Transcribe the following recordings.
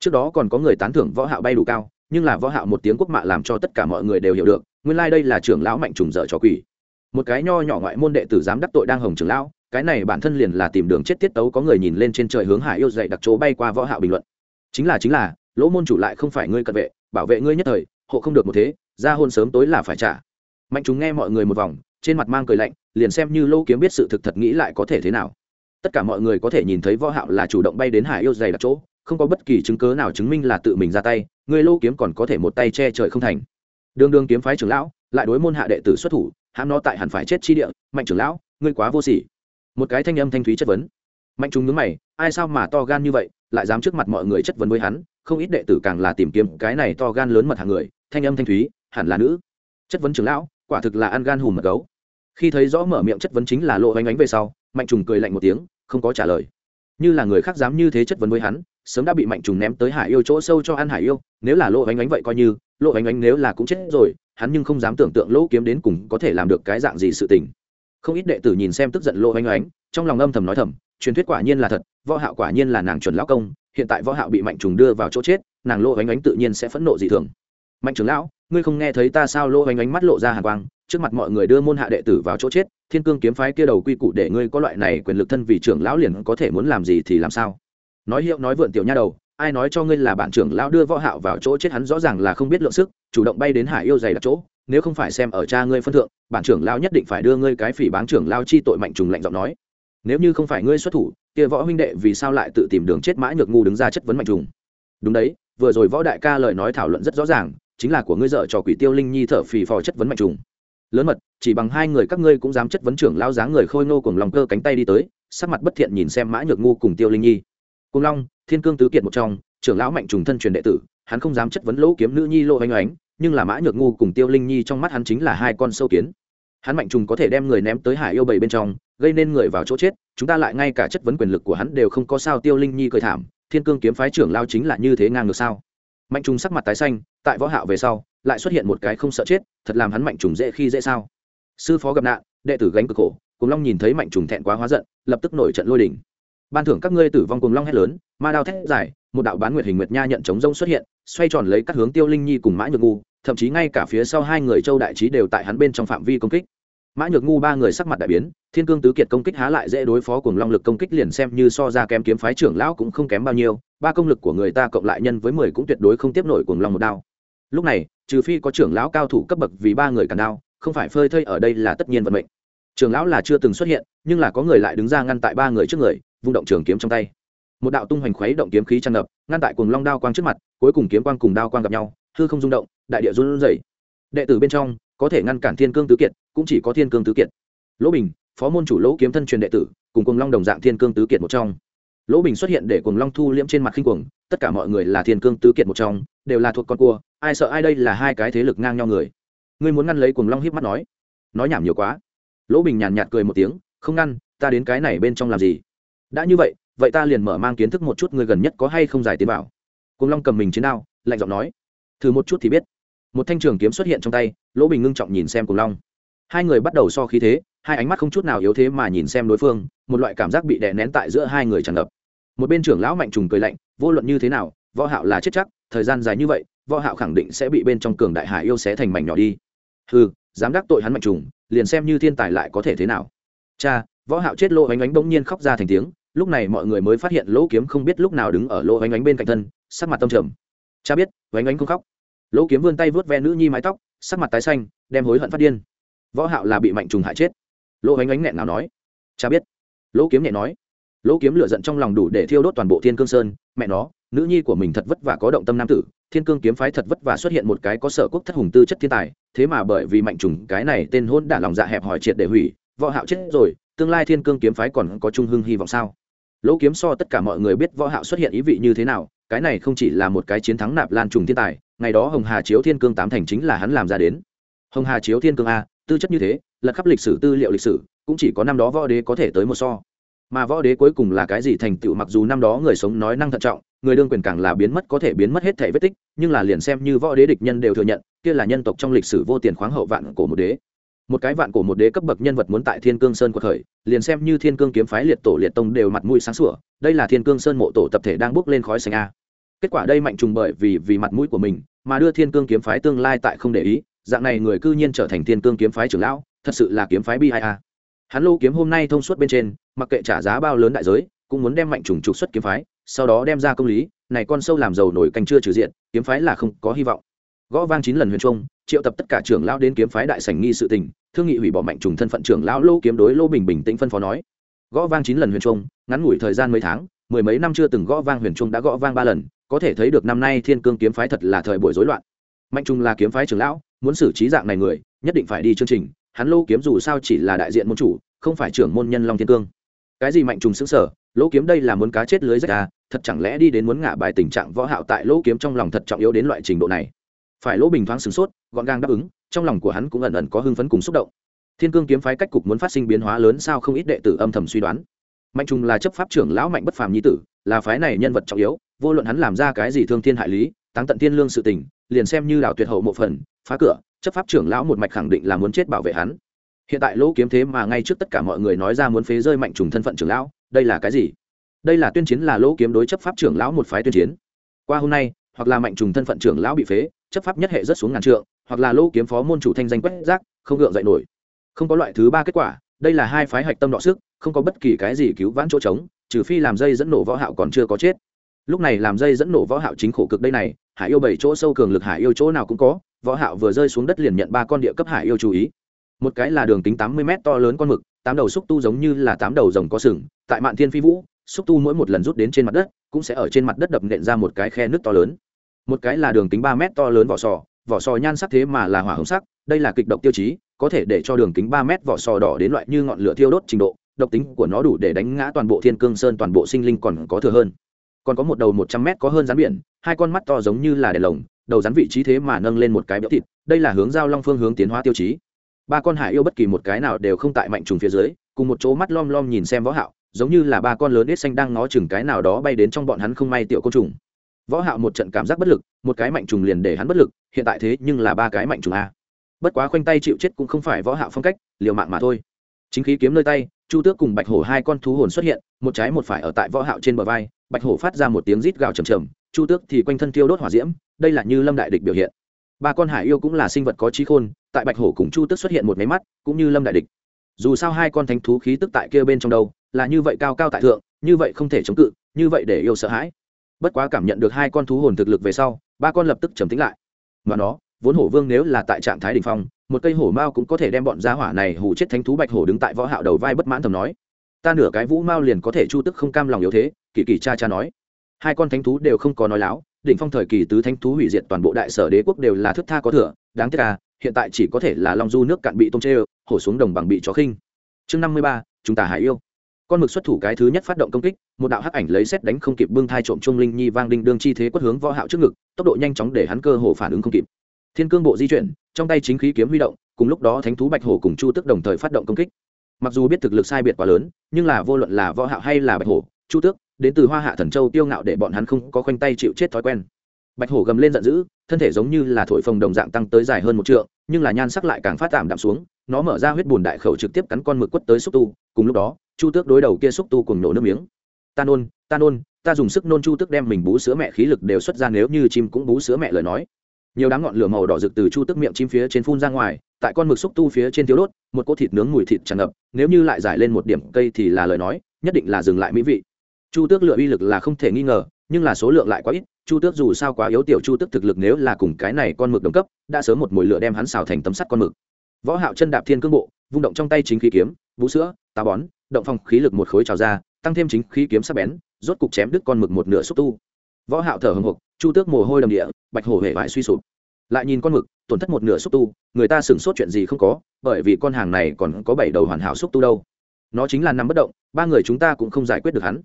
trước đó còn có người tán thưởng võ hạo bay đủ cao, nhưng là võ hạo một tiếng quốc mạ làm cho tất cả mọi người đều hiểu được, nguyên lai like đây là trưởng lão mạnh trùng dở trò quỷ. Một cái nho nhỏ ngoại môn đệ tử dám đắc tội đang hồng trưởng lão, cái này bản thân liền là tìm đường chết tiết tấu có người nhìn lên trên trời hướng hải yêu dậy đặc chỗ bay qua võ hạo bình luận. Chính là chính là, lỗ môn chủ lại không phải ngươi cận vệ, bảo vệ ngươi nhất thời, hộ không được một thế, ra hôn sớm tối là phải trả. Mạnh chúng nghe mọi người một vòng, trên mặt mang cười lạnh, liền xem như lỗ kiếm biết sự thực thật nghĩ lại có thể thế nào. Tất cả mọi người có thể nhìn thấy võ hạo là chủ động bay đến hải yêu dày đặc chỗ không có bất kỳ chứng cứ nào chứng minh là tự mình ra tay, người lô kiếm còn có thể một tay che trời không thành. Đường đường kiếm phái trưởng lão, lại đối môn hạ đệ tử xuất thủ hãm nó tại hẳn phải chết chi địa, mạnh trưởng lão, ngươi quá vô sỉ. Một cái thanh âm thanh thúy chất vấn. Mạnh chúng nhướng mày, ai sao mà to gan như vậy, lại dám trước mặt mọi người chất vấn với hắn, không ít đệ tử càng là tìm kiếm cái này to gan lớn mật hàng người, thanh âm thanh thúy, hẳn là nữ. Chất vấn trưởng lão, quả thực là ăn gan hùm mật gấu. Khi thấy rõ mở miệng chất vấn chính là lộ oanh ánh về sau, mạnh trùng cười lạnh một tiếng, không có trả lời. Như là người khác dám như thế chất vấn với hắn sớm đã bị mạnh trùng ném tới hải yêu chỗ sâu cho ăn hải yêu nếu là lỗ ánh ánh vậy coi như lỗ ánh ánh nếu là cũng chết rồi hắn nhưng không dám tưởng tượng lỗ kiếm đến cùng có thể làm được cái dạng gì sự tình. Không ít đệ tử nhìn xem tức giận lỗ ánh ánh, trong lòng âm thầm nói thầm truyền thuyết quả nhiên là thật võ hạo quả nhiên là nàng chuẩn lão công hiện tại võ hạo bị mạnh trùng đưa vào chỗ chết nàng lỗ ánh ánh tự nhiên sẽ phẫn nộ dị thường. Mạnh trưởng lão ngươi không nghe thấy ta sao? Lỗ ánh ánh mắt lộ ra hàn quang trước mặt mọi người đưa môn hạ đệ tử vào chỗ chết thiên cương kiếm phái kia đầu quy củ để ngươi có loại này quyền lực thân vì trưởng lão liền có thể muốn làm gì thì làm sao? Nói hiệu nói vượn tiểu nha đầu, ai nói cho ngươi là bạn trưởng lão đưa võ hạo vào chỗ chết hắn rõ ràng là không biết lượng sức, chủ động bay đến hải yêu dày đặc chỗ, nếu không phải xem ở cha ngươi phân thượng, bản trưởng lão nhất định phải đưa ngươi cái phỉ báng trưởng lão chi tội mạnh trùng lạnh giọng nói. Nếu như không phải ngươi xuất thủ, kia võ huynh đệ vì sao lại tự tìm đường chết mãi nhược ngu đứng ra chất vấn mạnh trùng? Đúng đấy, vừa rồi võ đại ca lời nói thảo luận rất rõ ràng, chính là của ngươi dợ cho quỷ tiêu linh nhi thở phì phò chất vấn mạnh trùng. Lớn mật, chỉ bằng hai người các ngươi cũng dám chất vấn trưởng lao dáng người khôi nô cùng lòng cơ cánh tay đi tới, sắc mặt bất thiện nhìn xem mã nhược ngu cùng tiêu linh nhi. Cung long, thiên cương tứ kiệt một trong, trưởng lão mạnh trùng thân truyền đệ tử, hắn không dám chất vấn lỗ kiếm nữ nhi lỗ oanh oánh nhưng là mã nhược ngu cùng tiêu linh nhi trong mắt hắn chính là hai con sâu kiến. Hắn mạnh trùng có thể đem người ném tới hải yêu bầy bên trong, gây nên người vào chỗ chết, chúng ta lại ngay cả chất vấn quyền lực của hắn đều không có sao, tiêu linh nhi cười thảm, thiên cương kiếm phái trưởng lao chính là như thế ngang ngược sao? Mạnh trùng sắc mặt tái xanh, tại võ hạo về sau, lại xuất hiện một cái không sợ chết, thật làm hắn mạnh trùng dễ khi dễ sao? Sư phó gặp nạn, đệ tử gánh cực khổ, cùng long nhìn thấy mạnh trùng thẹn quá hóa giận, lập tức nổi trận lôi đỉnh ban thưởng các ngươi tử vong cùng long hét lớn, ma đao thét dài, một đạo bán nguyệt hình nguyệt nha nhận chống rông xuất hiện, xoay tròn lấy các hướng tiêu linh nhi cùng mã nhược ngu, thậm chí ngay cả phía sau hai người châu đại trí đều tại hắn bên trong phạm vi công kích. Mã nhược ngu ba người sắc mặt đại biến, thiên cương tứ kiệt công kích há lại dễ đối phó cùng long lực công kích liền xem như so ra kém kiếm phái trưởng lão cũng không kém bao nhiêu, ba công lực của người ta cộng lại nhân với mười cũng tuyệt đối không tiếp nổi cùng long một đao. Lúc này, trừ phi có trưởng lão cao thủ cấp bậc vì ba người cản đao, không phải phơi thây ở đây là tất nhiên vận mệnh. Trường lão là chưa từng xuất hiện, nhưng là có người lại đứng ra ngăn tại ba người trước người, vung động trường kiếm trong tay. Một đạo tung hoành khuấy động kiếm khí tràn ngập, ngăn tại cùng long đao quang trước mặt, cuối cùng kiếm quang cùng đao quang gặp nhau, hư không rung động, đại địa run rẩy. Đệ tử bên trong, có thể ngăn cản thiên cương tứ kiệt, cũng chỉ có thiên cương tứ kiệt. Lỗ bình, phó môn chủ lỗ kiếm thân truyền đệ tử, cùng cùng long đồng dạng thiên cương tứ kiệt một trong. Lỗ bình xuất hiện để cùng long thu liễm trên mặt khinh cuồng, tất cả mọi người là thiên cương tứ kiệt một trong, đều là thuộc con cua, ai sợ ai đây là hai cái thế lực ngang nhau người. Ngươi muốn ngăn lấy cùng long hiếp mắt nói. Nói nhảm nhiều quá lỗ bình nhàn nhạt cười một tiếng, không ngăn, ta đến cái này bên trong làm gì? Đã như vậy vậy ta liền mở mang kiến thức một chút người gần nhất có hay không giải tiến bảo cùng long cầm mình chiến đao, lạnh giọng nói, thử một chút thì biết. Một thanh trường kiếm xuất hiện trong tay, lỗ bình ngưng trọng nhìn xem cùng long. Hai người bắt đầu so khí thế, hai ánh mắt không chút nào yếu thế mà nhìn xem đối phương, một loại cảm giác bị đè nén tại giữa hai người tràn ngập. Một bên trưởng lão mạnh trùng cười lạnh, vô luận như thế nào, võ hạo là chết chắc, thời gian dài như vậy, võ hạo khẳng định sẽ bị bên trong cường đại hải yêu xé thành mảnh nhỏ đi. Hừ, dám đắc tội hắn mạnh trùng liền xem như thiên tài lại có thể thế nào. Cha, võ hạo chết lỗ ánh ánh bỗng nhiên khóc ra thành tiếng, lúc này mọi người mới phát hiện lỗ kiếm không biết lúc nào đứng ở lỗ ánh ánh bên cạnh thân, sắc mặt tâm trầm. Cha biết ánh ánh không khóc. Lỗ kiếm vươn tay vớt ve nữ nhi mái tóc, sắc mặt tái xanh, đem hối hận phát điên. Võ hạo là bị mạnh trùng hại chết. Lỗ ánh ánh nghẹn nào nói. Cha biết. Lỗ kiếm nhẹ nói. Lỗ kiếm lửa giận trong lòng đủ để thiêu đốt toàn bộ thiên cương sơn, mẹ nó, nữ nhi của mình thật vất vả có động tâm nam tử, thiên cương kiếm phái thật vất vả xuất hiện một cái có sở quốc thất hùng tư chất thiên tài thế mà bởi vì mạnh trùng cái này tên hôn đã lòng dạ hẹp hỏi triệt để hủy, võ hạo chết rồi, tương lai thiên cương kiếm phái còn có trung hưng hy vọng sao? Lỗ kiếm so tất cả mọi người biết võ hạo xuất hiện ý vị như thế nào, cái này không chỉ là một cái chiến thắng nạp lan trùng thiên tài, ngày đó hồng hà chiếu thiên cương tám thành chính là hắn làm ra đến. Hồng hà chiếu thiên cương a, tư chất như thế, lật khắp lịch sử tư liệu lịch sử, cũng chỉ có năm đó võ đế có thể tới một so. Mà võ đế cuối cùng là cái gì thành tựu mặc dù năm đó người sống nói năng thận trọng, người đương quyền càng là biến mất có thể biến mất hết thể vết tích, nhưng là liền xem như võ đế địch nhân đều thừa nhận kia là nhân tộc trong lịch sử vô tiền khoáng hậu vạn cổ một đế. Một cái vạn cổ một đế cấp bậc nhân vật muốn tại thiên cương sơn quật khởi, liền xem như thiên cương kiếm phái liệt tổ liệt tông đều mặt mũi sáng sủa, đây là thiên cương sơn mộ tổ tập thể đang bước lên khói xanh a. Kết quả đây mạnh trùng bởi vì vì mặt mũi của mình, mà đưa thiên cương kiếm phái tương lai tại không để ý, dạng này người cư nhiên trở thành thiên cương kiếm phái trưởng lão, thật sự là kiếm phái bi ai a. Hắn lô kiếm hôm nay thông suốt bên trên, mặc kệ trả giá bao lớn đại giới, cũng muốn đem mạnh trùng trục xuất kiếm phái, sau đó đem ra công lý, này con sâu làm giàu nổi canh chưa trừ diện, kiếm phái là không có hy vọng gõ vang chín lần huyền trung triệu tập tất cả trưởng lão đến kiếm phái đại sảnh nghi sự tình, thương nghị hủy bỏ mạnh trùng thân phận trưởng lão lô kiếm đối lô bình bình tĩnh phân phó nói. Gõ vang chín lần huyền trung ngắn ngủi thời gian mấy tháng, mười mấy năm chưa từng gõ vang huyền trung đã gõ vang ba lần, có thể thấy được năm nay thiên cương kiếm phái thật là thời buổi rối loạn. Mạnh trung là kiếm phái trưởng lão, muốn xử trí dạng này người, nhất định phải đi chương trình, hắn lô kiếm dù sao chỉ là đại diện môn chủ, không phải trưởng môn nhân long thiên cương. Cái gì mạnh trùng xứng sở lỗ kiếm đây là muốn cá chết lưới rách à thật chẳng lẽ đi đến muốn ngả bài tình trạng võ hạo tại lỗ kiếm trong lòng thật trọng yếu đến loại trình độ này? Phải lỗ bình thoáng sửng sốt, gọn gàng đáp ứng, trong lòng của hắn cũng ẩn ẩn có hưng phấn cùng xúc động. Thiên cương kiếm phái cách cục muốn phát sinh biến hóa lớn sao không ít đệ tử âm thầm suy đoán. Mạnh trùng là chấp pháp trưởng lão mạnh bất phàm nhi tử, là phái này nhân vật trọng yếu, vô luận hắn làm ra cái gì thương thiên hại lý tăng tận thiên lương sự tình, liền xem như đảo tuyệt hậu một phần, phá cửa, chấp pháp trưởng lão một mạch khẳng định là muốn chết bảo vệ hắn. Hiện tại lỗ kiếm thế mà ngay trước tất cả mọi người nói ra muốn phế rơi mạnh trùng thân phận trưởng lão, đây là cái gì? Đây là tuyên chiến là lỗ kiếm đối chấp pháp trưởng lão một phái tuyên chiến. Qua hôm nay hoặc là mạnh trùng thân phận trưởng lão bị phế, chấp pháp nhất hệ rất xuống ngàn trượng, hoặc là lô kiếm phó môn chủ thanh danh quét rác, không gượng dậy nổi. Không có loại thứ ba kết quả, đây là hai phái hạch tâm đọ sức, không có bất kỳ cái gì cứu vãn chỗ trống, trừ phi làm dây dẫn nổ võ hạo còn chưa có chết. Lúc này làm dây dẫn nổ võ hạo chính khổ cực đây này, hải yêu bảy chỗ sâu cường lực hải yêu chỗ nào cũng có, võ hạo vừa rơi xuống đất liền nhận ba con địa cấp hải yêu chú ý. Một cái là đường kính 80 mét to lớn con mực, tám đầu xúc tu giống như là tám đầu rồng có sừng, tại mạn thiên phi vũ, xúc tu mỗi một lần rút đến trên mặt đất, cũng sẽ ở trên mặt đất đập nện ra một cái khe nước to lớn một cái là đường kính ba mét to lớn vỏ sò vỏ sò nhan sắc thế mà là hỏa hồng sắc, đây là kịch độc tiêu chí, có thể để cho đường kính ba mét vỏ sò đỏ đến loại như ngọn lửa thiêu đốt trình độ, độc tính của nó đủ để đánh ngã toàn bộ thiên cương sơn, toàn bộ sinh linh còn có thừa hơn. Còn có một đầu một trăm mét có hơn rắn biển, hai con mắt to giống như là đèn lồng, đầu rắn vị trí thế mà nâng lên một cái béo thịt, đây là hướng giao long phương hướng tiến hóa tiêu chí. Ba con hải yêu bất kỳ một cái nào đều không tại mạnh trùng phía dưới, cùng một chỗ mắt lom lom nhìn xem võ hạo, giống như là ba con lớn ít xanh đang ngó chừng cái nào đó bay đến trong bọn hắn không may tiểu côn trùng võ hạo một trận cảm giác bất lực, một cái mạnh trùng liền để hắn bất lực, hiện tại thế nhưng là ba cái mạnh trùng a. Bất quá khoanh tay chịu chết cũng không phải võ hạo phong cách, liều mạng mà thôi. Chính khí kiếm nơi tay, chu tước cùng bạch hổ hai con thú hồn xuất hiện, một trái một phải ở tại võ hạo trên bờ vai, bạch hổ phát ra một tiếng rít gào trầm trầm chu tước thì quanh thân tiêu đốt hỏa diễm, đây là như lâm đại địch biểu hiện. Ba con hải yêu cũng là sinh vật có trí khôn, tại bạch hổ cùng chu tước xuất hiện một máy mắt, cũng như lâm đại địch. Dù sao hai con thánh thú khí tức tại kia bên trong đâu, là như vậy cao cao tại thượng, như vậy không thể chống cự, như vậy để yêu sợ hãi bất quá cảm nhận được hai con thú hồn thực lực về sau, ba con lập tức trầm tính lại. Mà nó, vốn hổ vương nếu là tại trạng thái đ ỉ n h phong, một cây hổ mao cũng có thể đem bọn gia hỏa này hủ chết thánh thú bạch hổ đứng tại võ hạo đầu vai bất mãn thầm nói. Ta nửa cái vũ mao liền có thể chu tức không cam lòng yếu thế, kỳ kỳ cha cha nói. Hai con thánh thú đều không có nói láo, đỉnh phong thời kỳ tứ thánh thú hủy diệt toàn bộ đại sở đế quốc đều là thức tha có thừa, đáng tiếc à hiện tại chỉ có thể là long du nước cạn bị tôm chê, hổ xuống đồng bằng bị chó khinh. Chương năm mươi ba, chúng ta hải yêu con mực xuất thủ cái thứ nhất phát động công kích, một đạo hắc ảnh lấy xét đánh không kịp bưng thai trộm trung linh nhi vang đinh đương chi thế quất hướng võ hạo trước ngực, tốc độ nhanh chóng để hắn cơ hồ phản ứng không kịp. Thiên cương bộ di chuyển, trong tay chính khí kiếm huy động, cùng lúc đó thánh thú bạch hổ cùng chu tức đồng thời phát động công kích. Mặc dù biết thực lực sai biệt quá lớn, nhưng là vô luận là võ hạo hay là bạch hổ, chu tước, đến từ hoa hạ thần châu tiêu ngạo để bọn hắn không có khoanh tay chịu chết thói quen. Bạch hổ gầm lên giận dữ, thân thể giống như là thổi phồng đồng dạng tăng tới dài hơn một trượng, nhưng là nhan sắc lại càng phát tạm đạm xuống, nó mở ra huyết bùn đại khẩu trực tiếp cắn con mực quất tới xúc tu, cùng lúc đó chu tước đối đầu kia xúc tu cùng nổ nước miếng. Ta nôn ta nôn, ta dùng sức nôn chu tước đem mình bú sữa mẹ khí lực đều xuất ra nếu như chim cũng bú sữa mẹ lời nói. Nhiều đám ngọn lửa màu đỏ rực từ chu tước miệng chim phía trên phun ra ngoài, tại con mực xúc tu phía trên thiếu đốt, một cỗ thịt nướng mùi thịt tràn ngập, nếu như lại giải lên một điểm cây thì là lời nói, nhất định là dừng lại mỹ vị. Chu tước lựa uy lực là không thể nghi ngờ, nhưng là số lượng lại quá ít, chu tước dù sao quá yếu tiểu chu tước thực lực nếu là cùng cái này con mực đồng cấp, đã sớm một mồi lửa đem hắn xào thành tấm sắt con mực. Võ hạo chân đạp thiên cương bộ, vung động trong tay chính khí kiếm, bú sữa táo bón động phong khí lực một khối trào ra, tăng thêm chính khí kiếm sắc bén, rốt cục chém đứt con mực một nửa xúc tu. Võ hạo thở hồng hộc, chu tước mồ hôi đầm địa, bạch hổ hề vải suy sụp. Lại nhìn con mực, tổn thất một nửa xúc tu, người ta sửng sốt chuyện gì không có, bởi vì con hàng này còn có bảy đầu hoàn hảo xúc tu đâu. Nó chính là nằm bất động, ba người chúng ta cũng không giải quyết được hắn.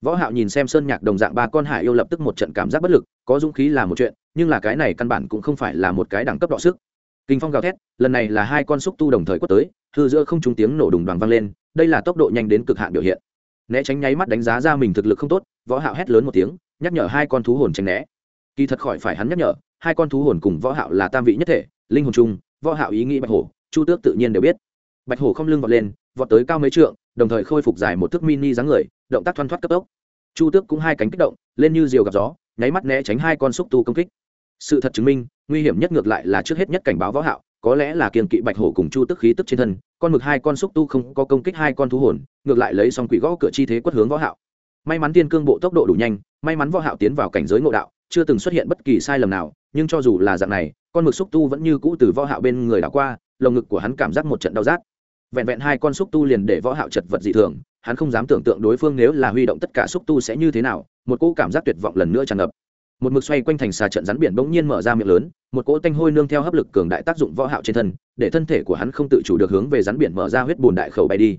Võ hạo nhìn xem sơn nhạc đồng dạng ba con hải yêu lập tức một trận cảm giác bất lực, có dũng khí là một chuyện, nhưng là cái này căn bản cũng không phải là một cái đẳng cấp đọ sức kinh phong gào thét, lần này là hai con xúc tu đồng thời quất tới, hư giữa không trung tiếng nổ đùng đoàn vang lên, đây là tốc độ nhanh đến cực hạn biểu hiện. Né tránh nháy mắt đánh giá ra mình thực lực không tốt, võ hạo hét lớn một tiếng, nhắc nhở hai con thú hồn tránh né. Kỳ thật khỏi phải hắn nhắc nhở, hai con thú hồn cùng võ hạo là tam vị nhất thể, linh hồn chung võ hạo ý nghĩ bạch hổ, chu tước tự nhiên đều biết. Bạch hổ không lưng vọt lên, vọt tới cao mấy trượng, đồng thời khôi phục dài một thước mini dáng người, động tác thoăn thoắt cấp tốc. Chu tước cũng hai cánh kích động, lên như diều gặp gió, nháy mắt né tránh hai con xúc tu công kích sự thật chứng minh, nguy hiểm nhất ngược lại là trước hết nhất cảnh báo võ hạo, có lẽ là kiên kỵ bạch hổ cùng chu tức khí tức trên thân, con mực hai con xúc tu không có công kích hai con thú hồn, ngược lại lấy xong quỷ gõ cửa chi thế quất hướng võ hạo. May mắn tiên cương bộ tốc độ đủ nhanh, may mắn võ hạo tiến vào cảnh giới ngộ đạo, chưa từng xuất hiện bất kỳ sai lầm nào, nhưng cho dù là dạng này, con mực xúc tu vẫn như cũ từ võ hạo bên người đảo qua, lồng ngực của hắn cảm giác một trận đau rát. Vẹn vẹn hai con xúc tu liền để võ hạo chật vật dị thường, hắn không dám tưởng tượng đối phương nếu là huy động tất cả xúc tu sẽ như thế nào, một cỗ cảm giác tuyệt vọng lần nữa tràn ngập một mực xoay quanh thành xà trận rắn biển bỗng nhiên mở ra miệng lớn, một cỗ tanh hôi nương theo hấp lực cường đại tác dụng võ hạo trên thân, để thân thể của hắn không tự chủ được hướng về rắn biển mở ra huyết bùn đại khẩu bay đi.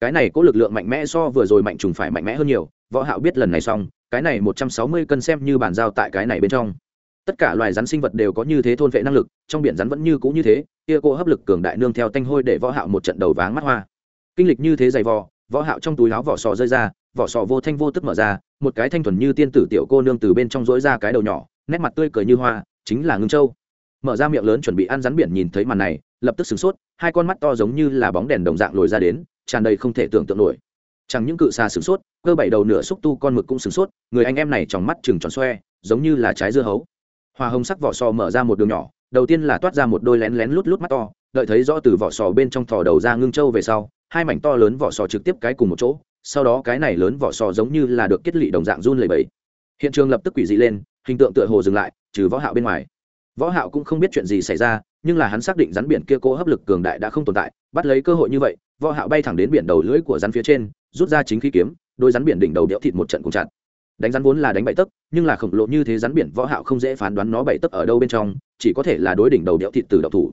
Cái này có lực lượng mạnh mẽ so vừa rồi mạnh trùng phải mạnh mẽ hơn nhiều, võ hạo biết lần này xong, cái này 160 cân xem như bản giao tại cái này bên trong. Tất cả loài rắn sinh vật đều có như thế thôn vệ năng lực, trong biển rắn vẫn như cũ như thế, kia cô hấp lực cường đại nương theo tanh hôi để võ hạo một trận đầu váng mắt hoa. Kinh lịch như thế dày vò, võ hạo trong túi áo vỏ sò rơi ra vỏ sò vô thanh vô tức mở ra, một cái thanh thuần như tiên tử tiểu cô nương từ bên trong rỗi ra cái đầu nhỏ, nét mặt tươi cười như hoa, chính là ngưng châu. Mở ra miệng lớn chuẩn bị ăn rắn biển nhìn thấy màn này, lập tức sửng sốt, hai con mắt to giống như là bóng đèn đồng dạng lồi ra đến, tràn đầy không thể tưởng tượng nổi. Chẳng những cự xa sửng sốt, cơ bảy đầu nửa xúc tu con mực cũng sửng sốt, người anh em này trong mắt chừng tròn xoe, giống như là trái dưa hấu. Hoa hồng sắc vỏ sò mở ra một đường nhỏ, đầu tiên là toát ra một đôi lén lén lút lút mắt to, đợi thấy rõ từ vỏ sò bên trong thò đầu ra ngưng châu về sau, hai mảnh to lớn vỏ sò trực tiếp cái cùng một chỗ sau đó cái này lớn vỏ sò giống như là được kết lị đồng dạng run lẩy bẩy. Hiện trường lập tức quỷ dị lên, hình tượng tựa hồ dừng lại, trừ võ hạo bên ngoài. Võ hạo cũng không biết chuyện gì xảy ra, nhưng là hắn xác định rắn biển kia cố hấp lực cường đại đã không tồn tại, bắt lấy cơ hội như vậy, võ hạo bay thẳng đến biển đầu lưỡi của rắn phía trên, rút ra chính khí kiếm, đôi rắn biển đỉnh đầu đẽo thịt một trận cùng chặt. Đánh rắn vốn là đánh bậy tấc, nhưng là khổng lồ như thế rắn biển võ hạo không dễ phán đoán nó bậy tấc ở đâu bên trong, chỉ có thể là đối đỉnh đầu đẽo thịt từ độc thủ.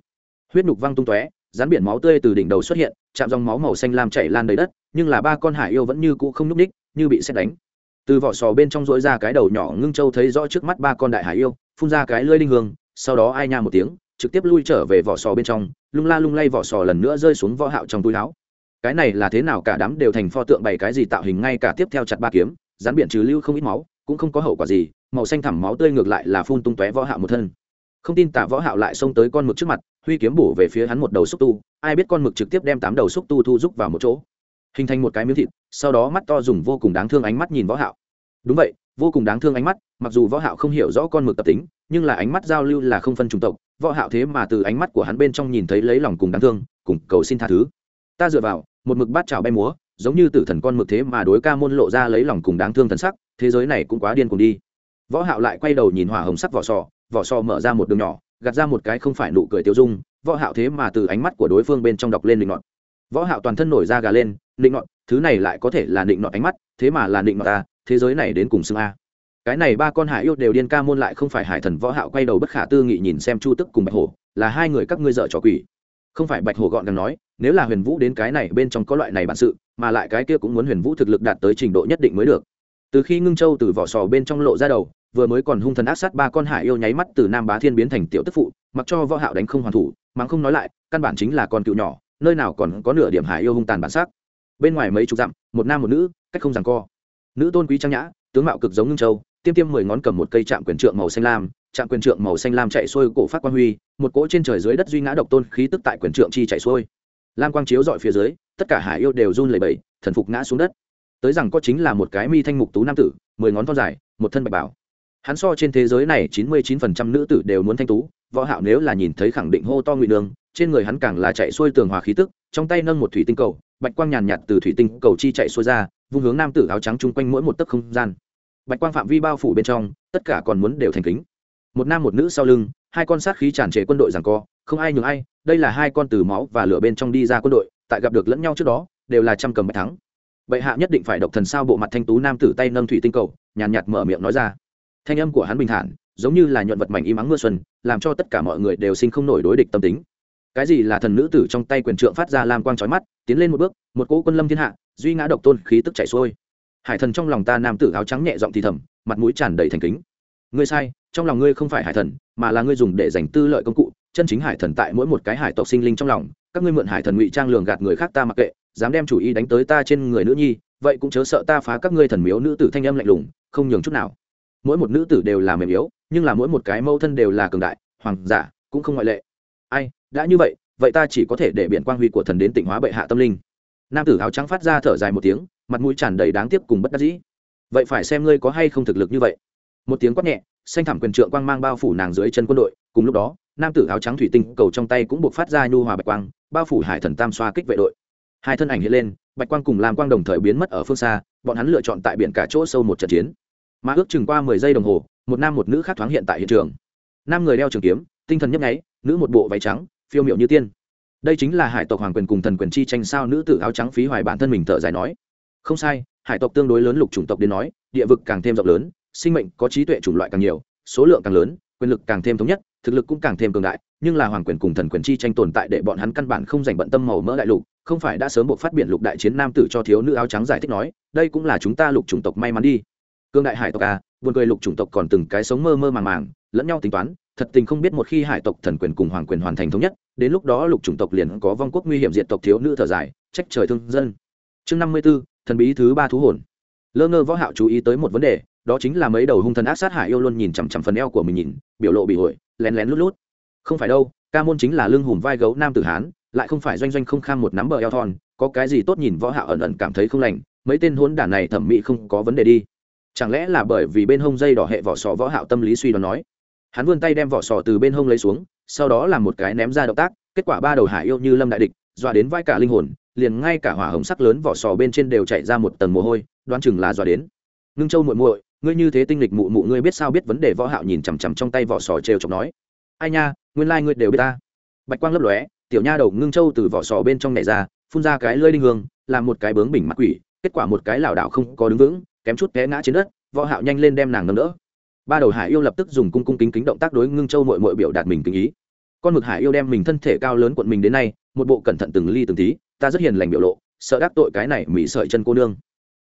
Huyết nhục văng tung tóe rắn biển máu tươi từ đỉnh đầu xuất hiện, chạm dòng máu màu xanh lam chảy lan đầy đất, nhưng là ba con hải yêu vẫn như cũ không nhúc ních như bị xét đánh. Từ vỏ sò bên trong rỗi ra cái đầu nhỏ ngưng châu thấy rõ trước mắt ba con đại hải yêu, phun ra cái lưỡi linh hương, sau đó ai nha một tiếng, trực tiếp lui trở về vỏ sò bên trong, lung la lung lay vỏ sò lần nữa rơi xuống võ hạo trong túi áo. Cái này là thế nào cả đám đều thành pho tượng bày cái gì tạo hình ngay cả tiếp theo chặt ba kiếm rắn biển trừ lưu không ít máu, cũng không có hậu quả gì, màu xanh thẳm máu tươi ngược lại là phun tung tóe võ hạo một thân không tin tả võ hạo lại xông tới con mực trước mặt, huy kiếm bổ về phía hắn một đầu xúc tu, ai biết con mực trực tiếp đem tám đầu xúc tu thu rúc vào một chỗ. Hình thành một cái miếng thịt, sau đó mắt to dùng vô cùng đáng thương ánh mắt nhìn võ hạo. Đúng vậy, vô cùng đáng thương ánh mắt, mặc dù võ hạo không hiểu rõ con mực tập tính, nhưng là ánh mắt giao lưu là không phân chủng tộc, võ hạo thế mà từ ánh mắt của hắn bên trong nhìn thấy lấy lòng cùng đáng thương, cùng cầu xin tha thứ. Ta dựa vào, một mực bát chảo bay múa, giống như tử thần con mực thế mà đối ca môn lộ ra lấy lòng cùng đáng thương thần sắc, thế giới này cũng quá điên cuồng đi. Võ hạo lại quay đầu nhìn hỏa hồng sắc vỏ sò vỏ sò mở ra một đường nhỏ, gạt ra một cái không phải nụ cười tiêu dung, võ hạo thế mà từ ánh mắt của đối phương bên trong đọc lên định nọt. Võ hạo toàn thân nổi da gà lên, định nọt, thứ này lại có thể là định nọt ánh mắt, thế mà là định nọt ta thế giới này đến cùng xưng a. Cái này ba con hải yêu đều điên ca môn lại không phải hải thần võ hạo quay đầu bất khả tư nghị nhìn xem chu tức cùng bạch hổ, là hai người các ngươi dở trò quỷ. Không phải bạch hổ gọn gàng nói, nếu là huyền vũ đến cái này bên trong có loại này bản sự, mà lại cái kia cũng muốn huyền vũ thực lực đạt tới trình độ nhất định mới được. Từ khi ngưng châu từ vỏ sò bên trong lộ ra đầu vừa mới còn hung thần ác sát ba con hải yêu nháy mắt từ nam bá thiên biến thành tiểu tức phụ, mặc cho võ hạo đánh không hoàn thủ, mắng không nói lại, căn bản chính là con cựu nhỏ, nơi nào còn có nửa điểm hải yêu hung tàn bản sắc. Bên ngoài mấy chục dặm, một nam một nữ, cách không giằng co. Nữ tôn quý trang nhã, tướng mạo cực giống ngưng châu, tiêm tiêm mười ngón cầm một cây trạm quyền trượng màu xanh lam, trạm quyền trượng màu xanh lam chạy xuôi cổ phát quang huy, một cỗ trên trời dưới đất duy ngã độc tôn khí tức tại quyền trượng chi chạy xuôi. Lam quang chiếu dọi phía dưới, tất cả hải yêu đều run lẩy bẩy, thần phục ngã xuống đất. Tới rằng có chính là một cái mi thanh mục tú nam tử, mười ngón thon dài, một thân bạch bảo hắn so trên thế giới này chín mươi chín phần trăm nữ tử đều muốn thanh tú, võ hạo nếu là nhìn thấy khẳng định hô to ngụy đường, trên người hắn càng là chạy xuôi tường hòa khí tức, trong tay nâng một thủy tinh cầu, bạch quang nhàn nhạt từ thủy tinh cầu chi chạy xuôi ra, vung hướng nam tử áo trắng chung quanh mỗi một tấc không gian. Bạch quang phạm vi bao phủ bên trong, tất cả còn muốn đều thành kính. Một nam một nữ sau lưng, hai con sát khí tràn trề quân đội giằng co, không ai nhường ai, đây là hai con từ máu và lửa bên trong đi ra quân đội, tại gặp được lẫn nhau trước đó, đều là trăm cầm bạch thắng. Bệ hạ nhất định phải độc thần sao bộ mặt thanh tú nam tử tay nâng thủy tinh cầu, nhàn nhạt mở miệng nói ra thanh âm của hắn bình thản, giống như là nhuận vật mảnh im ắng mưa xuân, làm cho tất cả mọi người đều sinh không nổi đối địch tâm tính. Cái gì là thần nữ tử trong tay quyền trượng phát ra lam quang trói mắt, tiến lên một bước, một cỗ quân lâm thiên hạ, duy ngã độc tôn, khí tức chảy xuôi. Hải thần trong lòng ta nam tử áo trắng nhẹ giọng thì thầm, mặt mũi tràn đầy thành kính. Ngươi sai, trong lòng ngươi không phải hải thần, mà là ngươi dùng để giành tư lợi công cụ, chân chính hải thần tại mỗi một cái hải tộc sinh linh trong lòng, các ngươi mượn hải thần ngụy trang lường gạt người khác ta mặc kệ, dám đem chủ ý đánh tới ta trên người nữ nhi, vậy cũng chớ sợ ta phá các ngươi thần miếu nữ tử thanh âm lạnh lùng, không nhường chút nào mỗi một nữ tử đều là mềm yếu, nhưng là mỗi một cái mâu thân đều là cường đại, hoàng giả, cũng không ngoại lệ. Ai, đã như vậy vậy ta chỉ có thể để biện quang huy của thần đến tỉnh hóa bệ hạ tâm linh. Nam tử áo trắng phát ra thở dài một tiếng, mặt mũi tràn đầy đáng tiếc cùng bất đắc dĩ. Vậy phải xem ngươi có hay không thực lực như vậy. Một tiếng quát nhẹ, xanh thảm quyền trượng quang mang bao phủ nàng dưới chân quân đội, cùng lúc đó, nam tử áo trắng thủy tinh cầu trong tay cũng buộc phát ra nhu hòa bạch quang, bao phủ hải thần tam xoa kích vệ đội. Hai thân ảnh hiện lên, bạch quang cùng làm quang đồng thời biến mất ở phương xa, bọn hắn lựa chọn tại biển cả chỗ sâu một trận chiến mà ước chừng qua mười giây đồng hồ, một nam một nữ khác thoáng hiện tại hiện trường. Nam người đeo trường kiếm, tinh thần nhấp nháy, nữ một bộ váy trắng, phiêu miệu như tiên. Đây chính là hải tộc hoàng quyền cùng thần quyền chi tranh sao nữ tử áo trắng phí hoài bản thân mình thở dài nói. Không sai, hải tộc tương đối lớn lục chủng tộc đến nói, địa vực càng thêm rộng lớn, sinh mệnh, có trí tuệ chủng loại càng nhiều, số lượng càng lớn, quyền lực càng thêm thống nhất, thực lực cũng càng thêm cường đại, nhưng là hoàng quyền cùng thần quyền chi tranh tồn tại để bọn hắn căn bản không dành bận tâm màu mỡ đại lục, không phải đã sớm buộc phát biển lục đại chiến nam tử cho thiếu nữ áo trắng giải thích nói, đây cũng là chúng ta lục chủng tộc may mắn đi cương đại hải tộc a, buồn cười lục chủng tộc còn từng cái sống mơ mơ màng màng lẫn nhau tính toán thật tình không biết một khi hải tộc thần quyền cùng hoàng quyền hoàn thành thống nhất đến lúc đó lục chủng tộc liền có vong quốc nguy hiểm diện tộc thiếu nữ thở dài trách trời thương dân. Chương năm mươi b ố thần bí thứ ba thú hồn. Lơ ngơ võ hạo chú ý tới một vấn đề đó chính là mấy đầu hung thần ác sát hải yêu luôn nhìn chằm chằm phần eo của mình nhìn biểu lộ bị hội lén lén lút lút. Không phải đâu ca môn chính là lưng hùm vai gấu nam tử hán lại không phải doanh doanh không kham một nắm bờ eo thon có cái gì tốt nhìn võ hạo ẩn ẩn cảm thấy không lành mấy tên hỗn đản này thẩm mỹ không có vấn đề đi chẳng lẽ là bởi vì bên hông dây đỏ hệ vỏ sò võ hạo tâm lý suy đoán nói? Hắn vươn tay đem vỏ sò từ bên hông lấy xuống, sau đó làm một cái ném ra động tác, kết quả ba đầu hải yêu như lâm đại địch, dọa đến vai cả linh hồn, liền ngay cả hỏa hồng sắc lớn vỏ sò bên trên đều chạy ra một tầng mồ hôi, đoán chừng là dọa đến. Ngưng châu muội muội, ngươi như thế tinh lịch mụ mụ ngươi biết sao biết vấn đề võ hạo nhìn chằm chằm trong tay vỏ sò trêu chọc nói. Ai nha, nguyên lai like ngươi đều biết ta. Bạch quang lấp lóe, tiểu nha đầu ngưng châu từ vỏ sò bên trong nhảy ra, phun ra cái lưỡi đinh hương, làm một cái bướng bình mặt quỷ, kết quả một cái lảo đảo không có đứng vững kém chút té ngã trên đất, võ hạo nhanh lên đem nàng nâng đỡ. Ba đầu hải yêu lập tức dùng cung cung kính kính động tác đối ngưng châu muội muội biểu đạt mình kính ý. Con mực hải yêu đem mình thân thể cao lớn quận mình đến nay, một bộ cẩn thận từng ly từng tí, ta rất hiền lành biểu lộ, sợ đắc tội cái này mỹ sợi chân cô nương.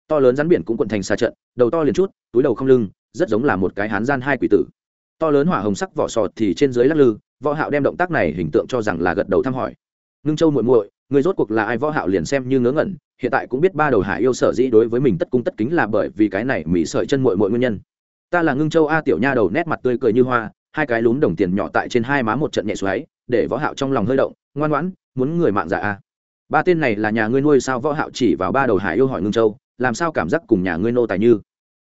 To lớn rắn biển cũng quận thành xa trận, đầu to liền chút, túi đầu không lưng, rất giống là một cái hán gian hai quỷ tử. To lớn hỏa hồng sắc vỏ sọt thì trên dưới lắc lư, võ hạo đem động tác này hình tượng cho rằng là gật đầu thăm hỏi. Ngưng châu muội muội người rốt cuộc là ai? Võ hạo liền xem như ngớ ngẩn, hiện tại cũng biết ba đầu hải yêu sở dĩ đối với mình tất cung tất kính là bởi vì cái này mỹ sợi chân muội muội nguyên nhân. Ta là ngưng châu a tiểu nha đầu nét mặt tươi cười như hoa, hai cái lún đồng tiền nhỏ tại trên hai má một trận nhẹ xoáy, để võ hạo trong lòng hơi động, ngoan ngoãn, muốn người mạng giả a. Ba tên này là nhà ngươi nuôi sao? Võ hạo chỉ vào ba đầu hải yêu hỏi ngưng châu, làm sao cảm giác cùng nhà ngươi nô tài như?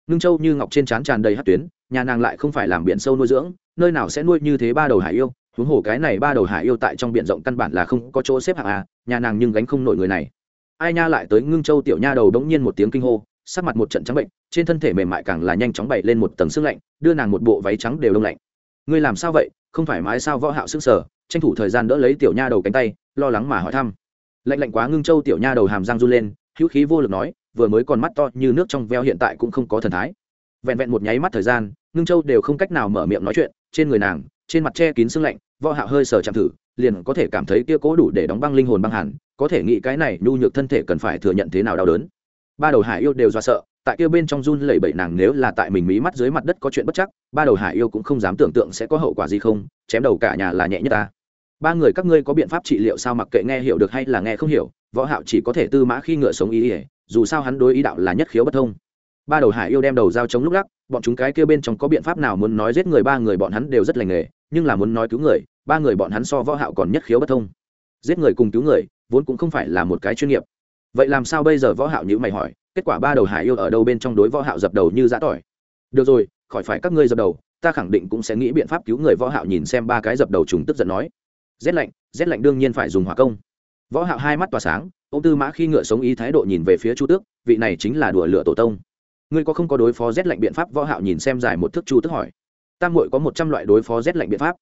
Ngưng châu như ngọc trên trán tràn đầy hát tuyến, nhà nàng lại không phải làm biển sâu nuôi dưỡng, nơi nào sẽ nuôi như thế ba đầu hải yêu? Huống hồ cái này ba đầu hải yêu tại trong biển rộng căn bản là không có chỗ xếp hạng à nhà nàng nhưng gánh không nổi người này. Ai nha lại tới ngưng châu tiểu nha đầu đống nhiên một tiếng kinh hô, sắc mặt một trận trắng bệnh, trên thân thể mềm mại càng là nhanh chóng bậy lên một tầng sương lạnh, đưa nàng một bộ váy trắng đều đông lạnh. Ngươi làm sao vậy? Không phải mãi sao võ hạo sức sở? Tranh thủ thời gian đỡ lấy tiểu nha đầu cánh tay, lo lắng mà hỏi thăm. Lạnh lạnh quá ngưng châu tiểu nha đầu hàm răng run lên, hữu khí vô lực nói, vừa mới còn mắt to như nước trong veo hiện tại cũng không có thần thái. Vẹn vẹn một nháy mắt thời gian, ngưng châu đều không cách nào mở miệng nói chuyện, trên người nàng trên mặt che kín sương lạnh, võ hạo hơi sờ chạm thử, liền có thể cảm thấy kia cố đủ để đóng băng linh hồn băng hẳn có thể nghĩ cái này nhu nhược thân thể cần phải thừa nhận thế nào đau đớn. Ba đầu hải yêu đều do sợ, tại kia bên trong run lẩy bẩy nàng nếu là tại mình mí mắt dưới mặt đất có chuyện bất chắc, ba đầu hải yêu cũng không dám tưởng tượng sẽ có hậu quả gì không, chém đầu cả nhà là nhẹ nhất ta. Ba người các ngươi có biện pháp trị liệu sao mặc kệ nghe hiểu được hay là nghe không hiểu, võ hạo chỉ có thể tư mã khi ngựa sống ý ỉa dù sao hắn đối ý đạo là nhất khiếu bất thông ba đầu hải yêu đem đầu dao chống lúc lắc, bọn chúng cái kia bên trong có biện pháp nào muốn nói giết người ba người bọn hắn đều rất lành nghề, nhưng là muốn nói cứu người, ba người bọn hắn so võ hạo còn nhất khiếu bất thông. Giết người cùng cứu người, vốn cũng không phải là một cái chuyên nghiệp. Vậy làm sao bây giờ võ hạo như mày hỏi, kết quả ba đầu hải yêu ở đâu bên trong đối võ hạo dập đầu như dã tỏi? Được rồi, khỏi phải các ngươi dập đầu, ta khẳng định cũng sẽ nghĩ biện pháp cứu người võ hạo nhìn xem ba cái dập đầu trùng tức giận nói. Rét lạnh rét lạnh đương nhiên phải dùng hỏa công. Võ hạo hai mắt tỏa sáng, ông tư mã khi ngựa sống ý thái độ nhìn về phía chu tước, vị này chính là đùa lửa tổ tông ngươi có không có đối phó rét lạnh biện pháp? Võ hạo nhìn xem dài một thước chu tước hỏi. Tam muội có một trăm loại đối phó rét lạnh biện pháp.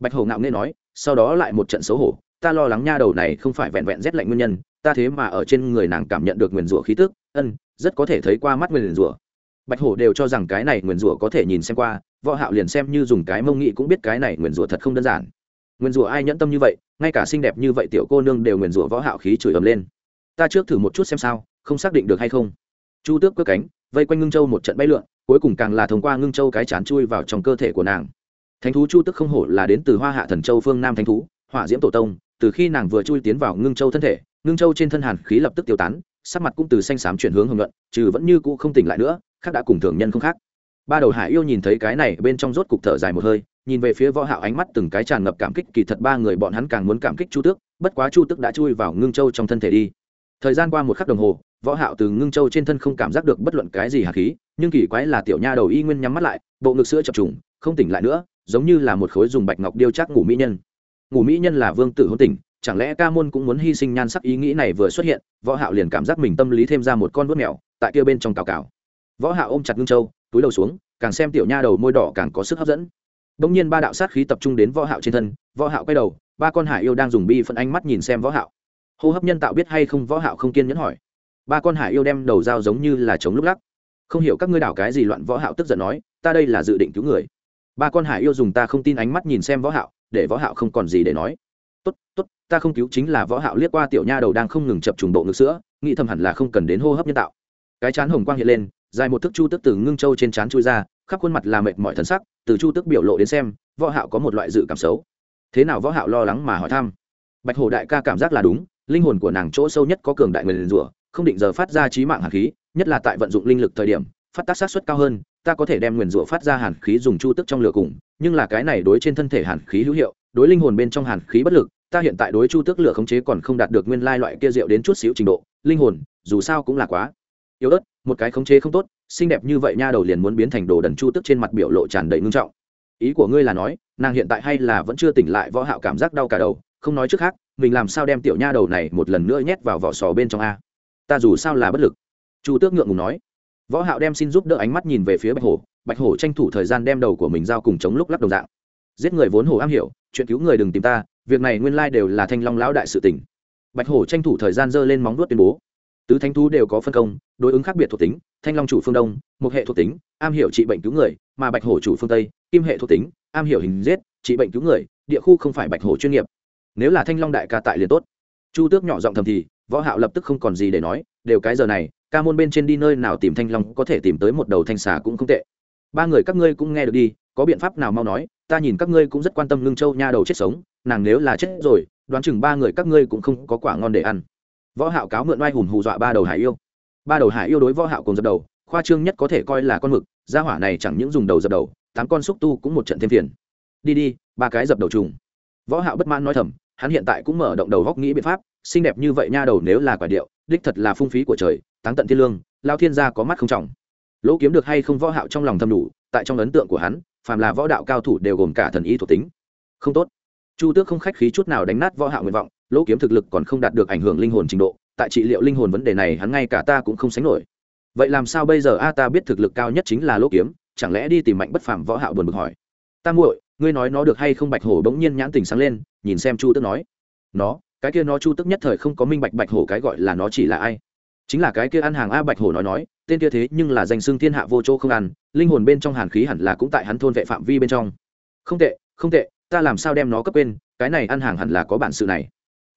Bạch hổ ngạo nghe nói, sau đó lại một trận xấu hổ. Ta lo lắng nha đầu này không phải vẹn vẹn rét lạnh nguyên nhân, ta thế mà ở trên người nàng cảm nhận được nguyền rủa khí tức. Ân, rất có thể thấy qua mắt nguyền rủa. Bạch hổ đều cho rằng cái này nguyền rủa có thể nhìn xem qua, võ hạo liền xem như dùng cái mông nghị cũng biết cái này nguyền rủa thật không đơn giản. Nguyền rủa ai nhẫn tâm như vậy, ngay cả xinh đẹp như vậy tiểu cô nương đều nguyền rủa võ hạo khí chửi ầm lên. Ta trước thử một chút xem sao, không xác định được hay không. Chu tước cất cánh vây quanh ngưng châu một trận bay lượn, cuối cùng càng là thông qua ngưng châu cái chán chui vào trong cơ thể của nàng. Thánh thú chu tức không hổ là đến từ hoa hạ thần châu phương nam thánh thú, hỏa diễm tổ tông, từ khi nàng vừa chui tiến vào ngưng châu thân thể, ngưng châu trên thân hàn khí lập tức tiêu tán, sắc mặt cũng từ xanh xám chuyển hướng hồng luận trừ vẫn như cũ không tỉnh lại nữa, khác đã cùng thường nhân không khác. Ba đầu hải yêu nhìn thấy cái này, bên trong rốt cục thở dài một hơi, nhìn về phía võ hạo ánh mắt từng cái tràn ngập cảm kích, kỳ thật ba người bọn hắn càng muốn cảm kích chu tước, bất quá chu tước đã chui vào ngưng châu trong thân thể đi. Thời gian qua một khắc đồng hồ võ hạo từ ngưng châu trên thân không cảm giác được bất luận cái gì hạt khí, nhưng kỳ quái là tiểu nha đầu y nguyên nhắm mắt lại, bộ ngực sữa chập trùng, không tỉnh lại nữa, giống như là một khối dùng bạch ngọc điêu chắc ngủ mỹ nhân. Ngủ mỹ nhân là vương tử hôn tỉnh, chẳng lẽ ca môn cũng muốn hy sinh nhan sắc ý nghĩ này vừa xuất hiện, võ hạo liền cảm giác mình tâm lý thêm ra một con vuốt mèo, tại kia bên trong cào cào. Võ hạo ôm chặt ngưng châu, túi đầu xuống, càng xem tiểu nha đầu môi đỏ càng có sức hấp dẫn. Đông nhiên ba đạo sát khí tập trung đến võ hạo trên thân, võ hạo quay đầu, ba con hải yêu đang dùng bi phân ánh mắt nhìn xem võ hạo. Hô hấp nhân tạo biết hay không võ hạo không kiên nhẫn hỏi ba con hải yêu đem đầu dao giống như là chống lúc lắc. Không hiểu các ngươi đảo cái gì loạn võ hạo tức giận nói, ta đây là dự định cứu người. Ba con hải yêu dùng ta không tin ánh mắt nhìn xem võ hạo, để võ hạo không còn gì để nói. Tốt tốt, ta không cứu chính là võ hạo liếc qua tiểu nha đầu đang không ngừng chập trùng bộ ngực sữa, nghĩ thầm hẳn là không cần đến hô hấp nhân tạo. Cái chán hồng quang hiện lên, dài một thước chu tức từ ngưng châu trên chán chui ra, khắp khuôn mặt là mệt mỏi thần sắc, từ chu tức biểu lộ đến xem, võ hạo có một loại dự cảm xấu. Thế nào võ hạo lo lắng mà hỏi thăm. Bạch hồ đại ca cảm giác là đúng, linh hồn của nàng chỗ sâu nhất có cường đại nguyên rủa không định giờ phát ra trí mạng hàn khí, nhất là tại vận dụng linh lực thời điểm, phát tác sát suất cao hơn, ta có thể đem nguyên rủa phát ra hàn khí dùng chu tức trong lửa cùng, nhưng là cái này đối trên thân thể hàn khí hữu hiệu, đối linh hồn bên trong hàn khí bất lực, ta hiện tại đối chu tức lửa khống chế còn không đạt được nguyên lai loại kia rượu đến chút xíu trình độ, linh hồn, dù sao cũng là quá yếu ớt, một cái khống chế không tốt, xinh đẹp như vậy nha đầu liền muốn biến thành đồ đần chu tức trên mặt biểu lộ tràn đầy ngưng trọng. Ý của ngươi là nói, nàng hiện tại hay là vẫn chưa tỉnh lại võ hạo cảm giác đau cả đầu, không nói trước khác, mình làm sao đem tiểu nha đầu này một lần nữa nhét vào vỏ sò bên trong a? Ta dù sao là bất lực. Chu tước ngượng ngùng nói. Võ hạo đem xin giúp đỡ ánh mắt nhìn về phía bạch hổ bạch hổ tranh thủ thời gian đem đầu của mình giao cùng chống lúc lắc đồng dạng. Giết người vốn hổ am hiểu, chuyện cứu người đừng tìm ta, việc này nguyên lai đều là thanh long lão đại sự tình. Bạch hổ tranh thủ thời gian dơ lên móng vuốt tuyên bố. Tứ thánh thú đều có phân công, đối ứng khác biệt thuộc tính, thanh long chủ phương đông, một hệ thuộc tính, am hiểu trị bệnh cứu người, mà bạch hổ chủ phương tây, kim hệ thuộc tính, am hiểu hình giết, trị bệnh cứu người, địa khu không phải bạch hổ chuyên nghiệp. Nếu là thanh long đại ca tại liền tốt. Chu tước nhỏ giọng thầm thì võ hạo lập tức không còn gì để nói, đều cái giờ này, ca môn bên trên đi nơi nào tìm thanh long có thể tìm tới một đầu thanh xà cũng không tệ. Ba người các ngươi cũng nghe được đi, có biện pháp nào mau nói, ta nhìn các ngươi cũng rất quan tâm lương châu nha đầu chết sống, nàng nếu là chết rồi, đoán chừng ba người các ngươi cũng không có quả ngon để ăn. Võ hạo cáo mượn oai hùng hù dọa ba đầu hải yêu. Ba đầu hải yêu đối võ hạo cùng dập đầu, khoa trương nhất có thể coi là con mực, gia hỏa này chẳng những dùng đầu dập đầu, tám con xúc tu cũng một trận thêm phiền. Đi đi, ba cái dập đầu trùng. Võ hạo bất mãn nói thầm, hắn hiện tại cũng mở động đầu góc nghĩ biện pháp xinh đẹp như vậy nha đầu nếu là quả điệu, đích thật là phung phí của trời, táng tận thiên lương, lao thiên gia có mắt không trọng. Lỗ kiếm được hay không võ hạo trong lòng thầm đủ, tại trong ấn tượng của hắn, phàm là võ đạo cao thủ đều gồm cả thần ý thuộc tính. Không tốt. Chu tước không khách khí chút nào đánh nát võ hạo nguyện vọng, lỗ kiếm thực lực còn không đạt được ảnh hưởng linh hồn trình độ, tại trị liệu linh hồn vấn đề này hắn ngay cả ta cũng không sánh nổi. Vậy làm sao bây giờ a, ta biết thực lực cao nhất chính là lỗ kiếm, chẳng lẽ đi tìm mạnh bất phàm võ hạo buồn bực hỏi. Ta muội, ngươi nói nó được hay không bạch hổ bỗng nhiên nhãn tình sáng lên, nhìn xem chu tước nói. Nó cái kia nó chu tước nhất thời không có minh bạch bạch hổ cái gọi là nó chỉ là ai. Chính là cái kia ăn hàng a bạch hổ nói nói, tên kia thế nhưng là danh xưng thiên hạ vô chỗ không ăn, linh hồn bên trong hàn khí hẳn là cũng tại hắn thôn vệ phạm vi bên trong. Không tệ không tệ, ta làm sao đem nó cấp quên, cái này ăn hàng hẳn là có bản sự này.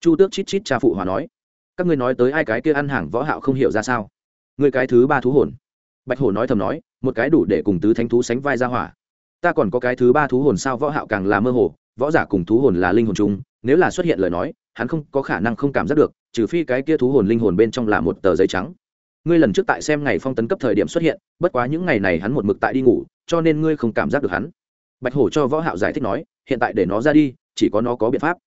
Chu tước chít chít cha phụ hòa nói, các ngươi nói tới ai cái kia ăn hàng võ hạo không hiểu ra sao? Người cái thứ ba thú hồn. Bạch hổ nói thầm nói, một cái đủ để cùng tứ thánh thú sánh vai ra hỏa. Ta còn có cái thứ ba thú hồn sao võ hạo càng là mơ hồ, võ giả cùng thú hồn là linh hồn chung, nếu là xuất hiện lời nói hắn không có khả năng không cảm giác được, trừ phi cái kia thú hồn linh hồn bên trong là một tờ giấy trắng. Ngươi lần trước tại xem ngày phong tấn cấp thời điểm xuất hiện, bất quá những ngày này hắn một mực tại đi ngủ, cho nên ngươi không cảm giác được hắn. Bạch hổ cho võ hạo giải thích nói, hiện tại để nó ra đi, chỉ có nó có biện pháp.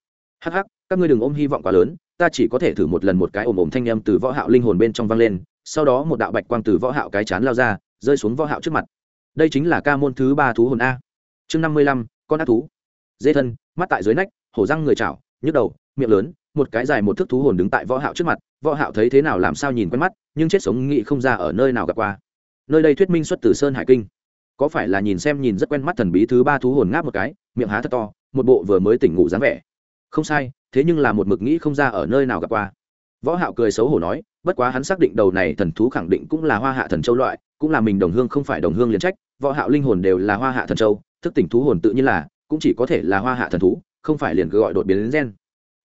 Hắc hắc, các ngươi đừng ôm hy vọng quá lớn, ta chỉ có thể thử một lần một cái ồm ồm thanh âm từ võ hạo linh hồn bên trong vang lên, sau đó một đạo bạch quang từ võ hạo cái chán lao ra, rơi xuống võ hạo trước mặt. Đây chính là ca môn thứ ba thú hồn a. Chương năm mươi lăm, con ác thú. Dê thân, mắt tại dưới nách, hổ răng người chảo, nhức đầu miệng lớn, một cái dài một thước thú hồn đứng tại võ hạo trước mặt, võ hạo thấy thế nào làm sao nhìn quen mắt, nhưng chết sống nghĩ không ra ở nơi nào gặp qua. Nơi đây thuyết minh xuất từ sơn hải kinh. Có phải là nhìn xem nhìn rất quen mắt thần bí thứ ba thú hồn ngáp một cái, miệng há thật to, một bộ vừa mới tỉnh ngủ dáng vẻ. Không sai, thế nhưng là một mực nghĩ không ra ở nơi nào gặp qua. Võ hạo cười xấu hổ nói, bất quá hắn xác định đầu này thần thú khẳng định cũng là hoa hạ thần châu loại, cũng là mình đồng hương không phải đồng hương liền trách, võ hạo linh hồn đều là hoa hạ thần châu, thức tỉnh thú hồn tự nhiên là, cũng chỉ có thể là hoa hạ thần thú, không phải liền cứ gọi đột biến đến gen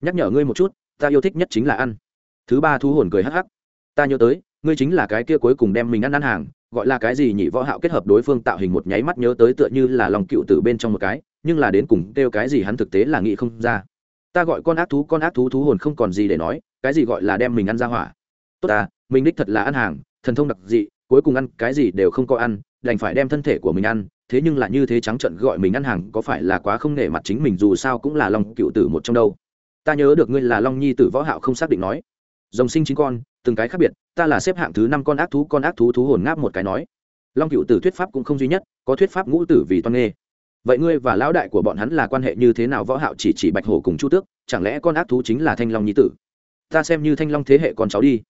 nhắc nhở ngươi một chút, ta yêu thích nhất chính là ăn. Thứ ba thú hồn cười hắc hắc. Ta nhớ tới, ngươi chính là cái kia cuối cùng đem mình ăn ăn hàng, gọi là cái gì nhị võ hạo kết hợp đối phương tạo hình một nháy mắt nhớ tới tựa như là lòng cựu tử bên trong một cái, nhưng là đến cùng kêu cái gì hắn thực tế là nghĩ không ra. Ta gọi con ác thú, con ác thú thú hồn không còn gì để nói, cái gì gọi là đem mình ăn ra hỏa. Tốt ta, mình đích thật là ăn hàng, thần thông đặc dị, cuối cùng ăn cái gì đều không có ăn, đành phải đem thân thể của mình ăn, thế nhưng là như thế trắng trợn gọi mình ăn hàng có phải là quá không nể mặt chính mình dù sao cũng là lòng cựu tử một trong đâu ta nhớ được ngươi là long nhi tử võ hạo không xác định nói. Rồng sinh chín con, từng cái khác biệt, ta là xếp hạng thứ năm con ác thú, con ác thú thú hồn ngáp một cái nói. Long cựu tử thuyết pháp cũng không duy nhất, có thuyết pháp ngũ tử vì toan nghê. Vậy ngươi và lão đại của bọn hắn là quan hệ như thế nào? Võ hạo chỉ chỉ bạch hổ cùng chu tước, chẳng lẽ con ác thú chính là thanh long nhi tử? Ta xem như thanh long thế hệ con cháu đi.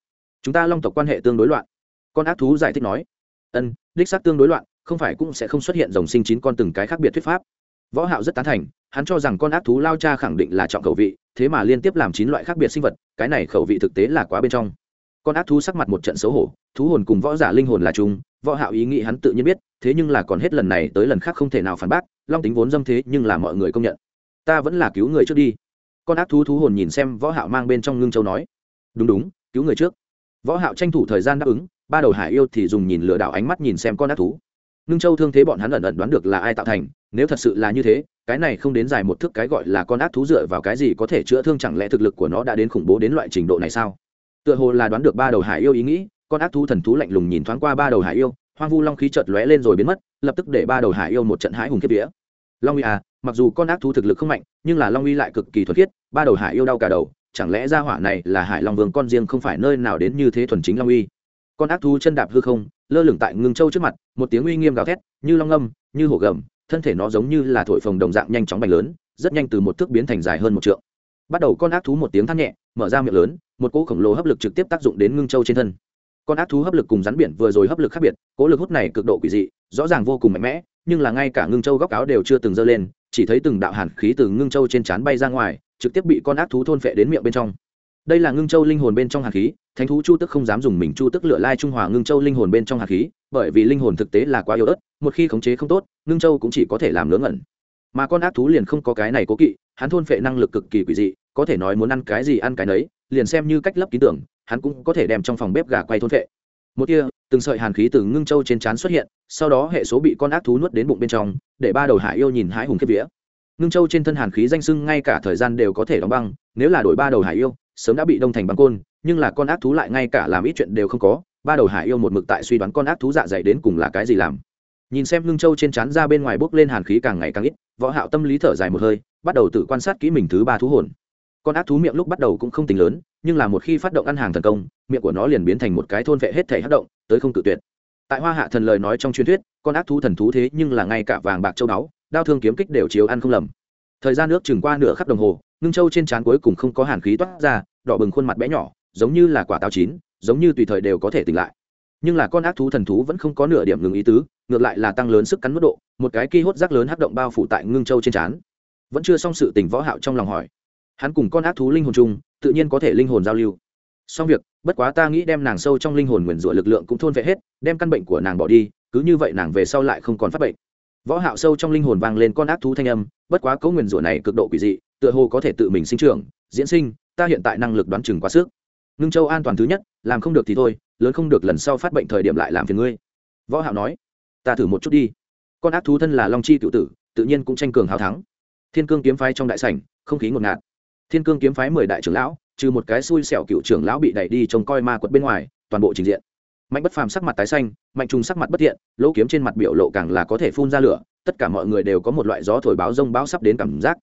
Chúng ta long tộc quan hệ tương đối loạn. Con ác thú giải thích nói. Ân, đích xác tương đối loạn, không phải cũng sẽ không xuất hiện dòng sinh chín con từng cái khác biệt thuyết pháp. Võ hạo rất tán thành, hắn cho rằng con ác thú lao cha khẳng định là trọng khẩu vị thế mà liên tiếp làm chín loại khác biệt sinh vật, cái này khẩu vị thực tế là quá bên trong. Con ác thú sắc mặt một trận xấu hổ, thú hồn cùng võ giả linh hồn là chung, võ hạo ý nghĩ hắn tự nhiên biết, thế nhưng là còn hết lần này tới lần khác không thể nào phản bác, long tính vốn dâm thế nhưng là mọi người công nhận. Ta vẫn là cứu người trước đi. Con ác thú thú hồn nhìn xem võ hạo mang bên trong ngưng châu nói. Đúng đúng, cứu người trước. Võ hạo tranh thủ thời gian đáp ứng, ba đầu hải yêu thì dùng nhìn lừa đảo ánh mắt nhìn xem con ác thú. Ngưng châu thương thế bọn hắn ẩn ẩn đoán được là ai tạo thành, nếu thật sự là như thế cái này không đến dài một thước cái gọi là con ác thú dựa vào cái gì có thể chữa thương chẳng lẽ thực lực của nó đã đến khủng bố đến loại trình độ này sao? Tựa hồ là đoán được ba đầu hải yêu ý nghĩ, con ác thú thần thú lạnh lùng nhìn thoáng qua ba đầu hải yêu, hoang vu long khí chợt lóe lên rồi biến mất, lập tức để ba đầu hải yêu một trận hãi hùng kiếp vía. Long uy à mặc dù con ác thú thực lực không mạnh, nhưng là long uy lại cực kỳ thuật khiết, ba đầu hải yêu đau cả đầu, chẳng lẽ ra hỏa này là hải long vương con riêng không phải nơi nào đến như thế thuần chính long uy? Con ác thú chân đạp hư không, lơ lửng tại ngưng châu trước mặt, một tiếng uy nghiêm gào thét, như long âm như hổ gầm thân thể nó giống như là thổi phồng đồng dạng nhanh chóng bành lớn, rất nhanh từ một thước biến thành dài hơn một trượng. Bắt đầu con ác thú một tiếng than nhẹ, mở ra miệng lớn, một cỗ khổng lồ hấp lực trực tiếp tác dụng đến ngưng châu trên thân. Con ác thú hấp lực cùng rắn biển vừa rồi hấp lực khác biệt, cỗ lực hút này cực độ quỷ dị, rõ ràng vô cùng mạnh mẽ, nhưng là ngay cả ngưng châu góc áo đều chưa từng dơ lên, chỉ thấy từng đạo hàn khí từ ngưng châu trên trán bay ra ngoài, trực tiếp bị con ác thú thôn phệ đến miệng bên trong đây là ngưng châu linh hồn bên trong hàn khí, thánh thú chu tức không dám dùng mình chu tức lửa lai trung hòa ngưng châu linh hồn bên trong hàn khí, bởi vì linh hồn thực tế là quá yếu ớt, một khi khống chế không tốt, ngưng châu cũng chỉ có thể làm lớn ẩn mà con ác thú liền không có cái này cố kỵ, hắn thôn phệ năng lực cực kỳ quỷ dị, có thể nói muốn ăn cái gì ăn cái nấy, liền xem như cách lấp ký tưởng, hắn cũng có thể đem trong phòng bếp gà quay thôn phệ. Một kia từng sợi hàn khí từ ngưng châu trên trán xuất hiện, sau đó hệ số bị con ác thú nuốt đến bụng bên trong, để ba đầu hải yêu nhìn hãi hùng kiếp vía. Ngưng châu trên thân hàn khí danh sưng ngay cả thời gian đều có thể đóng băng, nếu là đổi ba đầu hải yêu sớm đã bị đông thành băng côn, nhưng là con ác thú lại ngay cả làm ít chuyện đều không có, ba đầu hải yêu một mực tại suy đoán con ác thú dạ dày đến cùng là cái gì làm. Nhìn xem lưng châu trên trán ra bên ngoài bốc lên hàn khí càng ngày càng ít, võ hạo tâm lý thở dài một hơi, bắt đầu tự quan sát kỹ mình thứ ba thú hồn. Con ác thú miệng lúc bắt đầu cũng không tính lớn, nhưng là một khi phát động ăn hàng thần công, miệng của nó liền biến thành một cái thôn vệ hết thể hất động, tới không tự tuyệt. Tại hoa hạ thần lời nói trong truyền thuyết, con ác thú thần thú thế nhưng là ngay cả vàng bạc châu đáo đao thương kiếm kích đều chiếu ăn không lầm. Thời gian nước chừng qua nửa khắp đồng hồ ngưng châu trên trán cuối cùng không có hàn khí toát ra, đỏ bừng khuôn mặt bé nhỏ, giống như là quả táo chín, giống như tùy thời đều có thể tỉnh lại. Nhưng là con ác thú thần thú vẫn không có nửa điểm ngừng ý tứ, ngược lại là tăng lớn sức cắn mức độ, một cái ki hốt rác lớn hắc động bao phủ tại ngưng châu trên trán. Vẫn chưa xong sự tình võ hạo trong lòng hỏi. Hắn cùng con ác thú linh hồn chung, tự nhiên có thể linh hồn giao lưu. Xong việc, bất quá ta nghĩ đem nàng sâu trong linh hồn nguyền rủa lực lượng cũng thôn vệ hết, đem căn bệnh của nàng bỏ đi, cứ như vậy nàng về sau lại không còn phát bệnh. Võ hạo sâu trong linh hồn vang lên con ác thú thanh âm, bất quá cấu nguyền rủa này cực độ quỷ dị tựa hồ có thể tự mình sinh trưởng, diễn sinh, ta hiện tại năng lực đoán chừng quá sức. Ngưng châu an toàn thứ nhất, làm không được thì thôi, lớn không được lần sau phát bệnh thời điểm lại làm phiền ngươi. Võ hạo nói. Ta thử một chút đi. Con ác thú thân là long chi cựu tử, tự nhiên cũng tranh cường hào thắng. Thiên cương kiếm phái trong đại sảnh, không khí ngột ngạt. Thiên cương kiếm phái mười đại trưởng lão, trừ một cái xui xẻo cựu trưởng lão bị đẩy đi trông coi ma quật bên ngoài, toàn bộ trình diện. Mạnh bất phàm sắc mặt tái xanh, mạnh trùng sắc mặt bất thiện, lỗ kiếm trên mặt biểu lộ càng là có thể phun ra lửa, tất cả mọi người đều có một loại gió thổi báo rông báo sắp đến cảm giác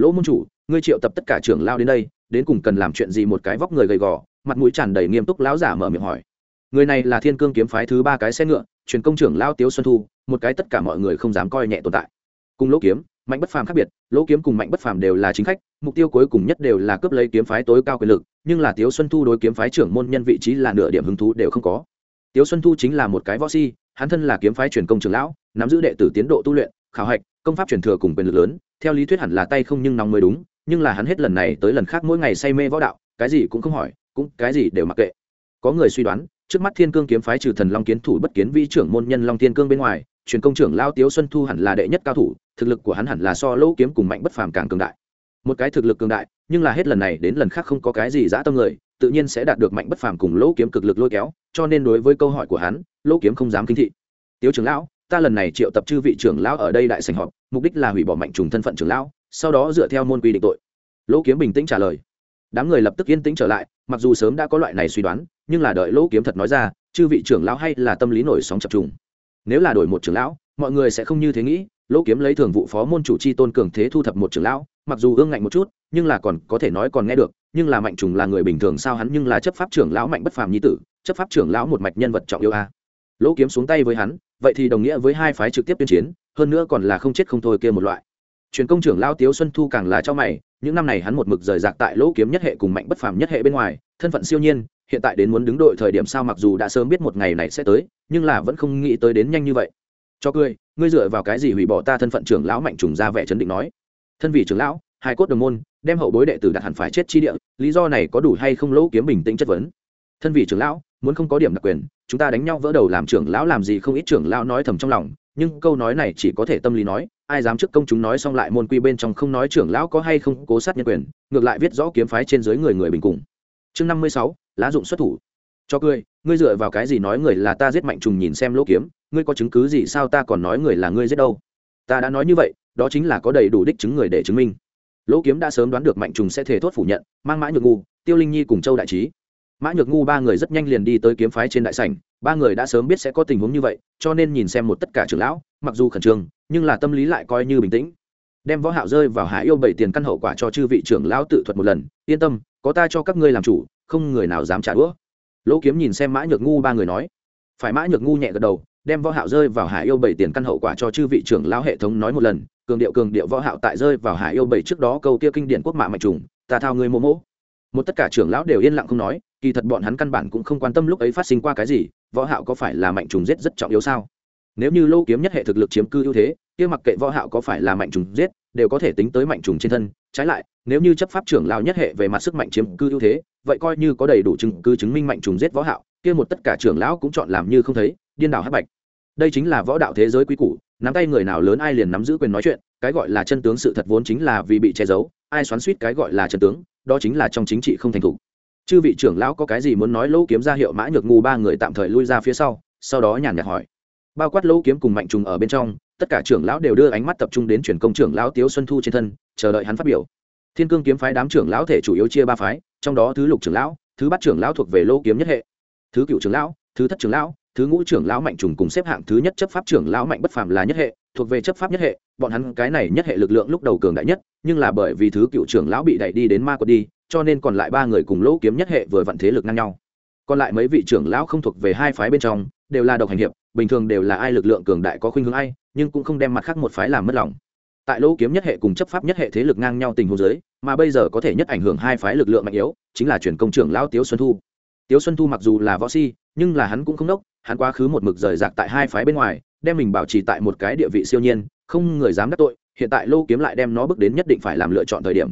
lỗ môn chủ, ngươi triệu tập tất cả trưởng lao đến đây, đến cùng cần làm chuyện gì một cái vóc người gầy gò, mặt mũi tràn đầy nghiêm túc lão giả mở miệng hỏi. Người này là thiên cương kiếm phái thứ ba cái xe ngựa, truyền công trưởng lao tiếu xuân thu, một cái tất cả mọi người không dám coi nhẹ tồn tại. Cùng lỗ kiếm, mạnh bất phàm khác biệt, lỗ kiếm cùng mạnh bất phàm đều là chính khách, mục tiêu cuối cùng nhất đều là cướp lấy kiếm phái tối cao quyền lực, nhưng là tiếu xuân thu đối kiếm phái trưởng môn nhân vị trí là nửa điểm hứng thú đều không có. Tiếu xuân thu chính là một cái võ si, hắn thân là kiếm phái truyền công trưởng lão, nắm giữ đệ tử tiến độ tu luyện, khảo hạch, công pháp truyền thừa cùng quyền lực lớn theo lý thuyết hẳn là tay không nhưng nóng mới đúng, nhưng là hắn hết lần này tới lần khác mỗi ngày say mê võ đạo, cái gì cũng không hỏi, cũng cái gì đều mặc kệ. Có người suy đoán, trước mắt thiên cương kiếm phái trừ thần long kiến thủ bất kiến vi trưởng môn nhân long thiên cương bên ngoài, truyền công trưởng lao tiếu xuân thu hẳn là đệ nhất cao thủ, thực lực của hắn hẳn là so lỗ kiếm cùng mạnh bất phàm càng cường đại. Một cái thực lực cường đại, nhưng là hết lần này đến lần khác không có cái gì dã tâm người, tự nhiên sẽ đạt được mạnh bất phàm cùng lỗ kiếm cực lực lôi kéo, cho nên đối với câu hỏi của hắn, lỗ kiếm không dám kinh thị. Tiếu trưởng lão ta lần này triệu tập chư vị trưởng lão ở đây đại sành họp, mục đích là hủy bỏ mạnh trùng thân phận trưởng lão, sau đó dựa theo môn quy định tội. Lỗ kiếm bình tĩnh trả lời. Đám người lập tức yên tĩnh trở lại, mặc dù sớm đã có loại này suy đoán, nhưng là đợi lỗ kiếm thật nói ra, chư vị trưởng lão hay là tâm lý nổi sóng chập trùng. Nếu là đổi một trưởng lão, mọi người sẽ không như thế nghĩ, lỗ kiếm lấy thường vụ phó môn chủ c h i tôn cường thế thu thập một trưởng lão, mặc dù ương ngạnh một chút, nhưng là còn có thể nói còn nghe được, nhưng là mạnh trùng là người bình thường sao hắn nhưng là chấp pháp trưởng lão mạnh bất phàm nhi tử, chấp pháp trưởng lão một mạch nhân vật trọng yêu a lỗ kiếm xuống tay với hắn, vậy thì đồng nghĩa với hai phái trực tiếp tuyên chiến, hơn nữa còn là không chết không thôi kia một loại. Truyền công trưởng lao tiếu xuân thu càng là cho mày, những năm này hắn một mực rời rạc tại lỗ kiếm nhất hệ cùng mạnh bất phàm nhất hệ bên ngoài, thân phận siêu nhiên, hiện tại đến muốn đứng đội thời điểm sao mặc dù đã sớm biết một ngày này sẽ tới, nhưng là vẫn không nghĩ tới đến nhanh như vậy. Cho cười, ngươi dựa vào cái gì hủy bỏ ta thân phận trưởng lão mạnh trùng ra vẻ chấn định nói. Thân vị trưởng lão, hai cốt đồng môn, đem hậu bối đệ tử đặt hẳn phải chết chi địa, lý do này có đủ hay không lỗ kiếm bình tĩnh chất vấn. Thân vị trưởng lão, muốn không có điểm đặc quyền chúng ta đánh nhau vỡ đầu làm trưởng lão làm gì không ít trưởng lão nói thầm trong lòng, nhưng câu nói này chỉ có thể tâm lý nói, ai dám trước công chúng nói xong lại môn quy bên trong không nói trưởng lão có hay không cố sát nhân quyền, ngược lại viết rõ kiếm phái trên dưới người người bình cùng. Chương năm mươi sáu, lá dụng xuất thủ. Cho cười, ngươi dựa vào cái gì nói người là ta giết mạnh trùng nhìn xem lỗ kiếm, ngươi có chứng cứ gì sao ta còn nói người là ngươi giết đâu? Ta đã nói như vậy, đó chính là có đầy đủ đích chứng người để chứng minh. Lỗ kiếm đã sớm đoán được mạnh trùng sẽ thể thốt phủ nhận, mang mãi nhược ngu, tiêu linh nhi cùng châu đại trí mã nhược ngu ba người rất nhanh liền đi tới kiếm phái trên đại sảnh, ba người đã sớm biết sẽ có tình huống như vậy, cho nên nhìn xem một tất cả trưởng lão, mặc dù khẩn trương, nhưng là tâm lý lại coi như bình tĩnh. Đem võ hạo rơi vào hải yêu bảy tiền căn hậu quả cho chư vị trưởng lão tự thuật một lần, yên tâm, có ta cho các ngươi làm chủ, không người nào dám trả đũa. Lỗ kiếm nhìn xem mã nhược ngu ba người nói. Phải mã nhược ngu nhẹ gật đầu, đem võ hạo rơi vào hải yêu bảy tiền căn hậu quả cho chư vị trưởng lão hệ thống nói một lần, cường điệu cường điệu võ hạo tại rơi vào hải yêu bảy trước đó câu kia kinh điển quốc mạ mạnh trùng, ta thao ngươi mô mỗ một tất cả trưởng lão đều yên lặng không nói, kỳ thật bọn hắn căn bản cũng không quan tâm lúc ấy phát sinh qua cái gì, võ hạo có phải là mạnh trùng giết rất trọng yếu sao? Nếu như lô kiếm nhất hệ thực lực chiếm cư ưu thế, kia mặc kệ võ hạo có phải là mạnh trùng giết, đều có thể tính tới mạnh trùng trên thân. Trái lại, nếu như chấp pháp trưởng lão nhất hệ về mặt sức mạnh chiếm cư ưu thế, vậy coi như có đầy đủ chứng cứ chứng minh mạnh trùng giết võ hạo, kia một tất cả trưởng lão cũng chọn làm như không thấy, điên đảo hắc bạch. Đây chính là võ đạo thế giới quý củ, nắm tay người nào lớn ai liền nắm giữ quyền nói chuyện, cái gọi là chân tướng sự thật vốn chính là vì bị che giấu, ai xoắn suýt cái gọi là chân tướng đó chính là trong chính trị không thành thủ chư vị trưởng lão có cái gì muốn nói lỗ kiếm ra hiệu mã nhược ngu ba người tạm thời lui ra phía sau sau đó nhàn nhạt hỏi. Bao quát lỗ kiếm cùng mạnh trùng ở bên trong, tất cả trưởng lão đều đưa ánh mắt tập trung đến chuyển công trưởng lão tiếu xuân thu trên thân, chờ đợi hắn phát biểu. Thiên cương kiếm phái đám trưởng lão thể chủ yếu chia ba phái, trong đó thứ lục trưởng lão, thứ bát trưởng lão thuộc về lỗ kiếm nhất hệ. Thứ cựu trưởng lão, thứ thất trưởng lão, thứ ngũ trưởng lão mạnh trùng cùng xếp hạng thứ nhất chấp pháp trưởng lão mạnh bất phàm là nhất hệ thuộc về chấp pháp nhất hệ, bọn hắn cái này nhất hệ lực lượng lúc đầu cường đại nhất, nhưng là bởi vì thứ cựu trưởng lão bị đẩy đi đến ma quật đi, cho nên còn lại ba người cùng lỗ kiếm nhất hệ vừa vặn thế lực ngang nhau. Còn lại mấy vị trưởng lão không thuộc về hai phái bên trong, đều là độc hành hiệp, bình thường đều là ai lực lượng cường đại có khuynh hướng ai, nhưng cũng không đem mặt khác một phái làm mất lòng. Tại lỗ kiếm nhất hệ cùng chấp pháp nhất hệ thế lực ngang nhau tình huống giới mà bây giờ có thể nhất ảnh hưởng hai phái lực lượng mạnh yếu, chính là chuyển công trưởng lão tiếu xuân thu. Tiếu xuân thu mặc dù là võ si nhưng là hắn cũng không đốc, hắn quá khứ một mực rời rạc tại hai phái bên ngoài đem mình bảo trì tại một cái địa vị siêu nhiên, không người dám đắc tội, hiện tại lô kiếm lại đem nó bước đến nhất định phải làm lựa chọn thời điểm.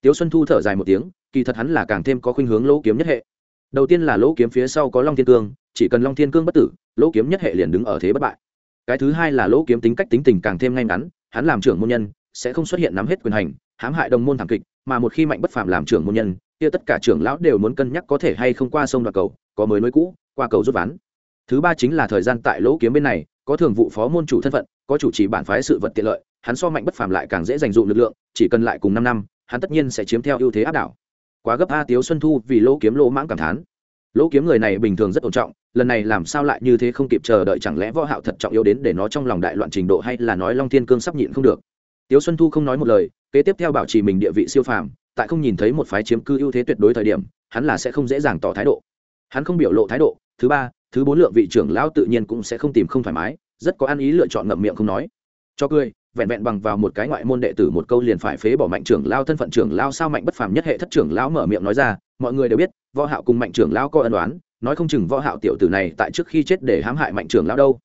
Tiếu xuân thu thở dài một tiếng, kỳ thật hắn là càng thêm có khuynh hướng lô kiếm nhất hệ. Đầu tiên là lô kiếm phía sau có long thiên cương, chỉ cần long thiên cương bất tử, lô kiếm nhất hệ liền đứng ở thế bất bại. Cái thứ hai là lô kiếm tính cách tính tình càng thêm ngay ngắn, hắn làm trưởng môn nhân, sẽ không xuất hiện nắm hết quyền hành, hãm hại đồng môn thảm kịch, mà một khi mạnh bất phàm làm trưởng môn nhân, kia tất cả trưởng lão đều muốn cân nhắc có thể hay không qua sông đoạt cầu, có mới nối cũ, qua cầu rút ván. Thứ ba chính là thời gian tại lỗ kiếm bên này có thường vụ phó môn chủ thân phận, có chủ trì bản phái sự vật tiện lợi, hắn so mạnh bất phàm lại càng dễ dành dụng lực lượng, chỉ cần lại cùng năm năm, hắn tất nhiên sẽ chiếm theo ưu thế áp đảo. Quá gấp a tiếu xuân thu vì lỗ kiếm lỗ mãng cảm thán. Lỗ kiếm người này bình thường rất ổn trọng, lần này làm sao lại như thế không kịp chờ đợi chẳng lẽ võ hạo thật trọng yếu đến để nó trong lòng đại loạn trình độ hay là nói long thiên cương sắp nhịn không được. Tiếu xuân thu không nói một lời, kế tiếp theo bảo trì mình địa vị siêu phàm, tại không nhìn thấy một phái chiếm cư ưu thế tuyệt đối thời điểm, hắn là sẽ không dễ dàng tỏ thái độ. Hắn không biểu lộ thái độ. Thứ ba thứ bốn lượng vị trưởng lão tự nhiên cũng sẽ không tìm không thoải mái, rất có ăn ý lựa chọn ngậm miệng không nói. Cho cười, vẹn vẹn bằng vào một cái ngoại môn đệ tử một câu liền phải phế bỏ mạnh trưởng lao thân phận trưởng lao sao mạnh bất phàm nhất hệ thất trưởng lão mở miệng nói ra, mọi người đều biết, võ hạo cùng mạnh trưởng lão có ân đoán nói không chừng võ hạo tiểu tử này tại trước khi chết để hãm hại mạnh trưởng lão đâu.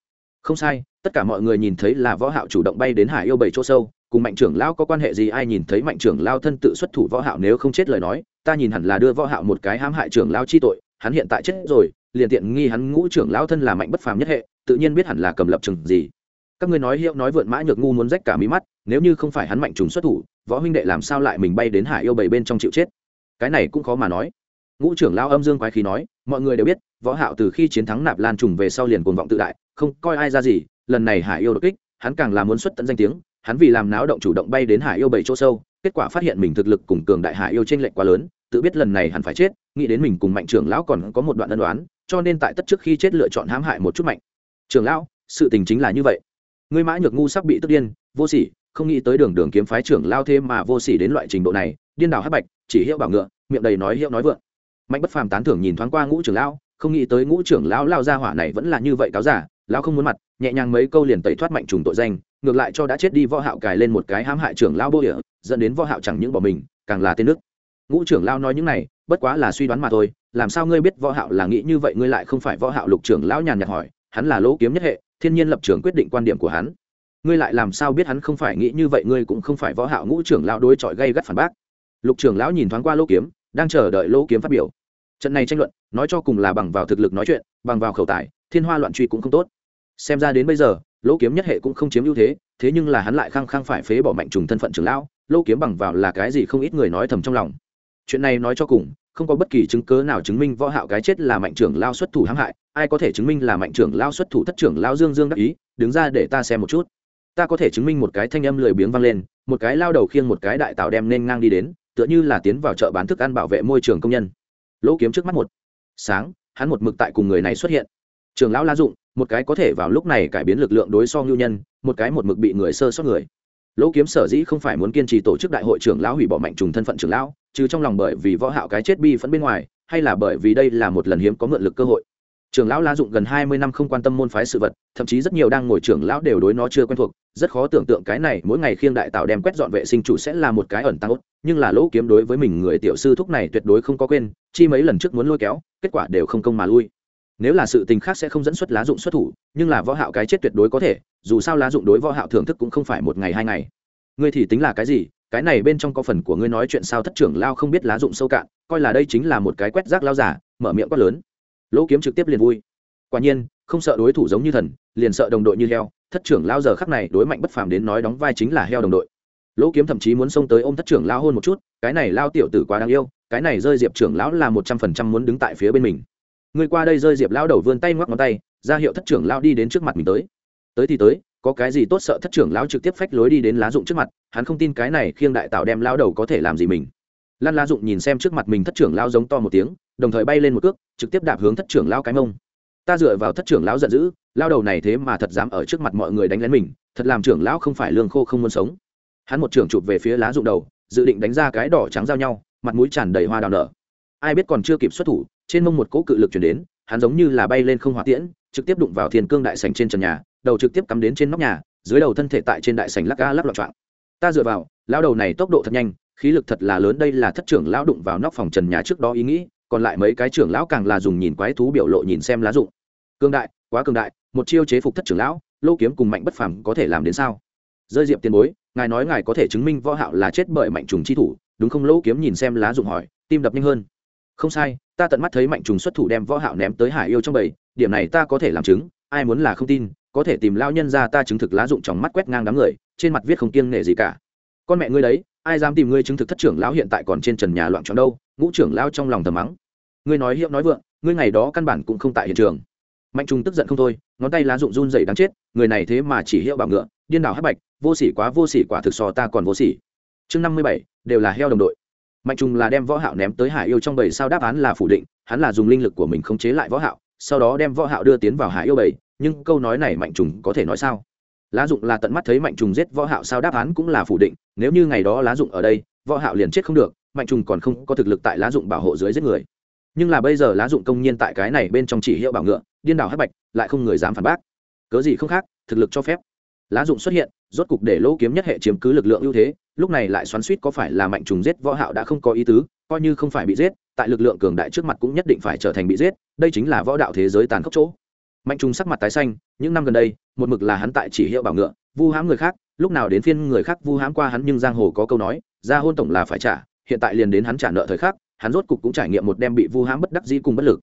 Không sai, tất cả mọi người nhìn thấy là võ hạo chủ động bay đến hải yêu bảy chỗ sâu, cùng mạnh trưởng lão có quan hệ gì ai nhìn thấy mạnh trưởng lao thân tự xuất thủ võ hạo nếu không chết lời nói, ta nhìn hẳn là đưa võ hạo một cái hãm hại trưởng lão chi tội hắn hiện tại chết rồi, liền tiện nghi hắn ngũ trưởng lão thân là mạnh bất phàm nhất hệ, tự nhiên biết hẳn là cầm lập chừng gì. Các ngươi nói hiệu nói vượn mã nhược ngu muốn rách cả mí mắt, nếu như không phải hắn mạnh trùng xuất thủ, võ huynh đệ làm sao lại mình bay đến hải yêu bảy bên trong chịu chết? Cái này cũng khó mà nói. Ngũ trưởng lão âm dương quái khí nói, mọi người đều biết, võ hạo từ khi chiến thắng nạp lan trùng về sau liền cuồng vọng tự đại, không coi ai ra gì, lần này hải yêu đột kích, hắn càng là muốn xuất tận danh tiếng, hắn vì làm náo động chủ động bay đến hải yêu bảy chỗ sâu, kết quả phát hiện mình thực lực cùng cường đại hải yêu trên lệnh quá lớn tự biết lần này hẳn phải chết, nghĩ đến mình cùng mạnh trưởng lão còn có một đoạn ân đoán cho nên tại tất trước khi chết lựa chọn hãm hại một chút mạnh. Trưởng lão, sự tình chính là như vậy. Ngươi mã nhược ngu sắp bị tức điên, vô sỉ, không nghĩ tới đường đường kiếm phái trưởng lao thế mà vô sỉ đến loại trình độ này, điên đảo hát bạch, chỉ hiệu bảo ngựa, miệng đầy nói hiệu nói vượng. Mạnh bất phàm tán thưởng nhìn thoáng qua ngũ trưởng lão, không nghĩ tới ngũ trưởng lão lao ra hỏa này vẫn là như vậy cáo giả, lão không muốn mặt, nhẹ nhàng mấy câu liền tẩy thoát mạnh trùng tội danh, ngược lại cho đã chết đi võ hạo cài lên một cái hãm hại trưởng lão bô địa, dẫn đến võ hạo chẳng những bỏ mình, càng là tên nước ngũ trưởng lão nói những này, bất quá là suy đoán mà thôi, làm sao ngươi biết võ hạo là nghĩ như vậy, ngươi lại không phải võ hạo lục trưởng lão nhàn nhạt hỏi, hắn là lỗ kiếm nhất hệ, thiên nhiên lập trường quyết định quan điểm của hắn. Ngươi lại làm sao biết hắn không phải nghĩ như vậy, ngươi cũng không phải võ hạo ngũ trưởng lão đối chọi gây gắt phản bác. Lục trưởng lão nhìn thoáng qua lỗ kiếm, đang chờ đợi lỗ kiếm phát biểu. Trận này tranh luận, nói cho cùng là bằng vào thực lực nói chuyện, bằng vào khẩu tài, thiên hoa loạn truy cũng không tốt. Xem ra đến bây giờ, lỗ kiếm nhất hệ cũng không chiếm ưu thế thế nhưng là hắn lại khăng khăng phải phế bỏ mạnh trùng thân phận trưởng lão, lỗ kiếm bằng vào là cái gì không ít người nói thầm trong lòng chuyện này nói cho cùng, không có bất kỳ chứng cớ nào chứng minh võ hạo cái chết là mạnh trưởng lao xuất thủ hãm hại, ai có thể chứng minh là mạnh trưởng lao xuất thủ thất trưởng lao dương dương đắc ý, đứng ra để ta xem một chút. Ta có thể chứng minh một cái thanh âm lười biếng vang lên, một cái lao đầu khiêng một cái đại tạo đem nên ngang đi đến, tựa như là tiến vào chợ bán thức ăn bảo vệ môi trường công nhân. Lỗ kiếm trước mắt một sáng, hắn một mực tại cùng người này xuất hiện. Trường lão la dụng, một cái có thể vào lúc này cải biến lực lượng đối so ngưu nhân, một cái một mực bị người sơ sót người. Lỗ kiếm sở dĩ không phải muốn kiên trì tổ chức đại hội trưởng lão hủy bỏ mạnh trùng thân phận trưởng lão chứ trong lòng bởi vì võ hạo cái chết bi phẫn bên ngoài, hay là bởi vì đây là một lần hiếm có mượn lực cơ hội. Trưởng lão la dụng gần hai mươi năm không quan tâm môn phái sự vật, thậm chí rất nhiều đang ngồi trưởng lão đều đối nó chưa quen thuộc, rất khó tưởng tượng cái này mỗi ngày khiêng đại tạo đem quét dọn vệ sinh chủ sẽ là một cái ẩn tăng ốt, nhưng là lỗ kiếm đối với mình người tiểu sư thúc này tuyệt đối không có quên, chi mấy lần trước muốn lôi kéo, kết quả đều không công mà lui. Nếu là sự tình khác sẽ không dẫn xuất lá dụng xuất thủ, nhưng là võ hạo cái chết tuyệt đối có thể, dù sao lá dụng đối võ hạo thưởng thức cũng không phải một ngày hai ngày. Ngươi thì tính là cái gì? Cái này bên trong có phần của ngươi nói chuyện sao thất trưởng lao không biết lá dụng sâu cạn, coi là đây chính là một cái quét rác lao giả, mở miệng quát lớn. Lỗ kiếm trực tiếp liền vui. Quả nhiên, không sợ đối thủ giống như thần, liền sợ đồng đội như heo, thất trưởng lao giờ khắc này đối mạnh bất phàm đến nói đóng vai chính là heo đồng đội. Lỗ kiếm thậm chí muốn xông tới ôm thất trưởng lao hôn một chút, cái này lao tiểu tử quá đáng yêu, cái này rơi diệp trưởng lão là một trăm phần trăm muốn đứng tại phía bên mình. Người qua đây rơi diệp lao đầu vươn tay ngoắc ngón tay, ra hiệu thất trưởng lao đi đến trước mặt mình tới. Tới thì tới có cái gì tốt sợ thất trưởng lão trực tiếp phách lối đi đến lá dụng trước mặt, hắn không tin cái này khiêng đại tạo đem lao đầu có thể làm gì mình. Lan lá dụng nhìn xem trước mặt mình thất trưởng lao giống to một tiếng, đồng thời bay lên một cước, trực tiếp đạp hướng thất trưởng lao cái mông. Ta dựa vào thất trưởng lão giận dữ lao đầu này thế mà thật dám ở trước mặt mọi người đánh lén mình, thật làm trưởng lão không phải lương khô không muốn sống. Hắn một trưởng chụp về phía lá dụng đầu, dự định đánh ra cái đỏ trắng giao nhau, mặt mũi tràn đầy hoa đào nở. Ai biết còn chưa kịp xuất thủ, trên mông một cỗ cự lực chuyển đến, hắn giống như là bay lên không hỏa tiễn trực tiếp đụng vào thiên cương đại sành trên trần nhà, đầu trực tiếp cắm đến trên nóc nhà, dưới đầu thân thể tại trên đại sành lắc ga lắc loạn trọng ta dựa vào lao đầu này tốc độ thật nhanh, khí lực thật là lớn, đây là thất trưởng lão đụng vào nóc phòng trần nhà trước đó ý nghĩ, còn lại mấy cái trưởng lão càng là dùng nhìn quái thú biểu lộ nhìn xem lá dụng cương đại, quá cương đại, một chiêu chế phục thất trưởng lão, lô kiếm cùng mạnh bất phàm có thể làm đến sao? Rơi diệp tiền bối, ngài nói ngài có thể chứng minh võ hạo là chết bởi mạnh trùng chi thủ, đúng không? Lô kiếm nhìn xem lá dụng hỏi, tim đập nhanh hơn không sai, ta tận mắt thấy mạnh trùng xuất thủ đem võ hạo ném tới hải yêu trong bầy, điểm này ta có thể làm chứng, ai muốn là không tin, có thể tìm lao nhân ra ta chứng thực lá dụng trong mắt quét ngang đám người, trên mặt viết không kiêng nể gì cả. Con mẹ ngươi đấy, ai dám tìm ngươi chứng thực thất trưởng lão hiện tại còn trên trần nhà loạn trọn đâu, ngũ trưởng lão trong lòng thầm mắng. Ngươi nói hiệu nói vượng, ngươi ngày đó căn bản cũng không tại hiện trường. Mạnh trùng tức giận không thôi, ngón tay lá dụng run rẩy đáng chết, người này thế mà chỉ hiệu bảo ngựa, điên đảo hắc bạch, vô sỉ quá, vô sỉ quả thực so ta còn vô sỉ. Chương năm mươi bảy, đều là heo đồng đội mạnh trùng là đem võ hạo ném tới hải yêu trong bầy, sao đáp án là phủ định, hắn là dùng linh lực của mình khống chế lại võ hạo, sau đó đem võ hạo đưa tiến vào hải yêu bầy, nhưng câu nói này mạnh trùng có thể nói sao? Lá dụng là tận mắt thấy mạnh trùng giết võ hạo, sao đáp án cũng là phủ định, nếu như ngày đó lá dụng ở đây, võ hạo liền chết không được, mạnh trùng còn không có thực lực tại lá dụng bảo hộ dưới giết người. Nhưng là bây giờ lá dụng công nhiên tại cái này bên trong chỉ hiệu bảo ngựa, điên đảo hắc bạch, lại không người dám phản bác. Cớ gì không khác, thực lực cho phép. Lá dụng xuất hiện rốt cục để lỗ kiếm nhất hệ chiếm cứ lực lượng ưu thế, lúc này lại xoắn suýt có phải là mạnh trùng giết võ hạo đã không có ý tứ, coi như không phải bị giết, tại lực lượng cường đại trước mặt cũng nhất định phải trở thành bị giết, đây chính là võ đạo thế giới tàn khốc chỗ. Mạnh trùng sắc mặt tái xanh, những năm gần đây, một mực là hắn tại chỉ hiệu bảo ngựa, vu hãm người khác, lúc nào đến phiên người khác vu hãm qua hắn nhưng giang hồ có câu nói, ra hôn tổng là phải trả, hiện tại liền đến hắn trả nợ thời khắc, hắn rốt cục cũng trải nghiệm một đêm bị vu hãm bất đắc dĩ cùng bất lực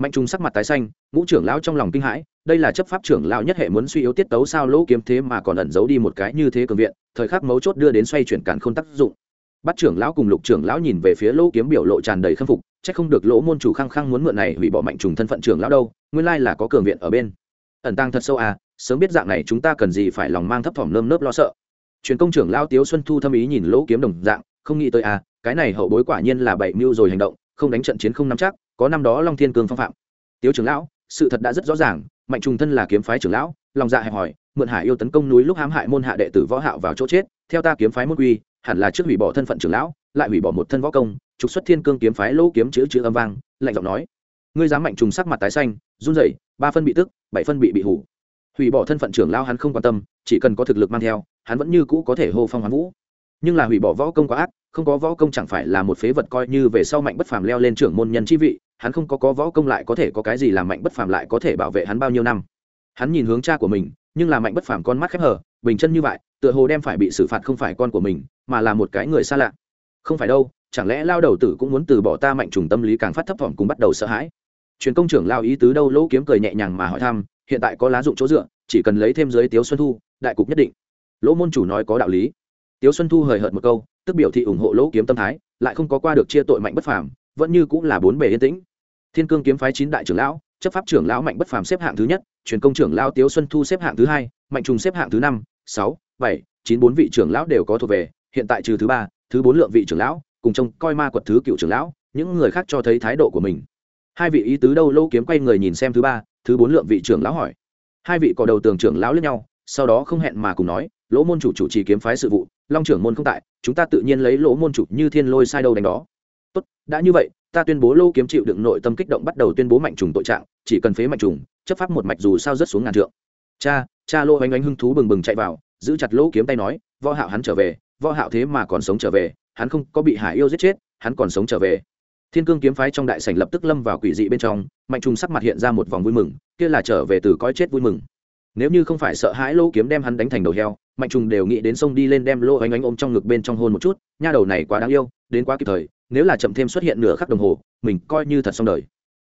mạnh trùng sắc mặt tái xanh, ngũ trưởng lão trong lòng kinh hãi, đây là chấp pháp trưởng lão nhất hệ muốn suy yếu tiết tấu sao lỗ kiếm thế mà còn ẩn giấu đi một cái như thế cường viện, thời khắc mấu chốt đưa đến xoay chuyển cản không tác dụng. Bắt trưởng lão cùng lục trưởng lão nhìn về phía lỗ kiếm biểu lộ tràn đầy khâm phục, chắc không được lỗ môn chủ khăng khăng muốn mượn này hủy bỏ mạnh trùng thân phận trưởng lão đâu, nguyên lai là có cường viện ở bên. Ẩn tăng thật sâu à sớm biết dạng này chúng ta cần gì phải lòng mang thấp thỏm nơm nớp lo sợ. Truyền công trưởng lão tiếu xuân thu thâm ý nhìn lỗ kiếm đồng dạng, không nghĩ tới à cái này hậu bối quả nhiên là bảy mưu rồi hành động, không đánh trận chiến không nắm chắc có năm đó long thiên cương phong phạm. Tiếu trưởng lão, sự thật đã rất rõ ràng, mạnh trùng thân là kiếm phái trưởng lão, lòng dạ hẹp hỏi mượn hải yêu tấn công núi lúc hãm hại môn hạ đệ tử võ hạo vào chỗ chết, theo ta kiếm phái môn quy, hẳn là trước hủy bỏ thân phận trưởng lão, lại hủy bỏ một thân võ công, trục xuất thiên cương kiếm phái lỗ kiếm chữ chữ âm vang, lạnh giọng nói. Ngươi dám mạnh trùng sắc mặt tái xanh, run rẩy, ba phân bị tức, bảy phân bị bị hủ. Hủy bỏ thân phận trưởng lão hắn không quan tâm, chỉ cần có thực lực mang theo, hắn vẫn như cũ có thể hô phong hoán vũ. Nhưng là hủy bỏ võ công quá ác, không có võ công chẳng phải là một phế vật coi như về sau mạnh bất phàm leo lên trưởng môn nhân chi vị hắn không có có võ công lại có thể có cái gì làm mạnh bất phàm lại có thể bảo vệ hắn bao nhiêu năm. Hắn nhìn hướng cha của mình, nhưng là mạnh bất phàm con mắt khép hở bình chân như vậy, tựa hồ đem phải bị xử phạt không phải con của mình, mà là một cái người xa lạ. Không phải đâu, chẳng lẽ lao đầu tử cũng muốn từ bỏ ta mạnh trùng tâm lý càng phát thấp thỏm cùng bắt đầu sợ hãi? Truyền công trưởng lao ý tứ đâu lỗ kiếm cười nhẹ nhàng mà hỏi thăm, hiện tại có lá dụng chỗ dựa, chỉ cần lấy thêm giới tiếu xuân thu, đại cục nhất định. Lỗ môn chủ nói có đạo lý. Tiếu xuân thu hời hợt một câu, tức biểu thị ủng hộ lỗ kiếm tâm thái, lại không có qua được chia tội mạnh bất phàm, vẫn như cũng là bốn bề yên tĩnh thiên cương kiếm phái chín đại trưởng lão, chấp pháp trưởng lão mạnh bất phàm xếp hạng thứ nhất, truyền công trưởng lão tiếu xuân thu xếp hạng thứ hai, mạnh trùng xếp hạng thứ năm, sáu, bảy, chín, bốn vị trưởng lão đều có thuộc về, hiện tại trừ thứ ba, thứ bốn lượng vị trưởng lão, cùng trông coi ma quật thứ cựu trưởng lão, những người khác cho thấy thái độ của mình. Hai vị ý tứ đâu lâu kiếm quay người nhìn xem thứ ba, thứ bốn lượng vị trưởng lão hỏi. Hai vị có đầu tường trưởng lão lẫn nhau, sau đó không hẹn mà cùng nói, lỗ môn chủ chủ trì kiếm phái sự vụ, long trưởng môn không tại, chúng ta tự nhiên lấy lỗ môn chủ như thiên lôi sai đâu đánh đó đã như vậy, ta tuyên bố lô kiếm chịu đựng nội tâm kích động bắt đầu tuyên bố mạnh trùng tội trạng, chỉ cần phế mạnh trùng, chấp pháp một mạch dù sao rất xuống ngàn trượng. Cha cha lô oanh oanh hưng thú bừng bừng chạy vào, giữ chặt Lô kiếm tay nói, võ hạo hắn trở về, võ hạo thế mà còn sống trở về, hắn không có bị hải yêu giết chết, hắn còn sống trở về. Thiên cương kiếm phái trong đại sảnh lập tức lâm vào quỷ dị bên trong, mạnh trùng sắc mặt hiện ra một vòng vui mừng, kia là trở về từ coi chết vui mừng. Nếu như không phải sợ hãi Lô kiếm đem hắn đánh thành đầu heo, mạnh trùng đều nghĩ đến sông đi lên đem Lô oanh oanh ôm trong ngực bên trong hôn một chút, nha đầu này quá đáng yêu, đến quá kịp thời nếu là chậm thêm xuất hiện nửa khắc đồng hồ, mình coi như thật xong đời.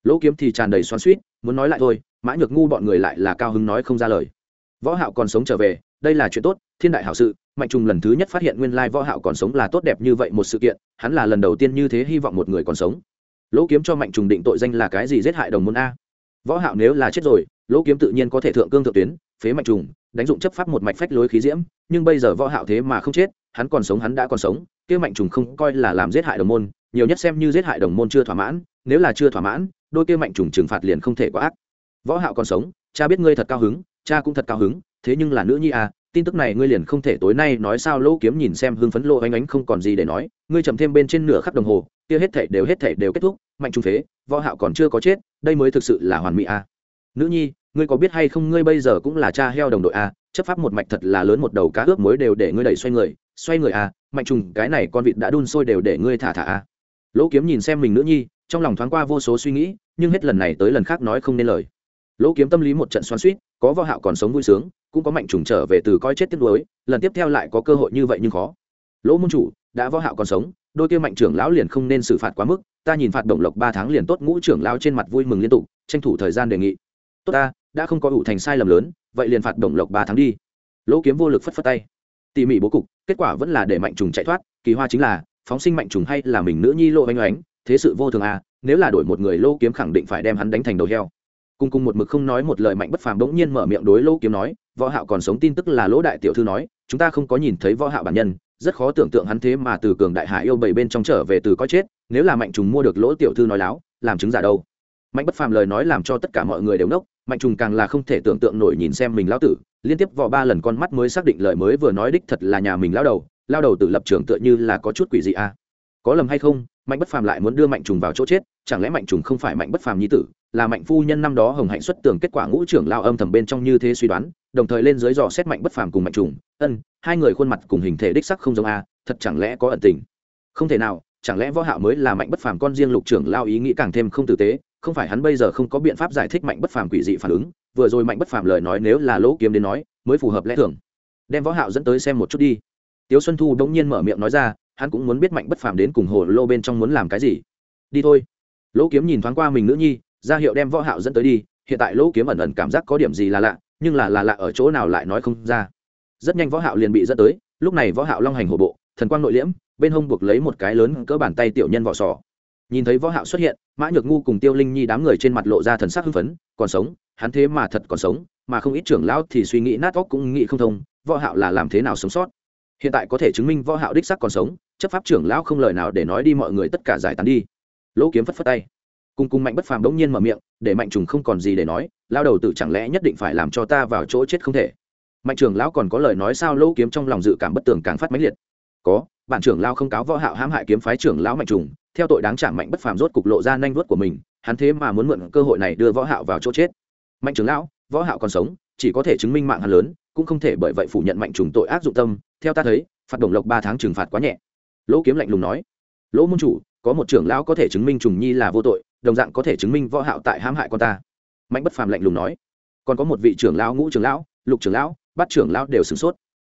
Lỗ kiếm thì tràn đầy xoắn suýt muốn nói lại thôi, mã nhược ngu bọn người lại là cao hứng nói không ra lời. Võ hạo còn sống trở về, đây là chuyện tốt, thiên đại hảo sự, mạnh trùng lần thứ nhất phát hiện nguyên lai võ hạo còn sống là tốt đẹp như vậy một sự kiện, hắn là lần đầu tiên như thế hy vọng một người còn sống. Lỗ kiếm cho mạnh trùng định tội danh là cái gì giết hại đồng môn a. Võ hạo nếu là chết rồi, lỗ kiếm tự nhiên có thể thượng cương thượng tuyến, phế mạnh trùng, đánh dụng chấp pháp một mạch phách lối khí diễm, nhưng bây giờ võ hạo thế mà không chết, hắn còn sống hắn đã còn sống kia mạnh trùng không coi là làm giết hại đồng môn, nhiều nhất xem như giết hại đồng môn chưa thỏa mãn, nếu là chưa thỏa mãn, đôi kia mạnh trùng trừng phạt liền không thể quá ác. Võ hạo còn sống, cha biết ngươi thật cao hứng, cha cũng thật cao hứng, thế nhưng là nữ nhi à tin tức này ngươi liền không thể tối nay nói sao lỗ kiếm nhìn xem hưng phấn lộ ánh ánh không còn gì để nói, ngươi chậm thêm bên trên nửa khắc đồng hồ, kia hết thảy đều hết thảy đều kết thúc, mạnh trung phế, võ hạo còn chưa có chết, đây mới thực sự là hoàn mỹ à. Nữ nhi, ngươi có biết hay không ngươi bây giờ cũng là cha heo đồng đội à chấp pháp một mạch thật là lớn, một đầu cá ướp muối đều để ngươi đẩy xoay người xoay người à mạnh trùng, cái này con vịt đã đun sôi đều để ngươi thả thả à. Lỗ kiếm nhìn xem mình nữ nhi, trong lòng thoáng qua vô số suy nghĩ, nhưng hết lần này tới lần khác nói không nên lời. Lỗ kiếm tâm lý một trận xoan suýt có võ hạo còn sống vui sướng, cũng có mạnh trùng trở về từ coi chết tiếc nuối, lần tiếp theo lại có cơ hội như vậy nhưng khó. Lỗ môn chủ, đã võ hạo còn sống, đôi kia mạnh trưởng lão liền không nên xử phạt quá mức, ta nhìn phạt động lộc ba tháng liền tốt, ngũ trưởng lão trên mặt vui mừng liên tục, tranh thủ thời gian đề nghị. Tốt ta, đã không có ủ thành sai lầm lớn, vậy liền phạt động lộc ba tháng đi. Lỗ kiếm vô lực phất phất tay tỉ mỉ bố cục, kết quả vẫn là để mạnh trùng chạy thoát, kỳ hoa chính là, phóng sinh mạnh trùng hay là mình nữ nhi lô oanh oánh, thế sự vô thường à nếu là đổi một người lô kiếm khẳng định phải đem hắn đánh thành đầu heo. Cùng cùng một mực không nói một lời mạnh bất phàm bỗng nhiên mở miệng đối lô kiếm nói, võ hạo còn sống tin tức là lỗ đại tiểu thư nói, chúng ta không có nhìn thấy võ hạo bản nhân, rất khó tưởng tượng hắn thế mà từ cường đại hải yêu bảy bên trong trở về từ có chết, nếu là mạnh trùng mua được lỗ tiểu thư nói láo, làm chứng giả đâu? Mạnh bất phàm lời nói làm cho tất cả mọi người đều nốc mạnh trùng càng là không thể tưởng tượng nổi nhìn xem mình lão tử, liên tiếp vò ba lần con mắt mới xác định lời mới vừa nói đích thật là nhà mình lao đầu lao đầu từ lập trường tựa như là có chút quỷ dị a à? có lầm hay không, mạnh bất phàm lại muốn đưa mạnh trùng vào chỗ chết, chẳng lẽ mạnh trùng không phải mạnh bất phàm nhi tử, là mạnh phu nhân năm đó hồng hạnh xuất tường kết quả ngũ trưởng lao âm thầm bên trong như thế suy đoán, đồng thời lên dưới dò xét mạnh bất phàm cùng mạnh trùng, ân, hai người khuôn mặt cùng hình thể đích sắc không giống a, thật chẳng lẽ có ẩn tình không thể nào, chẳng lẽ võ hạo mới là mạnh bất phàm con riêng lục trưởng lao ý nghĩ càng thêm không tử tế không phải hắn bây giờ không có biện pháp giải thích mạnh bất phàm quỷ dị phản ứng, vừa rồi mạnh bất phàm lời nói nếu là lỗ kiếm đến nói, mới phù hợp lẽ thường. Đem võ hạo dẫn tới xem một chút đi. Tiếu xuân thu đống nhiên mở miệng nói ra, hắn cũng muốn biết mạnh bất phàm đến cùng hồ lô bên trong muốn làm cái gì. Đi thôi. Lỗ kiếm nhìn thoáng qua mình nữ nhi, ra hiệu đem võ hạo dẫn tới đi, hiện tại lỗ kiếm ẩn ẩn cảm giác có điểm gì là lạ, nhưng là là lạ ở chỗ nào lại nói không ra. Rất nhanh võ hạo liền bị dẫn tới, lúc này võ hạo long hành hổ bộ, thần quang nội liễm, bên hông buộc lấy một cái lớn cỡ bàn tay tiểu nhân vỏ sò nhìn thấy võ hạo xuất hiện, mã nhược ngu cùng tiêu linh nhi đám người trên mặt lộ ra thần sắc hưng phấn, còn sống, hắn thế mà thật còn sống, mà không ít trưởng lão thì suy nghĩ nát óc cũng nghĩ không thông, võ hạo là làm thế nào sống sót. Hiện tại có thể chứng minh võ hạo đích xác còn sống, chấp pháp trưởng lão không lời nào để nói đi mọi người tất cả giải tán đi. Lỗ kiếm phất phất tay. Cùng cùng mạnh bất phàm đống nhiên mở miệng, để mạnh trùng không còn gì để nói lao đầu tử chẳng lẽ nhất định phải làm cho ta vào chỗ chết không thể? Mạnh trưởng lão còn có lời nói sao? Lỗ kiếm trong lòng dự cảm bất tường càng phát mãnh liệt. Có bản trưởng lão không cáo võ hạo hãm hại kiếm phái trưởng lão mạnh trùng theo tội đáng trả mạnh bất phàm rốt cục lộ ra nhanh vuốt của mình, hắn thế mà muốn mượn cơ hội này đưa võ hạo vào chỗ chết. Mạnh trưởng lão, võ hạo còn sống, chỉ có thể chứng minh mạng hắn lớn, cũng không thể bởi vậy phủ nhận mạnh trùng tội ác dụng tâm. Theo ta thấy, phạt đồng lộc ba tháng trừng phạt quá nhẹ. Lỗ kiếm lạnh lùng nói. Lỗ môn chủ, có một trưởng lão có thể chứng minh trùng nhi là vô tội, đồng dạng có thể chứng minh võ hạo tại hãm hại con ta. Mạnh bất phàm lạnh lùng nói. Còn có một vị trưởng lão ngũ trưởng lão, lục trưởng lão, bát trưởng lão đều sửng sốt.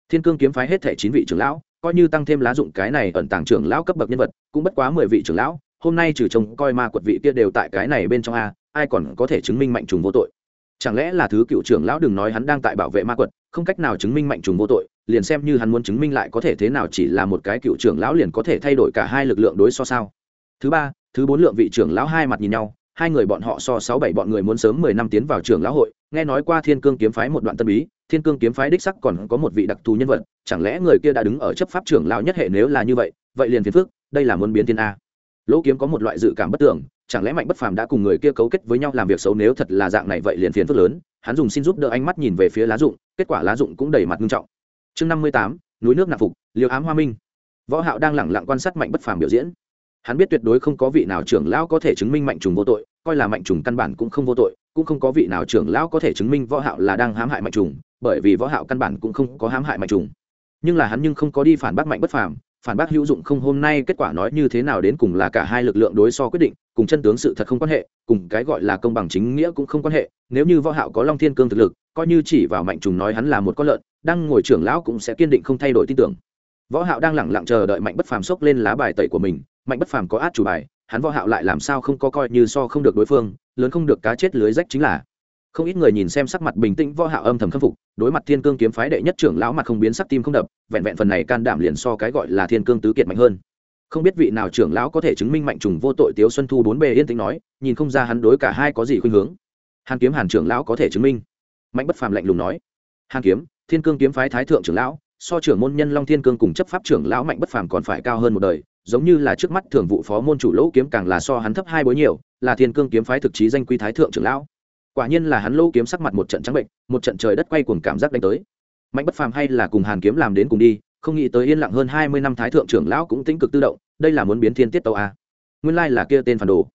Thiên cương kiếm phái hết thể chín vị trưởng lão coi như tăng thêm lá dụng cái này ẩn tàng trưởng lão cấp bậc nhân vật, cũng bất quá mười vị trưởng lão, hôm nay trừ trông coi ma quật vị kia đều tại cái này bên trong a, ai còn có thể chứng minh mạnh trùng vô tội? Chẳng lẽ là thứ cựu trưởng lão đừng nói hắn đang tại bảo vệ ma quật, không cách nào chứng minh mạnh trùng vô tội, liền xem như hắn muốn chứng minh lại có thể thế nào chỉ là một cái cựu trưởng lão liền có thể thay đổi cả hai lực lượng đối so sao? Thứ ba, thứ bốn lượng vị trưởng lão hai mặt nhìn nhau, hai người bọn họ so sáu bảy bọn người muốn sớm mười năm tiến vào trưởng lão hội nghe nói qua thiên cương kiếm phái một đoạn tân bí, thiên cương kiếm phái đích sắc còn có một vị đặc thù nhân vật, chẳng lẽ người kia đã đứng ở chấp pháp trưởng lao nhất hệ nếu là như vậy vậy liền phiền phức, đây là muốn biến thiên a. Lỗ kiếm có một loại dự cảm bất tưởng chẳng lẽ mạnh bất phàm đã cùng người kia cấu kết với nhau làm việc xấu nếu thật là dạng này vậy liền phiền phức lớn, hắn dùng xin giúp đỡ ánh mắt nhìn về phía lá dụng kết quả lá dụng cũng đầy mặt nghiêm trọng. Chương năm mươi tám, núi nước nạp phục, liều ám hoa minh. Võ hạo đang lẳng lặng quan sát mạnh bất phàm biểu diễn. Hắn biết tuyệt đối không có vị nào trưởng lão có thể chứng minh mạnh trùng vô tội, coi là mạnh trùng căn bản cũng không vô tội cũng không có vị nào trưởng lão có thể chứng minh võ hạo là đang hãm hại mạnh trùng, bởi vì võ hạo căn bản cũng không có hãm hại mạnh trùng. Nhưng là hắn nhưng không có đi phản bác mạnh bất phàm, phản bác hữu dụng không hôm nay kết quả nói như thế nào đến cùng là cả hai lực lượng đối so quyết định, cùng chân tướng sự thật không quan hệ, cùng cái gọi là công bằng chính nghĩa cũng không quan hệ, nếu như võ hạo có long thiên cương thực lực, coi như chỉ vào mạnh trùng nói hắn là một con lợn, đang ngồi trưởng lão cũng sẽ kiên định không thay đổi tin tưởng. Võ hạo đang lẳng lặng chờ đợi mạnh bất phàm sốc lên lá bài tẩy của mình, mạnh bất phàm có át chủ bài hắn võ hạo lại làm sao không có coi như so không được đối phương, lớn không được cá chết lưới rách chính là. Không ít người nhìn xem sắc mặt bình tĩnh võ hạo âm thầm khâm phục, đối mặt thiên cương kiếm phái đệ nhất trưởng lão mặt không biến sắc tim không đập, vẹn vẹn phần này can đảm liền so cái gọi là thiên cương tứ kiệt mạnh hơn. Không biết vị nào trưởng lão có thể chứng minh mạnh trùng vô tội tiếu xuân thu bốn bề yên tĩnh nói, nhìn không ra hắn đối cả hai có gì khuynh hướng. Hàn kiếm hàn trưởng lão có thể chứng minh. Mạnh bất phàm lạnh lùng nói. Hàn kiếm, thiên cương kiếm phái thái thượng trưởng lão so trưởng môn nhân long thiên cương cùng chấp pháp trưởng lão mạnh bất phàm còn phải cao hơn một đời, giống như là trước mắt thường vụ phó môn chủ lỗ kiếm càng là so hắn thấp hai bối nhiều, là thiên cương kiếm phái thực chí danh quy thái thượng trưởng lão. Quả nhiên là hắn lỗ kiếm sắc mặt một trận trắng bệnh, một trận trời đất quay cuồng cảm giác đánh tới. Mạnh bất phàm hay là cùng hàn kiếm làm đến cùng đi, không nghĩ tới yên lặng hơn hai mươi năm thái thượng trưởng lão cũng tính cực tự động, đây là muốn biến thiên tiết tàu a à. nguyên lai là kia tên phản đồ.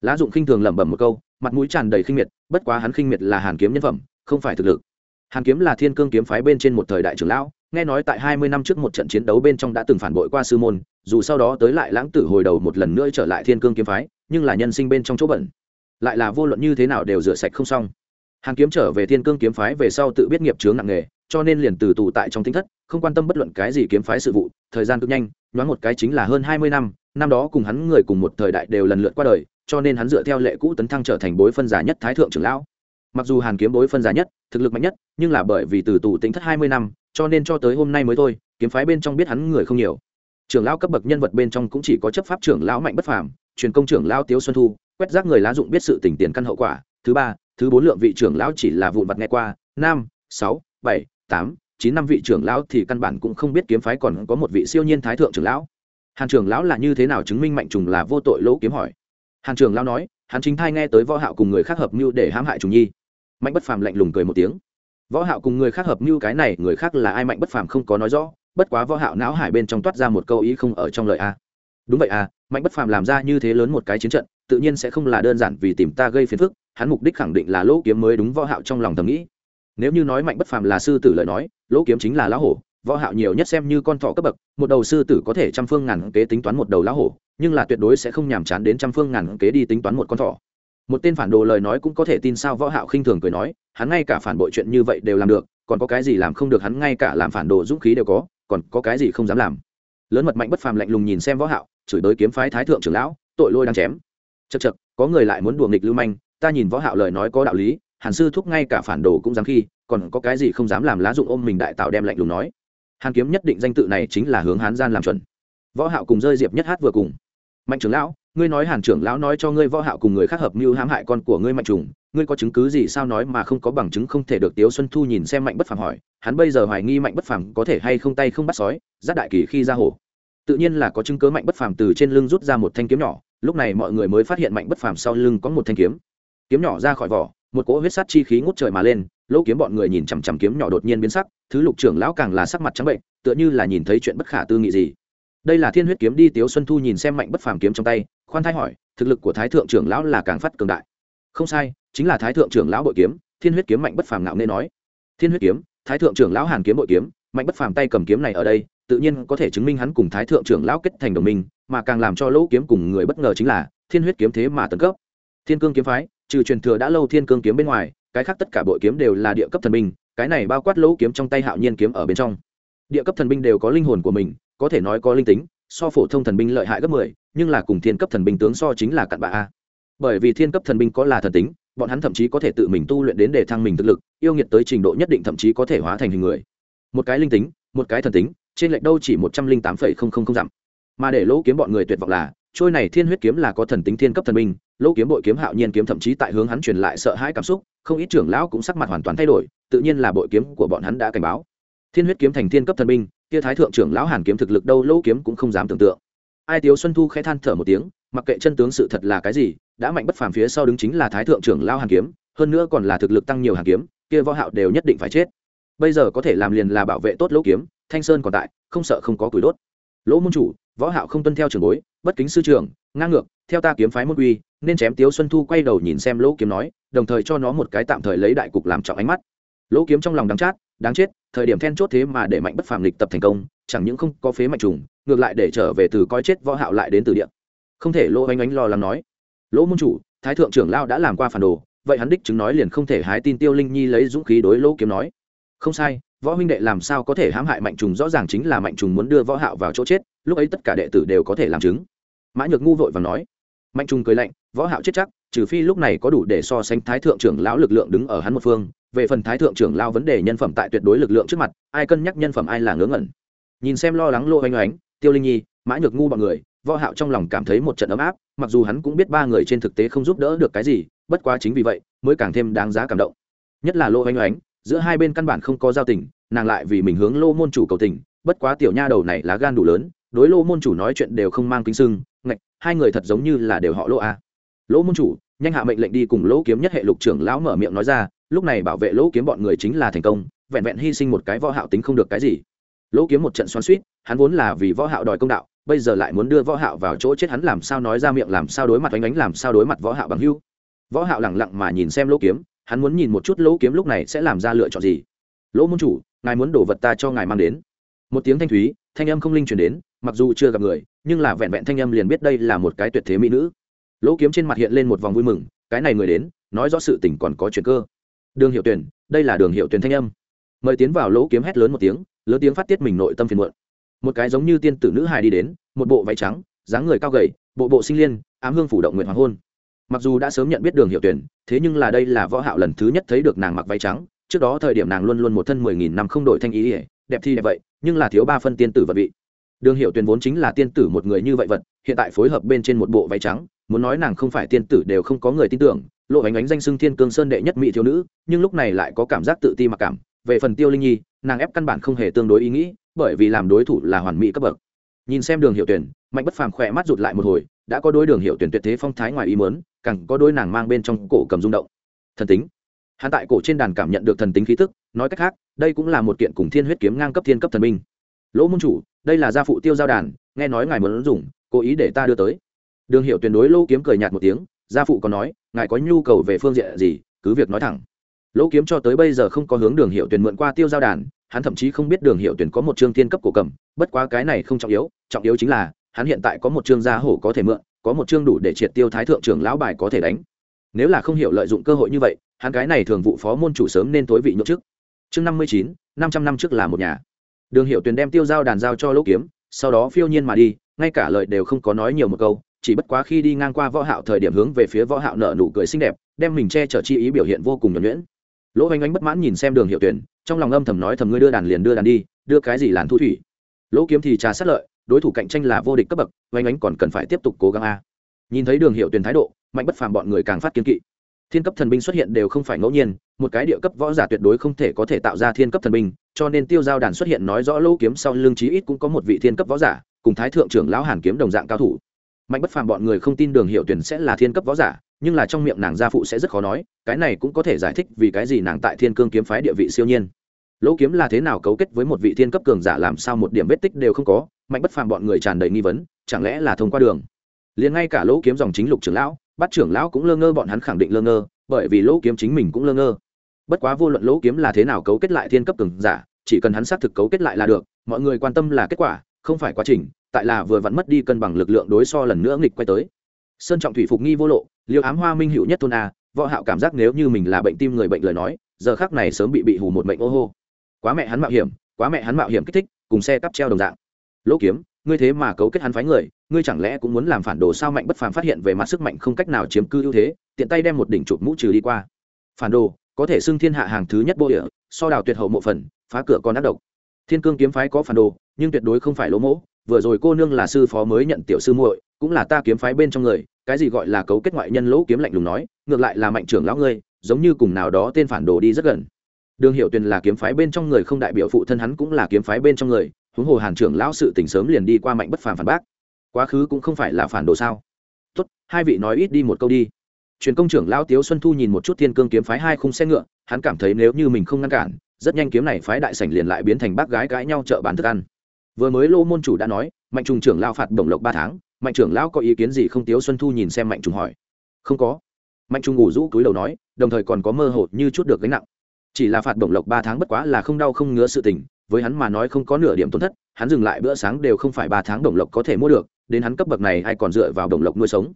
Lá dụng khinh thường lẩm bẩm một câu, mặt mũi tràn đầy khinh miệt, bất quá hắn khinh miệt là hàn kiếm nhân phẩm, không phải thực lực. Hàn kiếm là thiên cương kiếm phái bên trên một thời đại trưởng lão nghe nói tại hai mươi năm trước một trận chiến đấu bên trong đã từng phản bội qua sư môn, dù sau đó tới lại lãng tử hồi đầu một lần nữa trở lại thiên cương kiếm phái, nhưng là nhân sinh bên trong chỗ bẩn. Lại là vô luận như thế nào đều rửa sạch không xong. Hàn kiếm trở về thiên cương kiếm phái về sau tự biết nghiệp chướng nặng nghề cho nên liền từ tù tại trong tính thất, không quan tâm bất luận cái gì kiếm phái sự vụ, thời gian cực nhanh, nhoáng một cái chính là hơn hai mươi năm năm đó cùng hắn người cùng một thời đại đều lần lượt qua đời, cho nên hắn dựa theo lệ cũ tấn thăng trở thành bối phân giả nhất thái thượng trưởng lão. Mặc dù hàn kiếm bối phân giả nhất, thực lực mạnh nhất, nhưng là bởi vì từ tù tính thất hai mươi năm cho nên cho tới hôm nay mới thôi, kiếm phái bên trong biết hắn người không nhiều. Trưởng lão cấp bậc nhân vật bên trong cũng chỉ có chấp pháp trưởng lão mạnh bất phàm, truyền công trưởng lão tiếu xuân thu, quét rác người lá dụng biết sự tỉnh tiền căn hậu quả. Thứ ba, thứ bốn lượng vị trưởng lão chỉ là vụn vặt nghe qua. Năm, sáu, bảy, tám, chín, năm vị trưởng lão thì căn bản cũng không biết kiếm phái còn có một vị siêu nhiên thái thượng trưởng lão. Hàn trưởng lão là như thế nào chứng minh mạnh trùng là vô tội lỗ kiếm hỏi. Hàn trưởng lão nói, hắn chính thai nghe tới võ hạo cùng người khác hợp mưu để hãm hại trùng nhi. Mạnh bất phàm lạnh lùng cười một tiếng võ hạo cùng người khác hợp như cái này, người khác là ai mạnh bất phàm không có nói rõ, bất quá võ hạo não hải bên trong toát ra một câu ý không ở trong lời a. Đúng vậy à mạnh bất phàm làm ra như thế lớn một cái chiến trận, tự nhiên sẽ không là đơn giản vì tìm ta gây phiền phức, hắn mục đích khẳng định là lỗ kiếm mới đúng võ hạo trong lòng thầm nghĩ. Nếu như nói mạnh bất phàm là sư tử lời nói, lỗ kiếm chính là lão hổ, võ hạo nhiều nhất xem như con thỏ cấp bậc, một đầu sư tử có thể trăm phương ngàn kế tính toán một đầu lão hổ, nhưng là tuyệt đối sẽ không nhàm chán đến trăm phương ngàn kế đi tính toán một con thỏ. Một tên phản đồ lời nói cũng có thể tin sao võ hạo khinh thường cười nói hắn ngay cả phản bội chuyện như vậy đều làm được, còn có cái gì làm không được hắn ngay cả làm phản đồ dũng khí đều có, còn có cái gì không dám làm. Lớn mật mạnh bất phàm lạnh lùng nhìn xem võ hạo, chửi tới kiếm phái thái thượng trưởng lão, tội lôi đang chém. Chật chật có người lại muốn đùa nghịch lưu manh, ta nhìn võ hạo lời nói có đạo lý, hàn sư thúc ngay cả phản đồ cũng dám khi, còn có cái gì không dám làm lá dụng ôm mình đại tạo đem lạnh lùng nói. Hàn kiếm nhất định danh tự này chính là hướng hán gian làm chuẩn. Võ hạo cùng rơi diệp nhất hát vừa cùng. Mạnh trưởng lão ngươi nói hàn trưởng lão nói cho ngươi võ hạo cùng người khác hợp mưu hãm hại con của ngươi mạnh trùng, ngươi có chứng cứ gì sao nói mà không có bằng chứng không thể được tiếu xuân thu nhìn xem mạnh bất phàm hỏi, hắn bây giờ hoài nghi mạnh bất phàm có thể hay không tay không bắt sói giáp đại kỳ khi ra hổ tự nhiên là có chứng cứ mạnh bất phàm từ trên lưng rút ra một thanh kiếm nhỏ, lúc này mọi người mới phát hiện mạnh bất phàm sau lưng có một thanh kiếm. Kiếm nhỏ ra khỏi vỏ, một cỗ huyết sát chi khí ngút trời mà lên, lỗ kiếm bọn người nhìn chằm chằm kiếm nhỏ đột nhiên biến sắc, thứ lục trưởng lão càng là sắc mặt trắng bệnh, tựa như là nhìn thấy chuyện bất khả tư nghị gì. Đây là thiên huyết kiếm đi tiếu xuân thu nhìn xem mạnh bất phàm kiếm trong tay khoan thai hỏi, thực lực của thái thượng trưởng lão là càng phát cường đại. Không sai, chính là thái thượng trưởng lão bội kiếm, thiên huyết kiếm mạnh bất phàm ngạo nên nói. Thiên huyết kiếm, thái thượng trưởng lão hàn kiếm bội kiếm, mạnh bất phàm tay cầm kiếm này ở đây, tự nhiên có thể chứng minh hắn cùng thái thượng trưởng lão kết thành đồng minh, mà càng làm cho lỗ kiếm cùng người bất ngờ chính là, thiên huyết kiếm thế mà tấn cấp. Thiên cương kiếm phái, trừ truyền thừa đã lâu thiên cương kiếm bên ngoài, cái khác tất cả bội kiếm đều là địa cấp thần binh, cái này bao quát lỗ kiếm trong tay hạo nhiên kiếm ở bên trong. Địa cấp thần binh đều có linh hồn của mình, có thể nói có linh tính, so phổ thông thần binh lợi hại gấp mười nhưng là cùng thiên cấp thần binh tướng so chính là cặn bạ a. Bởi vì thiên cấp thần binh có là thần tính, bọn hắn thậm chí có thể tự mình tu luyện đến để thăng mình thực lực, yêu nghiệt tới trình độ nhất định thậm chí có thể hóa thành hình người. Một cái linh tính, một cái thần tính, trên lệch đâu chỉ một trăm linh tám phẩy không không không dặm. Mà để lỗ kiếm bọn người tuyệt vọng là, trôi này thiên huyết kiếm là có thần tính thiên cấp thần binh, lỗ kiếm bội kiếm hạo nhiên kiếm thậm chí tại hướng hắn truyền lại sợ hãi cảm xúc, không ít trưởng lão cũng sắc mặt hoàn toàn thay đổi, tự nhiên là bội kiếm của bọn hắn đã cảnh báo. Thiên huyết kiếm thành thiên cấp thần binh, kia thái thượng trưởng lão hàn kiếm thực lực đâu lỗ kiếm cũng không dám tưởng tượng ai tiếu xuân thu khẽ than thở một tiếng, mặc kệ chân tướng sự thật là cái gì, đã mạnh bất phàm phía sau đứng chính là thái thượng trưởng lao hàn kiếm, hơn nữa còn là thực lực tăng nhiều hàn kiếm, kia võ hạo đều nhất định phải chết. Bây giờ có thể làm liền là bảo vệ tốt lỗ kiếm, thanh sơn còn tại, không sợ không có củi đốt. Lỗ môn chủ, võ hạo không tuân theo trường bối, bất kính sư trưởng, ngang ngược, theo ta kiếm phái môn uy nên chém tiếu xuân thu quay đầu nhìn xem lỗ kiếm nói, đồng thời cho nó một cái tạm thời lấy đại cục làm trọng ánh mắt. Lỗ kiếm trong lòng đáng chát, đáng chết thời điểm then chốt thế mà để mạnh bất phàm lịch tập thành công, chẳng những không có phế mạnh trùng, ngược lại để trở về từ coi chết võ hạo lại đến từ địa. Không thể lỗ anh ánh lo lắng nói. Lỗ môn chủ, thái thượng trưởng lao đã làm qua phản đồ, vậy hắn đích chứng nói liền không thể hái tin tiêu linh nhi lấy dũng khí đối lỗ kiếm nói. Không sai, võ huynh đệ làm sao có thể hãm hại mạnh trùng, rõ ràng chính là mạnh trùng muốn đưa võ hạo vào chỗ chết, lúc ấy tất cả đệ tử đều có thể làm chứng. Mã nhược ngu vội và nói. Mạnh trùng cười lạnh, võ hạo chết chắc, trừ phi lúc này có đủ để so sánh thái thượng trưởng lão lực lượng đứng ở hắn một phương về phần thái thượng trưởng lao vấn đề nhân phẩm tại tuyệt đối lực lượng trước mặt, ai cân nhắc nhân phẩm ai là ngớ ngẩn. Nhìn xem lo lắng lô oanh oánh, tiêu linh nhi, mã nhược ngu bọn người, võ hạo trong lòng cảm thấy một trận ấm áp, mặc dù hắn cũng biết ba người trên thực tế không giúp đỡ được cái gì, bất quá chính vì vậy, mới càng thêm đáng giá cảm động. Nhất là lô oanh oánh, giữa hai bên căn bản không có giao tình, nàng lại vì mình hướng lô môn chủ cầu tình, bất quá tiểu nha đầu này lá gan đủ lớn, đối lô môn chủ nói chuyện đều không mang kính sưng, ngạch, hai người thật giống như là đều họ lô a. Lỗ môn chủ, nhanh hạ mệnh lệnh đi cùng lỗ kiếm nhất hệ lục trưởng lão mở miệng nói ra lúc này bảo vệ lỗ kiếm bọn người chính là thành công, vẹn vẹn hy sinh một cái võ hạo tính không được cái gì. Lỗ kiếm một trận xoắn xuýt, hắn vốn là vì võ hạo đòi công đạo, bây giờ lại muốn đưa võ hạo vào chỗ chết hắn làm sao nói ra miệng, làm sao đối mặt ánh ánh làm sao đối mặt võ hạo bằng hữu võ hạo lẳng lặng mà nhìn xem lỗ kiếm, hắn muốn nhìn một chút lỗ kiếm lúc này sẽ làm ra lựa chọn gì. Lỗ môn chủ, ngài muốn đổ vật ta cho ngài mang đến. Một tiếng thanh thúy, thanh âm không linh truyền đến, mặc dù chưa gặp người, nhưng là vẹn vẹn thanh âm liền biết đây là một cái tuyệt thế mỹ nữ. Lỗ kiếm trên mặt hiện lên một vòng vui mừng, cái này người đến, nói rõ sự tình còn có chuyện cơ đường hiệu tuyển đây là đường hiệu tuyển thanh âm. Mời tiến vào lỗ kiếm hét lớn một tiếng, lớn tiếng phát tiết mình nội tâm phiền muộn. Một cái giống như tiên tử nữ hài đi đến, một bộ váy trắng, dáng người cao gầy, bộ bộ sinh liên, ám hương phủ động nguyện hoàng hôn. Mặc dù đã sớm nhận biết đường hiệu tuyển thế nhưng là đây là võ hạo lần thứ nhất thấy được nàng mặc váy trắng. Trước đó thời điểm nàng luôn luôn một thân mười nghìn năm không đổi thanh ý ỉa đẹp thi đẹp vậy, nhưng là thiếu ba phân tiên tử vật vị. Đường hiệu tuyển vốn chính là tiên tử một người như vậy vật, hiện tại phối hợp bên trên một bộ váy trắng, muốn nói nàng không phải tiên tử đều không có người tin tưởng lộ ánh ánh danh xưng thiên cương sơn đệ nhất mỹ thiếu nữ, nhưng lúc này lại có cảm giác tự ti mặc cảm. Về phần tiêu linh nhi, nàng ép căn bản không hề tương đối ý nghĩ, bởi vì làm đối thủ là hoàn mỹ cấp bậc. Nhìn xem đường hiệu tuyển, mạnh bất phàm khỏe mắt rụt lại một hồi, đã có đôi đường hiệu tuyển tuyệt thế phong thái ngoài ý mớn càng có đôi nàng mang bên trong cổ cầm rung động. Thần tính. Hắn tại cổ trên đàn cảm nhận được thần tính khí tức, nói cách khác, đây cũng là một kiện cùng thiên huyết kiếm ngang cấp thiên cấp thần minh lỗ môn chủ, đây là gia phụ tiêu giao đàn, nghe nói ngài muốn dùng cố ý để ta đưa tới. Đường hiệu tuyển đối lỗ kiếm cười nhạt một tiếng gia phụ còn nói, ngài có nhu cầu về phương diện gì, cứ việc nói thẳng. Lỗ kiếm cho tới bây giờ không có hướng đường hiệu tuyển mượn qua tiêu giao đàn, hắn thậm chí không biết đường hiệu tuyển có một chương thiên cấp cổ cầm, bất quá cái này không trọng yếu trọng yếu chính là, hắn hiện tại có một chương gia hổ có thể mượn, có một chương đủ để triệt tiêu thái thượng trưởng lão bài có thể đánh. Nếu là không hiểu lợi dụng cơ hội như vậy, hắn cái này thường vụ phó môn chủ sớm nên tối vị nhậu trước chương năm mươi chín, năm trăm năm trước là một nhà. Đường hiệu tuyển đem tiêu giao đàn giao cho lỗ kiếm, sau đó phiêu nhiên mà đi, ngay cả lời đều không có nói nhiều một câu chỉ bất quá khi đi ngang qua võ hạo thời điểm hướng về phía võ hạo nở nụ cười xinh đẹp, đem mình che chở chi ý biểu hiện vô cùng nhuần nhuyễn. Lỗ oanh oanh bất mãn nhìn xem đường hiệu tuyển, trong lòng âm thầm nói thầm ngươi đưa đàn liền đưa đàn đi, đưa cái gì làn thu thủy. Lỗ kiếm thì trà sát lợi, đối thủ cạnh tranh là vô địch cấp bậc oanh oanh còn cần phải tiếp tục cố gắng a. Nhìn thấy đường hiệu tuyển thái độ, mạnh bất phàm bọn người càng phát kiên kỵ. Thiên cấp thần binh xuất hiện đều không phải ngẫu nhiên, một cái địa cấp võ giả tuyệt đối không thể có thể tạo ra thiên cấp thần binh, cho nên tiêu giao đàn xuất hiện nói rõ lỗ kiếm sau lưng chí ít cũng có một vị thiên cấp võ giả, cùng thái thượng trưởng lão hàn kiếm đồng dạng cao thủ mạnh bất phàm bọn người không tin đường hiệu tuyển sẽ là thiên cấp võ giả, nhưng là trong miệng nàng gia phụ sẽ rất khó nói, cái này cũng có thể giải thích vì cái gì nàng tại thiên cương kiếm phái địa vị siêu nhiên. Lỗ kiếm là thế nào cấu kết với một vị thiên cấp cường giả làm sao một điểm vết tích đều không có, mạnh bất phàm bọn người tràn đầy nghi vấn, chẳng lẽ là thông qua đường? Liền ngay cả lỗ kiếm dòng chính lục trưởng lão bắt trưởng lão cũng lơ ngơ, bọn hắn khẳng định lơ ngơ, bởi vì lỗ kiếm chính mình cũng lơ ngơ. Bất quá vô luận lỗ kiếm là thế nào cấu kết lại thiên cấp cường giả, chỉ cần hắn xác thực cấu kết lại là được, mọi người quan tâm là kết quả, không phải quá trình tại là vừa vặn mất đi cân bằng lực lượng đối so lần nữa nghịch quay tới. Sơn trọng thủy phục nghi vô lộ, liêu ám hoa minh hữu nhất thôn a, võ hạo cảm giác nếu như mình là bệnh tim người bệnh lời nói, giờ khắc này sớm bị bị hù một mệnh ô hô. Quá mẹ hắn mạo hiểm, quá mẹ hắn mạo hiểm kích thích, cùng xe cắp treo đồng dạng. Lỗ kiếm, ngươi thế mà cấu kết hắn phái người, ngươi chẳng lẽ cũng muốn làm phản đồ sao mạnh bất phàm phát hiện về mặt sức mạnh không cách nào chiếm cư ưu thế, tiện tay đem một đỉnh chụp mũ trừ đi qua. Phản đồ, có thể xưng thiên hạ hàng thứ nhất bộ địa, so đào tuyệt hậu mộ phần, phá cửa con ác độc. Thiên cương kiếm phái có phản đồ, nhưng tuyệt đối không phải lỗ mỗ vừa rồi cô nương là sư phó mới nhận tiểu sư muội, cũng là ta kiếm phái bên trong người, cái gì gọi là cấu kết ngoại nhân lỗ kiếm lạnh lùng nói, ngược lại là mạnh trưởng lão ngươi, giống như cùng nào đó tên phản đồ đi rất gần. Đường hiệu tuyền là kiếm phái bên trong người không đại biểu phụ thân hắn cũng là kiếm phái bên trong người, huống hồ hàn trưởng lão sự tỉnh sớm liền đi qua mạnh bất phàm phản bác. Quá khứ cũng không phải là phản đồ sao? Tốt, hai vị nói ít đi một câu đi. Truyền công trưởng lão tiếu xuân thu nhìn một chút thiên cương kiếm phái hai khung xe ngựa, hắn cảm thấy nếu như mình không ngăn cản, rất nhanh kiếm này phái đại sảnh liền lại biến thành bác gái cãi nhau chợ bán thức ăn vừa mới lô môn chủ đã nói, mạnh trùng trưởng lao phạt bổng lộc ba tháng, mạnh trưởng lão có ý kiến gì không? Tiếu xuân thu nhìn xem mạnh trùng hỏi. Không có. Mạnh trùng ngủ rũ túi đầu nói, đồng thời còn có mơ hồ như chút được gánh nặng. Chỉ là phạt bổng lộc ba tháng bất quá là không đau không ngứa sự tình, với hắn mà nói không có nửa điểm tổn thất, hắn dừng lại bữa sáng đều không phải ba tháng đồng lộc có thể mua được, đến hắn cấp bậc này hay còn dựa vào đồng lộc nuôi sống.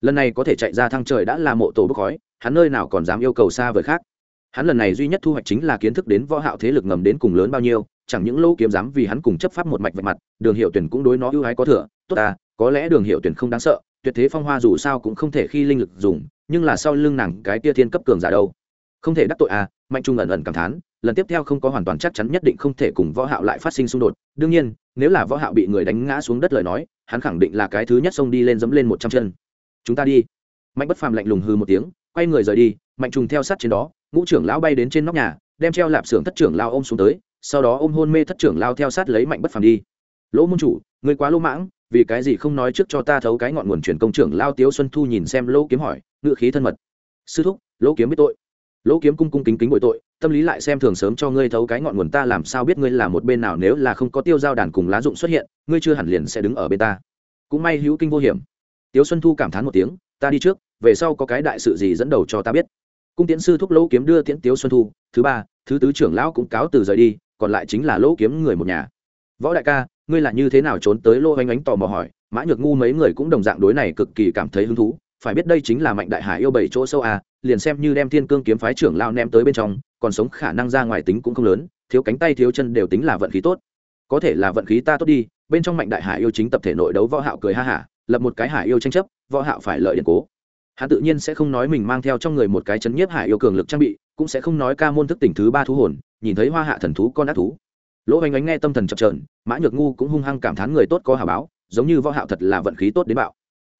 Lần này có thể chạy ra thăng trời đã là mộ tổ bốc khói, hắn nơi nào còn dám yêu cầu xa vời khác. Hắn lần này duy nhất thu hoạch chính là kiến thức đến võ hạo thế lực ngầm đến cùng lớn bao nhiêu chẳng những lỗ kiếm dám vì hắn cùng chấp pháp một mạch vạch mặt, đường hiệu tuyển cũng đối nó ưu ái có thừa. Tốt ta, có lẽ đường hiệu tuyển không đáng sợ, tuyệt thế phong hoa dù sao cũng không thể khi linh lực dùng, nhưng là sau lưng nàng cái tia thiên cấp cường giả đâu. Không thể đắc tội à mạnh trung ẩn ẩn cảm thán, lần tiếp theo không có hoàn toàn chắc chắn nhất định không thể cùng võ hạo lại phát sinh xung đột. Đương nhiên, nếu là võ hạo bị người đánh ngã xuống đất lời nói, hắn khẳng định là cái thứ nhất xông đi lên dẫm lên một trăm chân. Chúng ta đi. Mạnh bất phàm lạnh lùng hư một tiếng, quay người rời đi, mạnh trùng theo sát trên đó, ngũ trưởng lão bay đến trên nóc nhà, đem treo lạp xưởng thất trưởng lao ôm xuống tới sau đó ôm hôn mê thất trưởng lao theo sát lấy mạnh bất phàm đi. Lỗ môn chủ người quá lỗ mãng, vì cái gì không nói trước cho ta thấu cái ngọn nguồn truyền công trưởng lao tiếu xuân thu nhìn xem lỗ kiếm hỏi, ngự khí thân mật. Sư thúc, lỗ kiếm biết tội. Lỗ kiếm cung cung kính kính bội tội, tâm lý lại xem thường sớm cho ngươi thấu cái ngọn nguồn ta làm sao biết ngươi là một bên nào nếu là không có tiêu giao đàn cùng lá dụng xuất hiện, ngươi chưa hẳn liền sẽ đứng ở bên ta. Cũng may hữu kinh vô hiểm. Tiếu xuân thu cảm thán một tiếng, ta đi trước, về sau có cái đại sự gì dẫn đầu cho ta biết. Cung tiến sư thúc lỗ kiếm đưa tiễn tiếu xuân thu, thứ ba, thứ tứ trưởng lão cũng cáo từ rời đi còn lại chính là lỗ kiếm người một nhà. Võ đại ca, ngươi là như thế nào trốn tới lô oanh ánh tò mò hỏi, mã nhược ngu mấy người cũng đồng dạng đối này cực kỳ cảm thấy hứng thú, phải biết đây chính là mạnh đại hải yêu bảy chỗ sâu à liền xem như đem thiên cương kiếm phái trưởng lao ném tới bên trong, còn sống khả năng ra ngoài tính cũng không lớn, thiếu cánh tay thiếu chân đều tính là vận khí tốt. Có thể là vận khí ta tốt đi, bên trong mạnh đại hải yêu chính tập thể nội đấu võ hạo cười ha hả, lập một cái hải yêu tranh chấp, võ hạo phải lợi điện cố. Hắn tự nhiên sẽ không nói mình mang theo trong người một cái chấn nhiếp hải yêu cường lực trang bị cũng sẽ không nói ca môn thức tỉnh thứ ba thú hồn, nhìn thấy hoa hạ thần thú con ác thú. Lỗ hoành ánh nghe tâm thần chập trờn mã nhược ngu cũng hung hăng cảm thán người tốt có hà báo, giống như võ hạo thật là vận khí tốt đến bạo.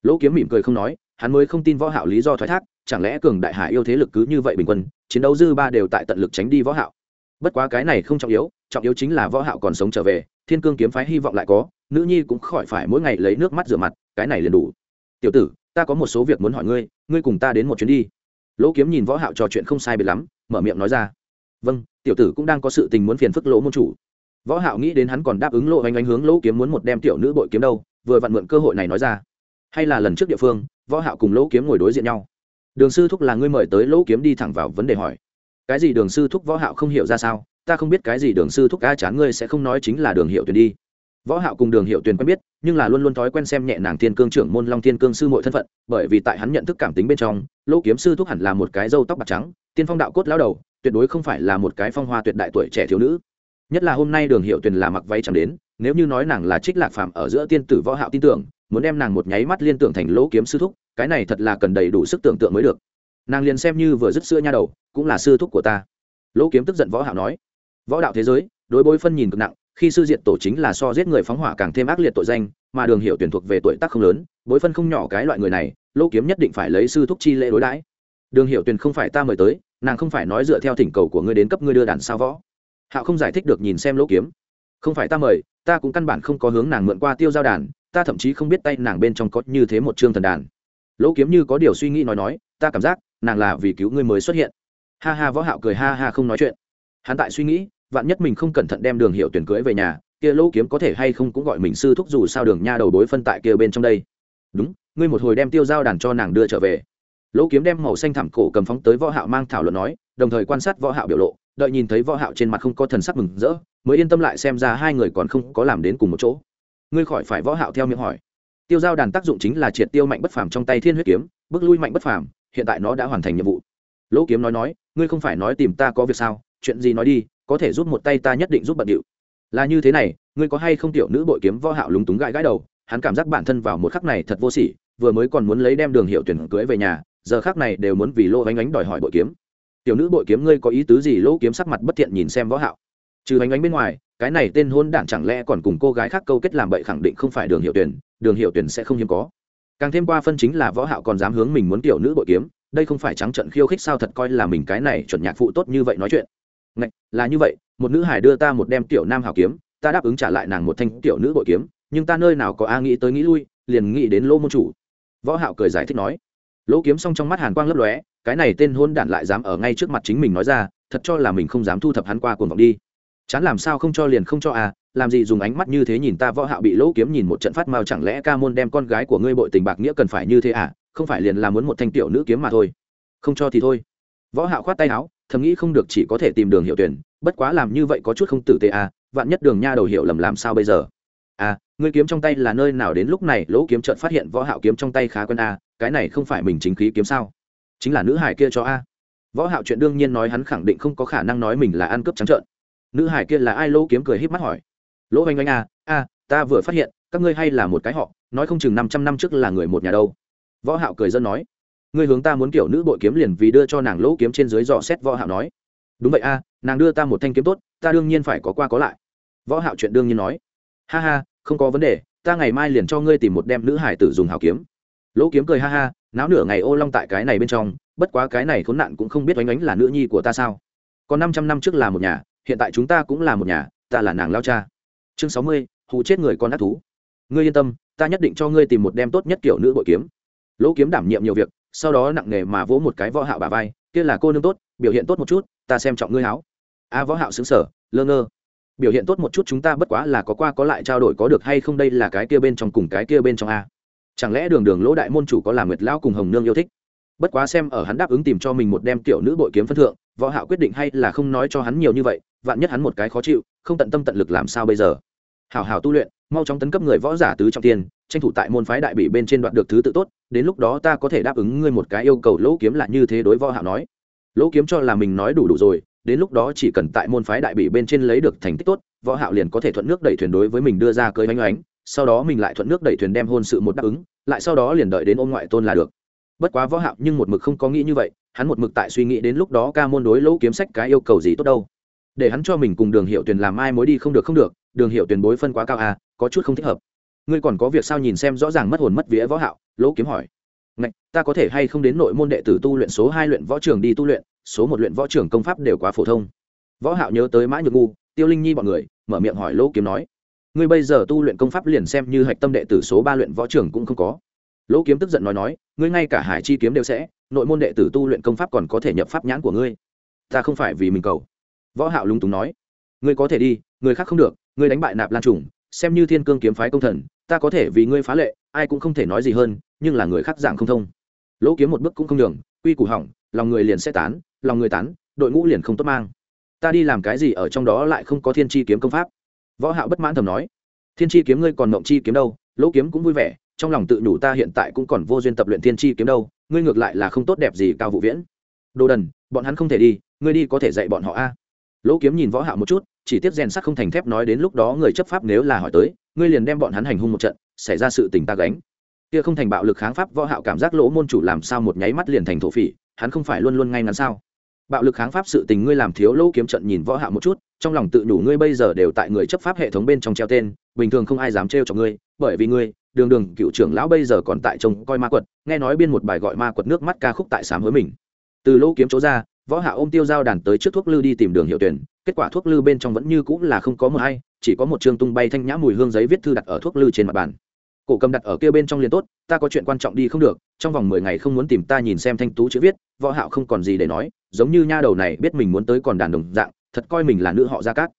Lỗ kiếm mỉm cười không nói, hắn mới không tin võ hạo lý do thoái thác, chẳng lẽ cường đại hải yêu thế lực cứ như vậy bình quân, chiến đấu dư ba đều tại tận lực tránh đi võ hạo. Bất quá cái này không trọng yếu trọng yếu chính là võ hạo còn sống trở về, thiên cương kiếm phái hy vọng lại có, nữ nhi cũng khỏi phải mỗi ngày lấy nước mắt rửa mặt, cái này liền đủ. Tiểu tử, ta có một số việc muốn hỏi ngươi ngươi cùng ta đến một chuyến đi lỗ kiếm nhìn võ hạo trò chuyện không sai biệt lắm, mở miệng nói ra. Vâng tiểu tử cũng đang có sự tình muốn phiền phức lỗ môn chủ. Võ hạo nghĩ đến hắn còn đáp ứng lỗ anh anh hướng lỗ kiếm muốn một đem tiểu nữ bội kiếm đâu, vừa vặn mượn cơ hội này nói ra. Hay là lần trước địa phương, võ hạo cùng lỗ kiếm ngồi đối diện nhau. Đường sư thúc là ngươi mời tới lỗ kiếm đi thẳng vào vấn đề hỏi. Cái gì đường sư thúc võ hạo không hiểu ra sao, ta không biết cái gì đường sư thúc Ca chán ngươi sẽ không nói chính là đường hiệu tuyển đi võ hạo cùng đường hiệu Tuyền quen biết, nhưng là luôn luôn thói quen xem nhẹ nàng thiên cương trưởng môn long thiên cương sư muội thân phận, bởi vì tại hắn nhận thức cảm tính bên trong lỗ kiếm sư thúc hẳn là một cái râu tóc bạc trắng, tiên phong đạo cốt lão đầu, tuyệt đối không phải là một cái phong hoa tuyệt đại tuổi trẻ thiếu nữ. Nhất là hôm nay đường hiệu Tuyền là mặc váy chẳng đến, nếu như nói nàng là trích lạc phạm ở giữa tiên tử võ hạo tin tưởng, muốn đem nàng một nháy mắt liên tưởng thành lỗ kiếm sư thúc, cái này thật là cần đầy đủ sức tưởng tượng mới được. Nàng liền xem như vừa dứt sữa nha đầu, cũng là sư thúc của ta. Lỗ kiếm tức giận võ hạo nói, võ đạo thế giới, đối bối phân nhìn cực nặng khi sư diện tổ chính là so giết người phóng hỏa càng thêm ác liệt tội danh, mà đường hiệu tuyển thuộc về tuổi tác không lớn, bối phân không nhỏ cái loại người này lỗ kiếm nhất định phải lấy sư thúc chi lễ đối đãi. Đường hiệu tuyển không phải ta mời tới, nàng không phải nói dựa theo thỉnh cầu của ngươi đến cấp ngươi đưa đàn sao võ. Hạo không giải thích được nhìn xem lỗ kiếm. Không phải ta mời, ta cũng căn bản không có hướng nàng mượn qua tiêu giao đàn, ta thậm chí không biết tay nàng bên trong có như thế một chương thần đàn. Lỗ kiếm như có điều suy nghĩ nói nói, ta cảm giác, nàng là vì cứu ngươi mới xuất hiện. Ha ha võ hạo cười ha ha không nói chuyện. Hắn tại suy nghĩ vạn nhất mình không cẩn thận đem đường hiệu tuyển cưới về nhà, kia lỗ kiếm có thể hay không cũng gọi mình sư thúc dù sao đường nha đầu đối phân tại kia bên trong đây. Đúng, ngươi một hồi đem tiêu giao đàn cho nàng đưa trở về. Lỗ kiếm đem màu xanh thảm cổ cầm phóng tới võ hạo mang thảo luận nói, đồng thời quan sát võ hạo biểu lộ, đợi nhìn thấy võ hạo trên mặt không có thần sắc mừng rỡ, mới yên tâm lại xem ra hai người còn không có làm đến cùng một chỗ. Ngươi khỏi phải võ hạo theo miệng hỏi. Tiêu giao đàn tác dụng chính là triệt tiêu mạnh bất phàm trong tay thiên huyết kiếm, bước lui mạnh bất phàm, hiện tại nó đã hoàn thành nhiệm vụ. Lỗ kiếm nói nói, ngươi không phải nói tìm ta có việc sao, chuyện gì nói đi có thể giúp một tay ta nhất định giúp bận điệu. Là như thế này, ngươi có hay không tiểu nữ bội kiếm võ hạo lúng túng gãi gãi đầu, hắn cảm giác bản thân vào một khắc này thật vô sỉ, vừa mới còn muốn lấy đem đường hiệu tuyển cưới về nhà, giờ khắc này đều muốn vì lô ánh ánh đòi hỏi bội kiếm. Tiểu nữ bội kiếm ngươi có ý tứ gì? Lỗ kiếm sắc mặt bất thiện nhìn xem võ hạo. Trừ ánh ánh bên ngoài, cái này tên hôn đản chẳng lẽ còn cùng cô gái khác câu kết làm bậy khẳng định không phải đường hiệu tuyển, đường hiệu tuyển sẽ không hiếm có. Càng thêm qua phân chính là võ hạo còn dám hướng mình muốn tiểu nữ bội kiếm, đây không phải trắng trận khiêu khích sao thật coi là mình cái này chuẩn nhạc phụ tốt như vậy nói chuyện. Ngạch, là như vậy một nữ hải đưa ta một đem tiểu nam hảo kiếm ta đáp ứng trả lại nàng một thanh tiểu nữ bội kiếm nhưng ta nơi nào có a nghĩ tới nghĩ lui liền nghĩ đến lỗ môn chủ. Võ hạo cười giải thích nói. Lỗ kiếm xong trong mắt hàn quang lấp lóe cái này tên hôn đản lại dám ở ngay trước mặt chính mình nói ra thật cho là mình không dám thu thập hắn qua cuồng vọng đi. Chán làm sao không cho liền không cho à làm gì dùng ánh mắt như thế nhìn ta võ hạo bị lỗ kiếm nhìn một trận phát mao chẳng lẽ ca môn đem con gái của ngươi bội tình bạc nghĩa cần phải như thế à không phải liền là muốn một thanh tiểu nữ kiếm mà thôi. Không cho thì thôi võ hạo khoát tay áo, thầm nghĩ không được chỉ có thể tìm đường hiệu tuyển, bất quá làm như vậy có chút không tử tế à vạn nhất đường nha đầu hiểu lầm làm sao bây giờ? À ngươi kiếm trong tay là nơi nào đến lúc này, lỗ kiếm chợt phát hiện võ hạo kiếm trong tay khá quen à cái này không phải mình chính khí kiếm sao? Chính là nữ hải kia cho a. Võ hạo chuyện đương nhiên nói hắn khẳng định không có khả năng nói mình là ăn cướp trắng trợn. Nữ hải kia là ai? Lỗ kiếm cười híp mắt hỏi. Lỗ anh anh a a, ta vừa phát hiện, các ngươi hay là một cái họ, nói không chừng 500 năm trước là người một nhà đâu. Võ hạo cười dân nói ngươi hướng ta muốn kiểu nữ bội kiếm liền vì đưa cho nàng lỗ kiếm trên dưới dò xét võ hạo nói. Đúng vậy a, nàng đưa ta một thanh kiếm tốt, ta đương nhiên phải có qua có lại. Võ hạo chuyện đương nhiên nói. Ha ha, không có vấn đề, ta ngày mai liền cho ngươi tìm một đem nữ hải tử dùng hảo kiếm. Lỗ kiếm cười ha ha, náo nửa ngày ô long tại cái này bên trong, bất quá cái này khốn nạn cũng không biết oánh oánh là nữ nhi của ta sao. Còn năm trăm năm trước là một nhà, hiện tại chúng ta cũng là một nhà, ta là nàng lao cha. Chương sáu mươi, hù chết người con ác thú. Ngươi yên tâm, ta nhất định cho ngươi tìm một đem tốt nhất kiểu nữ bội kiếm. Lỗ kiếm đảm nhiệm nhiều việc sau đó nặng nề mà vỗ một cái võ hạo bả vai, kia là cô nương tốt, biểu hiện tốt một chút, ta xem trọng ngươi háo a võ hạo sững sờ, lơ ngơ. Biểu hiện tốt một chút chúng ta bất quá là có qua có lại trao đổi có được hay không đây là cái kia bên trong cùng cái kia bên trong a. Chẳng lẽ đường đường lỗ đại môn chủ có làm nguyệt lão cùng hồng nương yêu thích? Bất quá xem ở hắn đáp ứng tìm cho mình một đem tiểu nữ bội kiếm phân thượng, võ hạo quyết định hay là không nói cho hắn nhiều như vậy, vạn nhất hắn một cái khó chịu, không tận tâm tận lực làm sao bây giờ? Hảo hảo tu luyện, mau chóng tấn cấp người võ giả tứ trọng tiền tranh thủ tại môn phái đại bị bên trên đoạt được thứ tự tốt, đến lúc đó ta có thể đáp ứng ngươi một cái yêu cầu, lỗ kiếm là như thế đối võ hạo nói. Lỗ kiếm cho là mình nói đủ đủ rồi, đến lúc đó chỉ cần tại môn phái đại bị bên trên lấy được thành tích tốt, võ hạo liền có thể thuận nước đẩy thuyền đối với mình đưa ra cưới oanh oánh, sau đó mình lại thuận nước đẩy thuyền đem hôn sự một đáp ứng, lại sau đó liền đợi đến ôm ngoại tôn là được. Bất quá võ hạo nhưng một mực không có nghĩ như vậy, hắn một mực tại suy nghĩ đến lúc đó ca môn đối lỗ kiếm sách cái yêu cầu gì tốt đâu. Để hắn cho mình cùng đường hiệu tuyển làm ai mối đi không được không được, đường hiệu tuyển bối phân quá cao à có chút không thích hợp ngươi còn có việc sao nhìn xem rõ ràng mất hồn mất vía võ hạo, lỗ kiếm hỏi. Ngạch, ta có thể hay không đến nội môn đệ tử tu luyện số hai luyện võ trường đi tu luyện, số một luyện võ trường công pháp đều quá phổ thông. Võ hạo nhớ tới mã nhược ngu, tiêu linh nhi bọn người, mở miệng hỏi lỗ kiếm nói. Ngươi bây giờ tu luyện công pháp liền xem như hạch tâm đệ tử số ba luyện võ trường cũng không có. Lỗ kiếm tức giận nói nói, ngươi ngay cả hải chi kiếm đều sẽ, nội môn đệ tử tu luyện công pháp còn có thể nhập pháp nhãn của ngươi. Ta không phải vì mình cầu. Võ hạo lúng túng nói. Ngươi có thể đi, người khác không được, ngươi đánh bại nạp lan trùng, xem như thiên cương kiếm phái công thần ta có thể vì ngươi phá lệ, ai cũng không thể nói gì hơn, nhưng là người khác dạng không thông. Lỗ kiếm một bước cũng không đường quy củ hỏng, lòng người liền sẽ tán, lòng người tán, đội ngũ liền không tốt mang. Ta đi làm cái gì ở trong đó lại không có thiên chi kiếm công pháp? Võ hạo bất mãn thầm nói. Thiên chi kiếm ngươi còn ngậm chi kiếm đâu? Lỗ kiếm cũng vui vẻ, trong lòng tự nhủ ta hiện tại cũng còn vô duyên tập luyện thiên chi kiếm đâu, ngươi ngược lại là không tốt đẹp gì cao vụ viễn. Đồ đần, bọn hắn không thể đi, ngươi đi có thể dạy bọn họ a. Lỗ kiếm nhìn võ hạo một chút, chỉ tiếp rèn sắt không thành thép nói đến lúc đó người chấp pháp nếu là hỏi tới ngươi liền đem bọn hắn hành hung một trận, xảy ra sự tình ta gánh. Kia không thành bạo lực kháng pháp võ hạo cảm giác lỗ môn chủ làm sao một nháy mắt liền thành thổ phỉ, hắn không phải luôn luôn ngay ngắn sao? Bạo lực kháng pháp sự tình ngươi làm thiếu lỗ kiếm trận nhìn võ hạo một chút, trong lòng tự đủ ngươi bây giờ đều tại người chấp pháp hệ thống bên trong treo tên, bình thường không ai dám treo cho ngươi, bởi vì ngươi, đường đường cựu trưởng lão bây giờ còn tại trông coi ma quật, nghe nói biên một bài gọi ma quật nước mắt ca khúc tại sám hối mình. Từ lỗ kiếm chỗ ra võ hạ ôm tiêu giao đàn tới trước thuốc lư đi tìm đường hiệu tuyển, kết quả thuốc lư bên trong vẫn như cũng là không có mờ hay, chỉ có một chương tung bay thanh nhã mùi hương giấy viết thư đặt ở thuốc lư trên mặt bàn. Cổ cầm đặt ở kia bên trong liền tốt, ta có chuyện quan trọng đi không được, trong vòng mười ngày không muốn tìm ta nhìn xem thanh tú chữ viết, võ hạo không còn gì để nói, giống như nha đầu này biết mình muốn tới còn đàn đồng dạng, thật coi mình là nữ họ gia cát.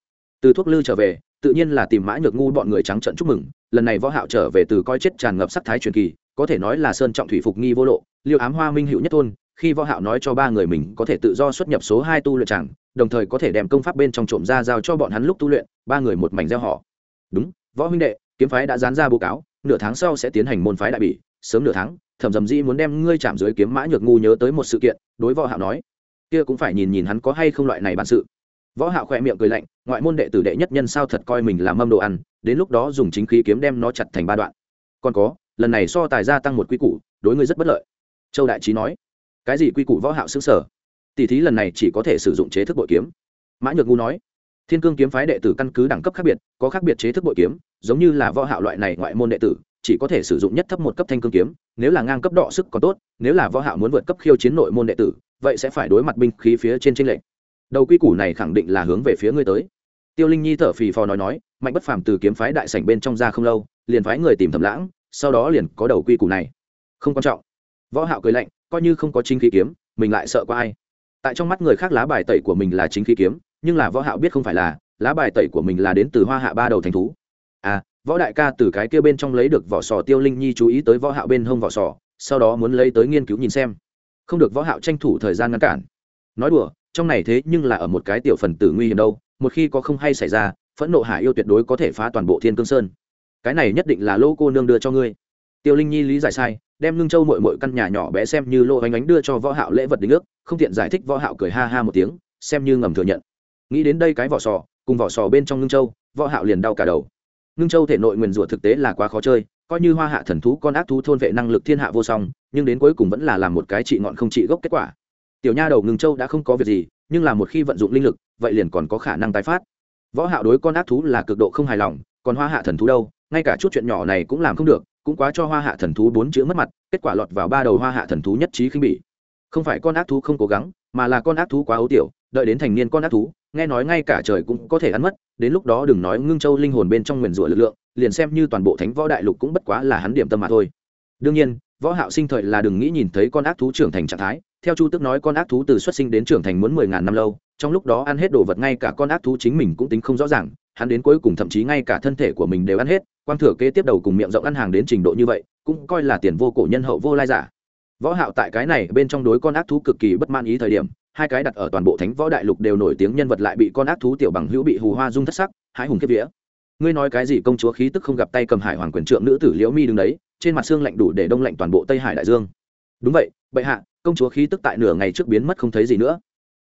Từ thuốc lư trở về, tự nhiên là tìm mã nhược ngu bọn người trắng trợn chúc mừng, lần này võ hạo trở về từ coi chết tràn ngập sắc thái truyền kỳ, có thể nói là sơn trọng thủy phục nghi vô lộ, liêu ám hoa minh hữu nhất thôn khi võ hạo nói cho ba người mình có thể tự do xuất nhập số hai tu luyện chẳng, đồng thời có thể đem công pháp bên trong trộm ra giao cho bọn hắn lúc tu luyện, ba người một mảnh gieo họ. Đúng, võ huynh đệ, kiếm phái đã dán ra báo cáo, nửa tháng sau sẽ tiến hành môn phái đại bỉ, sớm nửa tháng, thẩm dầm dĩ muốn đem ngươi chạm dưới kiếm mã nhược ngu nhớ tới một sự kiện, đối võ hạo nói. Kia cũng phải nhìn nhìn hắn có hay không loại này bản sự. Võ hạo khẽ miệng cười lạnh, ngoại môn đệ tử đệ nhất nhân sao thật coi mình là mâm đồ ăn, đến lúc đó dùng chính khí kiếm đem nó chặt thành ba đoạn. Còn có, lần này so tài gia tăng một quy củ, đối ngươi rất bất lợi. Châu đại trí nói cái gì quy củ võ hạo xứ sở? Tỷ thí lần này chỉ có thể sử dụng chế thức bội kiếm. Mã nhược ngu nói, thiên cương kiếm phái đệ tử căn cứ đẳng cấp khác biệt, có khác biệt chế thức bội kiếm, giống như là võ hạo loại này ngoại môn đệ tử, chỉ có thể sử dụng nhất thấp một cấp thanh cương kiếm, nếu là ngang cấp đọ sức còn tốt, nếu là võ hạo muốn vượt cấp khiêu chiến nội môn đệ tử, vậy sẽ phải đối mặt binh khí phía trên trên lệnh đầu quy củ này khẳng định là hướng về phía ngươi tới. Tiêu linh nhi thở phì phò nói nói, mạnh bất phàm từ kiếm phái đại sảnh bên trong ra không lâu, liền phái người tìm thẩm lãng, sau đó liền có đầu quy củ này. Không quan trọng võ hạo cười lạnh, coi như không có chính khí kiếm, mình lại sợ có ai. Tại trong mắt người khác lá bài tẩy của mình là chính khí kiếm, nhưng là võ hạo biết không phải là, lá bài tẩy của mình là đến từ hoa hạ ba đầu thành thú. À võ đại ca từ cái kia bên trong lấy được vỏ sò tiêu linh nhi chú ý tới võ hạo bên hông vỏ sò, sau đó muốn lấy tới nghiên cứu nhìn xem. Không được võ hạo tranh thủ thời gian ngăn cản. Nói đùa, trong này thế nhưng là ở một cái tiểu phần tử nguy hiểm đâu, một khi có không hay xảy ra, phẫn nộ hạ yêu tuyệt đối có thể phá toàn bộ thiên cương sơn. Cái này nhất định là lô cô nương đưa cho ngươi. Tiêu linh nhi lý giải sai đem ngưng châu mội mội căn nhà nhỏ bé xem như lô ánh ánh đưa cho võ hạo lễ vật đính ước, không tiện giải thích võ hạo cười ha ha một tiếng, xem như ngầm thừa nhận. Nghĩ đến đây cái vỏ sò, cùng vỏ sò bên trong ngưng châu, võ hạo liền đau cả đầu. Ngưng châu thể nội nguyên rủa thực tế là quá khó chơi, coi như hoa hạ thần thú, con ác thú thôn vệ năng lực thiên hạ vô song, nhưng đến cuối cùng vẫn là làm một cái trị ngọn không trị gốc kết quả. Tiểu nha đầu ngưng châu đã không có việc gì, nhưng là một khi vận dụng linh lực, vậy liền còn có khả năng tái phát. Võ hạo đối con ác thú là cực độ không hài lòng, còn hoa hạ thần thú đâu, ngay cả chút chuyện nhỏ này cũng làm không được cũng quá cho hoa hạ thần thú bốn chữ mất mặt, kết quả lọt vào ba đầu hoa hạ thần thú nhất trí khinh bỉ. Không phải con ác thú không cố gắng, mà là con ác thú quá ấu tiểu, đợi đến thành niên con ác thú, nghe nói ngay cả trời cũng có thể ăn mất, đến lúc đó đừng nói ngưng châu linh hồn bên trong nguyền rủa lực lượng, liền xem như toàn bộ thánh võ đại lục cũng bất quá là hắn điểm tâm mà thôi. Đương nhiên, võ hạo sinh thời là đừng nghĩ nhìn thấy con ác thú trưởng thành trạng thái theo chu tức nói con ác thú từ xuất sinh đến trưởng thành muốn mười ngàn năm lâu, trong lúc đó ăn hết đồ vật ngay cả con ác thú chính mình cũng tính không rõ ràng, hắn đến cuối cùng thậm chí ngay cả thân thể của mình đều ăn hết, quang thừa kế tiếp đầu cùng miệng rộng ăn hàng đến trình độ như vậy, cũng coi là tiền vô cổ nhân hậu vô lai giả. Võ hạo tại cái này bên trong đối con ác thú cực kỳ bất mãn ý thời điểm, hai cái đặt ở toàn bộ thánh võ đại lục đều nổi tiếng nhân vật lại bị con ác thú tiểu bằng hữu bị hù hoa dung thất sắc hái hùng kiếp vía. Ngươi nói cái gì công chúa khí tức không gặp tay cầm hải hoàng quyền trượng nữ tử liễu mi đứng đấy, trên mặt xương lạnh đủ để đông lạnh toàn bộ tây hải đại dương. Đúng vậy, bệ hạ công chúa khí tức tại nửa ngày trước biến mất không thấy gì nữa.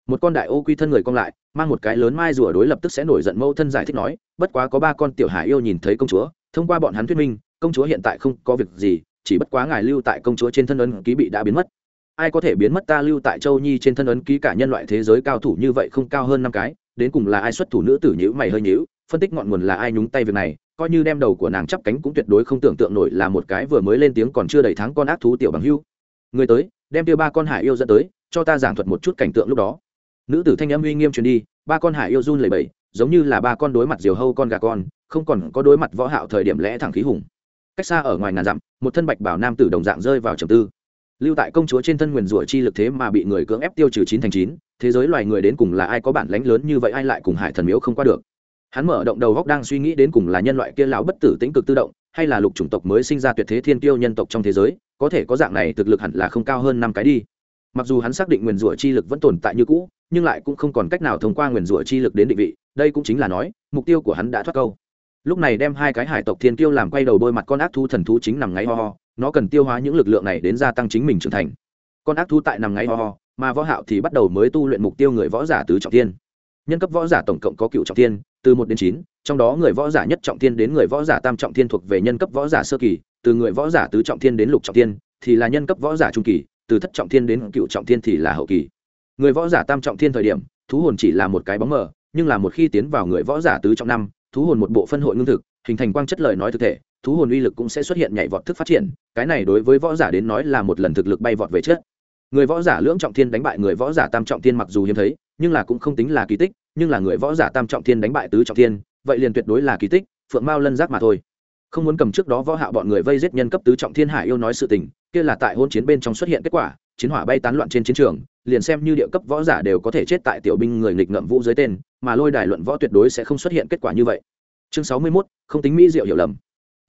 Một con đại ô quy thân người cong lại, mang một cái lớn mai rùa đối lập tức sẽ nổi giận mâu thân giải thích nói, bất quá có ba con tiểu hải yêu nhìn thấy công chúa, thông qua bọn hắn thuyết minh, công chúa hiện tại không có việc gì, chỉ bất quá ngài lưu tại công chúa trên thân ấn ký bị đã biến mất. Ai có thể biến mất ta lưu tại châu nhi trên thân ấn ký cả nhân loại thế giới cao thủ như vậy không cao hơn năm cái, đến cùng là ai xuất thủ nữ tử nhữ mày hơi nhữ phân tích ngọn nguồn là ai nhúng tay việc này, coi như đem đầu của nàng chắp cánh cũng tuyệt đối không tưởng tượng nổi là một cái vừa mới lên tiếng còn chưa đầy tháng con ác thú tiểu bằng hưu. Người tới đem tiêu ba con hải yêu dẫn tới, cho ta giảng thuật một chút cảnh tượng lúc đó. Nữ tử thanh âm uy nghiêm truyền đi, ba con hải yêu run lẩy bẩy, giống như là ba con đối mặt diều hâu con gà con, không còn có đối mặt võ hạo thời điểm lẽ thẳng khí hùng. Cách xa ở ngoài ngàn dặm, một thân bạch bảo nam tử đồng dạng rơi vào trầm tư. Lưu tại công chúa trên thân nguyền rủa chi lực thế mà bị người cưỡng ép tiêu trừ chín thành chín, thế giới loài người đến cùng là ai có bản lãnh lớn như vậy ai lại cùng hải thần miếu không qua được. Hắn mở động đầu góc đang suy nghĩ đến cùng là nhân loại kia lão bất tử tính cực tự động hay là lục chủng tộc mới sinh ra tuyệt thế thiên tiêu nhân tộc trong thế giới, có thể có dạng này thực lực hẳn là không cao hơn năm cái đi. Mặc dù hắn xác định nguyền rủa chi lực vẫn tồn tại như cũ, nhưng lại cũng không còn cách nào thông qua nguyền rủa chi lực đến định vị, đây cũng chính là nói, mục tiêu của hắn đã thoát câu. Lúc này đem hai cái hải tộc thiên tiêu làm quay đầu đôi mặt con ác thú thần thú chính nằm ngáy ho ho, nó cần tiêu hóa những lực lượng này đến gia tăng chính mình trưởng thành. Con ác thú tại nằm ngáy ho ho, mà võ hạo thì bắt đầu mới tu luyện mục tiêu người võ giả tứ trọng thiên. Nhân cấp võ giả tổng cộng có cựu trọng thiên từ một đến chín trong đó người võ giả nhất trọng thiên đến người võ giả tam trọng thiên thuộc về nhân cấp võ giả sơ kỳ từ người võ giả tứ trọng thiên đến lục trọng thiên thì là nhân cấp võ giả trung kỳ từ thất trọng thiên đến cựu trọng thiên thì là hậu kỳ người võ giả tam trọng thiên thời điểm thú hồn chỉ là một cái bóng mờ nhưng là một khi tiến vào người võ giả tứ trọng năm thú hồn một bộ phân hội ngưng thực hình thành quang chất lời nói thực thể thú hồn uy lực cũng sẽ xuất hiện nhảy vọt thức phát triển cái này đối với võ giả đến nói là một lần thực lực bay vọt về trước người võ giả lưỡng trọng thiên đánh bại người võ giả tam trọng thiên mặc dù hiếm thấy nhưng là cũng không tính là kỳ tích nhưng là người võ giả tam trọng thiên đánh bại tứ trọng thiên vậy liền tuyệt đối là kỳ tích phượng mao lân giác mà thôi. Không muốn cầm trước đó võ hạo bọn người vây giết nhân cấp tứ trọng thiên hải yêu nói sự tình kia là tại hôn chiến bên trong xuất hiện kết quả chiến hỏa bay tán loạn trên chiến trường liền xem như địa cấp võ giả đều có thể chết tại tiểu binh người nghịch ngợm vũ dưới tên mà lôi đài luận võ tuyệt đối sẽ không xuất hiện kết quả như vậy. Chương sáu mươi 61, không tính mỹ diệu hiểu lầm.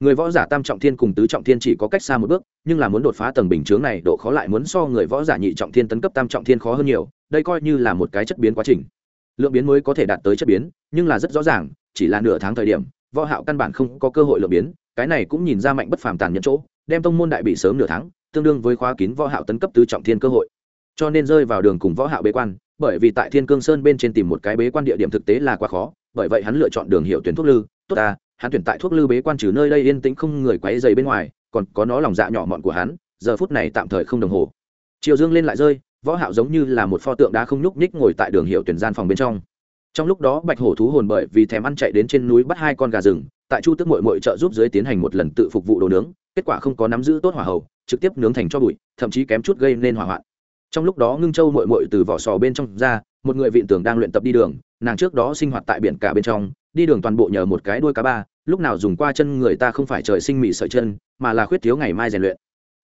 Người võ giả tam trọng thiên cùng tứ trọng thiên chỉ có cách xa một bước nhưng là muốn đột phá tầng bình chướng này độ khó lại muốn so người võ giả nhị trọng thiên tấn cấp tam trọng thiên khó hơn nhiều đây coi như là một cái chất biến quá trình lượng biến mới có thể đạt tới chất biến, nhưng là rất rõ ràng, chỉ là nửa tháng thời điểm, võ hạo căn bản không có cơ hội lượng biến, cái này cũng nhìn ra mạnh bất phàm tàn nhẫn chỗ, đem tông môn đại bị sớm nửa tháng, tương đương với khóa kín võ hạo tấn cấp tứ trọng thiên cơ hội. Cho nên rơi vào đường cùng võ hạo bế quan, bởi vì tại thiên cương sơn bên trên tìm một cái bế quan địa điểm thực tế là quá khó, bởi vậy hắn lựa chọn đường hiệu tuyển thuốc lư, tốt ta, hắn tuyển tại thuốc lư bế quan trừ nơi đây yên tĩnh không người quấy dày bên ngoài, còn có nó lòng dạ nhỏ mọn của hắn, giờ phút này tạm thời không đồng hồ. Chiều dương lên lại rơi võ hạo giống như là một pho tượng đá không nhúc nhích ngồi tại đường hiệu tuyển gian phòng bên trong. Trong lúc đó, bạch hổ thú hồn bởi vì thèm ăn chạy đến trên núi bắt hai con gà rừng, tại chu tức mội mội trợ giúp dưới tiến hành một lần tự phục vụ đồ nướng, kết quả không có nắm giữ tốt hỏa hầu, trực tiếp nướng thành cho bụi, thậm chí kém chút gây nên hỏa hoạn. Trong lúc đó, ngưng châu mội mội từ vỏ sò bên trong ra, một người viện tưởng đang luyện tập đi đường, nàng trước đó sinh hoạt tại biển cả bên trong, đi đường toàn bộ nhờ một cái đuôi cá ba, lúc nào dùng qua chân người ta không phải trời sinh mị sợi chân, mà là khuyết thiếu ngày mai rèn luyện.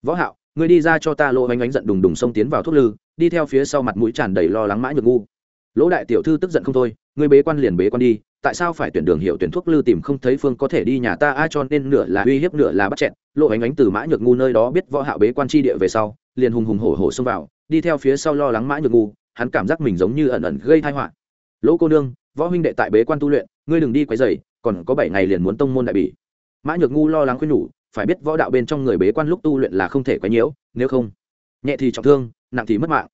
Võ hạo Ngươi đi ra cho ta lỗ ánh ánh giận đùng đùng xông tiến vào thuốc lư, đi theo phía sau mặt mũi tràn đầy lo lắng mãi nhược ngu. Lỗ đại tiểu thư tức giận không thôi, ngươi bế quan liền bế quan đi, tại sao phải tuyển đường hiệu tuyển thuốc lư tìm không thấy phương có thể đi nhà ta ai cho nên nửa là uy hiếp nửa là bắt chẹn lộ ánh ánh từ mã nhược ngu nơi đó biết võ hạo bế quan chi địa về sau, liền hùng hùng hổ hổ xông vào, đi theo phía sau lo lắng mã nhược ngu, hắn cảm giác mình giống như ẩn ẩn gây tai họa. Lỗ cô nương, võ huynh đệ tại bế quan tu luyện, ngươi đừng đi quấy rầy, còn có bảy ngày liền muốn tông môn đại bỉ. Mã nhược ngu lo lắng khuyên nhủ phải biết võ đạo bên trong người bế quan lúc tu luyện là không thể quấy nhiễu, nếu không, nhẹ thì trọng thương, nặng thì mất mạng.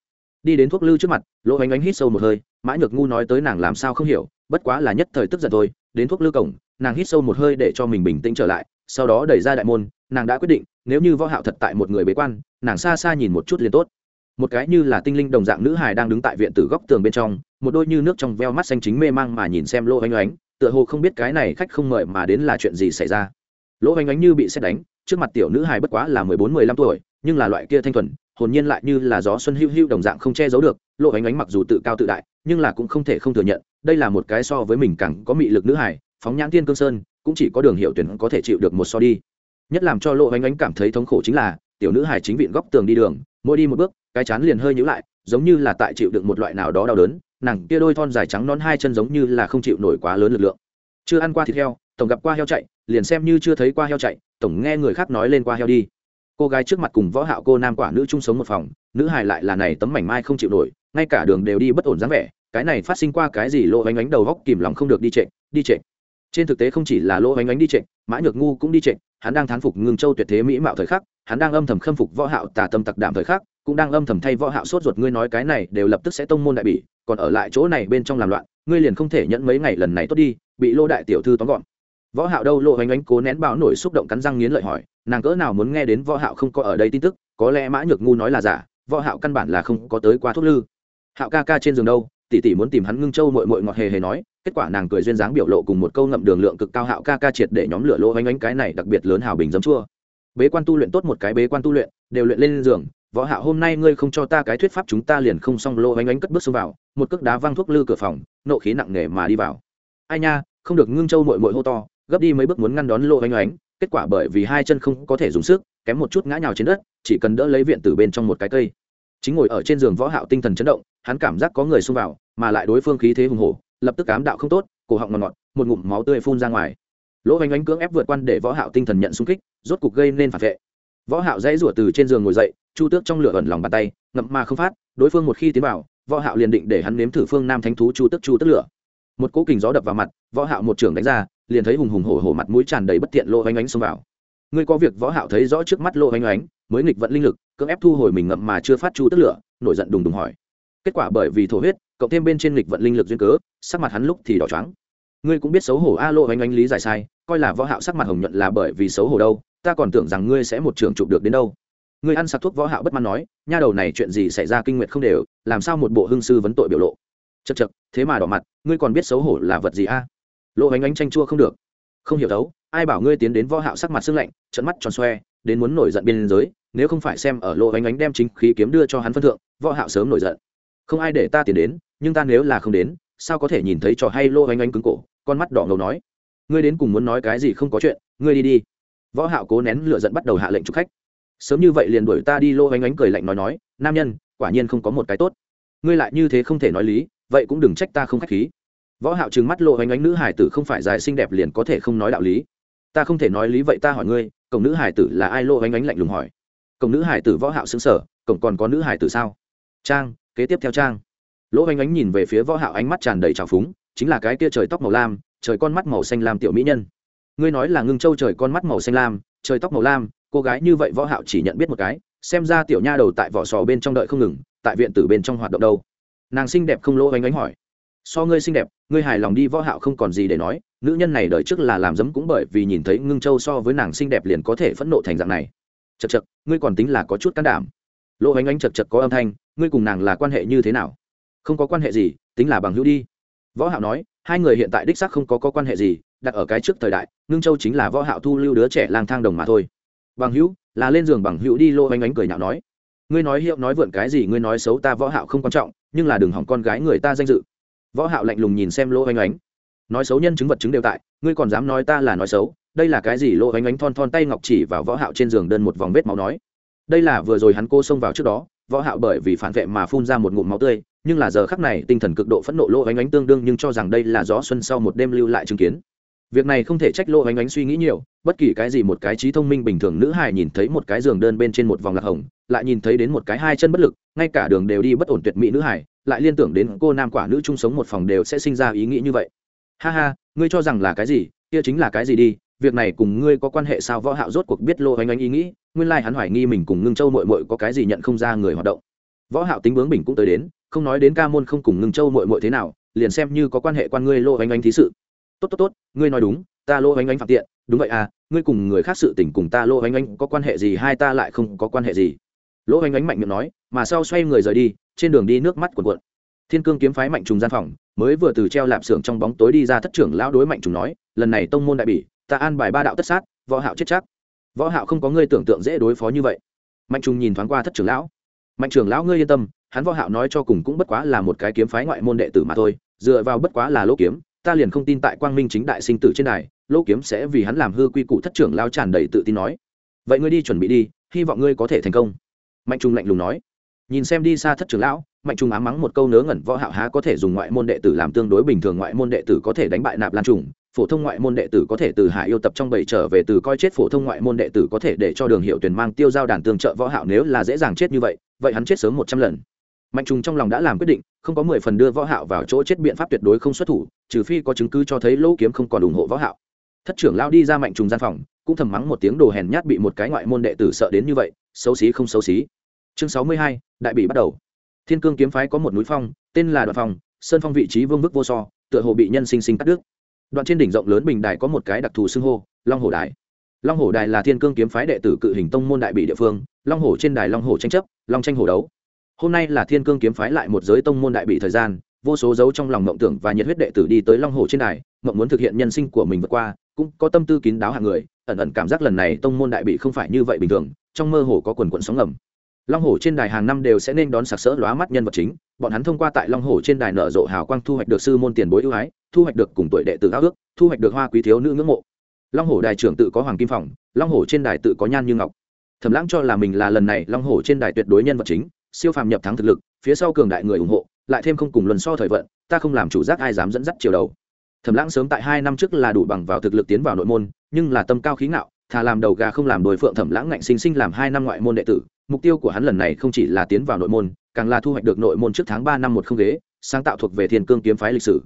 Đi đến thuốc lư trước mặt, lỗ ánh ánh hít sâu một hơi mã nhược ngu nói tới nàng làm sao không hiểu, bất quá là nhất thời tức giận thôi, đến thuốc lư cổng, nàng hít sâu một hơi để cho mình bình tĩnh trở lại, sau đó đẩy ra đại môn, nàng đã quyết định, nếu như võ hạo thật tại một người bế quan, nàng xa xa nhìn một chút liền tốt. Một cái như là tinh linh đồng dạng nữ hài đang đứng tại viện tử góc tường bên trong, một đôi như nước trong veo mắt xanh chính mê mang mà nhìn xem lỗ ánh ánh tựa hồ không biết cái này khách không mời mà đến là chuyện gì xảy ra lỗ ánh ánh như bị xét đánh, trước mặt tiểu nữ hài bất quá là mười bốn, mười lăm tuổi, nhưng là loại kia thanh thuần, hồn nhiên lại như là gió xuân hữu hữu đồng dạng không che giấu được, Lỗ ánh ánh mặc dù tự cao tự đại, nhưng là cũng không thể không thừa nhận, đây là một cái so với mình càng có mị lực nữ hài, phóng nhãn tiên cương sơn, cũng chỉ có đường hiệu tuyển có thể chịu được một so đi. Nhất làm cho Lỗ ánh ánh cảm thấy thống khổ chính là, tiểu nữ hài chính viện góc tường đi đường, mỗi đi một bước, cái chán liền hơi nhữ lại, giống như là tại chịu được một loại nào đó đau đớn, nàng kia đôi thon dài trắng non hai chân giống như là không chịu nổi quá lớn lực lượng. Chưa ăn qua thịt heo tổng gặp qua heo chạy, liền xem như chưa thấy qua heo chạy, tổng nghe người khác nói lên qua heo đi. Cô gái trước mặt cùng võ hạo cô nam quả nữ chung sống một phòng, nữ hài lại là này tấm mảnh mai không chịu nổi, ngay cả đường đều đi bất ổn dáng vẻ, cái này phát sinh qua cái gì lô ánh ánh đầu góc kìm lòng không được đi chạy đi chạy trên thực tế không chỉ là lô ánh ánh đi chạy mã nhược ngu cũng đi chạy hắn đang thán phục ngưng châu tuyệt thế mỹ mạo thời khắc, hắn đang âm thầm khâm phục võ hạo tà tâm tặc đảm thời khắc, cũng đang âm thầm thay võ hạo sốt ruột, ngươi nói cái này đều lập tức sẽ tông môn đại bỉ, còn ở lại chỗ này bên trong làm loạn, ngươi liền không thể nhẫn mấy ngày lần này tốt đi, bị lô đại tiểu thư tóm gọn võ hạo đâu lộ hoành ánh cố nén bão nổi xúc động cắn răng nghiến lợi hỏi, nàng cỡ nào muốn nghe đến võ hạo không có ở đây tin tức, có lẽ mã nhược ngu nói là giả, võ hạo căn bản là không có tới qua thuốc lư. Hạo ca ca trên giường đâu, tỷ tỷ muốn tìm hắn ngưng châu muội muội ngọt hề hề nói, kết quả nàng cười duyên dáng biểu lộ cùng một câu ngậm đường lượng cực cao hạo ca ca triệt để nhóm lửa lỗ hoành ánh cái này đặc biệt lớn hào bình giấm chua. Bế quan tu luyện tốt một cái bế quan tu luyện, đều luyện lên giường, võ hạo hôm nay ngươi không cho ta cái thuyết pháp chúng ta liền không xong lỗ hoành ánh cất bước xông vào, một cước đá văng thuốc lư cửa phòng, nộ khí nặng nề mà đi vào. Ai nha, không được ngưng châu muội muội hô to gấp đi mấy bước muốn ngăn đón lỗ oanh oánh kết quả bởi vì hai chân không có thể dùng sức, kém một chút ngã nhào trên đất, chỉ cần đỡ lấy viện từ bên trong một cái cây. Chính ngồi ở trên giường võ hạo tinh thần chấn động, hắn cảm giác có người xông vào, mà lại đối phương khí thế hùng hổ, lập tức cám đạo không tốt, cổ họng ngọt ngọt, một ngụm máu tươi phun ra ngoài. Lỗ anh anh cưỡng ép vượt quan để võ hạo tinh thần nhận xung kích, rốt cục gây nên phản vệ. Võ hạo dãy rủa từ trên giường ngồi dậy, chu tước trong lửa ẩn lòng bàn tay, ngậm mà không phát, đối phương một khi tiến vào, võ hạo liền định để hắn nếm thử phương nam thánh thú chu tước chu tước lửa. Một cỗ kình gió đập vào mặt, võ hạo một trường đánh ra liền thấy hùng hùng hổ hổ mặt mũi tràn đầy bất tiện lô oanh ánh xông vào. Ngươi có việc võ hạo thấy rõ trước mắt lô oanh ánh mới nghịch vận linh lực, cưỡng ép thu hồi mình ngậm mà chưa phát chu tức lửa, nổi giận đùng đùng hỏi. Kết quả bởi vì thổ huyết, cộng thêm bên trên nghịch vận linh lực duyên cớ, sắc mặt hắn lúc thì đỏ trắng ngươi cũng biết xấu hổ a lô oanh ánh lý giải sai, coi là võ hạo sắc mặt hồng nhuận là bởi vì xấu hổ đâu, ta còn tưởng rằng ngươi sẽ một trường chụp được đến đâu. Ngươi ăn sạc thuốc võ hạo bất mãn nói, nha đầu này chuyện gì xảy ra kinh nguyệt không đều, làm sao một bộ hưng sư vấn tội biểu lộ. Chật chật thế mà đỏ mặt, ngươi còn biết xấu hổ là vật gì a? Lộ ánh ánh tranh chua không được. Không hiểu đấu ai bảo ngươi tiến đến võ hạo sắc mặt sưng lạnh trận mắt tròn xoe, đến muốn nổi giận biên giới, nếu không phải xem ở lộ ánh ánh đem chính khí kiếm đưa cho hắn phân thượng, võ hạo sớm nổi giận. Không ai để ta tiến đến, nhưng ta nếu là không đến, sao có thể nhìn thấy trò hay lộ ánh ánh cứng cổ, con mắt đỏ ngầu nói. Ngươi đến cùng muốn nói cái gì không có chuyện, ngươi đi đi. Võ hạo cố nén lửa giận bắt đầu hạ lệnh chụp khách. Sớm như vậy liền đuổi ta đi lô ánh ánh cười lạnh nói nói, nam nhân, quả nhiên không có một cái tốt. Ngươi lại như thế không thể nói lý, vậy cũng đừng trách ta không khách khí võ hạo trừng mắt lộ ánh ánh nữ hải tử không phải dài xinh đẹp liền có thể không nói đạo lý. Ta không thể nói lý vậy ta hỏi ngươi, cổng nữ hải tử là ai? Lộ ánh ánh lạnh lùng hỏi. Cổng nữ hải tử võ hạo sững sờ, cổng còn có nữ hải tử sao? Trang, kế tiếp theo trang. Lỗ ánh ánh nhìn về phía võ hạo ánh mắt tràn đầy trào phúng, chính là cái kia trời tóc màu lam, trời con mắt màu xanh lam tiểu mỹ nhân. Ngươi nói là ngưng châu trời con mắt màu xanh lam, trời tóc màu lam, cô gái như vậy võ hạo chỉ nhận biết một cái, xem ra tiểu nha đầu tại vỏ sò bên trong đợi không ngừng, tại viện tử bên trong hoạt động đâu. Nàng xinh đẹp không lỗ ánh ánh hỏi so ngươi xinh đẹp, ngươi hài lòng đi võ hạo không còn gì để nói, nữ nhân này đời trước là làm dấm cũng bởi vì nhìn thấy ngưng châu so với nàng xinh đẹp liền có thể phẫn nộ thành dạng này. Chật chật ngươi còn tính là có chút can đảm. Lỗ ánh ánh chật chật có âm thanh, ngươi cùng nàng là quan hệ như thế nào? Không có quan hệ gì, tính là bằng hữu đi. Võ hạo nói, hai người hiện tại đích xác không có có quan hệ gì, đặt ở cái trước thời đại, ngưng châu chính là võ hạo thu lưu đứa trẻ lang thang đồng mà thôi. Bằng hữu, là lên giường bằng hữu đi lô ánh ánh cười nhạo nói. Ngươi nói hiệu nói vượn cái gì, ngươi nói xấu ta võ hạo không quan trọng, nhưng là đừng hỏng con gái người ta danh dự võ hạo lạnh lùng nhìn xem lô Anh ánh. Nói xấu nhân chứng vật chứng đều tại, ngươi còn dám nói ta là nói xấu, đây là cái gì? Lô Anh ánh thon thon tay ngọc chỉ vào võ hạo trên giường đơn một vòng vết máu nói. Đây là vừa rồi hắn cô xông vào trước đó, võ hạo bởi vì phản vệ mà phun ra một ngụm máu tươi, nhưng là giờ khắc này tinh thần cực độ phẫn nộ lô Anh ánh tương đương nhưng cho rằng đây là gió xuân sau một đêm lưu lại chứng kiến. Việc này không thể trách lô Anh ánh suy nghĩ nhiều, bất kỳ cái gì một cái trí thông minh bình thường nữ hài nhìn thấy một cái giường đơn bên trên một vòng lạc hồng, lại nhìn thấy đến một cái hai chân bất lực, ngay cả đường đều đi bất ổn tuyệt mỹ nữ hài lại liên tưởng đến cô nam quả nữ chung sống một phòng đều sẽ sinh ra ý nghĩ như vậy. Ha ha, ngươi cho rằng là cái gì? Kia chính là cái gì đi? Việc này cùng ngươi có quan hệ sao? Võ hạo rốt cuộc biết lô ánh ánh ý nghĩ, nguyên lai like hắn hoài nghi mình cùng ngưng châu muội muội có cái gì nhận không ra người hoạt động. Võ hạo tính bướng bình cũng tới đến, không nói đến ca môn không cùng ngưng châu muội muội thế nào, liền xem như có quan hệ quan ngươi lô ánh ánh thí sự. Tốt tốt tốt, ngươi nói đúng, ta lô ánh ánh phạm tiện, đúng vậy à ngươi cùng người khác sự tình cùng ta lô ánh ánh có quan hệ gì, hai ta lại không có quan hệ gì. Lô ánh ánh mạnh miệng nói, mà sau xoay người rời đi trên đường đi nước mắt cuộn cuộn. Thiên cương kiếm phái mạnh trùng gian phòng, mới vừa từ treo lạp xưởng trong bóng tối đi ra thất trưởng lão đối mạnh trùng nói, lần này tông môn đại bỉ, ta an bài ba đạo tất sát, võ hạo chết chắc. Võ hạo không có ngươi tưởng tượng dễ đối phó như vậy. Mạnh trùng nhìn thoáng qua thất trưởng lão. Mạnh trưởng lão ngươi yên tâm, hắn võ hạo nói cho cùng cũng bất quá là một cái kiếm phái ngoại môn đệ tử mà thôi, dựa vào bất quá là lỗ kiếm, ta liền không tin tại quang minh chính đại sinh tử trên đài, lỗ kiếm sẽ vì hắn làm hư quy củ thất trưởng lão tràn đầy tự tin nói. Vậy ngươi đi chuẩn bị đi, hy vọng ngươi có thể thành công. Mạnh trùng lạnh lùng nói nhìn xem đi xa thất trưởng lão, mạnh trung ám mắng một câu nớ ngẩn võ hạo há có thể dùng ngoại môn đệ tử làm tương đối bình thường ngoại môn đệ tử có thể đánh bại nạp lan trùng, phổ thông ngoại môn đệ tử có thể từ hải yêu tập trong bảy trở về từ coi chết phổ thông ngoại môn đệ tử có thể để cho đường hiệu tuyển mang tiêu giao đàn tương trợ võ hạo nếu là dễ dàng chết như vậy vậy hắn chết sớm một trăm lần. Mạnh trùng trong lòng đã làm quyết định, không có mười phần đưa võ hạo vào chỗ chết biện pháp tuyệt đối không xuất thủ, trừ phi có chứng cứ cho thấy lỗ kiếm không còn ủng hộ võ hạo. Thất trưởng lao đi ra mạnh trùng gian phòng, cũng thầm mắng một tiếng đồ hèn nhát bị một cái ngoại môn đệ tử sợ đến như vậy, xấu xí không xấu xí chương sáu mươi hai, đại bị bắt đầu. Thiên cương kiếm phái có một núi phong tên là đoạn phong sơn phong vị trí vương vức vô so tựa hồ bị nhân sinh sinh cắt đứt. Đoạn trên đỉnh rộng lớn bình đài có một cái đặc thù xưng hô long hồ đài. Long hồ đài là thiên cương kiếm phái đệ tử cự hình tông môn đại bị địa phương long hồ trên đài long hồ tranh chấp long tranh hồ đấu. Hôm nay là thiên cương kiếm phái lại một giới tông môn đại bị thời gian vô số dấu trong lòng mộng tưởng và nhiệt huyết đệ tử đi tới long hồ trên đài mộng muốn thực hiện nhân sinh của mình vượt qua cũng có tâm tư kín đáo hạng người ẩn ẩn cảm giác lần này tông môn đại bị không phải như vậy bình thường trong mơ hồ có quần quần sóng ngầm long hồ trên đài hàng năm đều sẽ nên đón sặc sỡ lóa mắt nhân vật chính. Bọn hắn thông qua tại long hồ trên đài nở rộ hào quang thu hoạch được sư môn tiền bối ưu ái, thu hoạch được cùng tuổi đệ tử ao ước, thu hoạch được hoa quý thiếu nữ ngưỡng mộ. Long hồ đài trưởng tự có hoàng kim phòng, long hồ trên đài tự có nhan như ngọc. Thẩm lãng cho là mình là lần này long hồ trên đài tuyệt đối nhân vật chính, siêu phàm nhập thắng thực lực, phía sau cường đại người ủng hộ, lại thêm không cùng luân so thời vận, ta không làm chủ giác ai dám dẫn dắt chiều đầu. Thẩm lãng sớm tại hai năm trước là đủ bằng vào thực lực tiến vào nội môn, nhưng là tâm cao khí ngạo, thà làm đầu gà không làm đồi phượng thẩm lãng ngạnh sinh sinh làm hai năm ngoại môn đệ tử mục tiêu của hắn lần này không chỉ là tiến vào nội môn, càng là thu hoạch được nội môn trước tháng ba năm một không ghế, sáng tạo thuộc về thiên cương kiếm phái lịch sử.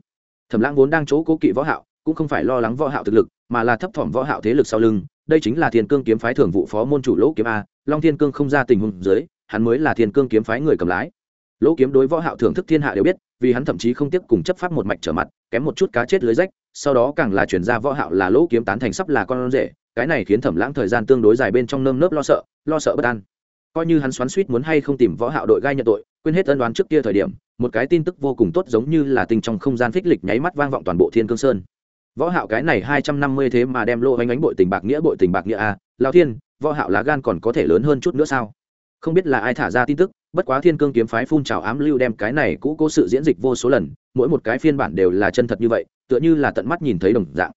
Thẩm lãng vốn đang chỗ cố kỵ võ hạo, cũng không phải lo lắng võ hạo thực lực, mà là thấp thỏm võ hạo thế lực sau lưng. Đây chính là thiên cương kiếm phái thường vụ phó môn chủ lỗ kiếm a, long thiên cương không ra tình huống dưới, hắn mới là thiên cương kiếm phái người cầm lái. Lỗ kiếm đối võ hạo thưởng thức thiên hạ đều biết, vì hắn thậm chí không tiếp cùng chấp pháp một mạch trở mặt, kém một chút cá chết lưới rách, sau đó càng là chuyển ra võ hạo là lỗ kiếm tán thành sắp là con rể. Cái này khiến thẩm lãng thời gian tương đối dài bên trong nơm nớp lo sợ lo sợ bất an coi như hắn xoắn suýt muốn hay không tìm võ hạo đội gai nhận tội, quên hết ân đoán trước kia thời điểm, một cái tin tức vô cùng tốt giống như là tình trong không gian phích lịch nháy mắt vang vọng toàn bộ thiên cương sơn. Võ hạo cái này hai trăm năm mươi thế mà đem lô ánh ánh bội tình bạc nghĩa bội tình bạc nghĩa a, lão thiên, võ hạo lá gan còn có thể lớn hơn chút nữa sao? Không biết là ai thả ra tin tức, bất quá thiên cương kiếm phái phun trào ám lưu đem cái này cũ cố sự diễn dịch vô số lần, mỗi một cái phiên bản đều là chân thật như vậy, tựa như là tận mắt nhìn thấy đồng dạng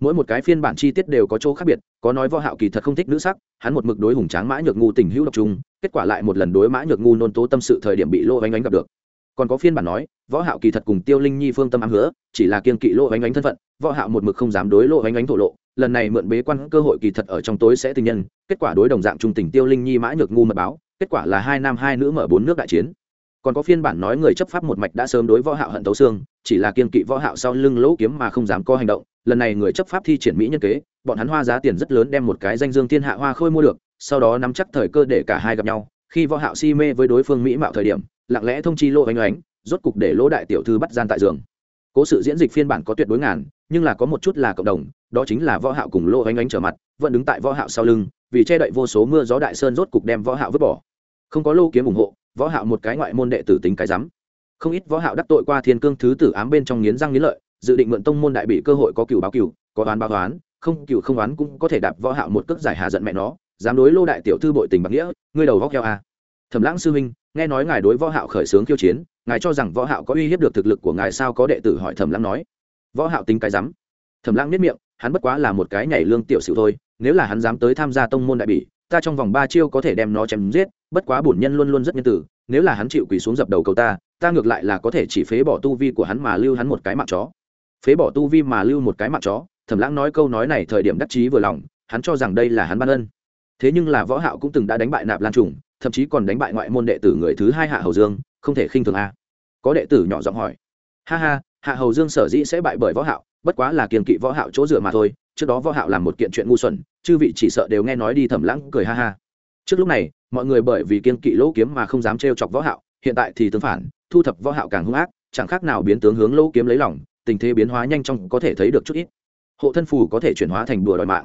mỗi một cái phiên bản chi tiết đều có chỗ khác biệt, có nói võ hạo kỳ thật không thích nữ sắc, hắn một mực đối hùng tráng mã nhược ngu tình hữu độc trung kết quả lại một lần đối mã nhược ngu nôn tố tâm sự thời điểm bị lô ánh ánh gặp được. Còn có phiên bản nói, võ hạo kỳ thật cùng tiêu linh nhi phương tâm ám hứa, chỉ là kiên kỵ lô ánh ánh thân phận, võ hạo một mực không dám đối lô ánh ánh thổ lộ, lần này mượn bế quan cơ hội kỳ thật ở trong tối sẽ tình nhân, kết quả đối đồng dạng trung tình tiêu linh nhi mã nhược ngu mật báo, kết quả là hai nam hai nữ mở bốn nước đại chiến. Còn có phiên bản nói người chấp pháp một mạch đã sớm đối võ hạo hận tấu xương chỉ là kiên kỵ võ hạo sau lưng lỗ kiếm mà không dám có hành động lần này người chấp pháp thi triển mỹ nhân kế bọn hắn hoa giá tiền rất lớn đem một cái danh dương thiên hạ hoa khôi mua được sau đó nắm chắc thời cơ để cả hai gặp nhau khi võ hạo si mê với đối phương mỹ mạo thời điểm lặng lẽ thông chi lỗ ánh ánh, rốt cục để lỗ đại tiểu thư bắt gian tại giường. Cố sự diễn dịch phiên bản có tuyệt đối ngàn nhưng là có một chút là cộng đồng đó chính là võ hạo cùng lỗ ánh ánh trở mặt vẫn đứng tại võ hạo sau lưng vì che đậy vô số mưa gió đại sơn rốt cục đem võ hạo vứt bỏ. Không có lô kiếm ủng hộ võ hạo một cái ngoại môn đệ tử tính cái rắm không ít võ hạo đắc tội qua thiên cương thứ tử ám bên trong nghiến răng nghiến lợi, dự định mượn tông môn đại bị cơ hội có cửu báo cửu, có đoán báo đoán không cửu không đoán cũng có thể đạp võ hạo một cước giải hà giận mẹ nó, dám đối lô đại tiểu thư bội tình bạc nghĩa, ngươi đầu góc heo à. thẩm lãng sư huynh, nghe nói ngài đối võ hạo khởi sướng khiêu chiến, ngài cho rằng võ hạo có uy hiếp được thực lực của ngài sao có đệ tử hỏi thẩm lãng nói võ hạo tính cái dám. thẩm lãng niết miệng, hắn bất quá là một cái nhảy lương tiểu sử thôi, nếu là hắn dám tới tham gia tông môn đại bỉ ta trong vòng ba chiêu có thể đem nó chém giết, bất quá bổn nhân luôn luôn rất nhân tử nếu là hắn chịu quỳ xuống dập đầu cầu ta ta ngược lại là có thể chỉ phế bỏ tu vi của hắn mà lưu hắn một cái mạng chó. Phế bỏ tu vi mà lưu một cái mạng chó, thẩm lãng nói câu nói này thời điểm đắc chí vừa lòng, hắn cho rằng đây là hắn ban ân. Thế nhưng là võ hạo cũng từng đã đánh bại nạp lan trùng, thậm chí còn đánh bại ngoại môn đệ tử người thứ hai hạ hầu dương, không thể khinh thường a. Có đệ tử nhỏ giọng hỏi. Ha ha, hạ hầu dương sở dĩ sẽ bại bởi võ hạo, bất quá là kiềm kỵ võ hạo chỗ dựa mà thôi, trước đó võ hạo làm một kiện chuyện ngu xuẩn, chư vị chỉ sợ đều nghe nói đi thẩm lãng cười ha ha. Trước lúc này, mọi người bởi vì kiên kỵ lỗ kiếm mà không dám trêu chọc võ hạo, hiện tại thì tương phản thu thập võ hạo càng hung ác chẳng khác nào biến tướng hướng lỗ kiếm lấy lòng tình thế biến hóa nhanh chóng có thể thấy được chút ít. Hộ thân phù có thể chuyển hóa thành đùa đòi mạng.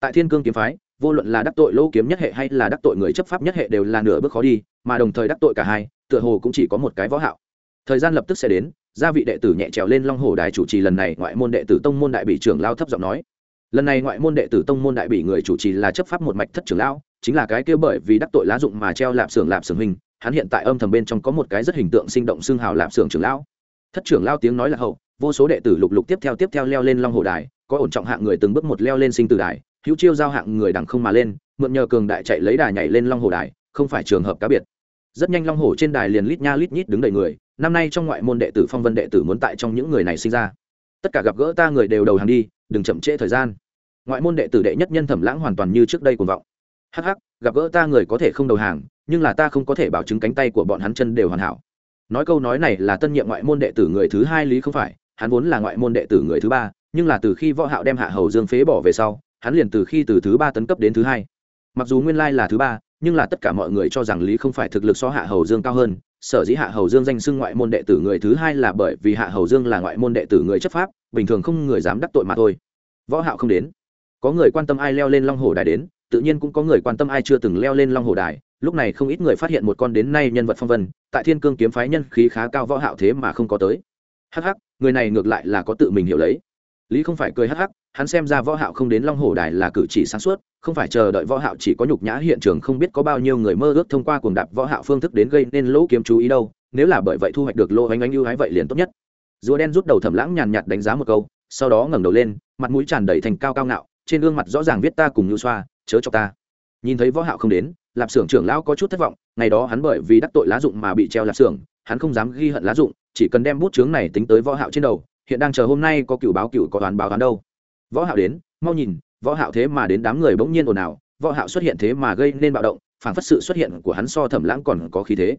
Tại thiên cương kiếm phái vô luận là đắc tội lỗ kiếm nhất hệ hay là đắc tội người chấp pháp nhất hệ đều là nửa bước khó đi mà đồng thời đắc tội cả hai tựa hồ cũng chỉ có một cái võ hạo. Thời gian lập tức sẽ đến gia vị đệ tử nhẹ trèo lên long hồ đài chủ trì lần này ngoại môn đệ tử tông môn đại bị trưởng lao thấp giọng nói. Lần này ngoại môn đệ tử tông môn đại bị người chủ trì là chấp pháp một mạch thất trưởng lão, chính là cái kia bởi vì đắc tội lá dụng mà treo lạp xưởng lạp xưởng hình hắn hiện tại âm thầm bên trong có một cái rất hình tượng sinh động xương hào lạp xưởng trưởng lão. Thất trưởng lao tiếng nói là hậu, vô số đệ tử lục lục tiếp theo tiếp theo leo lên long hồ đài, có ổn trọng hạng người từng bước một leo lên sinh tử đài, hữu chiêu giao hạng người đằng không mà lên, mượn nhờ cường đại chạy lấy đài nhảy lên long hồ đài, không phải trường hợp cá biệt. Rất nhanh long hồ trên đài liền lít nha lít nhít đứng đầy người, năm nay trong ngoại môn đệ tử phong vân đệ tử muốn tại trong những người này sinh ra. Tất cả gặp gỡ ta người đều đầu hàng đi, đừng chậm trễ thời gian. Ngoại môn đệ tử đệ nhất nhân thẩm lãng hoàn toàn như trước đây cuồng vọng hắc hắc, gặp gỡ ta người có thể không đầu hàng, nhưng là ta không có thể bảo chứng cánh tay của bọn hắn chân đều hoàn hảo. Nói câu nói này là tân nhiệm ngoại môn đệ tử người thứ hai lý không phải, hắn vốn là ngoại môn đệ tử người thứ ba, nhưng là từ khi võ hạo đem hạ hầu dương phế bỏ về sau, hắn liền từ khi từ thứ ba tấn cấp đến thứ hai. Mặc dù nguyên lai là thứ ba, nhưng là tất cả mọi người cho rằng lý không phải thực lực so hạ hầu dương cao hơn, sở dĩ hạ hầu dương danh xưng ngoại môn đệ tử người thứ hai là bởi vì hạ hầu dương là ngoại môn đệ tử người chấp pháp, bình thường không người dám đắc tội mà thôi. Võ hạo không đến. Có người quan tâm ai leo lên long hồ đài đến tự nhiên cũng có người quan tâm ai chưa từng leo lên long hồ đài, lúc này không ít người phát hiện một con đến nay nhân vật phong vân, tại thiên cương kiếm phái nhân khí khá cao võ hạo thế mà không có tới. Hắc hắc, người này ngược lại là có tự mình hiểu lấy. Lý không phải cười hắc hắc, hắn xem ra võ hạo không đến long hồ đài là cử chỉ sáng suốt, không phải chờ đợi võ hạo chỉ có nhục nhã hiện trường không biết có bao nhiêu người mơ ước thông qua cuồng đạp võ hạo phương thức đến gây nên lỗ kiếm chú ý đâu, nếu là bởi vậy thu hoạch được lô ánh ánh ưu hái vậy liền tốt nhất. Rùa đen rút đầu thẩm lãng nhàn nhạt đánh giá một câu, sau đó ngẩng đầu lên, mặt mũi tràn đầy thành cao cao ngạo, trên gương mặt rõ ràng viết ta cùng nhu xoa chớ cho ta. Nhìn thấy võ hạo không đến, lạp xưởng trưởng lão có chút thất vọng, ngày đó hắn bởi vì đắc tội lá dụng mà bị treo lạp xưởng, hắn không dám ghi hận lá dụng, chỉ cần đem bút chướng này tính tới võ hạo trên đầu, hiện đang chờ hôm nay có cựu báo cựu có toán báo toán đâu. Võ hạo đến, mau nhìn, võ hạo thế mà đến đám người bỗng nhiên ồn ào, võ hạo xuất hiện thế mà gây nên bạo động phản phất sự xuất hiện của hắn so thẩm lãng còn có khí thế.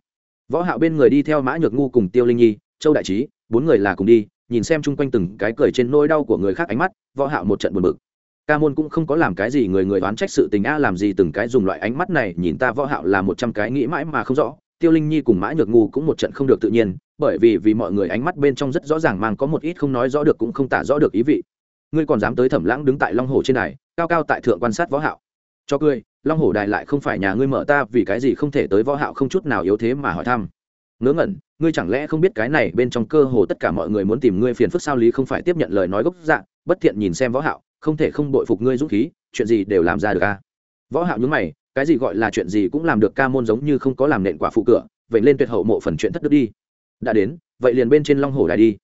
Võ hạo bên người đi theo mã nhược ngu cùng tiêu linh nhi, châu đại trí, bốn người là cùng đi, nhìn xem chung quanh từng cái cười trên nỗi đau của người khác ánh mắt, võ hạo một trận buồn bực ca môn cũng không có làm cái gì người người đoán trách sự tình a làm gì từng cái dùng loại ánh mắt này nhìn ta võ hạo là một trăm cái nghĩ mãi mà không rõ. Tiêu linh nhi cùng mã nhược ngu cũng một trận không được tự nhiên bởi vì vì mọi người ánh mắt bên trong rất rõ ràng mang có một ít không nói rõ được cũng không tả rõ được ý vị. Ngươi còn dám tới thẩm lãng đứng tại long hồ trên này, cao cao tại thượng quan sát võ hạo. Cho cười long hồ đài lại không phải nhà ngươi mở ta vì cái gì không thể tới võ hạo không chút nào yếu thế mà hỏi thăm. Ngớ ngẩn ngươi chẳng lẽ không biết cái này bên trong cơ hồ tất cả mọi người muốn tìm ngươi phiền phức sao lý không phải tiếp nhận lời nói gốc dạng bất thiện nhìn xem võ hạo không thể không bội phục ngươi dũng khí, chuyện gì đều làm ra được a. Võ hạo nhướng mày, cái gì gọi là chuyện gì cũng làm được ca môn giống như không có làm nện quả phụ cửa, vậy lên tuyệt hậu mộ phần chuyện thất đức đi. Đã đến, vậy liền bên trên long hồ đài đi.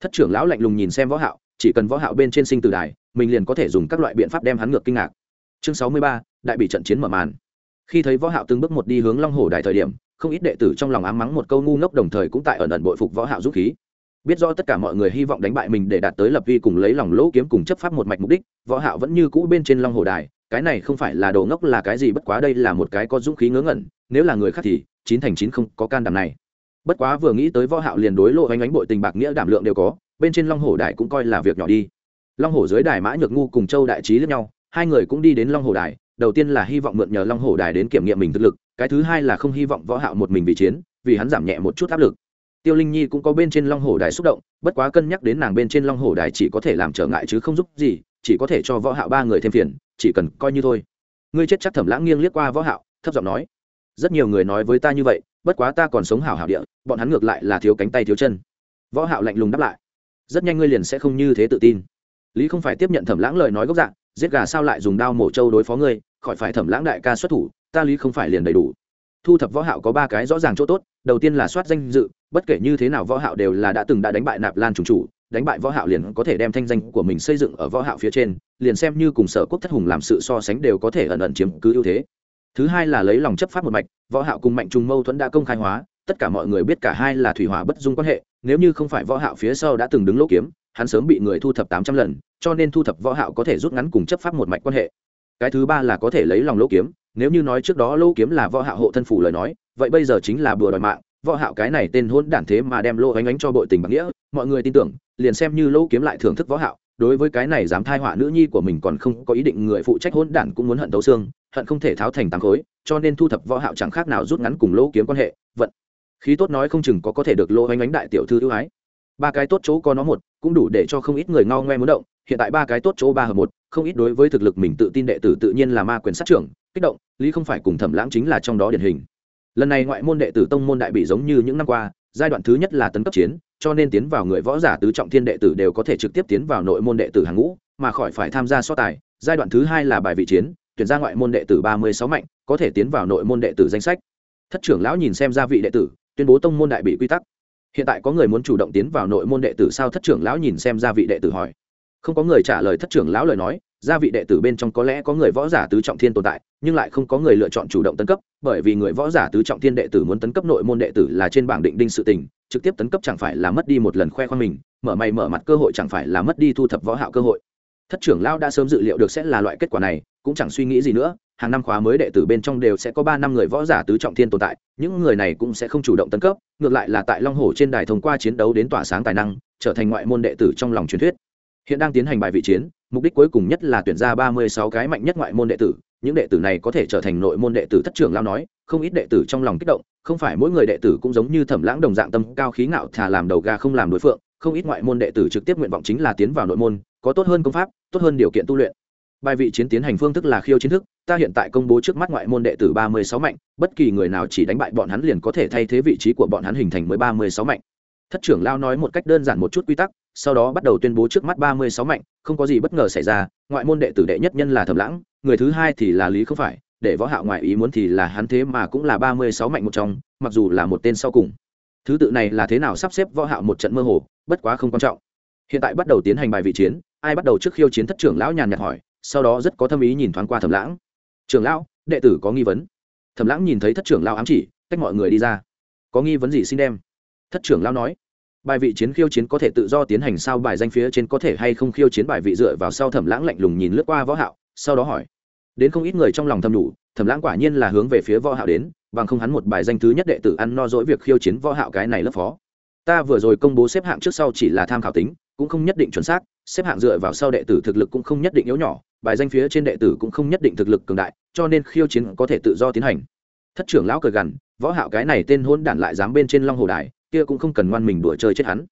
Thất trưởng lão lạnh lùng nhìn xem võ hạo, chỉ cần võ hạo bên trên sinh tử đài, mình liền có thể dùng các loại biện pháp đem hắn ngược kinh ngạc. Chương sáu mươi ba, đại bị trận chiến mở màn. Khi thấy võ hạo từng bước một đi hướng long hồ đài thời điểm, không ít đệ tử trong lòng ám mắng một câu ngu ngốc đồng thời cũng tại ẩn ẩn bội phục võ hạo dũng khí biết rõ tất cả mọi người hy vọng đánh bại mình để đạt tới lập vi cùng lấy lòng lỗ kiếm cùng chấp pháp một mạch mục đích, võ hạo vẫn như cũ bên trên long hồ đài, cái này không phải là đồ ngốc là cái gì bất quá đây là một cái có dũng khí ngớ ngẩn, nếu là người khác thì chín thành chín không có can đảm này. Bất quá vừa nghĩ tới võ hạo liền đối lộ ánh ánh bội tình bạc nghĩa đảm lượng đều có, bên trên long hồ đài cũng coi là việc nhỏ đi. Long hồ dưới đài mã nhược ngu cùng châu đại trí lẫn nhau, hai người cũng đi đến long hồ đài, đầu tiên là hy vọng mượn nhờ long hồ đài đến kiểm nghiệm mình thực lực, cái thứ hai là không hy vọng võ hạo một mình vì chiến, vì hắn giảm nhẹ một chút áp lực tiêu linh nhi cũng có bên trên long hồ đài xúc động, bất quá cân nhắc đến nàng bên trên long hồ đài chỉ có thể làm trở ngại chứ không giúp gì, chỉ có thể cho võ hạo ba người thêm phiền, chỉ cần coi như thôi. Ngươi chết chắc thẩm lãng nghiêng liếc qua võ hạo, thấp giọng nói, rất nhiều người nói với ta như vậy, bất quá ta còn sống hảo hảo địa, bọn hắn ngược lại là thiếu cánh tay thiếu chân. Võ hạo lạnh lùng đáp lại, rất nhanh ngươi liền sẽ không như thế tự tin. Lý không phải tiếp nhận thẩm lãng lời nói gốc dạng, giết gà sao lại dùng đao mổ trâu đối phó ngươi, khỏi phải thẩm lãng đại ca xuất thủ, ta lý không phải liền đầy đủ. Thu thập võ hạo có ba cái rõ ràng chỗ tốt, đầu tiên là soát danh dự bất kể như thế nào võ hạo đều là đã từng đã đánh bại nạp lan trùng chủ, đánh bại võ hạo liền có thể đem thanh danh của mình xây dựng ở võ hạo phía trên, liền xem như cùng sở quốc thất hùng làm sự so sánh đều có thể ẩn ẩn chiếm cứ ưu thế. Thứ hai là lấy lòng chấp pháp một mạch, võ hạo cùng mạnh trùng mâu thuẫn đã công khai hóa, tất cả mọi người biết cả hai là thủy hỏa bất dung quan hệ, nếu như không phải võ hạo phía sau đã từng đứng lỗ kiếm, hắn sớm bị người thu thập 800 lần, cho nên thu thập võ hạo có thể rút ngắn cùng chấp pháp một mạch quan hệ. Cái thứ ba là có thể lấy lòng lỗ kiếm, nếu như nói trước đó lỗ kiếm là võ hạo hộ thân phủ lời nói, vậy bây giờ chính là bừa đòi mạng võ hạo cái này tên hôn đản thế mà đem lỗ ánh ánh cho bội tình bằng nghĩa, mọi người tin tưởng, liền xem như lỗ kiếm lại thưởng thức võ hạo, đối với cái này dám thai họa nữ nhi của mình còn không có ý định người phụ trách hôn đản cũng muốn hận tấu xương, hận không thể tháo thành tám khối, cho nên thu thập võ hạo chẳng khác nào rút ngắn cùng lỗ kiếm quan hệ, vận. Khí tốt nói không chừng có có thể được lỗ ánh ánh đại tiểu thư ưu ái. Ba cái tốt chỗ có nó một, cũng đủ để cho không ít người ngao ngoe muốn động, hiện tại ba cái tốt chỗ ba hợp một, không ít đối với thực lực mình tự tin đệ tử tự nhiên là ma quyền sát trưởng, kích động, lý không phải cùng thẩm lãng chính là trong đó điển hình lần này ngoại môn đệ tử tông môn đại bị giống như những năm qua, giai đoạn thứ nhất là tấn cấp chiến, cho nên tiến vào người võ giả tứ trọng thiên đệ tử đều có thể trực tiếp tiến vào nội môn đệ tử hàng ngũ, mà khỏi phải tham gia so tài, giai đoạn thứ hai là bài vị chiến, tuyển ra ngoại môn đệ tử ba mươi sáu mạnh, có thể tiến vào nội môn đệ tử danh sách. Thất trưởng lão nhìn xem gia vị đệ tử, tuyên bố tông môn đại bị quy tắc. Hiện tại có người muốn chủ động tiến vào nội môn đệ tử sao? Thất trưởng lão nhìn xem gia vị đệ tử hỏi. Không có người trả lời thất trưởng lão lời nói gia vị đệ tử bên trong có lẽ có người võ giả tứ trọng thiên tồn tại, nhưng lại không có người lựa chọn chủ động tấn cấp, bởi vì người võ giả tứ trọng thiên đệ tử muốn tấn cấp nội môn đệ tử là trên bảng định đinh sự tình, trực tiếp tấn cấp chẳng phải là mất đi một lần khoe khoang mình, mở mày mở mặt cơ hội chẳng phải là mất đi thu thập võ hạo cơ hội. Thất trưởng lão đã sớm dự liệu được sẽ là loại kết quả này, cũng chẳng suy nghĩ gì nữa, hàng năm khóa mới đệ tử bên trong đều sẽ có ba năm người võ giả tứ trọng thiên tồn tại, những người này cũng sẽ không chủ động tấn cấp, ngược lại là tại long hồ trên đài thông qua chiến đấu đến tỏa sáng tài năng, trở thành ngoại môn đệ tử trong lòng truyền thuyết. Hiện đang tiến hành bài vị chiến mục đích cuối cùng nhất là tuyển ra ba mươi sáu cái mạnh nhất ngoại môn đệ tử, những đệ tử này có thể trở thành nội môn đệ tử thất trưởng lao nói, không ít đệ tử trong lòng kích động, không phải mỗi người đệ tử cũng giống như thẩm lãng đồng dạng tâm cao khí ngạo thà làm đầu ga không làm đối phượng, không ít ngoại môn đệ tử trực tiếp nguyện vọng chính là tiến vào nội môn, có tốt hơn công pháp, tốt hơn điều kiện tu luyện. Bài vị chiến tiến hành phương thức là khiêu chiến thức, ta hiện tại công bố trước mắt ngoại môn đệ tử ba mươi sáu mạnh, bất kỳ người nào chỉ đánh bại bọn hắn liền có thể thay thế vị trí của bọn hắn hình thành mới ba mươi sáu mạnh. Thất trưởng lao nói một cách đơn giản một chút quy tắc sau đó bắt đầu tuyên bố trước mắt ba mươi sáu mạnh, không có gì bất ngờ xảy ra, ngoại môn đệ tử đệ nhất nhân là thẩm lãng, người thứ hai thì là lý không phải, để võ hạo ngoại ý muốn thì là hắn thế mà cũng là ba mươi sáu mạnh một trong, mặc dù là một tên sau cùng. Thứ tự này là thế nào sắp xếp võ hạo một trận mơ hồ, bất quá không quan trọng. Hiện tại bắt đầu tiến hành bài vị chiến, ai bắt đầu trước khiêu chiến thất trưởng lão nhàn nhạt hỏi, sau đó rất có thâm ý nhìn thoáng qua thẩm lãng. Trưởng lão, đệ tử có nghi vấn. Thẩm lãng nhìn thấy thất trưởng lão ám chỉ, cách mọi người đi ra. Có nghi vấn gì xin đem. Thất trưởng lão nói bài vị chiến khiêu chiến có thể tự do tiến hành sao bài danh phía trên có thể hay không khiêu chiến bài vị dựa vào sau thẩm lãng lạnh lùng nhìn lướt qua võ hạo, sau đó hỏi. Đến không ít người trong lòng thầm đủ thẩm lãng quả nhiên là hướng về phía võ hạo đến, bằng không hắn một bài danh thứ nhất đệ tử ăn no dỗi việc khiêu chiến võ hạo cái này lớp phó. Ta vừa rồi công bố xếp hạng trước sau chỉ là tham khảo tính, cũng không nhất định chuẩn xác, xếp hạng dựa vào sau đệ tử thực lực cũng không nhất định yếu nhỏ, bài danh phía trên đệ tử cũng không nhất định thực lực cường đại, cho nên khiêu chiến có thể tự do tiến hành. Thất trưởng lão cười gằn, võ hạo cái này tên hôn đản lại dám bên trên long hồ đài kia cũng không cần ngoan mình đùa chơi chết hắn.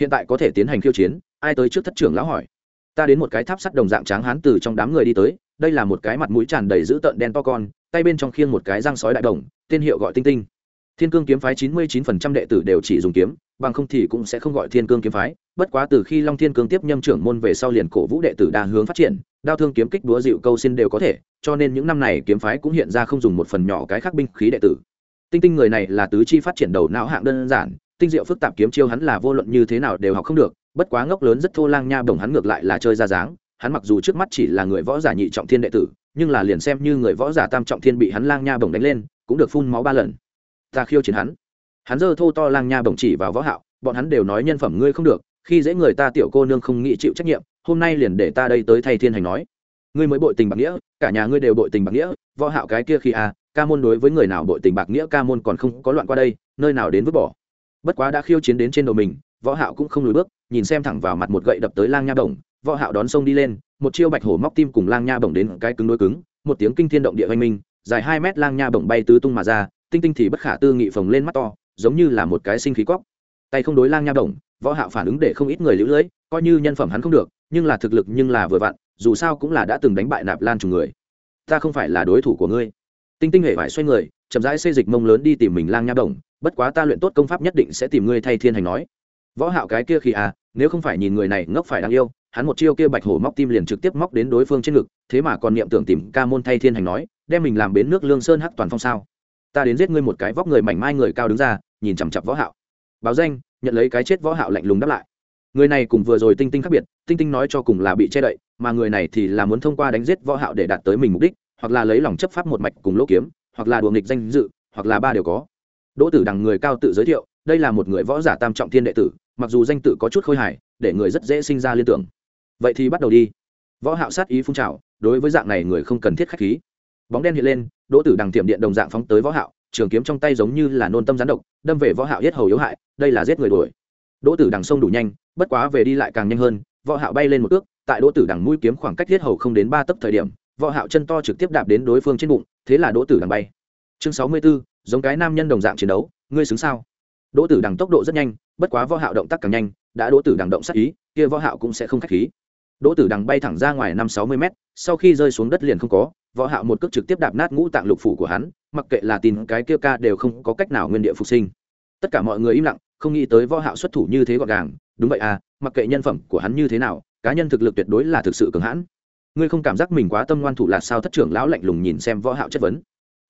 Hiện tại có thể tiến hành khiêu chiến, ai tới trước thất trưởng lão hỏi. Ta đến một cái tháp sắt đồng dạng tráng hán từ trong đám người đi tới, đây là một cái mặt mũi tràn đầy dữ tợn đen to con, tay bên trong khiêng một cái răng sói đại đồng, tên hiệu gọi tinh tinh. Thiên cương kiếm phái chín mươi chín phần trăm đệ tử đều chỉ dùng kiếm, bằng không thì cũng sẽ không gọi thiên cương kiếm phái, bất quá từ khi long thiên cương tiếp nhâm trưởng môn về sau liền cổ vũ đệ tử đa hướng phát triển, đao thương kiếm kích đúa dịu câu xin đều có thể, cho nên những năm này kiếm phái cũng hiện ra không dùng một phần nhỏ cái khác binh khí đệ tử tinh tinh người này là tứ chi phát triển đầu não hạng đơn giản tinh diệu phức tạp kiếm chiêu hắn là vô luận như thế nào đều học không được bất quá ngốc lớn rất thô lang nha bổng hắn ngược lại là chơi ra dáng hắn mặc dù trước mắt chỉ là người võ giả nhị trọng thiên đệ tử nhưng là liền xem như người võ giả tam trọng thiên bị hắn lang nha bổng đánh lên cũng được phun máu ba lần. Ta khiêu chiến hắn. Hắn giơ thô to lang nha bổng chỉ vào võ hạo bọn hắn đều nói nhân phẩm ngươi không được khi dễ người ta tiểu cô nương không nghĩ chịu trách nhiệm hôm nay liền để ta đây tới thay thiên hành nói. Ngươi mới bội tình bạc nghĩa cả nhà ngươi đều bội tình bạc nghĩa võ hạo cái kia khi à, ca môn đối với người nào bội tình bạc nghĩa ca môn còn không có loạn qua đây, nơi nào đến vứt bỏ. Bất quá đã khiêu chiến đến trên đầu mình, võ hạo cũng không lùi bước, nhìn xem thẳng vào mặt một gậy đập tới lang nha bổng, võ hạo đón sông đi lên, một chiêu bạch hổ móc tim cùng lang nha bổng đến cái cứng đối cứng, một tiếng kinh thiên động địa hoành minh, dài hai mét lang nha bổng bay tứ tung mà ra, tinh tinh thì bất khả tư nghị phồng lên mắt to, giống như là một cái sinh khí quắc tay không đối lang nha bổng, võ hạo phản ứng để không ít người liễu lưỡi, coi như nhân phẩm hắn không được, nhưng là thực lực nhưng là vừa vặn, dù sao cũng là đã từng đánh bại nạp lan trùng người. Ta không phải là đối thủ của ngươi tinh tinh hề phải xoay người, chậm rãi xây dịch mông lớn đi tìm mình lang nha đồng, bất quá ta luyện tốt công pháp nhất định sẽ tìm ngươi thay thiên hành nói. Võ hạo cái kia khi à nếu không phải nhìn người này ngốc phải đáng yêu, hắn một chiêu kia bạch hổ móc tim liền trực tiếp móc đến đối phương trên ngực, thế mà còn niệm tưởng tìm ca môn thay thiên hành nói, đem mình làm bến nước lương sơn hắc toàn phong sao? Ta đến giết ngươi một cái vóc người mảnh mai người cao đứng ra, nhìn chằm chặp võ hạo. Báo danh, nhận lấy cái chết võ hạo lạnh lùng đáp lại. Người này cùng vừa rồi tinh tinh khác biệt, tinh tinh nói cho cùng là bị che đậy, mà người này thì là muốn thông qua đánh giết võ hạo để đạt tới mình mục đích hoặc là lấy lòng chấp pháp một mạch cùng lỗ kiếm, hoặc là đùa nghịch danh dự, hoặc là ba đều có. Đỗ tử đằng người cao tự giới thiệu, đây là một người võ giả tam trọng thiên đệ tử, mặc dù danh tự có chút khôi hài, để người rất dễ sinh ra liên tưởng. Vậy thì bắt đầu đi. Võ hạo sát ý phun trào, đối với dạng này người không cần thiết khách khí. Bóng đen hiện lên, đỗ tử đằng tiệm điện đồng dạng phóng tới võ hạo, trường kiếm trong tay giống như là nôn tâm gián độc, đâm về võ hạo giết hầu yếu hại, đây là giết người đuổi. Đỗ tử đằng sông đủ nhanh, bất quá về đi lại càng nhanh hơn, võ hạo bay lên một ước tại đỗ tử đằng mũi kiếm khoảng cách giết hầu không đến ba tấc thời điểm võ hạo chân to trực tiếp đạp đến đối phương trên bụng thế là đỗ tử đằng bay. Chương 64, giống cái nam nhân đồng dạng chiến đấu ngươi xứng sao? Đỗ tử đằng tốc độ rất nhanh bất quá võ hạo động tác càng nhanh đã đỗ tử đằng động sát ý kia võ hạo cũng sẽ không khách khí. Đỗ tử đằng bay thẳng ra ngoài năm sáu mươi mét sau khi rơi xuống đất liền không có võ hạo một cước trực tiếp đạp nát ngũ tạng lục phủ của hắn mặc kệ là tin cái kia ca đều không có cách nào nguyên địa phục sinh. Tất cả mọi người im lặng không nghĩ tới võ hạo xuất thủ như thế gọn gàng đúng vậy à mặc kệ nhân phẩm của hắn như thế nào cá nhân thực lực tuyệt đối là thực sự cường hãn ngươi không cảm giác mình quá tâm ngoan thủ là sao thất trưởng lão lạnh lùng nhìn xem võ hạo chất vấn.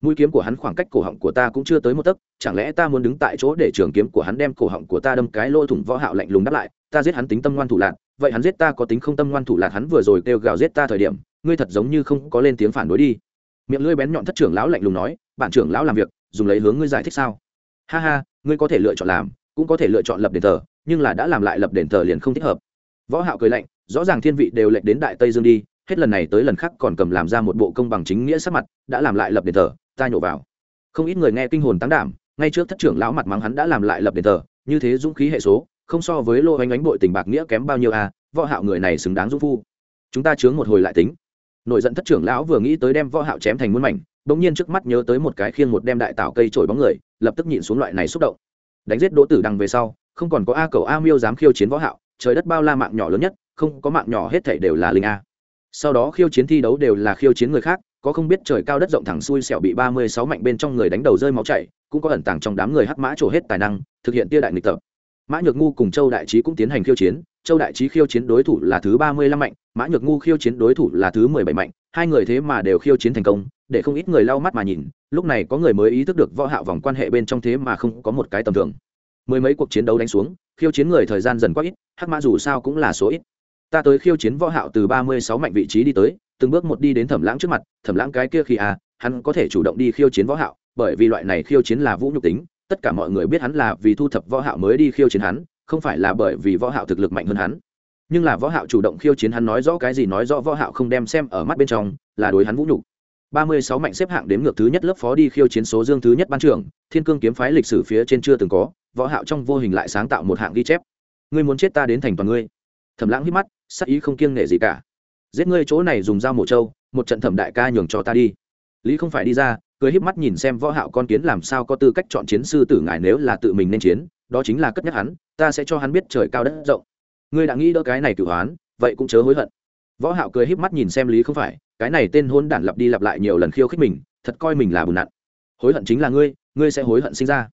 Mũi kiếm của hắn khoảng cách cổ họng của ta cũng chưa tới một tấc, chẳng lẽ ta muốn đứng tại chỗ để trường kiếm của hắn đem cổ họng của ta đâm cái lỗ thủng võ hạo lạnh lùng đáp lại, ta giết hắn tính tâm ngoan thủ lạc vậy hắn giết ta có tính không tâm ngoan thủ lạc hắn vừa rồi kêu gào giết ta thời điểm, ngươi thật giống như không có lên tiếng phản đối đi. Miệng lưỡi bén nhọn thất trưởng lão lạnh lùng nói bản trưởng lão làm việc, dùng lấy hướng ngươi giải thích sao? Ha ha, ngươi có thể lựa chọn làm, cũng có thể lựa chọn lập đền thờ, nhưng là đã làm lại lập đền thờ liền không thích hợp. Võ hạo cười lạnh, rõ ràng thiên vị đều lệnh đến đại tây dương đi hết lần này tới lần khác còn cầm làm ra một bộ công bằng chính nghĩa sắc mặt, đã làm lại lập đền thờ, ta nhổ vào. Không ít người nghe kinh hồn tăng đảm, ngay trước thất trưởng lão mặt mắng hắn đã làm lại lập đền thờ, như thế dũng khí hệ số, không so với lô oanh ánh bội tình bạc nghĩa kém bao nhiêu à võ hạo người này xứng đáng dũng phu. Chúng ta chướng một hồi lại tính. Nội giận thất trưởng lão vừa nghĩ tới đem võ hạo chém thành muôn mảnh, bỗng nhiên trước mắt nhớ tới một cái khiêng một đem đại tạo cây trổi bóng người, lập tức nhịn xuống loại này xúc động. Đánh giết đỗ tử đằng về sau, không còn có a cầu a miêu dám khiêu chiến võ hạo, trời đất bao la mạng nhỏ lớn nhất, không có mạng nhỏ hết thảy đều là linh a sau đó khiêu chiến thi đấu đều là khiêu chiến người khác, có không biết trời cao đất rộng thẳng xuôi sẹo bị ba mươi sáu mạnh bên trong người đánh đầu rơi máu chảy, cũng có ẩn tàng trong đám người hắc mã trổ hết tài năng, thực hiện tia đại nghịch tập. Mã nhược ngu cùng châu đại trí cũng tiến hành khiêu chiến, châu đại trí khiêu chiến đối thủ là thứ ba mươi lăm mạnh, mã nhược ngu khiêu chiến đối thủ là thứ mười bảy mạnh, hai người thế mà đều khiêu chiến thành công, để không ít người lau mắt mà nhìn, lúc này có người mới ý thức được võ hạo vòng quan hệ bên trong thế mà không có một cái tầm thường. Mười mấy cuộc chiến đấu đánh xuống, khiêu chiến người thời gian dần quá ít, hắc mã dù sao cũng là số ít ta tới khiêu chiến võ hạo từ ba mươi sáu mạnh vị trí đi tới, từng bước một đi đến thẩm lãng trước mặt, thẩm lãng cái kia khi à hắn có thể chủ động đi khiêu chiến võ hạo, bởi vì loại này khiêu chiến là vũ nhục tính, tất cả mọi người biết hắn là vì thu thập võ hạo mới đi khiêu chiến hắn, không phải là bởi vì võ hạo thực lực mạnh hơn hắn. Nhưng là võ hạo chủ động khiêu chiến hắn nói rõ cái gì nói rõ võ hạo không đem xem ở mắt bên trong, là đối hắn vũ nhục. 36 mạnh xếp hạng đếm ngược thứ nhất lớp phó đi khiêu chiến số dương thứ nhất ban trưởng, thiên cương kiếm phái lịch sử phía trên chưa từng có, võ hạo trong vô hình lại sáng tạo một hạng ghi chép. Ngươi muốn chết ta đến thành toàn ngươi thẩm lãng hít mắt, sắc ý không kiêng nể gì cả. Giết ngươi chỗ này dùng dao mổ trâu, một trận thẩm đại ca nhường cho ta đi. Lý không phải đi ra, cười híp mắt nhìn xem võ hạo con kiến làm sao có tư cách chọn chiến sư tử ngài nếu là tự mình nên chiến, đó chính là cất nhắc hắn, ta sẽ cho hắn biết trời cao đất rộng. Ngươi đã nghĩ đỡ cái này cửu hoán, vậy cũng chớ hối hận. Võ hạo cười híp mắt nhìn xem lý không phải, cái này tên hôn đản lặp đi lặp lại nhiều lần khiêu khích mình, thật coi mình là bùn nặn. Hối hận chính là ngươi ngươi sẽ hối hận sinh ra.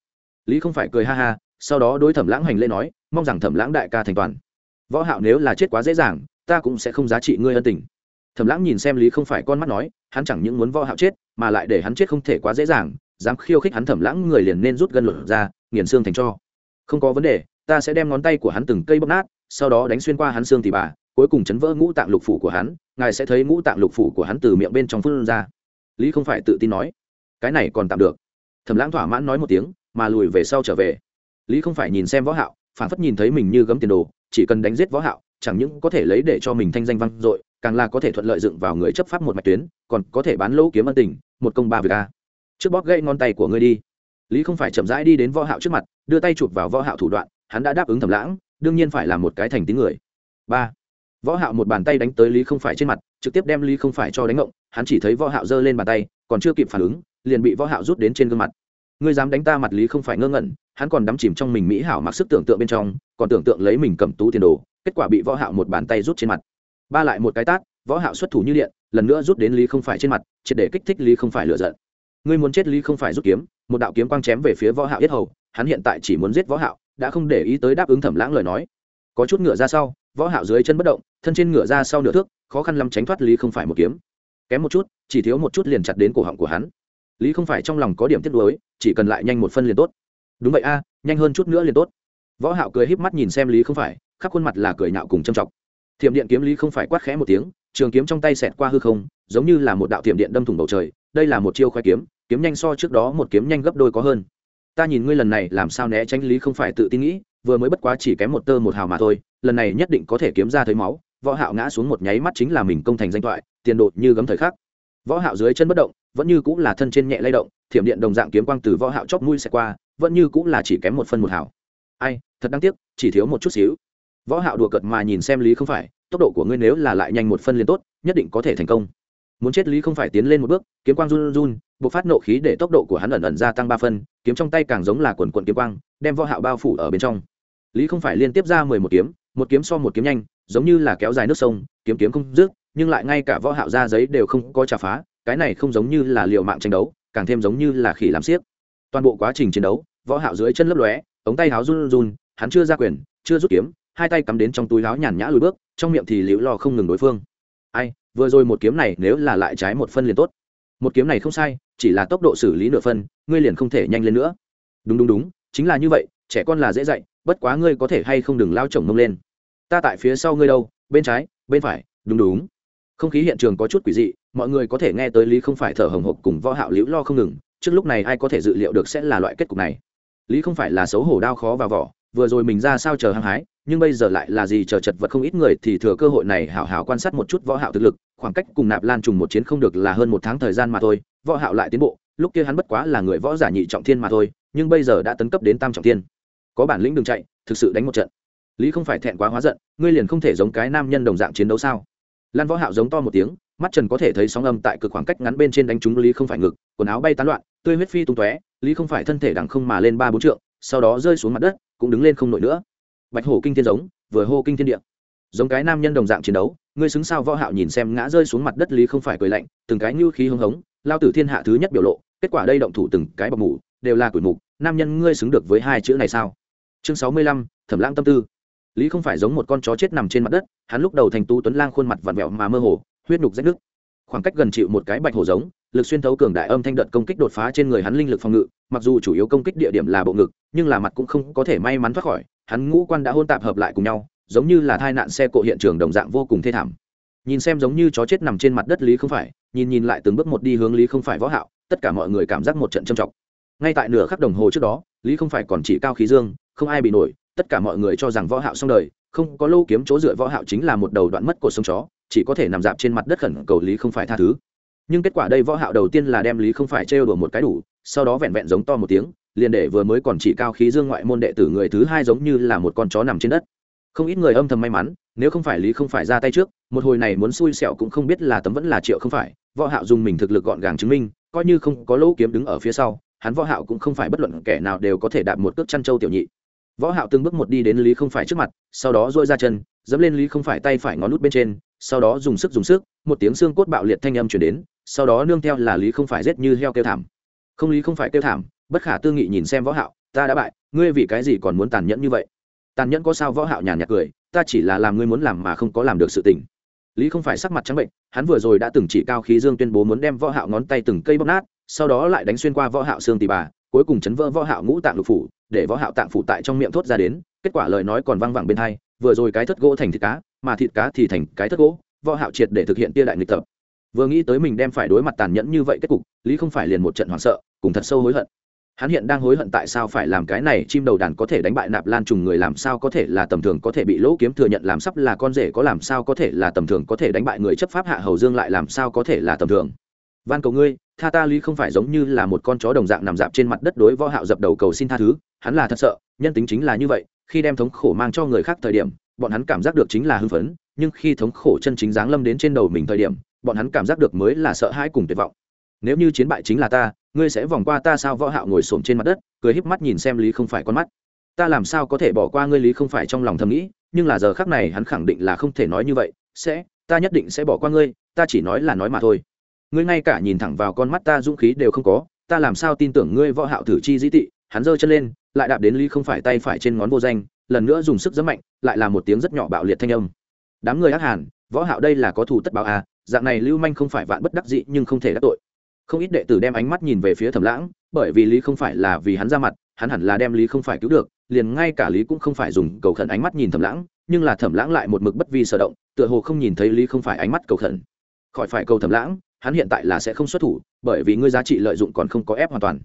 Lý không phải cười ha ha, sau đó đối thẩm lãng hành lễ nói, mong rằng thẩm lãng đại ca thành toàn võ hạo nếu là chết quá dễ dàng, ta cũng sẽ không giá trị ngươi ân tình. Thẩm lãng nhìn xem lý không phải con mắt nói, hắn chẳng những muốn võ hạo chết, mà lại để hắn chết không thể quá dễ dàng, dám khiêu khích hắn thẩm lãng người liền nên rút gân lột ra, nghiền xương thành cho. Không có vấn đề, ta sẽ đem ngón tay của hắn từng cây bóp nát, sau đó đánh xuyên qua hắn xương thì bà, cuối cùng chấn vỡ ngũ tạng lục phủ của hắn, ngài sẽ thấy ngũ tạng lục phủ của hắn từ miệng bên trong phun ra. Lý không phải tự tin nói, cái này còn tạm được. Thẩm lãng thỏa mãn nói một tiếng, mà lùi về sau trở về. Lý không phải nhìn xem võ hạo, phản phất nhìn thấy mình như gấm tiền đồ chỉ cần đánh giết võ hạo, chẳng những có thể lấy để cho mình thanh danh vang dội, càng là có thể thuận lợi dựng vào người chấp pháp một mạch tuyến, còn có thể bán lỗ kiếm ân tình, một công ba việc a. Trước bóp gãy ngón tay của ngươi đi. Lý không phải chậm rãi đi đến võ hạo trước mặt, đưa tay chụp vào võ hạo thủ đoạn, hắn đã đáp ứng thẩm lãng, đương nhiên phải là một cái thành tín người. Ba. Võ hạo một bàn tay đánh tới lý không phải trên mặt, trực tiếp đem lý không phải cho đánh ngộng, hắn chỉ thấy võ hạo giơ lên bàn tay, còn chưa kịp phản ứng, liền bị võ hạo rút đến trên gương mặt ngươi dám đánh ta mặt lý không phải ngơ ngẩn, hắn còn đắm chìm trong mình mỹ hảo mặc sức tưởng tượng bên trong, còn tưởng tượng lấy mình cầm tú tiền đồ, kết quả bị võ hạo một bàn tay rút trên mặt. Ba lại một cái tát, võ hạo xuất thủ như điện, lần nữa rút đến lý không phải trên mặt, triệt để kích thích lý không phải lửa giận. Ngươi muốn chết lý không phải rút kiếm, một đạo kiếm quang chém về phía võ hạo yết hầu, hắn hiện tại chỉ muốn giết võ hạo, đã không để ý tới đáp ứng thẩm lãng lời nói. Có chút ngựa ra sau, võ hạo dưới chân bất động, thân trên ngựa ra sau nửa thước, khó khăn lắm tránh thoát lý không phải một kiếm. Kém một chút, chỉ thiếu một chút liền chặt đến cổ họng của hắn lý không phải trong lòng có điểm tiếc nuối, chỉ cần lại nhanh một phân liền tốt. Đúng vậy a, nhanh hơn chút nữa liền tốt. Võ hạo cười híp mắt nhìn xem lý không phải, khắp khuôn mặt là cười nhạo cùng trầm trọng thiểm điện kiếm lý không phải quát khẽ một tiếng, trường kiếm trong tay xẹt qua hư không, giống như là một đạo thiểm điện đâm thủng bầu trời, đây là một chiêu khoái kiếm kiếm nhanh so trước đó một kiếm nhanh gấp đôi có hơn. Ta nhìn ngươi lần này làm sao né tránh lý không phải tự tin nghĩ, vừa mới bất quá chỉ kém một tơ một hào mà thôi, lần này nhất định có thể kiếm ra thấy máu. Võ hạo ngã xuống một nháy mắt chính là mình công thành danh thoại, tiền đột như gấm thời khắc. Võ hạo dưới chân bất động vẫn như cũng là thân trên nhẹ lay động, thiểm điện đồng dạng kiếm quang từ võ hạo chóp mũi sẽ qua, vẫn như cũng là chỉ kém một phân một hảo. ai, thật đáng tiếc, chỉ thiếu một chút xíu. Võ hạo đùa cợt mà nhìn xem lý không phải, tốc độ của ngươi nếu là lại nhanh một phân liền tốt, nhất định có thể thành công. Muốn chết lý không phải tiến lên một bước, kiếm quang run run, bộc phát nộ khí để tốc độ của hắn ẩn ẩn gia tăng ba phân, kiếm trong tay càng giống là quần quần kiếm quang, đem võ hạo bao phủ ở bên trong. Lý không phải liên tiếp ra mười một kiếm một kiếm so một kiếm nhanh, giống như là kéo dài nước sông, kiếm kiếm không dứt, nhưng lại ngay cả võ hạo ra giấy đều không có trả phá cái này không giống như là liều mạng tranh đấu, càng thêm giống như là khỉ làm xiếc. Toàn bộ quá trình chiến đấu, võ hạo dưới chân lấp lóe, ống tay áo run run, hắn chưa ra quyền, chưa rút kiếm, hai tay cắm đến trong túi áo nhàn nhã lùi bước, trong miệng thì liễu lo không ngừng đối phương. Ai, vừa rồi một kiếm này nếu là lại trái một phân liền tốt. Một kiếm này không sai, chỉ là tốc độ xử lý nửa phân, ngươi liền không thể nhanh lên nữa. Đúng đúng đúng, chính là như vậy, trẻ con là dễ dạy, bất quá ngươi có thể hay không đừng lao chồng mông lên. Ta tại phía sau ngươi đâu, bên trái, bên phải, đúng đúng không khí hiện trường có chút quỷ dị, mọi người có thể nghe tới lý không phải thở hồng hộc cùng võ hạo liễu lo không ngừng, trước lúc này ai có thể dự liệu được sẽ là loại kết cục này? Lý không phải là xấu hổ đau khó vào vỏ, vừa rồi mình ra sao chờ hăng hái, nhưng bây giờ lại là gì chờ chật vật không ít người thì thừa cơ hội này hảo hảo quan sát một chút võ hạo thực lực, khoảng cách cùng nạp lan trùng một chiến không được là hơn một tháng thời gian mà thôi, võ hạo lại tiến bộ, lúc kia hắn bất quá là người võ giả nhị trọng thiên mà thôi, nhưng bây giờ đã tấn cấp đến tam trọng thiên. Có bản lĩnh đừng chạy, thực sự đánh một trận. Lý không phải thẹn quá hóa giận, ngươi liền không thể giống cái nam nhân đồng dạng chiến đấu sao? Lan võ hạo giống to một tiếng, mắt trần có thể thấy sóng âm tại cực khoảng cách ngắn bên trên đánh trúng lý không phải ngực, quần áo bay tán loạn, tươi huyết phi tung tóe, lý không phải thân thể đằng không mà lên ba bốn trượng, sau đó rơi xuống mặt đất, cũng đứng lên không nổi nữa. Bạch hổ kinh thiên giống, vừa hô kinh thiên địa. Giống cái nam nhân đồng dạng chiến đấu, ngươi xứng sao võ hạo nhìn xem ngã rơi xuống mặt đất lý không phải cười lạnh, từng cái như khí hưng hống, lao tử thiên hạ thứ nhất biểu lộ, kết quả đây động thủ từng cái bọc mủ, đều là tuổi mục, nam nhân ngươi xứng được với hai chữ này sao? Chương sáu mươi lăm, thẩm lãng tâm tư lý không phải giống một con chó chết nằm trên mặt đất, hắn lúc đầu thành tú tuấn lang khuôn mặt vặn vẹo mà mơ hồ, huyết nhục rách nước khoảng cách gần chịu một cái bạch hổ giống, lực xuyên thấu cường đại âm thanh đợt công kích đột phá trên người hắn linh lực phòng ngự, mặc dù chủ yếu công kích địa điểm là bộ ngực, nhưng là mặt cũng không có thể may mắn thoát khỏi, hắn ngũ quan đã hôn tạp hợp lại cùng nhau, giống như là tai nạn xe cộ hiện trường đồng dạng vô cùng thê thảm. Nhìn xem giống như chó chết nằm trên mặt đất lý không phải, nhìn nhìn lại từng bước một đi hướng lý không phải võ hạo, tất cả mọi người cảm giác một trận trầm trọng. Ngay tại nửa khắc đồng hồ trước đó, lý không phải còn chỉ cao khí dương, không ai bị nổi tất cả mọi người cho rằng võ hạo xong đời, không có lâu kiếm chỗ dựa võ hạo chính là một đầu đoạn mất cột sông chó, chỉ có thể nằm dạp trên mặt đất khẩn cầu lý không phải tha thứ. Nhưng kết quả đây võ hạo đầu tiên là đem lý không phải trêu đùa một cái đủ, sau đó vẹn vẹn giống to một tiếng, liền để vừa mới còn chỉ cao khí dương ngoại môn đệ tử người thứ hai giống như là một con chó nằm trên đất. Không ít người âm thầm may mắn, nếu không phải lý không phải ra tay trước, một hồi này muốn xui xẻo cũng không biết là tấm vẫn là triệu không phải, võ hạo dùng mình thực lực gọn gàng chứng minh, coi như không có lỗ kiếm đứng ở phía sau, hắn võ hạo cũng không phải bất luận kẻ nào đều có thể đạp một cước chăn châu tiểu nhị võ hạo từng bước một đi đến lý không phải trước mặt, sau đó duỗi ra chân, dẫm lên lý không phải tay phải ngón nút bên trên, sau đó dùng sức dùng sức, một tiếng xương cốt bạo liệt thanh âm truyền đến, sau đó nương theo là lý không phải giết như heo kêu thảm. Không lý không phải kêu thảm, bất khả tư nghị nhìn xem võ hạo, ta đã bại, ngươi vì cái gì còn muốn tàn nhẫn như vậy? Tàn nhẫn có sao? Võ hạo nhàn nhạt cười, ta chỉ là làm ngươi muốn làm mà không có làm được sự tình. Lý không phải sắc mặt trắng bệnh, hắn vừa rồi đã từng chỉ cao khí dương tuyên bố muốn đem võ hạo ngón tay từng cây bóp nát, sau đó lại đánh xuyên qua võ hạo xương tỳ bà, cuối cùng chấn vỡ võ hạo ngũ tạng lục phủ để võ hạo tạng phủ tại trong miệng thốt ra đến, kết quả lời nói còn vang vẳng bên hai, vừa rồi cái thất gỗ thành thịt cá, mà thịt cá thì thành cái thất gỗ, võ hạo triệt để thực hiện tia đại nghịch tập. Vừa nghĩ tới mình đem phải đối mặt tàn nhẫn như vậy kết cục, lý không phải liền một trận hoảng sợ, cùng thật sâu hối hận. Hắn hiện đang hối hận tại sao phải làm cái này, chim đầu đàn có thể đánh bại nạp lan trùng người làm sao có thể là tầm thường có thể bị lỗ kiếm thừa nhận, làm sắp là con rể có làm sao có thể là tầm thường có thể đánh bại người chấp pháp hạ hầu dương lại làm sao có thể là tầm thường. Van cầu ngươi tha ta lý không phải giống như là một con chó đồng dạng nằm dạp trên mặt đất đối võ hạo dập đầu cầu xin tha thứ, hắn là thật sợ, nhân tính chính là như vậy, khi đem thống khổ mang cho người khác thời điểm, bọn hắn cảm giác được chính là hưng phấn, nhưng khi thống khổ chân chính giáng lâm đến trên đầu mình thời điểm, bọn hắn cảm giác được mới là sợ hãi cùng tuyệt vọng. Nếu như chiến bại chính là ta, ngươi sẽ vòng qua ta sao võ hạo ngồi xổm trên mặt đất, cười híp mắt nhìn xem lý không phải con mắt. Ta làm sao có thể bỏ qua ngươi lý không phải trong lòng thầm nghĩ, nhưng là giờ khắc này hắn khẳng định là không thể nói như vậy, sẽ, ta nhất định sẽ bỏ qua ngươi, ta chỉ nói là nói mà thôi ngươi ngay cả nhìn thẳng vào con mắt ta dũng khí đều không có, ta làm sao tin tưởng ngươi võ hạo thử chi dĩ tị? Hắn giơ chân lên, lại đạp đến lý không phải tay phải trên ngón vô danh, lần nữa dùng sức rất mạnh, lại là một tiếng rất nhỏ bạo liệt thanh âm. Đám người ác hàn, võ hạo đây là có thù tất báo à dạng này lưu manh không phải vạn bất đắc dĩ nhưng không thể đắc tội. Không ít đệ tử đem ánh mắt nhìn về phía thẩm lãng, bởi vì lý không phải là vì hắn ra mặt, hắn hẳn là đem lý không phải cứu được, liền ngay cả lý cũng không phải dùng cầu khẩn ánh mắt nhìn thẩm lãng, nhưng là thẩm lãng lại một mực bất vi sở động, tựa hồ không nhìn thấy lý không phải ánh mắt cầu khẩn. Khỏi phải cầu thẩm lãng hắn hiện tại là sẽ không xuất thủ, bởi vì ngươi giá trị lợi dụng còn không có ép hoàn toàn.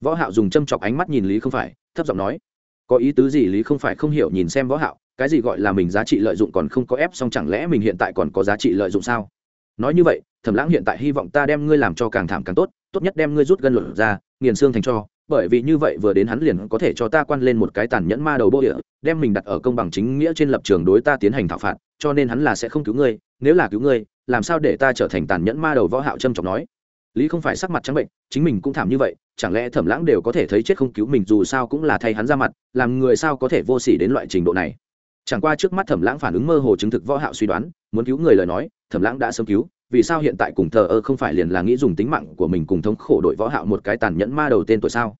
Võ hạo dùng châm chọc ánh mắt nhìn lý không phải, thấp giọng nói, có ý tứ gì lý không phải không hiểu nhìn xem võ hạo, cái gì gọi là mình giá trị lợi dụng còn không có ép xong chẳng lẽ mình hiện tại còn có giá trị lợi dụng sao? Nói như vậy, thẩm lãng hiện tại hy vọng ta đem ngươi làm cho càng thảm càng tốt tốt nhất đem ngươi rút gân luận ra, nghiền xương thành cho, bởi vì như vậy vừa đến hắn liền có thể cho ta quan lên một cái tàn nhẫn ma đầu bô địa, đem mình đặt ở công bằng chính nghĩa trên lập trường đối ta tiến hành thảo phạt, cho nên hắn là sẽ không cứu ngươi, nếu là cứu ngươi làm sao để ta trở thành tàn nhẫn ma đầu võ hạo trâm trọng nói? Lý không phải sắc mặt trắng bệnh, chính mình cũng thảm như vậy, chẳng lẽ thẩm lãng đều có thể thấy chết không cứu mình dù sao cũng là thay hắn ra mặt, làm người sao có thể vô sỉ đến loại trình độ này? Chẳng qua trước mắt thẩm lãng phản ứng mơ hồ chứng thực võ hạo suy đoán, muốn cứu người lời nói, thẩm lãng đã sớm cứu, vì sao hiện tại cùng thờ ơ không phải liền là nghĩ dùng tính mạng của mình cùng thống khổ đội võ hạo một cái tàn nhẫn ma đầu tên tuổi sao?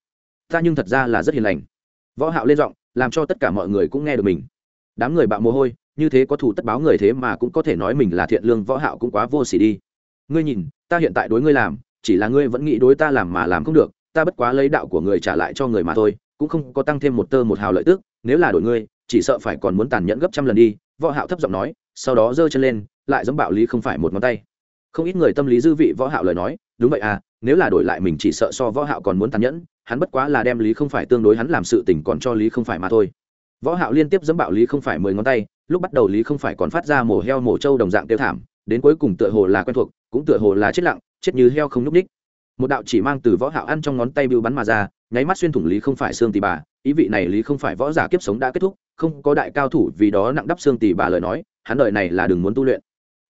Ta nhưng thật ra là rất hiền lành. Võ hạo lên giọng, làm cho tất cả mọi người cũng nghe được mình. Đám người bạo mồ hôi như thế có thủ tất báo người thế mà cũng có thể nói mình là thiện lương võ hạo cũng quá vô sỉ đi. Ngươi nhìn, ta hiện tại đối ngươi làm, chỉ là ngươi vẫn nghĩ đối ta làm mà làm không được, ta bất quá lấy đạo của người trả lại cho người mà thôi, cũng không có tăng thêm một tơ một hào lợi tức, nếu là đổi ngươi, chỉ sợ phải còn muốn tàn nhẫn gấp trăm lần đi, võ hạo thấp giọng nói, sau đó giơ chân lên, lại giống bạo lý không phải một ngón tay. Không ít người tâm lý dư vị võ hạo lời nói, đúng vậy à nếu là đổi lại mình chỉ sợ so võ hạo còn muốn tàn nhẫn, hắn bất quá là đem lý không phải tương đối hắn làm sự tình còn cho lý không phải mà thôi võ hạo liên tiếp dẫm bạo lý không phải mười ngón tay, lúc bắt đầu lý không phải còn phát ra mổ heo mổ trâu đồng dạng tiêu thảm, đến cuối cùng tựa hồ là quen thuộc, cũng tựa hồ là chết lặng, chết như heo không núp đích một đạo chỉ mang từ võ hạo ăn trong ngón tay bưu bắn mà ra, nháy mắt xuyên thủng lý không phải xương tỳ bà. Ý vị này lý không phải võ giả kiếp sống đã kết thúc, không có đại cao thủ vì đó nặng đắp xương tỳ bà lời nói, hắn đời này là đừng muốn tu luyện.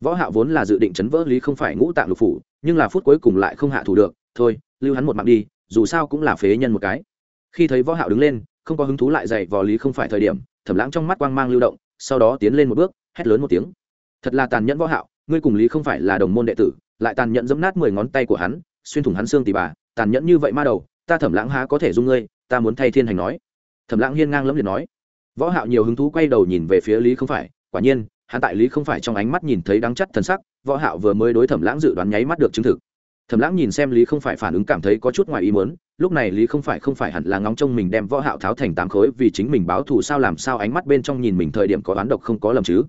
Võ hạo vốn là dự định chấn vỡ lý không phải ngũ tạng lục phủ, nhưng là phút cuối cùng lại không hạ thủ được, thôi, lưu hắn một mạng đi, dù sao cũng là phế nhân một cái. Khi thấy võ hạo đứng lên không có hứng thú lại dạy vò lý không phải thời điểm, thẩm lãng trong mắt quang mang lưu động, sau đó tiến lên một bước, hét lớn một tiếng. Thật là tàn nhẫn võ hạo, ngươi cùng lý không phải là đồng môn đệ tử, lại tàn nhẫn giẫm nát mười ngón tay của hắn, xuyên thủng hắn xương tỳ bà, tàn nhẫn như vậy ma đầu, ta thẩm lãng há có thể dung ngươi, ta muốn thay thiên hành nói. Thẩm lãng hiên ngang lẫm liệt nói. Võ hạo nhiều hứng thú quay đầu nhìn về phía lý không phải, quả nhiên, hắn tại lý không phải trong ánh mắt nhìn thấy đắng chắt thần sắc, võ hạo vừa mới đối thẩm lãng dự đoán nháy mắt được chứng thực thẩm lãng nhìn xem lý không phải phản ứng cảm thấy có chút ngoài ý muốn, lúc này lý không phải không phải hẳn là ngóng trông mình đem võ hạo tháo thành tám khối vì chính mình báo thù sao làm sao ánh mắt bên trong nhìn mình thời điểm có oán độc không có lầm chứ.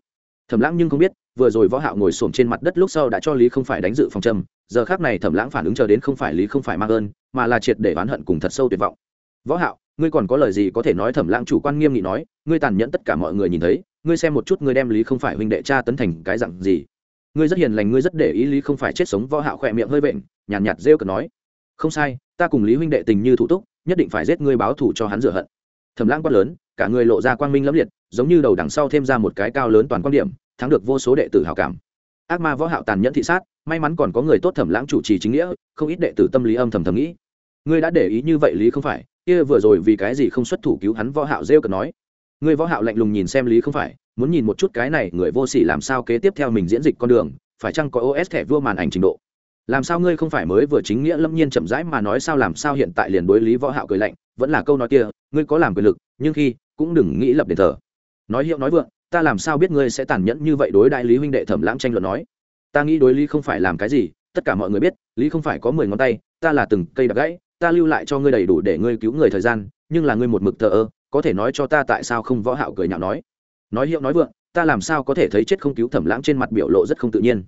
Thẩm lãng nhưng không biết, vừa rồi võ hạo ngồi xổm trên mặt đất lúc sau đã cho lý không phải đánh dự phòng châm, giờ khắc này thẩm lãng phản ứng chờ đến không phải lý không phải mang ơn, mà là triệt để oán hận cùng thật sâu tuyệt vọng. Võ hạo, ngươi còn có lời gì có thể nói? Thẩm lãng chủ quan nghiêm nghị nói, ngươi tàn nhẫn tất cả mọi người nhìn thấy, ngươi xem một chút ngươi đem lý không phải huynh đệ cha tấn thành cái dạng gì ngươi rất hiền lành ngươi rất để ý lý không phải chết sống võ hạo khỏe miệng hơi bệnh, nhàn nhạt, nhạt rêu cợt nói. Không sai ta cùng lý huynh đệ tình như thủ túc nhất định phải giết ngươi báo thù cho hắn rửa hận. Thẩm lãng quát lớn cả người lộ ra quang minh lẫm liệt giống như đầu đằng sau thêm ra một cái cao lớn toàn quan điểm thắng được vô số đệ tử hảo cảm. Ác ma võ hạo tàn nhẫn thị sát may mắn còn có người tốt thẩm lãng chủ trì chính nghĩa không ít đệ tử tâm lý âm thầm thầm nghĩ. Ngươi đã để ý như vậy lý không phải? Kia vừa rồi vì cái gì không xuất thủ cứu hắn võ hạo rêu cợt nói ngươi võ hạo lạnh lùng nhìn xem lý không phải, muốn nhìn một chút cái này người vô sỉ làm sao kế tiếp theo mình diễn dịch con đường, phải chăng có os thẻ vua màn ảnh trình độ? Làm sao ngươi không phải mới vừa chính nghĩa lâm nhiên chậm rãi mà nói sao làm sao hiện tại liền đối lý võ hạo cười lạnh, vẫn là câu nói kia, ngươi có làm quyền lực, nhưng khi, cũng đừng nghĩ lập đền thờ. Nói hiệu nói vượng, ta làm sao biết ngươi sẽ tàn nhẫn như vậy đối đại lý huynh đệ thẩm lãng tranh luận nói? Ta nghĩ đối lý không phải làm cái gì, tất cả mọi người biết, lý không phải có mười ngón tay, ta là từng cây đập gãy, ta lưu lại cho ngươi đầy đủ để ngươi cứu người thời gian, nhưng là ngươi một mực thờ ơ có thể nói cho ta tại sao không võ hạo cười nhạo nói? Nói hiệu nói vượng, ta làm sao có thể thấy chết không cứu thẩm lãng trên mặt biểu lộ rất không tự nhiên.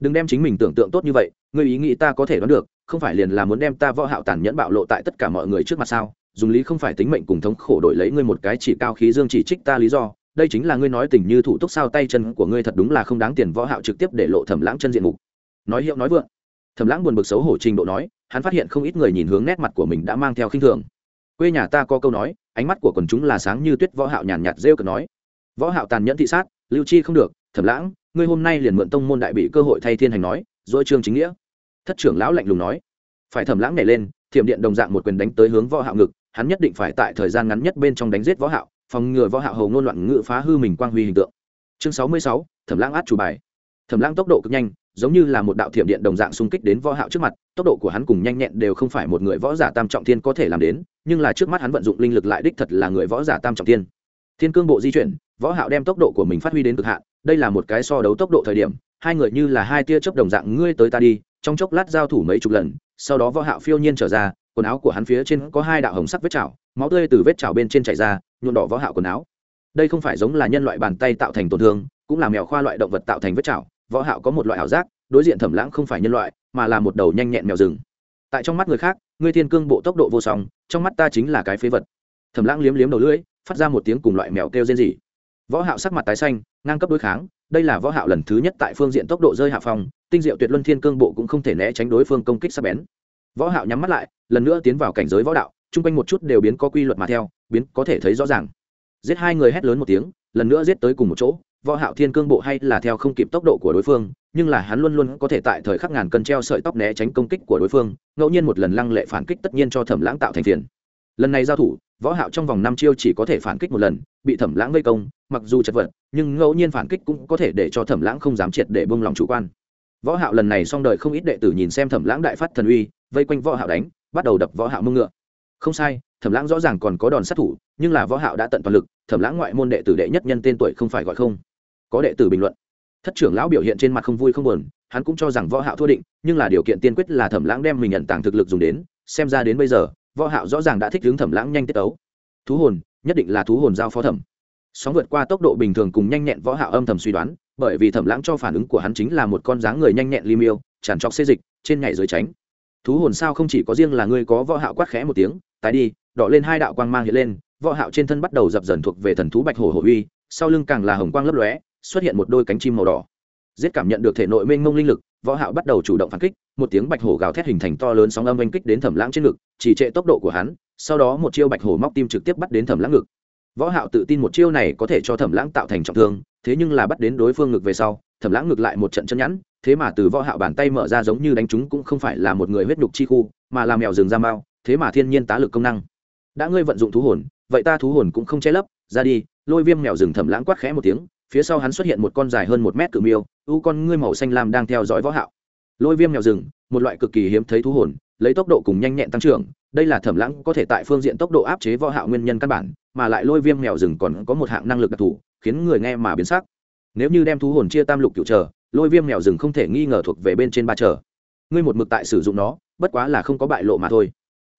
Đừng đem chính mình tưởng tượng tốt như vậy, ngươi ý nghĩ ta có thể đoán được, không phải liền là muốn đem ta võ hạo tàn nhẫn bạo lộ tại tất cả mọi người trước mặt sao? Dùng lý không phải tính mệnh cùng thống khổ đổi lấy ngươi một cái chỉ cao khí dương chỉ trích ta lý do, đây chính là ngươi nói tình như thủ túc sao tay chân của ngươi thật đúng là không đáng tiền võ hạo trực tiếp để lộ thẩm lãng chân diện mục. Nói hiệu nói vượng, thẩm lãng buồn bực xấu hổ trình độ nói, hắn phát hiện không ít người nhìn hướng nét mặt của mình đã mang theo khinh thường. Quê nhà ta có câu nói ánh mắt của quần chúng là sáng như tuyết võ hạo nhàn nhạt rêu cợt nói. Võ hạo tàn nhẫn thị sát lưu chi không được thẩm lãng ngươi hôm nay liền mượn tông môn đại bị cơ hội thay thiên hành nói dỗi trương chính nghĩa. Thất trưởng lão lạnh lùng nói. Phải thẩm lãng nhảy lên thiểm điện đồng dạng một quyền đánh tới hướng võ hạo ngực hắn nhất định phải tại thời gian ngắn nhất bên trong đánh giết võ hạo phòng ngừa võ hạo hầu ngôn loạn ngữ phá hư mình quang huy hình tượng. Chương 66, thẩm lãng át chủ bài. Thẩm lãng tốc độ cực nhanh giống như là một đạo thiểm điện đồng dạng xung kích đến võ hạo trước mặt, tốc độ của hắn cùng nhanh nhẹn đều không phải một người võ giả tam trọng thiên có thể làm đến, nhưng là trước mắt hắn vận dụng linh lực lại đích thật là người võ giả tam trọng thiên. Thiên cương bộ di chuyển, võ hạo đem tốc độ của mình phát huy đến cực hạn, đây là một cái so đấu tốc độ thời điểm, hai người như là hai tia chớp đồng dạng ngươi tới ta đi, trong chốc lát giao thủ mấy chục lần, sau đó võ hạo phiêu nhiên trở ra, quần áo của hắn phía trên có hai đạo hồng sắc vết chảo, máu tươi từ vết chảo bên trên chảy ra, nhuộm đỏ võ hạo quần áo. Đây không phải giống là nhân loại bàn tay tạo thành tổn thương, cũng là mèo khoa loại động vật tạo thành vết chảo võ hạo có một loại ảo giác, đối diện thẩm lãng không phải nhân loại, mà là một đầu nhanh nhẹn mèo rừng. Tại trong mắt người khác, ngươi thiên cương bộ tốc độ vô song, trong mắt ta chính là cái phế vật. Thẩm lãng liếm liếm đầu lưỡi, phát ra một tiếng cùng loại mèo kêu rên rỉ. Võ hạo sắc mặt tái xanh, ngang cấp đối kháng, đây là võ hạo lần thứ nhất tại phương diện tốc độ rơi hạ phong, tinh diệu tuyệt luân thiên cương bộ cũng không thể né tránh đối phương công kích sắc bén. Võ hạo nhắm mắt lại, lần nữa tiến vào cảnh giới võ đạo trung quanh một chút đều biến có quy luật mà theo, biến có thể thấy rõ ràng. Giết hai người hét lớn một tiếng, lần nữa giết tới cùng một chỗ võ hạo thiên cương bộ hay là theo không kịp tốc độ của đối phương, nhưng là hắn luôn luôn có thể tại thời khắc ngàn cân treo sợi tóc né tránh công kích của đối phương, ngẫu nhiên một lần lăng lệ phản kích tất nhiên cho thẩm lãng tạo thành phiền. Lần này giao thủ, võ hạo trong vòng năm chiêu chỉ có thể phản kích một lần, bị thẩm lãng vây công, mặc dù chật vật, nhưng ngẫu nhiên phản kích cũng có thể để cho thẩm lãng không dám triệt để buông lòng chủ quan. Võ hạo lần này xong đời không ít đệ tử nhìn xem thẩm lãng đại phát thần uy, vây quanh võ hạo đánh, bắt đầu đập võ hạo mông ngựa. Không sai, thẩm lãng rõ ràng còn có đòn sát thủ, nhưng là võ hạo đã tận toàn lực, thẩm lãng ngoại môn đệ tử đệ nhất nhân tên tuổi không phải gọi không có đệ tử bình luận. Thất trưởng lão biểu hiện trên mặt không vui không buồn, hắn cũng cho rằng võ hạo thua định, nhưng là điều kiện tiên quyết là thẩm lãng đem mình nhận tàng thực lực dùng đến, xem ra đến bây giờ, võ hạo rõ ràng đã thích hướng thẩm lãng nhanh tiết tấu. Thú hồn, nhất định là thú hồn giao phó thẩm. Sóng vượt qua tốc độ bình thường cùng nhanh nhẹn võ hạo âm thầm suy đoán, bởi vì thẩm lãng cho phản ứng của hắn chính là một con dáng người nhanh nhẹn li miêu tràn trọc xê dịch, trên nhảy dưới tránh. Thú hồn sao không chỉ có riêng là ngươi có võ hạo quát khẽ một tiếng, tái đi, đỏ lên hai đạo quang mang hiện lên, võ hạo trên thân bắt đầu dập dần thuộc về thần thú bạch hổ hổ uy, sau lưng càng là hồng quang lấp lóe xuất hiện một đôi cánh chim màu đỏ. Giết cảm nhận được thể nội mênh mông linh lực, võ hạo bắt đầu chủ động phản kích, một tiếng bạch hổ gào thét hình thành to lớn sóng âm oanh kích đến thẩm lãng trên ngực, chỉ trệ tốc độ của hắn, sau đó một chiêu bạch hổ móc tim trực tiếp bắt đến thẩm lãng ngực. Võ hạo tự tin một chiêu này có thể cho thẩm lãng tạo thành trọng thương, thế nhưng là bắt đến đối phương ngực về sau, thẩm lãng ngực lại một trận chân nhẵn, thế mà từ võ hạo bàn tay mở ra giống như đánh chúng cũng không phải là một người huyết nhục chi khu, mà là mèo rừng ra mao thế mà thiên nhiên tá lực công năng. Đã ngươi vận dụng thú hồn, vậy ta thú hồn cũng không che lấp, ra đi. Lôi viêm mèo rừng thẩm lãng quát khẽ một tiếng phía sau hắn xuất hiện một con dài hơn một mét cự miêu, u con ngươi màu xanh lam đang theo dõi võ hạo. Lôi viêm mèo rừng, một loại cực kỳ hiếm thấy thú hồn, lấy tốc độ cùng nhanh nhẹn tăng trưởng, đây là thẩm lãng có thể tại phương diện tốc độ áp chế võ hạo nguyên nhân căn bản, mà lại lôi viêm mèo rừng còn có một hạng năng lực đặc thù, khiến người nghe mà biến sắc. Nếu như đem thú hồn chia tam lục cựu trở, lôi viêm mèo rừng không thể nghi ngờ thuộc về bên trên ba trở. Ngươi một mực tại sử dụng nó, bất quá là không có bại lộ mà thôi.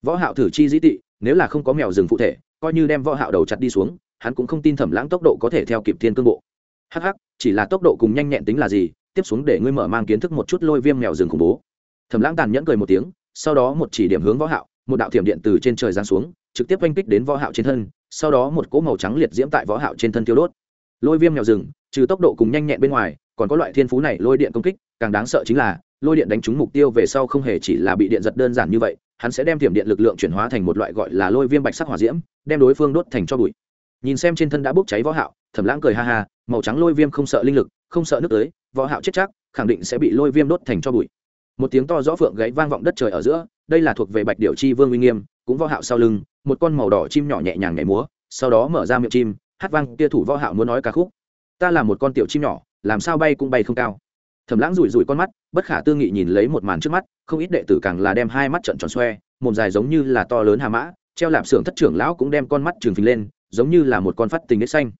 Võ hạo thử chi dĩ tị, nếu là không có mèo rừng phụ thể, coi như đem võ hạo đầu chặt đi xuống, hắn cũng không tin thẩm lãng tốc độ có thể theo kịp thiên cương bộ hắc hắc, chỉ là tốc độ cùng nhanh nhẹn tính là gì, tiếp xuống để ngươi mở mang kiến thức một chút lôi viêm mèo rừng khủng bố. Thẩm lãng tàn nhẫn cười một tiếng, sau đó một chỉ điểm hướng võ hạo, một đạo thiểm điện từ trên trời giáng xuống, trực tiếp oanh kích đến võ hạo trên thân, sau đó một cỗ màu trắng liệt diễm tại võ hạo trên thân tiêu đốt. Lôi viêm mèo rừng, trừ tốc độ cùng nhanh nhẹn bên ngoài, còn có loại thiên phú này lôi điện công kích, càng đáng sợ chính là, lôi điện đánh trúng mục tiêu về sau không hề chỉ là bị điện giật đơn giản như vậy, hắn sẽ đem thiểm điện lực lượng chuyển hóa thành một loại gọi là lôi viêm bạch sắc hỏa diễm, đem đối phương đốt thành cho bụi. Nhìn xem trên thân đã bốc cháy võ hạo thẩm lãng cười ha ha, màu trắng lôi viêm không sợ linh lực, không sợ nước tới, võ hạo chết chắc, khẳng định sẽ bị lôi viêm đốt thành cho bụi. Một tiếng to rõ phượng gáy vang vọng đất trời ở giữa, đây là thuộc về bạch điểu chi vương uy nghiêm, cũng võ hạo sau lưng, một con màu đỏ chim nhỏ nhẹ nhàng nhảy múa, sau đó mở ra miệng chim, hát vang, kia thủ võ hạo muốn nói ca khúc. Ta là một con tiểu chim nhỏ, làm sao bay cũng bay không cao. Thẩm lãng rủi rủi con mắt, bất khả tư nghị nhìn lấy một màn trước mắt, không ít đệ tử càng là đem hai mắt trợn tròn xoe, mồm dài giống như là to lớn hà mã, treo lạp xưởng thất trưởng lão cũng đem con mắt trường phình lên, giống như là một con phát tình đế xanh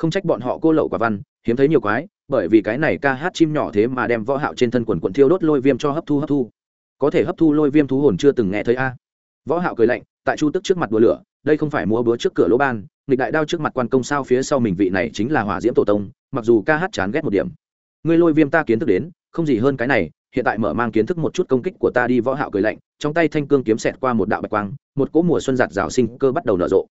không trách bọn họ cô lậu quả văn, hiếm thấy nhiều quái, bởi vì cái này ca hát chim nhỏ thế mà đem võ hạo trên thân quần quần thiêu đốt lôi viêm cho hấp thu hấp thu. Có thể hấp thu lôi viêm thú hồn chưa từng nghe thấy a. Võ hạo cười lạnh, tại chu tức trước mặt đùa lửa, đây không phải múa búa trước cửa lỗ ban, nghịch đại đao trước mặt quan công sao phía sau mình vị này chính là hỏa diễm tổ tông, mặc dù ca hát chán ghét một điểm. Ngươi lôi viêm ta kiến thức đến, không gì hơn cái này, hiện tại mở mang kiến thức một chút công kích của ta đi, võ hạo cười lạnh, trong tay thanh cương kiếm xẹt qua một đạo bạch quang, một cỗ mùa xuân giạt rào sinh cơ bắt đầu nở rộ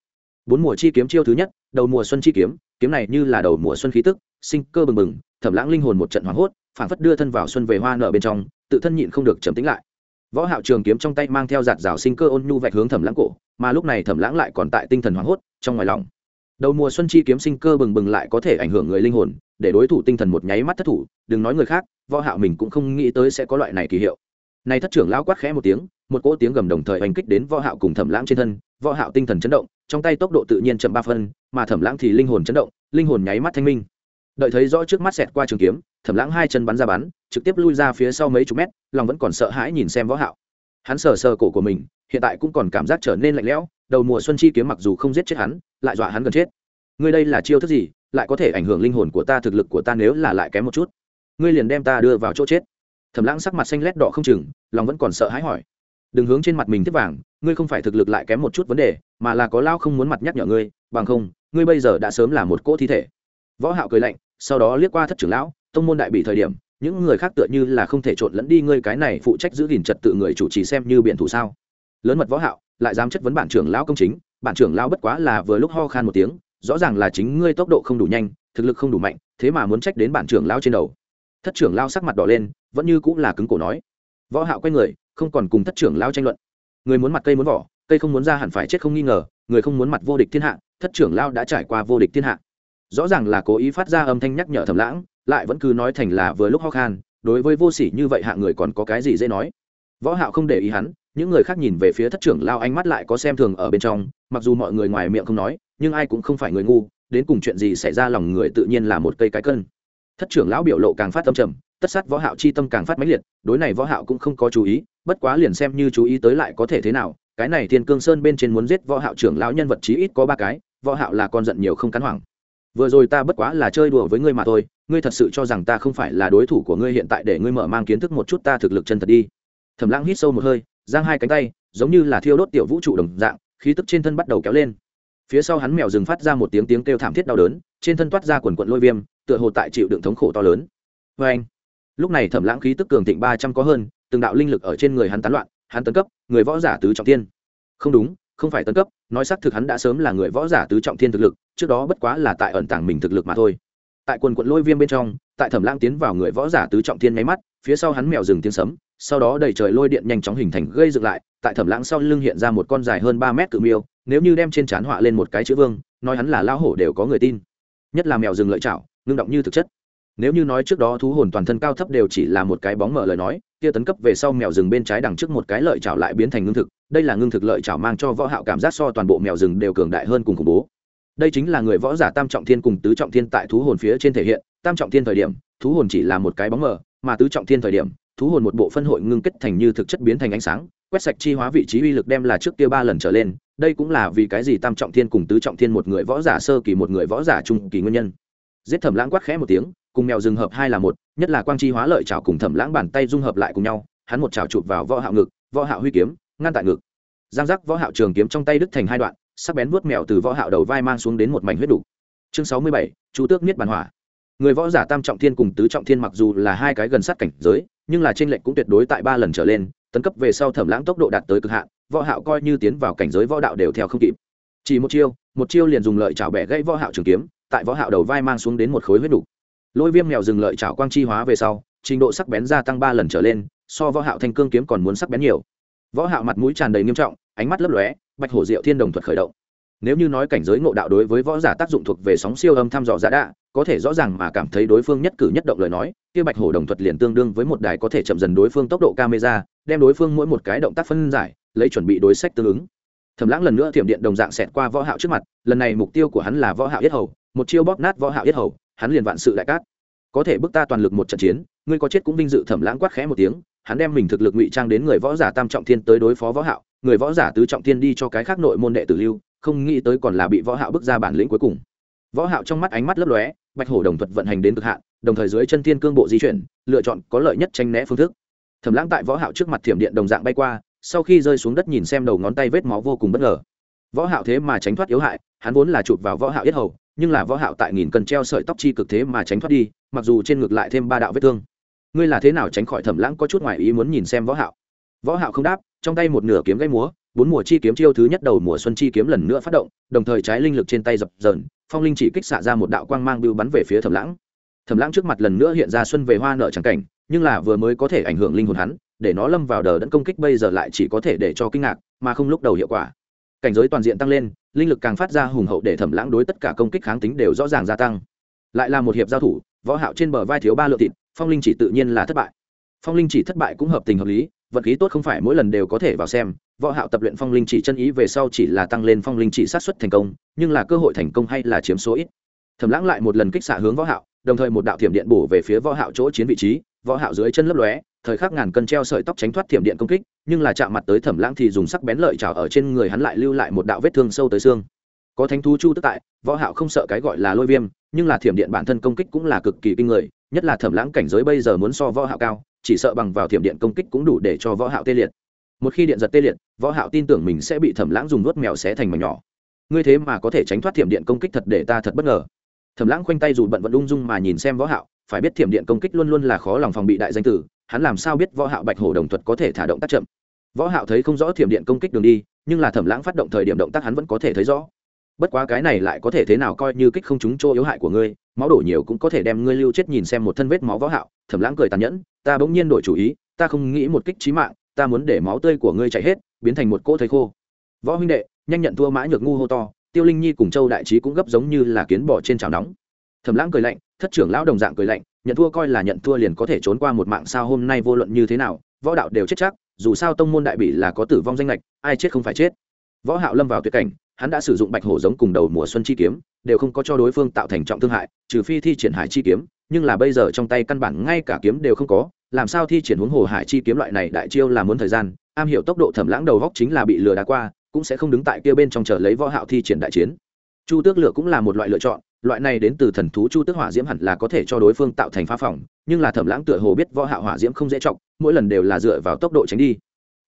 bốn mùa chi kiếm chiêu thứ nhất, đầu mùa xuân chi kiếm kiếm này như là đầu mùa xuân khí tức, sinh cơ bừng bừng, thẩm lãng linh hồn một trận hoảng hốt, phảng phất đưa thân vào xuân về hoa nở bên trong, tự thân nhịn không được trầm tĩnh lại. Võ hạo trường kiếm trong tay mang theo giạt rào sinh cơ ôn nhu vạch hướng thẩm lãng cổ, mà lúc này thẩm lãng lại còn tại tinh thần hoảng hốt, trong ngoài lòng. Đầu mùa xuân chi kiếm sinh cơ bừng bừng lại có thể ảnh hưởng người linh hồn, để đối thủ tinh thần một nháy mắt thất thủ, đừng nói người khác, võ hạo mình cũng không nghĩ tới sẽ có loại này kỳ hiệu. Này thất trưởng lão quát khẽ một tiếng, một cỗ tiếng gầm đồng thời hành kích đến võ hạo cùng thẩm lãng trên thân, võ hạo tinh thần chấn động trong tay tốc độ tự nhiên chậm ba phân, mà thẩm lãng thì linh hồn chấn động, linh hồn nháy mắt thanh minh. Đợi thấy rõ trước mắt xẹt qua trường kiếm, thẩm lãng hai chân bắn ra bắn, trực tiếp lui ra phía sau mấy chục mét, lòng vẫn còn sợ hãi nhìn xem võ hạo. Hắn sờ sờ cổ của mình, hiện tại cũng còn cảm giác trở nên lạnh lẽo, đầu mùa xuân chi kiếm mặc dù không giết chết hắn, lại dọa hắn gần chết. Ngươi đây là chiêu thức gì, lại có thể ảnh hưởng linh hồn của ta, thực lực của ta nếu là lại kém một chút? Ngươi liền đem ta đưa vào chỗ chết. Thẩm lãng sắc mặt xanh lét đỏ không chừng, lòng vẫn còn sợ hãi hỏi. Đừng hướng trên mặt mình tiếp vàng ngươi không phải thực lực lại kém một chút vấn đề, mà là có lao không muốn mặt nhắc nhở ngươi, bằng không, ngươi bây giờ đã sớm là một cỗ thi thể. Võ hạo cười lạnh, sau đó liếc qua thất trưởng lão, tông môn đại bị thời điểm, những người khác tựa như là không thể trộn lẫn đi ngươi cái này phụ trách giữ gìn trật tự người chủ trì xem như biện thủ sao. Lớn mật võ hạo, lại dám chất vấn bản trưởng lão công chính, bản trưởng lão bất quá là vừa lúc ho khan một tiếng, rõ ràng là chính ngươi tốc độ không đủ nhanh, thực lực không đủ mạnh, thế mà muốn trách đến bản trưởng lão trên đầu. Thất trưởng lão sắc mặt đỏ lên, vẫn như cũng là cứng cổ nói. Võ hạo quay người, không còn cùng thất trưởng lão tranh luận người muốn mặt cây muốn vỏ, cây không muốn ra hẳn phải chết không nghi ngờ, người không muốn mặt vô địch thiên hạ, thất trưởng lao đã trải qua vô địch thiên hạ. Rõ ràng là cố ý phát ra âm thanh nhắc nhở thẩm lãng, lại vẫn cứ nói thành là vừa lúc ho khan, đối với vô sỉ như vậy hạ người còn có cái gì dễ nói. Võ hạo không để ý hắn, những người khác nhìn về phía thất trưởng lao ánh mắt lại có xem thường ở bên trong, mặc dù mọi người ngoài miệng không nói, nhưng ai cũng không phải người ngu, đến cùng chuyện gì xảy ra lòng người tự nhiên là một cây cái cân. Thất trưởng lão biểu lộ càng phát tâm trầm, tất sát võ hạo chi tâm càng phát mãnh liệt, đối này võ hạo cũng không có chú ý bất quá liền xem như chú ý tới lại có thể thế nào, cái này thiên cương sơn bên trên muốn giết võ hạo trưởng lão nhân vật chí ít có ba cái, võ hạo là con giận nhiều không cắn hoảng. Vừa rồi ta bất quá là chơi đùa với ngươi mà thôi, ngươi thật sự cho rằng ta không phải là đối thủ của ngươi hiện tại để ngươi mở mang kiến thức một chút ta thực lực chân thật đi. Thẩm lãng hít sâu một hơi, giang hai cánh tay, giống như là thiêu đốt tiểu vũ trụ đồng dạng, khí tức trên thân bắt đầu kéo lên. Phía sau hắn mèo rừng phát ra một tiếng tiếng kêu thảm thiết đau đớn, trên thân toát ra quần quận lôi viêm, tựa hồ tại chịu đựng thống khổ to lớn. Vê anh lúc này thẩm lãng khí tức cường thịnh ba trăm có hơn từng đạo linh lực ở trên người hắn tán loạn, hắn tấn cấp, người võ giả tứ trọng thiên. Không đúng, không phải tấn cấp, nói xác thực hắn đã sớm là người võ giả tứ trọng thiên thực lực, trước đó bất quá là tại ẩn tàng mình thực lực mà thôi. Tại quần quận lôi viêm bên trong, tại thẩm lãng tiến vào người võ giả tứ trọng thiên nháy mắt, phía sau hắn mèo rừng tiếng sấm, sau đó đầy trời lôi điện nhanh chóng hình thành gây dựng lại, tại thẩm lãng sau lưng hiện ra một con dài hơn ba mét cự miêu, nếu như đem trên trán họa lên một cái chữ vương, nói hắn là lao hổ đều có người tin. Nhất là mèo rừng lợi chảo ngưng động như thực chất. Nếu như nói trước đó thú hồn toàn thân cao thấp đều chỉ là một cái bóng mở lời nói kia tấn cấp về sau mèo rừng bên trái đằng trước một cái lợi chảo lại biến thành ngưng thực, đây là ngưng thực lợi chảo mang cho võ hạo cảm giác so toàn bộ mèo rừng đều cường đại hơn cùng khủng bố. Đây chính là người võ giả tam trọng thiên cùng tứ trọng thiên tại thú hồn phía trên thể hiện, tam trọng thiên thời điểm, thú hồn chỉ là một cái bóng mờ, mà tứ trọng thiên thời điểm, thú hồn một bộ phân hội ngưng kết thành như thực chất biến thành ánh sáng, quét sạch chi hóa vị trí uy lực đem là trước kia ba lần trở lên, đây cũng là vì cái gì tam trọng thiên cùng tứ trọng thiên một người võ giả sơ kỳ một người võ giả trung kỳ nguyên nhân. Giết thẩm lãng quát khẽ một tiếng, cùng mèo rừng hợp hai là một nhất là quang chi hóa lợi chảo cùng thẩm lãng bàn tay dung hợp lại cùng nhau hắn một chảo chụp vào võ hạo ngực võ hạo huy kiếm ngăn tại ngực. Giang giác võ hạo trường kiếm trong tay đứt thành hai đoạn sắc bén vuốt mèo từ võ hạo đầu vai mang xuống đến một mảnh huyết đủ chương 67, chú tước niết bàn hỏa. Người võ giả tam trọng thiên cùng tứ trọng thiên mặc dù là hai cái gần sát cảnh giới nhưng là trên lệnh cũng tuyệt đối tại ba lần trở lên tấn cấp về sau thẩm lãng tốc độ đạt tới cực hạn võ hạo coi như tiến vào cảnh giới võ đạo đều theo không kịp. Chỉ một chiêu một chiêu liền dùng lợi chảo bẻ gãy võ hạo trường kiếm tại võ hạo đầu vai mang xuống đến một khối huyết đủ lôi viêm mèo dừng lợi chảo quang chi hóa về sau, trình độ sắc bén gia tăng ba lần trở lên, so võ hạo thanh cương kiếm còn muốn sắc bén nhiều. Võ hạo mặt mũi tràn đầy nghiêm trọng, ánh mắt lấp lóe, bạch hổ diệu thiên đồng thuật khởi động. Nếu như nói cảnh giới ngộ đạo đối với võ giả tác dụng thuộc về sóng siêu âm thăm dò giả đạ, có thể rõ ràng mà cảm thấy đối phương nhất cử nhất động lời nói, kia bạch hổ đồng thuật liền tương đương với một đài có thể chậm dần đối phương tốc độ camera, đem đối phương mỗi một cái động tác phân giải, lấy chuẩn bị đối sách tương ứng. Thẩm lãng lần nữa thiểm điện đồng dạng xẹt qua võ hạo trước mặt, lần này mục tiêu của hắn là võ hạo yết hầu, một chiêu bóp nát võ hạo yết hầu hắn liền vạn sự đại cát. Có thể bức ta toàn lực một trận chiến, ngươi có chết cũng vinh dự thẩm lãng quát khẽ một tiếng, hắn đem mình thực lực ngụy trang đến người võ giả tam trọng thiên tới đối phó võ hạo, người võ giả tứ trọng thiên đi cho cái khác nội môn đệ tử lưu, không nghĩ tới còn là bị võ hạo bức ra bản lĩnh cuối cùng. Võ hạo trong mắt ánh mắt lấp lóe, bạch hổ đồng thuật vận hành đến cực hạn, đồng thời dưới chân thiên cương bộ di chuyển, lựa chọn có lợi nhất tranh né phương thức. Thẩm lãng tại võ hạo trước mặt thiểm điện đồng dạng bay qua, sau khi rơi xuống đất nhìn xem đầu ngón tay vết máu vô cùng bất ngờ. Võ hạo thế mà tránh thoát yếu hại, hắn vốn là chụp vào võ hạo yết hầu nhưng là võ hạo tại nghìn cân treo sợi tóc chi cực thế mà tránh thoát đi, mặc dù trên ngực lại thêm ba đạo vết thương. Ngươi là thế nào tránh khỏi thẩm lãng có chút ngoài ý muốn nhìn xem võ hạo? Võ hạo không đáp, trong tay một nửa kiếm gãy múa, bốn mùa chi kiếm chiêu thứ nhất đầu mùa xuân chi kiếm lần nữa phát động, đồng thời trái linh lực trên tay dập dờn, phong linh chỉ kích xạ ra một đạo quang mang bưu bắn về phía thẩm lãng. Thẩm lãng trước mặt lần nữa hiện ra xuân về hoa nở chẳng cảnh, nhưng là vừa mới có thể ảnh hưởng linh hồn hắn, để nó lâm vào đờ đẫn công kích bây giờ lại chỉ có thể để cho kinh ngạc, mà không lúc đầu hiệu quả. Cảnh giới toàn diện tăng lên linh lực càng phát ra hùng hậu để thẩm lãng đối tất cả công kích kháng tính đều rõ ràng gia tăng. Lại là một hiệp giao thủ, võ hạo trên bờ vai thiếu ba lượng thịt, phong linh chỉ tự nhiên là thất bại. Phong linh chỉ thất bại cũng hợp tình hợp lý vận khí tốt không phải mỗi lần đều có thể vào xem, võ hạo tập luyện phong linh chỉ chân ý về sau chỉ là tăng lên phong linh chỉ sát xuất thành công, nhưng là cơ hội thành công hay là chiếm số ít. Thẩm lãng lại một lần kích xạ hướng võ hạo, đồng thời một đạo thiểm điện bổ về phía võ hạo chỗ chiến vị trí, võ hạo dưới chân lấp lóe thời khắc ngàn cân treo sợi tóc tránh thoát thiểm điện công kích, nhưng là chạm mặt tới thẩm lãng thì dùng sắc bén lợi chảo ở trên người hắn lại lưu lại một đạo vết thương sâu tới xương. Có thánh thú chu tức tại, võ hạo không sợ cái gọi là lôi viêm, nhưng là thiểm điện bản thân công kích cũng là cực kỳ kinh người, nhất là thẩm lãng cảnh giới bây giờ muốn so võ hạo cao, chỉ sợ bằng vào thiểm điện công kích cũng đủ để cho võ hạo tê liệt. Một khi điện giật tê liệt, võ hạo tin tưởng mình sẽ bị thẩm lãng dùng nuốt mèo xé thành mảnh nhỏ. Ngươi thế mà có thể tránh thoát thiểm điện công kích thật để ta thật bất ngờ. Thẩm lãng khoanh tay dù bận vận ung dung mà nhìn xem võ hạo, phải biết thiểm điện công kích luôn luôn là khó lòng phòng bị đại danh tử hắn làm sao biết võ hạo bạch hổ đồng thuật có thể thả động tác chậm? Võ hạo thấy không rõ thiểm điện công kích đường đi, nhưng là thẩm lãng phát động thời điểm động tác hắn vẫn có thể thấy rõ. Bất quá cái này lại có thể thế nào coi như kích không trúng chỗ yếu hại của ngươi, máu đổ nhiều cũng có thể đem ngươi lưu chết nhìn xem một thân vết máu võ hạo. Thẩm lãng cười tàn nhẫn, ta bỗng nhiên đổi chủ ý, ta không nghĩ một kích chí mạng, ta muốn để máu tươi của ngươi chảy hết, biến thành một cỗ thấy khô. Võ huynh đệ, nhanh nhận thua mã nhược ngu hô to, tiêu linh nhi cùng châu đại trí cũng gấp giống như là kiến bò trên chảo nóng. Thẩm lãng cười lạnh, thất trưởng lão đồng dạng cười lạnh nhận thua coi là nhận thua liền có thể trốn qua một mạng sao hôm nay vô luận như thế nào, võ đạo đều chết chắc, dù sao tông môn đại bị là có tử vong danh lệch, ai chết không phải chết. Võ hạo lâm vào tuyệt cảnh, hắn đã sử dụng bạch hổ giống cùng đầu mùa xuân chi kiếm, đều không có cho đối phương tạo thành trọng thương hại, trừ phi thi triển hải chi kiếm, nhưng là bây giờ trong tay căn bản ngay cả kiếm đều không có, làm sao thi triển huống hồ hải chi kiếm loại này đại chiêu là muốn thời gian, am hiểu tốc độ thẩm lãng đầu góc chính là bị lừa đá qua, cũng sẽ không đứng tại kia bên trong chờ lấy võ hạo thi triển đại chiến. Chu tước lửa cũng là một loại lựa chọn loại này đến từ thần thú chu tước hỏa diễm hẳn là có thể cho đối phương tạo thành phá phòng, nhưng là thẩm lãng tựa hồ biết võ hạo hỏa diễm không dễ trọng mỗi lần đều là dựa vào tốc độ tránh đi.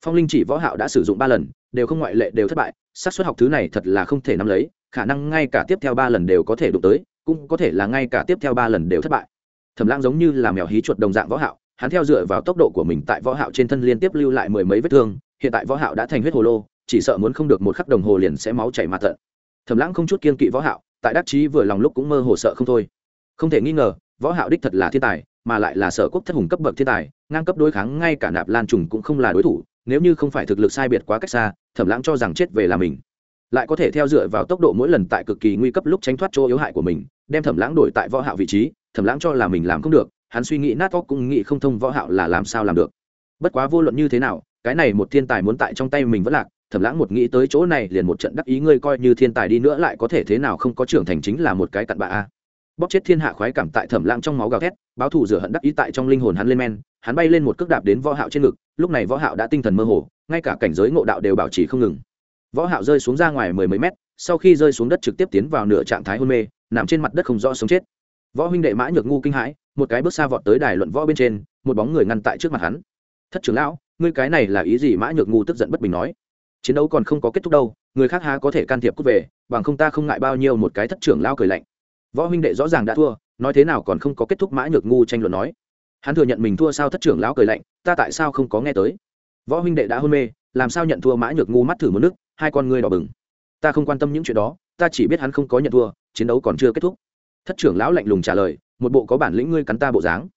Phong linh chỉ võ hạo đã sử dụng ba lần, đều không ngoại lệ đều thất bại, xác suất học thứ này thật là không thể nắm lấy, khả năng ngay cả tiếp theo ba lần đều có thể đụng tới, cũng có thể là ngay cả tiếp theo ba lần đều thất bại. Thẩm lãng giống như là mèo hí chuột đồng dạng võ hạo, hắn theo dựa vào tốc độ của mình tại võ hạo trên thân liên tiếp lưu lại mười mấy vết thương, hiện tại võ hạo đã thành huyết hồ lô, chỉ sợ muốn không được một khắc đồng hồ liền sẽ máu chảy mà tận. Thẩm lãng không chút kiên kỵ võ hạo tại đắc chí vừa lòng lúc cũng mơ hồ sợ không thôi. Không thể nghi ngờ, võ hạo đích thật là thiên tài, mà lại là sở quốc thất hùng cấp bậc thiên tài, ngang cấp đối kháng ngay cả nạp lan trùng cũng không là đối thủ, nếu như không phải thực lực sai biệt quá cách xa, thẩm lãng cho rằng chết về là mình. Lại có thể theo dựa vào tốc độ mỗi lần tại cực kỳ nguy cấp lúc tránh thoát chỗ yếu hại của mình, đem thẩm lãng đổi tại võ hạo vị trí, thẩm lãng cho là mình làm không được, hắn suy nghĩ nát óc cũng nghĩ không thông võ hạo là làm sao làm được. Bất quá vô luận như thế nào, cái này một thiên tài muốn tại trong tay mình vẫn lạc thẩm lãng một nghĩ tới chỗ này liền một trận đắc ý, ngươi coi như thiên tài đi nữa lại có thể thế nào không có trưởng thành chính là một cái cặn bạ a. Bóc chết thiên hạ khoái cảm tại thẩm lãng trong máu gào thét, báo thù rửa hận đắc ý tại trong linh hồn hắn lên men, hắn bay lên một cước đạp đến võ hạo trên ngực, lúc này võ hạo đã tinh thần mơ hồ, ngay cả cảnh giới ngộ đạo đều bảo trì không ngừng. Võ hạo rơi xuống ra ngoài mười mấy mét, sau khi rơi xuống đất trực tiếp tiến vào nửa trạng thái hôn mê, nằm trên mặt đất không rõ sống chết. Võ huynh đệ mã nhược ngu kinh hãi, một cái bước xa vọt tới đài luận võ bên trên, một bóng người ngăn tại trước mặt hắn. Thất trưởng lão, ngươi cái này là ý gì? Mã nhược ngu tức giận bất bình nói chiến đấu còn không có kết thúc đâu, người khác há có thể can thiệp cút về, bằng không ta không ngại bao nhiêu một cái thất trưởng lao cười lạnh. Võ huynh đệ rõ ràng đã thua, nói thế nào còn không có kết thúc mã nhược ngu tranh luận nói. Hắn thừa nhận mình thua sao thất trưởng lão cười lạnh, ta tại sao không có nghe tới? Võ huynh đệ đã hôn mê, làm sao nhận thua mã nhược ngu mắt thử một nước, hai con ngươi đỏ bừng. Ta không quan tâm những chuyện đó, ta chỉ biết hắn không có nhận thua, chiến đấu còn chưa kết thúc. Thất trưởng lão lạnh lùng trả lời, một bộ có bản lĩnh ngươi cắn ta bộ dáng.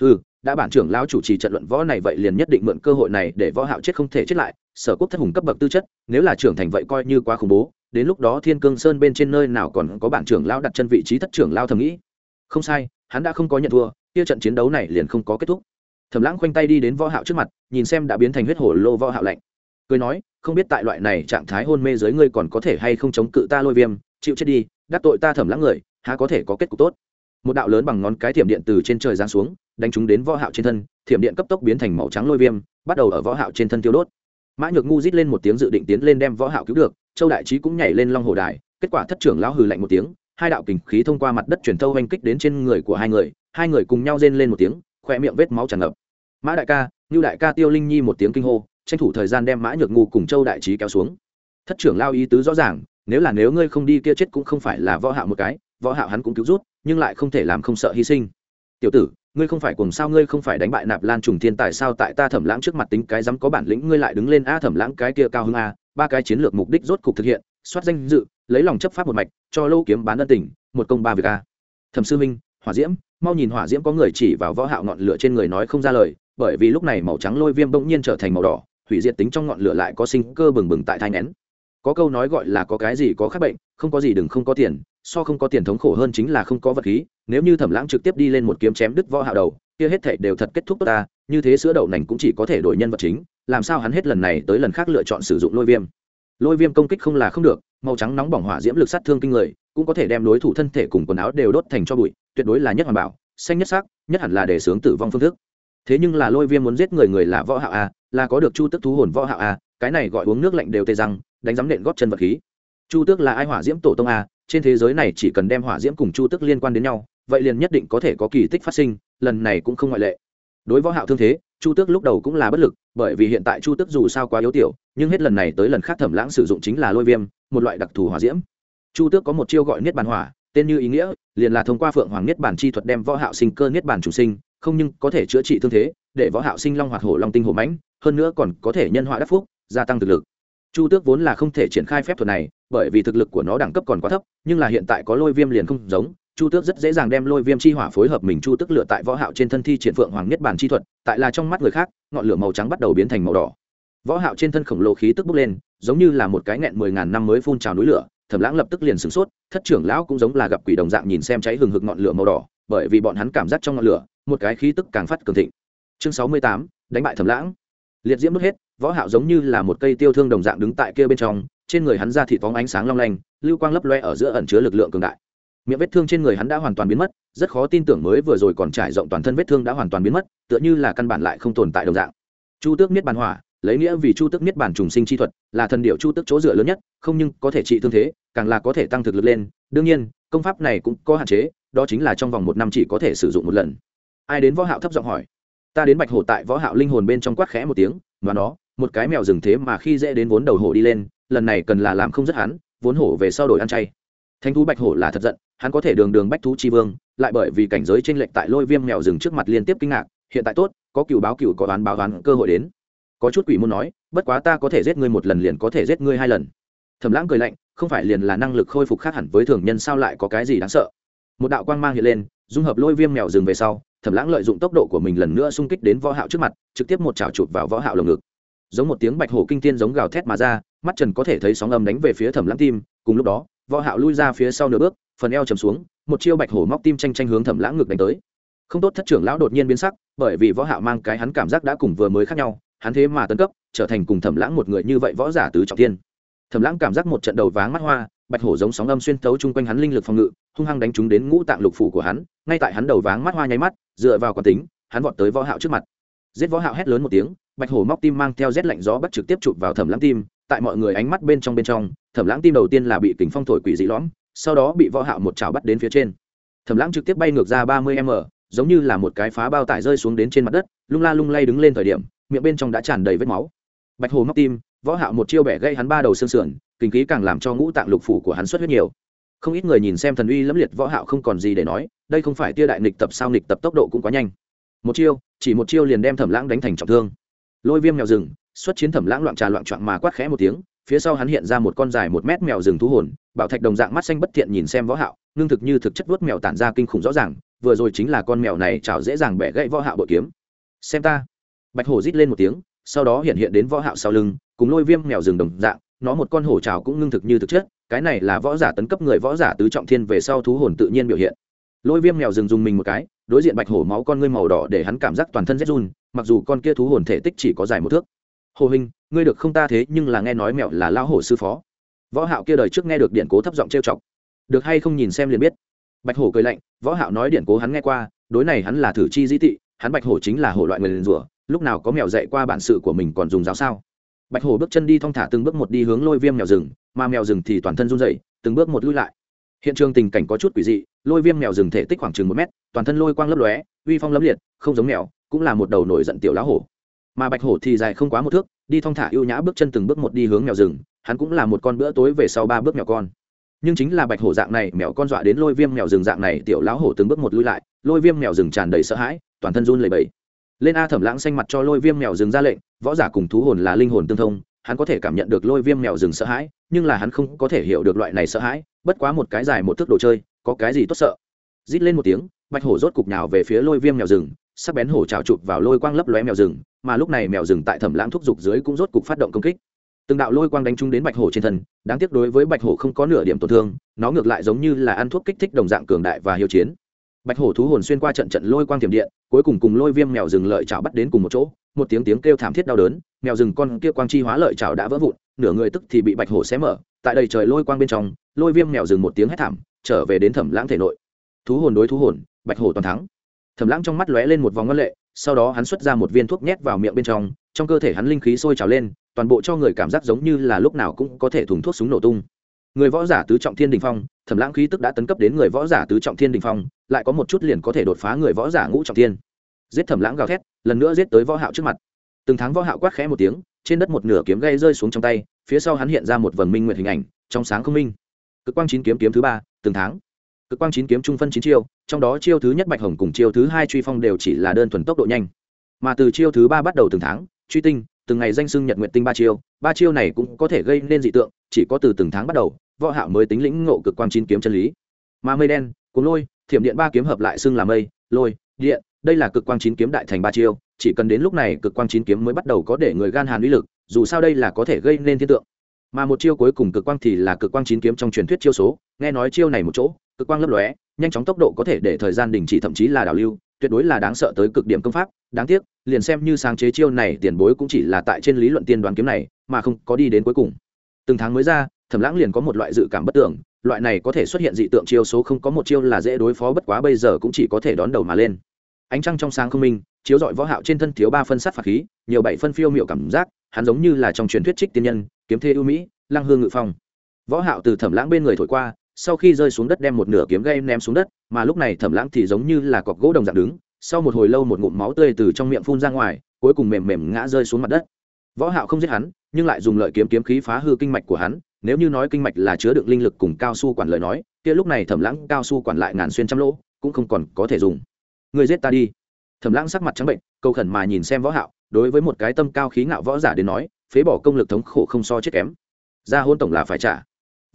Ừ đã bản trưởng lão chủ trì trận luận võ này vậy liền nhất định mượn cơ hội này để võ hạo chết không thể chết lại, sở quốc thất hùng cấp bậc tư chất, nếu là trưởng thành vậy coi như quá khủng bố, đến lúc đó thiên cương sơn bên trên nơi nào còn có bản trưởng lão đặt chân vị trí thất trưởng lão thầm nghĩ. Không sai, hắn đã không có nhận thua, kia trận chiến đấu này liền không có kết thúc. Thẩm lãng khoanh tay đi đến võ hạo trước mặt, nhìn xem đã biến thành huyết hổ lô võ hạo lạnh. Cười nói, không biết tại loại này trạng thái hôn mê dưới ngươi còn có thể hay không chống cự ta lôi viêm, chịu chết đi, đắc tội ta thẩm lãng người, há có thể có kết cục tốt. Một đạo lớn bằng ngón cái thiểm điện từ trên trời giáng xuống đánh chúng đến võ hạo trên thân, thiểm điện cấp tốc biến thành màu trắng lôi viêm, bắt đầu ở võ hạo trên thân tiêu đốt. Mã nhược ngu rít lên một tiếng dự định tiến lên đem võ hạo cứu được, châu đại trí cũng nhảy lên long hồ đài, kết quả thất trưởng lão hừ lạnh một tiếng, hai đạo kình khí thông qua mặt đất truyền thâu hoành kích đến trên người của hai người hai người cùng nhau rên lên một tiếng khỏe miệng vết máu tràn ngập. Mã đại ca Nưu đại ca tiêu linh nhi một tiếng kinh hô, tranh thủ thời gian đem mã nhược ngu cùng châu đại trí kéo xuống. Thất trưởng lão ý tứ rõ ràng, nếu là nếu ngươi không đi kia chết cũng không phải là võ hạo một cái, võ hạo hắn cũng cứu rút, nhưng lại không thể làm không sợ hy sinh. Tiểu tử ngươi không phải cùng sao, ngươi không phải đánh bại nạp lan trùng thiên tại sao? Tại ta thẩm lãng trước mặt tính cái dám có bản lĩnh, ngươi lại đứng lên a thẩm lãng cái kia cao hơn a. Ba cái chiến lược mục đích rốt cục thực hiện, soát danh dự, lấy lòng chấp pháp một mạch, cho lâu kiếm bán ân tình, một công ba việc a. Thẩm sư minh, hỏa diễm, mau nhìn hỏa diễm có người chỉ vào võ hạo ngọn lửa trên người nói không ra lời, bởi vì lúc này màu trắng lôi viêm bỗng nhiên trở thành màu đỏ, hủy diệt tính trong ngọn lửa lại có sinh cơ bừng bừng tại thai nén có câu nói gọi là có cái gì có khác bệnh, không có gì đừng không có tiền so không có tiền thống khổ hơn chính là không có vật khí, nếu như thẩm lãng trực tiếp đi lên một kiếm chém đứt võ hạo đầu, kia hết thảy đều thật kết thúc tốt ta, như thế sữa đậu nành cũng chỉ có thể đổi nhân vật chính, làm sao hắn hết lần này tới lần khác lựa chọn sử dụng lôi viêm. Lôi viêm công kích không là không được, màu trắng nóng bỏng hỏa diễm lực sát thương kinh người, cũng có thể đem đối thủ thân thể cùng quần áo đều đốt thành cho bụi, tuyệt đối là nhất hoàn bảo, xanh nhất sắc, nhất hẳn là để sướng tử vong phương thức. Thế nhưng là lôi viêm muốn giết người người là võ hạo a, là có được chu tức thú hồn võ hạo a, cái này gọi uống nước lạnh đều tê răng, đánh giấm nện gót chân vật khí. Chu tước là ai hỏa diễm tổ tông a trên thế giới này chỉ cần đem hỏa diễm cùng chu tước liên quan đến nhau, vậy liền nhất định có thể có kỳ tích phát sinh, lần này cũng không ngoại lệ. Đối võ hạo thương thế, chu tước lúc đầu cũng là bất lực, bởi vì hiện tại chu tước dù sao quá yếu tiểu, nhưng hết lần này tới lần khác thẩm lãng sử dụng chính là lôi viêm, một loại đặc thù hỏa diễm. Chu tước có một chiêu gọi niết bàn hỏa, tên như ý nghĩa, liền là thông qua phượng hoàng niết bàn chi thuật đem võ hạo sinh cơ niết bàn chủ sinh, không nhưng có thể chữa trị thương thế, để võ hạo sinh long hoạt hổ long tinh hổ mãnh, hơn nữa còn có thể nhân họa đắc phúc, gia tăng thực lực chu tước vốn là không thể triển khai phép thuật này, bởi vì thực lực của nó đẳng cấp còn quá thấp, nhưng là hiện tại có lôi viêm liền không giống, chu tước rất dễ dàng đem lôi viêm chi hỏa phối hợp mình chu tước lửa tại võ hạo trên thân thi triển phượng hoàng nhất bản chi thuật, tại là trong mắt người khác, ngọn lửa màu trắng bắt đầu biến thành màu đỏ. Võ hạo trên thân khổng lồ khí tức bốc lên, giống như là một cái nghẹn mười ngàn năm mới phun trào núi lửa, thẩm lãng lập tức liền sửng sốt, thất trưởng lão cũng giống là gặp quỷ đồng dạng nhìn xem cháy hừng hực ngọn lửa màu đỏ, bởi vì bọn hắn cảm giác trong ngọn lửa, một cái khí tức càng phát cường thịnh. Chương sáu mươi tám, đánh bại thẩm lãng liệt diễm đốt hết, võ hạo giống như là một cây tiêu thương đồng dạng đứng tại kia bên trong, trên người hắn ra thị phóng ánh sáng long lanh, lưu quang lấp loe ở giữa ẩn chứa lực lượng cường đại. Miệng vết thương trên người hắn đã hoàn toàn biến mất, rất khó tin tưởng mới vừa rồi còn trải rộng toàn thân vết thương đã hoàn toàn biến mất, tựa như là căn bản lại không tồn tại đồng dạng. Chu tước niết bàn hỏa, lấy nghĩa vì chu tước niết bàn trùng sinh chi thuật, là thần điệu chu tước chỗ dựa lớn nhất, không nhưng có thể trị thương thế, càng là có thể tăng thực lực lên. Đương nhiên, công pháp này cũng có hạn chế, đó chính là trong vòng một năm chỉ có thể sử dụng một lần. Ai đến võ hạo thấp giọng hỏi ta đến bạch hổ tại võ hạo linh hồn bên trong quát khẽ một tiếng, mà nó, một cái mèo rừng thế mà khi dễ đến vốn đầu hổ đi lên, lần này cần là làm không rất hắn, vốn hổ về sau đổi ăn chay. Thanh thú bạch hổ là thật giận, hắn có thể đường đường bách thú chi vương, lại bởi vì cảnh giới trên lệch tại lôi viêm mèo rừng trước mặt liên tiếp kinh ngạc, hiện tại tốt, có cựu báo cựu có đoán báo đoán cơ hội đến. Có chút quỷ muốn nói, bất quá ta có thể giết ngươi một lần liền có thể giết ngươi hai lần. Thẩm lãng cười lạnh, không phải liền là năng lực khôi phục khác hẳn với thường nhân sao lại có cái gì đáng sợ. Một đạo quang mang hiện lên dung hợp lôi viêm mèo rừng về sau, thẩm lãng lợi dụng tốc độ của mình lần nữa xung kích đến võ hạo trước mặt, trực tiếp một chảo chụp vào võ hạo lồng ngực. Giống một tiếng bạch hổ kinh tiên giống gào thét mà ra, mắt trần có thể thấy sóng âm đánh về phía thẩm lãng tim, cùng lúc đó, võ hạo lui ra phía sau nửa bước, phần eo chầm xuống, một chiêu bạch hổ móc tim tranh tranh hướng thẩm lãng ngực đánh tới. Không tốt, thất trưởng lão đột nhiên biến sắc, bởi vì võ hạo mang cái hắn cảm giác đã cùng vừa mới khác nhau, hắn thế mà tấn cấp, trở thành cùng thẩm lãng một người như vậy võ giả tứ trọng thiên. Thẩm lãng cảm giác một trận đầu váng mắt hoa bạch hổ giống sóng âm xuyên thấu chung quanh hắn linh lực phòng ngự, hung hăng đánh trúng đến ngũ tạng lục phủ của hắn, ngay tại hắn đầu váng mắt hoa nháy mắt, dựa vào quán tính, hắn vọt tới võ hạo trước mặt. Giết võ hạo hét lớn một tiếng, bạch hổ móc tim mang theo rét lạnh gió bắt trực tiếp chụp vào thẩm lãng tim, tại mọi người ánh mắt bên trong bên trong, thẩm lãng tim đầu tiên là bị kính phong thổi quỷ dị lõm, sau đó bị võ hạo một chảo bắt đến phía trên. Thẩm lãng trực tiếp bay ngược ra 30 m, giống như là một cái phá bao tải rơi xuống đến trên mặt đất, lung la lung lay đứng lên thời điểm, miệng bên trong đã tràn đầy vết máu. Bạch hổ móc tim, võ hạo một chiêu bẻ gây hắn ba đầu xương sườn kinh khí càng làm cho ngũ tạng lục phủ của hắn xuất huyết nhiều. Không ít người nhìn xem thần uy lẫm liệt võ hạo không còn gì để nói, đây không phải tia đại nghịch tập sao nghịch tập tốc độ cũng quá nhanh. Một chiêu, chỉ một chiêu liền đem thẩm lãng đánh thành trọng thương. Lôi viêm mèo rừng, xuất chiến thẩm lãng loạn trà loạn trạng mà quát khẽ một tiếng, phía sau hắn hiện ra một con dài một mét mèo rừng thú hồn, bảo thạch đồng dạng mắt xanh bất thiện nhìn xem võ hạo, ngưng thực như thực chất vuốt mèo tản ra kinh khủng rõ ràng, vừa rồi chính là con mèo này chảo dễ dàng bẻ gãy võ hạo bội kiếm. Xem ta. Bạch hổ rít lên một tiếng, sau đó hiện hiện đến võ hạo sau lưng, cùng lôi viêm mèo rừng đồng dạng nó một con hổ trào cũng ngưng thực như thực chất, cái này là võ giả tấn cấp người võ giả tứ trọng thiên về sau thú hồn tự nhiên biểu hiện. Lôi viêm mèo rừng dùng mình một cái, đối diện bạch hổ máu con ngươi màu đỏ để hắn cảm giác toàn thân rét run, mặc dù con kia thú hồn thể tích chỉ có dài một thước. Hồ hình, ngươi được không ta thế, nhưng là nghe nói mèo là lao hổ sư phó. Võ hạo kia đời trước nghe được điện cố thấp giọng trêu chọc. Được hay không nhìn xem liền biết. Bạch hổ cười lạnh, võ hạo nói điện cố hắn nghe qua, đối này hắn là thử chi dĩ tị, hắn bạch hổ chính là hổ loại người liền rủa, lúc nào có mèo dạy qua bản sự của mình còn dùng giáo sao? Bạch hổ bước chân đi thong thả từng bước một đi hướng lôi viêm mèo rừng, mà mèo rừng thì toàn thân run rẩy, từng bước một lui lại. Hiện trường tình cảnh có chút quỷ dị, lôi viêm mèo rừng thể tích khoảng chừng một mét, toàn thân lôi quang lấp lóe, uy phong lấm liệt, không giống mèo, cũng là một đầu nổi giận tiểu lá hổ. Mà bạch hổ thì dài không quá một thước, đi thong thả ưu nhã bước chân từng bước một đi hướng mèo rừng, hắn cũng là một con bữa tối về sau ba bước mèo con. Nhưng chính là bạch hổ dạng này, mèo con dọa đến lôi viêm mèo rừng dạng này, tiểu lão hổ từng bước một lui lại, lôi viêm mèo rừng tràn đầy sợ hãi, toàn thân run lẩy bẩy lên a thẩm lãng xanh mặt cho lôi viêm mèo rừng ra lệnh, võ giả cùng thú hồn là linh hồn tương thông, hắn có thể cảm nhận được lôi viêm mèo rừng sợ hãi, nhưng là hắn không có thể hiểu được loại này sợ hãi, bất quá một cái dài một thước đồ chơi, có cái gì tốt sợ? Rít lên một tiếng, bạch hổ rốt cục nhào về phía lôi viêm mèo rừng, sắc bén hổ trào chụp vào lôi quang lấp lóe mèo rừng, mà lúc này mèo rừng tại thẩm lãng thúc giục dưới cũng rốt cục phát động công kích. Từng đạo lôi quang đánh trúng đến bạch hổ trên thân, đáng tiếc đối với bạch hổ không có nửa điểm tổn thương, nó ngược lại giống như là ăn thuốc kích thích đồng dạng cường đại và hiếu chiến bạch hổ thú hồn xuyên qua trận trận lôi quang tiềm điện, cuối cùng cùng lôi viêm mèo rừng lợi chảo bắt đến cùng một chỗ, một tiếng tiếng kêu thảm thiết đau đớn, mèo rừng con kia quang chi hóa lợi chảo đã vỡ vụn, nửa người tức thì bị bạch hổ xé mở, tại đầy trời lôi quang bên trong, lôi viêm mèo rừng một tiếng hét thảm, trở về đến thẩm lãng thể nội. Thú hồn đối thú hồn, bạch hổ toàn thắng. Thẩm lãng trong mắt lóe lên một vòng ngân lệ, sau đó hắn xuất ra một viên thuốc nhét vào miệng bên trong trong cơ thể hắn linh khí sôi trào lên, toàn bộ cho người cảm giác giống như là lúc nào cũng có thể thùng thuốc súng nổ tung. Người võ giả tứ trọng thiên đình phong thẩm lãng khí tức đã tấn cấp đến người võ giả tứ trọng thiên đình phong, lại có một chút liền có thể đột phá người võ giả ngũ trọng thiên. Giết thẩm lãng gào thét, lần nữa giết tới võ hạo trước mặt. Từng tháng võ hạo quát khẽ một tiếng, trên đất một nửa kiếm gây rơi xuống trong tay, phía sau hắn hiện ra một vầng minh nguyệt hình ảnh, trong sáng không minh. Cực quang chín kiếm kiếm thứ ba, từng tháng. Cực quang chín kiếm trung phân chín chiêu, trong đó chiêu thứ nhất bạch hồng cùng chiêu thứ hai truy phong đều chỉ là đơn thuần tốc độ nhanh. Mà từ chiêu thứ ba bắt đầu từng tháng, truy tinh, từng ngày danh sưng nhật nguyện tinh ba chiêu ba chiêu này cũng có thể gây nên dị tượng, chỉ có từ từng tháng bắt đầu võ hạo mới tính lĩnh ngộ cực quang chín kiếm chân lý. Mà mây đen cuốn lôi, thiểm điện ba kiếm hợp lại xưng là mây, lôi, điện, đây là cực quang chín kiếm đại thành ba chiêu, chỉ cần đến lúc này cực quang chín kiếm mới bắt đầu có để người gan hàn uy lực, dù sao đây là có thể gây nên thiên tượng. Mà một chiêu cuối cùng cực quang thì là cực quang chín kiếm trong truyền thuyết chiêu số, nghe nói chiêu này một chỗ, cực quang lấp lóe, nhanh chóng tốc độ có thể để thời gian đình chỉ thậm chí là đảo lưu, tuyệt đối là đáng sợ tới cực điểm công pháp, đáng tiếc, liền xem như sáng chế chiêu này tiền bối cũng chỉ là tại trên lý luận tiên đoán kiếm này, mà không có đi đến cuối cùng. Từng tháng mới ra thẩm lãng liền có một loại dự cảm bất tưởng, loại này có thể xuất hiện dị tượng chiêu số không có một chiêu là dễ đối phó bất quá bây giờ cũng chỉ có thể đón đầu mà lên. Ánh trăng trong sáng không minh, chiếu dọi võ hạo trên thân thiếu ba phân sát phạt khí, nhiều bảy phân phiêu miệu cảm giác, hắn giống như là trong truyền thuyết trích tiên nhân, kiếm thê ưu mỹ, lăng hương ngự phong. Võ hạo từ thẩm lãng bên người thổi qua, sau khi rơi xuống đất đem một nửa kiếm gây ném xuống đất, mà lúc này thẩm lãng thì giống như là cọc gỗ đồng dạng đứng, sau một hồi lâu một ngụm máu tươi từ trong miệng phun ra ngoài, cuối cùng mềm mềm ngã rơi xuống mặt đất. Võ hạo không giết hắn, nhưng lại dùng lợi kiếm kiếm khí phá hư kinh mạch của hắn nếu như nói kinh mạch là chứa đựng linh lực cùng cao su quản lời nói, kia lúc này thẩm lãng cao su quản lại ngàn xuyên trăm lỗ, cũng không còn có thể dùng. Người giết ta đi. Thẩm lãng sắc mặt trắng bệnh câu khẩn mà nhìn xem võ hạo, đối với một cái tâm cao khí ngạo võ giả đến nói, phế bỏ công lực thống khổ không so chết kém. Ra hôn tổng là phải trả.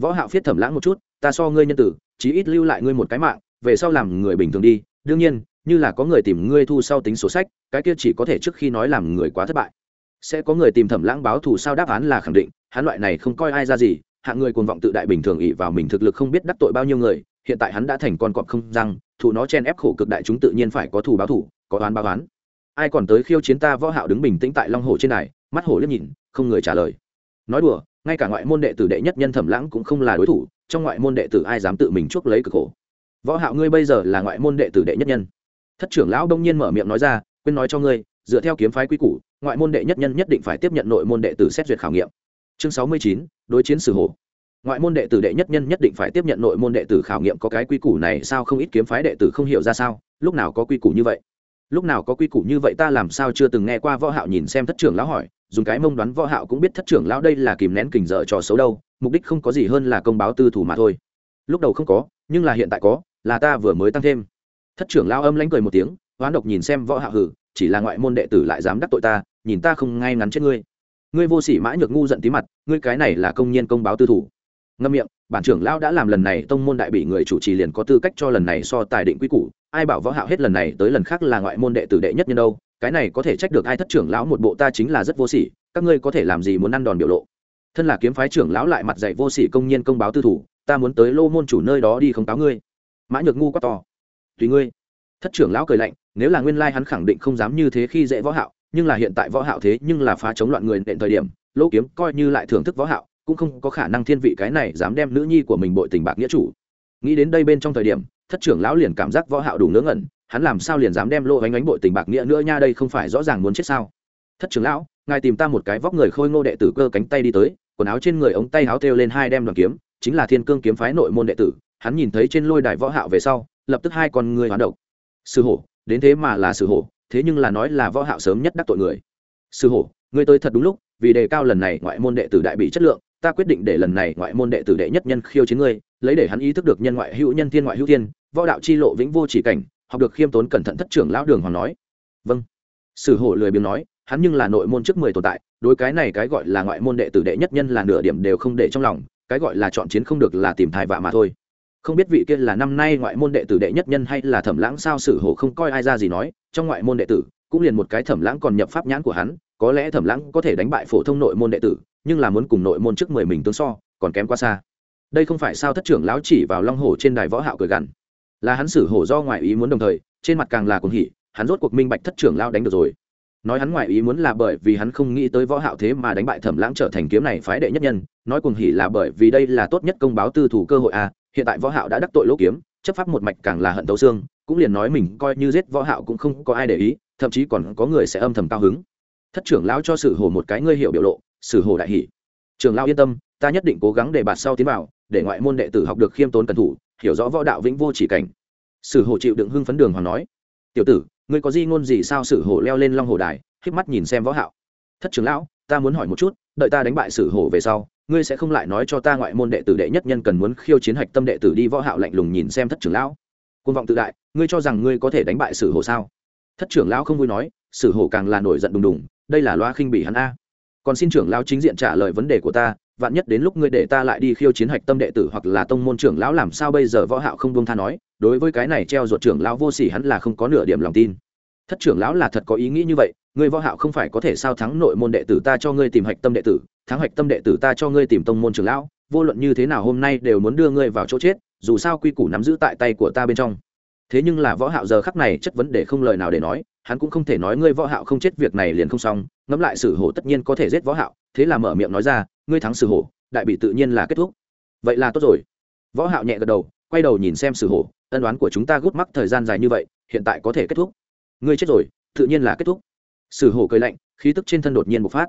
Võ hạo phiết thẩm lãng một chút, ta so ngươi nhân tử, chí ít lưu lại ngươi một cái mạng, về sau làm người bình thường đi. Đương nhiên, như là có người tìm ngươi thu sau tính sổ sách, cái kia chỉ có thể trước khi nói làm người quá thất bại. Sẽ có người tìm thẩm lãng báo thù sao đáp án là khẳng định hắn loại này không coi ai ra gì, hạng người cuồng vọng tự đại bình thường ỷ vào mình thực lực không biết đắc tội bao nhiêu người, hiện tại hắn đã thành con cọp không răng thủ nó chen ép khổ cực đại chúng tự nhiên phải có thù báo thù, có oán báo oán. Ai còn tới khiêu chiến ta võ hạo đứng bình tĩnh tại long hồ trên này, mắt hổ liếc nhìn, không người trả lời. Nói đùa, ngay cả ngoại môn đệ tử đệ nhất nhân thẩm lãng cũng không là đối thủ, trong ngoại môn đệ tử ai dám tự mình chuốc lấy cực khổ. Võ hạo ngươi bây giờ là ngoại môn đệ tử đệ nhất nhân. Thất trưởng lão đông nhiên mở miệng nói ra, quên nói cho ngươi, dựa theo kiếm phái quy củ, ngoại môn đệ nhất nhân nhất định phải tiếp nhận nội môn đệ tử xét duyệt khảo nghiệm chương sáu mươi chín, đối chiến sử hổ. ngoại môn đệ tử đệ nhất nhân nhất định phải tiếp nhận nội môn đệ tử khảo nghiệm có cái quy củ này sao không ít kiếm phái đệ tử không hiểu ra sao, lúc nào có quy củ như vậy? Lúc nào có quy củ như vậy ta làm sao chưa từng nghe qua võ hạo nhìn xem thất trưởng lão hỏi, dùng cái mông đoán võ hạo cũng biết thất trưởng lão đây là kìm nén kình dở trò xấu đâu, mục đích không có gì hơn là công báo tư thủ mà thôi. Lúc đầu không có, nhưng là hiện tại có, là ta vừa mới tăng thêm. Thất trưởng lão âm lãnh cười một tiếng, hoán độc nhìn xem võ hạo hử, chỉ là ngoại môn đệ tử lại dám đắc tội ta, nhìn ta không ngay ngắn chết ngươi ngươi vô sỉ mã nhược ngu giận tí mặt, ngươi cái này là công nhân công báo tư thủ. Ngâm miệng, bản trưởng lão đã làm lần này tông môn đại bị người chủ trì liền có tư cách cho lần này so tài định quy củ, ai bảo võ hạo hết lần này tới lần khác là ngoại môn đệ tử đệ nhất nhân đâu, cái này có thể trách được ai thất trưởng lão một bộ ta chính là rất vô sỉ, các ngươi có thể làm gì muốn ăn đòn biểu lộ. Thân là kiếm phái trưởng lão lại mặt dạy vô sỉ công nhân công báo tư thủ, ta muốn tới lô môn chủ nơi đó đi không cáo ngươi. Mã nhược ngu quá to. Tùy ngươi. Thất trưởng lão cười lạnh, nếu là nguyên lai hắn khẳng định không dám như thế khi dễ võ hạo nhưng là hiện tại võ hạo thế nhưng là phá chống loạn người nện thời điểm, lỗ kiếm coi như lại thưởng thức võ hạo, cũng không có khả năng thiên vị cái này dám đem nữ nhi của mình bội tình bạc nghĩa chủ. Nghĩ đến đây bên trong thời điểm, thất trưởng lão liền cảm giác võ hạo đủ ngớ ngẩn, hắn làm sao liền dám đem lô ánh ánh bội tình bạc nghĩa nữa nha đây không phải rõ ràng muốn chết sao? Thất trưởng lão, ngài tìm ta một cái vóc người khôi ngô đệ tử cơ cánh tay đi tới, quần áo trên người ống tay áo thêu lên hai đem đoàn kiếm, chính là thiên cương kiếm phái nội môn đệ tử, hắn nhìn thấy trên lôi đài võ hạo về sau, lập tức hai con người hoán động sư hổ, đến thế mà là sư hổ thế nhưng là nói là võ hạo sớm nhất đắc tội người. Sư hổ, ngươi tới thật đúng lúc, vì đề cao lần này ngoại môn đệ tử đại bị chất lượng, ta quyết định để lần này ngoại môn đệ tử đệ nhất nhân khiêu chiến ngươi, lấy để hắn ý thức được nhân ngoại hữu nhân thiên ngoại hữu thiên, võ đạo chi lộ vĩnh vô chỉ cảnh, học được khiêm tốn cẩn thận thất trưởng lão đường hoàng nói. Vâng. Sử hổ lười biếng nói, hắn nhưng là nội môn trước mười tồn tại, đối cái này cái gọi là ngoại môn đệ tử đệ nhất nhân là nửa điểm đều không để trong lòng, cái gọi là chọn chiến không được là tìm thai vạ mà thôi không biết vị kia là năm nay ngoại môn đệ tử đệ nhất nhân hay là thẩm lãng sao sử hổ không coi ai ra gì nói, trong ngoại môn đệ tử, cũng liền một cái thẩm lãng còn nhập pháp nhãn của hắn, có lẽ thẩm lãng có thể đánh bại phổ thông nội môn đệ tử, nhưng là muốn cùng nội môn trước mười mình tương so, còn kém quá xa đây không phải sao thất trưởng lão chỉ vào long hồ trên đài võ hạo cười gằn là hắn sử hổ do ngoại ý muốn đồng thời, trên mặt càng là cuồng hỉ, hắn rốt cuộc minh bạch thất trưởng lão đánh được rồi nói hắn ngoại ý muốn là bởi vì hắn không nghĩ tới võ hạo thế mà đánh bại thẩm lãng trở thành kiếm này phái đệ nhất nhân, nói cuồng hỉ là bởi vì đây là tốt nhất công báo tư thủ cơ hội à hiện tại võ hạo đã đắc tội lỗ kiếm, chấp pháp một mạch càng là hận tấu xương, cũng liền nói mình coi như giết võ hạo cũng không có ai để ý, thậm chí còn có người sẽ âm thầm cao hứng. Thất trưởng lão cho sử hổ một cái ngươi hiểu biểu lộ, sử hổ đại hỉ. Trưởng lão yên tâm, ta nhất định cố gắng để bạt sau tiến vào, để ngoại môn đệ tử học được khiêm tốn cẩn thủ, hiểu rõ võ đạo vĩnh vô chỉ cảnh. Sử hổ chịu đựng hưng phấn đường hoàng nói, tiểu tử, ngươi có di ngôn gì sao? Sử hổ leo lên long hồ đài, khép mắt nhìn xem võ hạo. Thất trưởng lão, ta muốn hỏi một chút, đợi ta đánh bại sử hổ về sau ngươi sẽ không lại nói cho ta ngoại môn đệ tử đệ nhất nhân cần muốn khiêu chiến hạch tâm đệ tử đi võ hạo lạnh lùng nhìn xem thất trưởng lão. Côn vọng tự đại, ngươi cho rằng ngươi có thể đánh bại sử hổ sao? Thất trưởng lão không vui nói, sử hổ càng là nổi giận đùng đùng, đây là loa khinh bỉ hắn a. Còn xin trưởng lão chính diện trả lời vấn đề của ta, vạn nhất đến lúc ngươi để ta lại đi khiêu chiến hạch tâm đệ tử hoặc là tông môn trưởng lão làm sao bây giờ võ hạo không buông tha nói, đối với cái này treo ruột trưởng lão vô sỉ hắn là không có nửa điểm lòng tin thất trưởng lão là thật có ý nghĩ như vậy, ngươi võ hạo không phải có thể sao thắng nội môn đệ tử ta cho ngươi tìm hạch tâm đệ tử, thắng hạch tâm đệ tử ta cho ngươi tìm tông môn trưởng lão, vô luận như thế nào hôm nay đều muốn đưa ngươi vào chỗ chết, dù sao quy củ nắm giữ tại tay của ta bên trong. Thế nhưng là võ hạo giờ khắc này chất vấn để không lời nào để nói, hắn cũng không thể nói ngươi võ hạo không chết việc này liền không xong, ngẫm lại sử hổ tất nhiên có thể giết võ hạo, thế là mở miệng nói ra, ngươi thắng sử hổ, đại bị tự nhiên là kết thúc. Vậy là tốt rồi. Võ hạo nhẹ gật đầu, quay đầu nhìn xem sử hổ, ân đoán của chúng ta gút mắc thời gian dài như vậy, hiện tại có thể kết thúc ngươi chết rồi, tự nhiên là kết thúc. Sử hổ cười lạnh, khí tức trên thân đột nhiên bộc phát.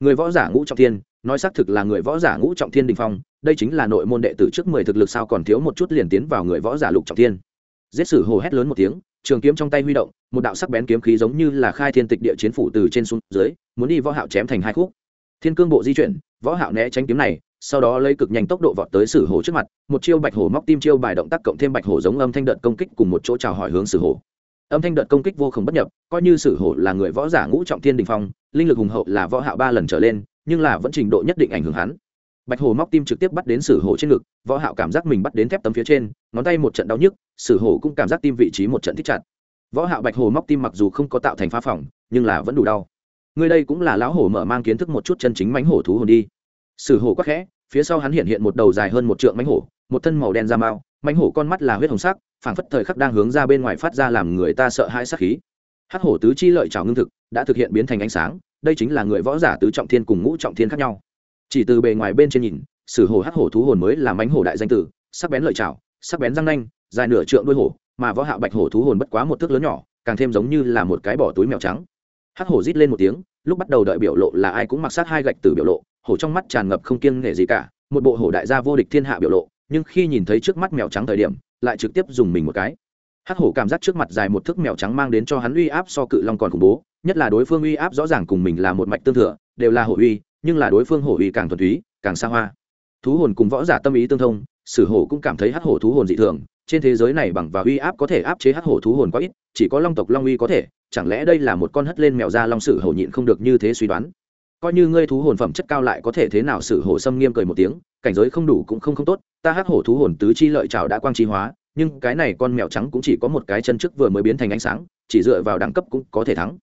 Người võ giả ngũ trọng thiên, nói xác thực là người võ giả ngũ trọng thiên đình phong, đây chính là nội môn đệ tử trước mười thực lực sao còn thiếu một chút liền tiến vào người võ giả lục trọng thiên. Giết sử hồ hét lớn một tiếng, trường kiếm trong tay huy động, một đạo sắc bén kiếm khí giống như là khai thiên tịch địa chiến phủ từ trên xuống dưới, muốn đi võ hạo chém thành hai khúc. Thiên cương bộ di chuyển, võ hạo né tránh kiếm này, sau đó lấy cực nhanh tốc độ vọt tới sử hồ trước mặt, một chiêu bạch hổ móc tim chiêu bài động tác cộng thêm bạch hổ giống âm thanh đợt công kích cùng một chỗ chào hỏi hướng sử hồ âm thanh đợt công kích vô cùng bất nhập, coi như sử hổ là người võ giả ngũ trọng thiên đình phong, linh lực hùng hậu là võ hạo ba lần trở lên, nhưng là vẫn trình độ nhất định ảnh hưởng hắn. Bạch hổ móc tim trực tiếp bắt đến sử hổ trên ngực, võ hạo cảm giác mình bắt đến thép tấm phía trên, ngón tay một trận đau nhức, sử hổ cũng cảm giác tim vị trí một trận thích chặt. Võ hạo bạch hổ móc tim mặc dù không có tạo thành phá phỏng nhưng là vẫn đủ đau. Người đây cũng là lão hổ mở mang kiến thức một chút chân chính mãnh hổ thú hồn đi. Sử hổ quắc khẽ, phía sau hắn hiện hiện một đầu dài hơn một trượng mãnh hổ, một thân màu đen da mao mãnh hổ con mắt là huyết hồng sắc, phảng phất thời khắc đang hướng ra bên ngoài phát ra làm người ta sợ hãi sát khí. Hắc hổ tứ chi lợi trào ngưng thực, đã thực hiện biến thành ánh sáng, đây chính là người võ giả tứ trọng thiên cùng ngũ trọng thiên khác nhau. Chỉ từ bề ngoài bên trên nhìn, sử hổ hắc hổ thú hồn mới là mánh hổ đại danh tử, sắc bén lợi trào sắc bén răng nanh, dài nửa trượng đuôi hổ, mà võ hạo bạch hổ thú hồn bất quá một thước lớn nhỏ, càng thêm giống như là một cái bỏ túi mèo trắng. Hắc hổ rít lên một tiếng, lúc bắt đầu đợi biểu lộ là ai cũng mặc sát hai gạch từ biểu lộ, hổ trong mắt tràn ngập không kiêng nể gì cả, một bộ hổ đại gia vô địch thiên hạ biểu lộ nhưng khi nhìn thấy trước mắt mèo trắng thời điểm, lại trực tiếp dùng mình một cái. Hắc hổ cảm giác trước mặt dài một thước mèo trắng mang đến cho hắn uy áp so cự long còn khủng bố, nhất là đối phương uy áp rõ ràng cùng mình là một mạch tương thừa, đều là hổ uy, nhưng là đối phương hổ uy càng thuần túy, càng xa hoa. Thú hồn cùng võ giả tâm ý tương thông, sử hổ cũng cảm thấy hắc hổ thú hồn dị thường, trên thế giới này bằng và uy áp có thể áp chế hắc hổ thú hồn quá ít, chỉ có long tộc long uy có thể, chẳng lẽ đây là một con hất lên mèo da long sử hổ nhịn không được như thế suy đoán? Coi như ngươi thú hồn phẩm chất cao lại có thể thế nào sử hổ xâm nghiêm cười một tiếng, cảnh giới không đủ cũng không không tốt, ta hắc hổ thú hồn tứ chi lợi trào đã quang trí hóa, nhưng cái này con mèo trắng cũng chỉ có một cái chân trước vừa mới biến thành ánh sáng, chỉ dựa vào đẳng cấp cũng có thể thắng.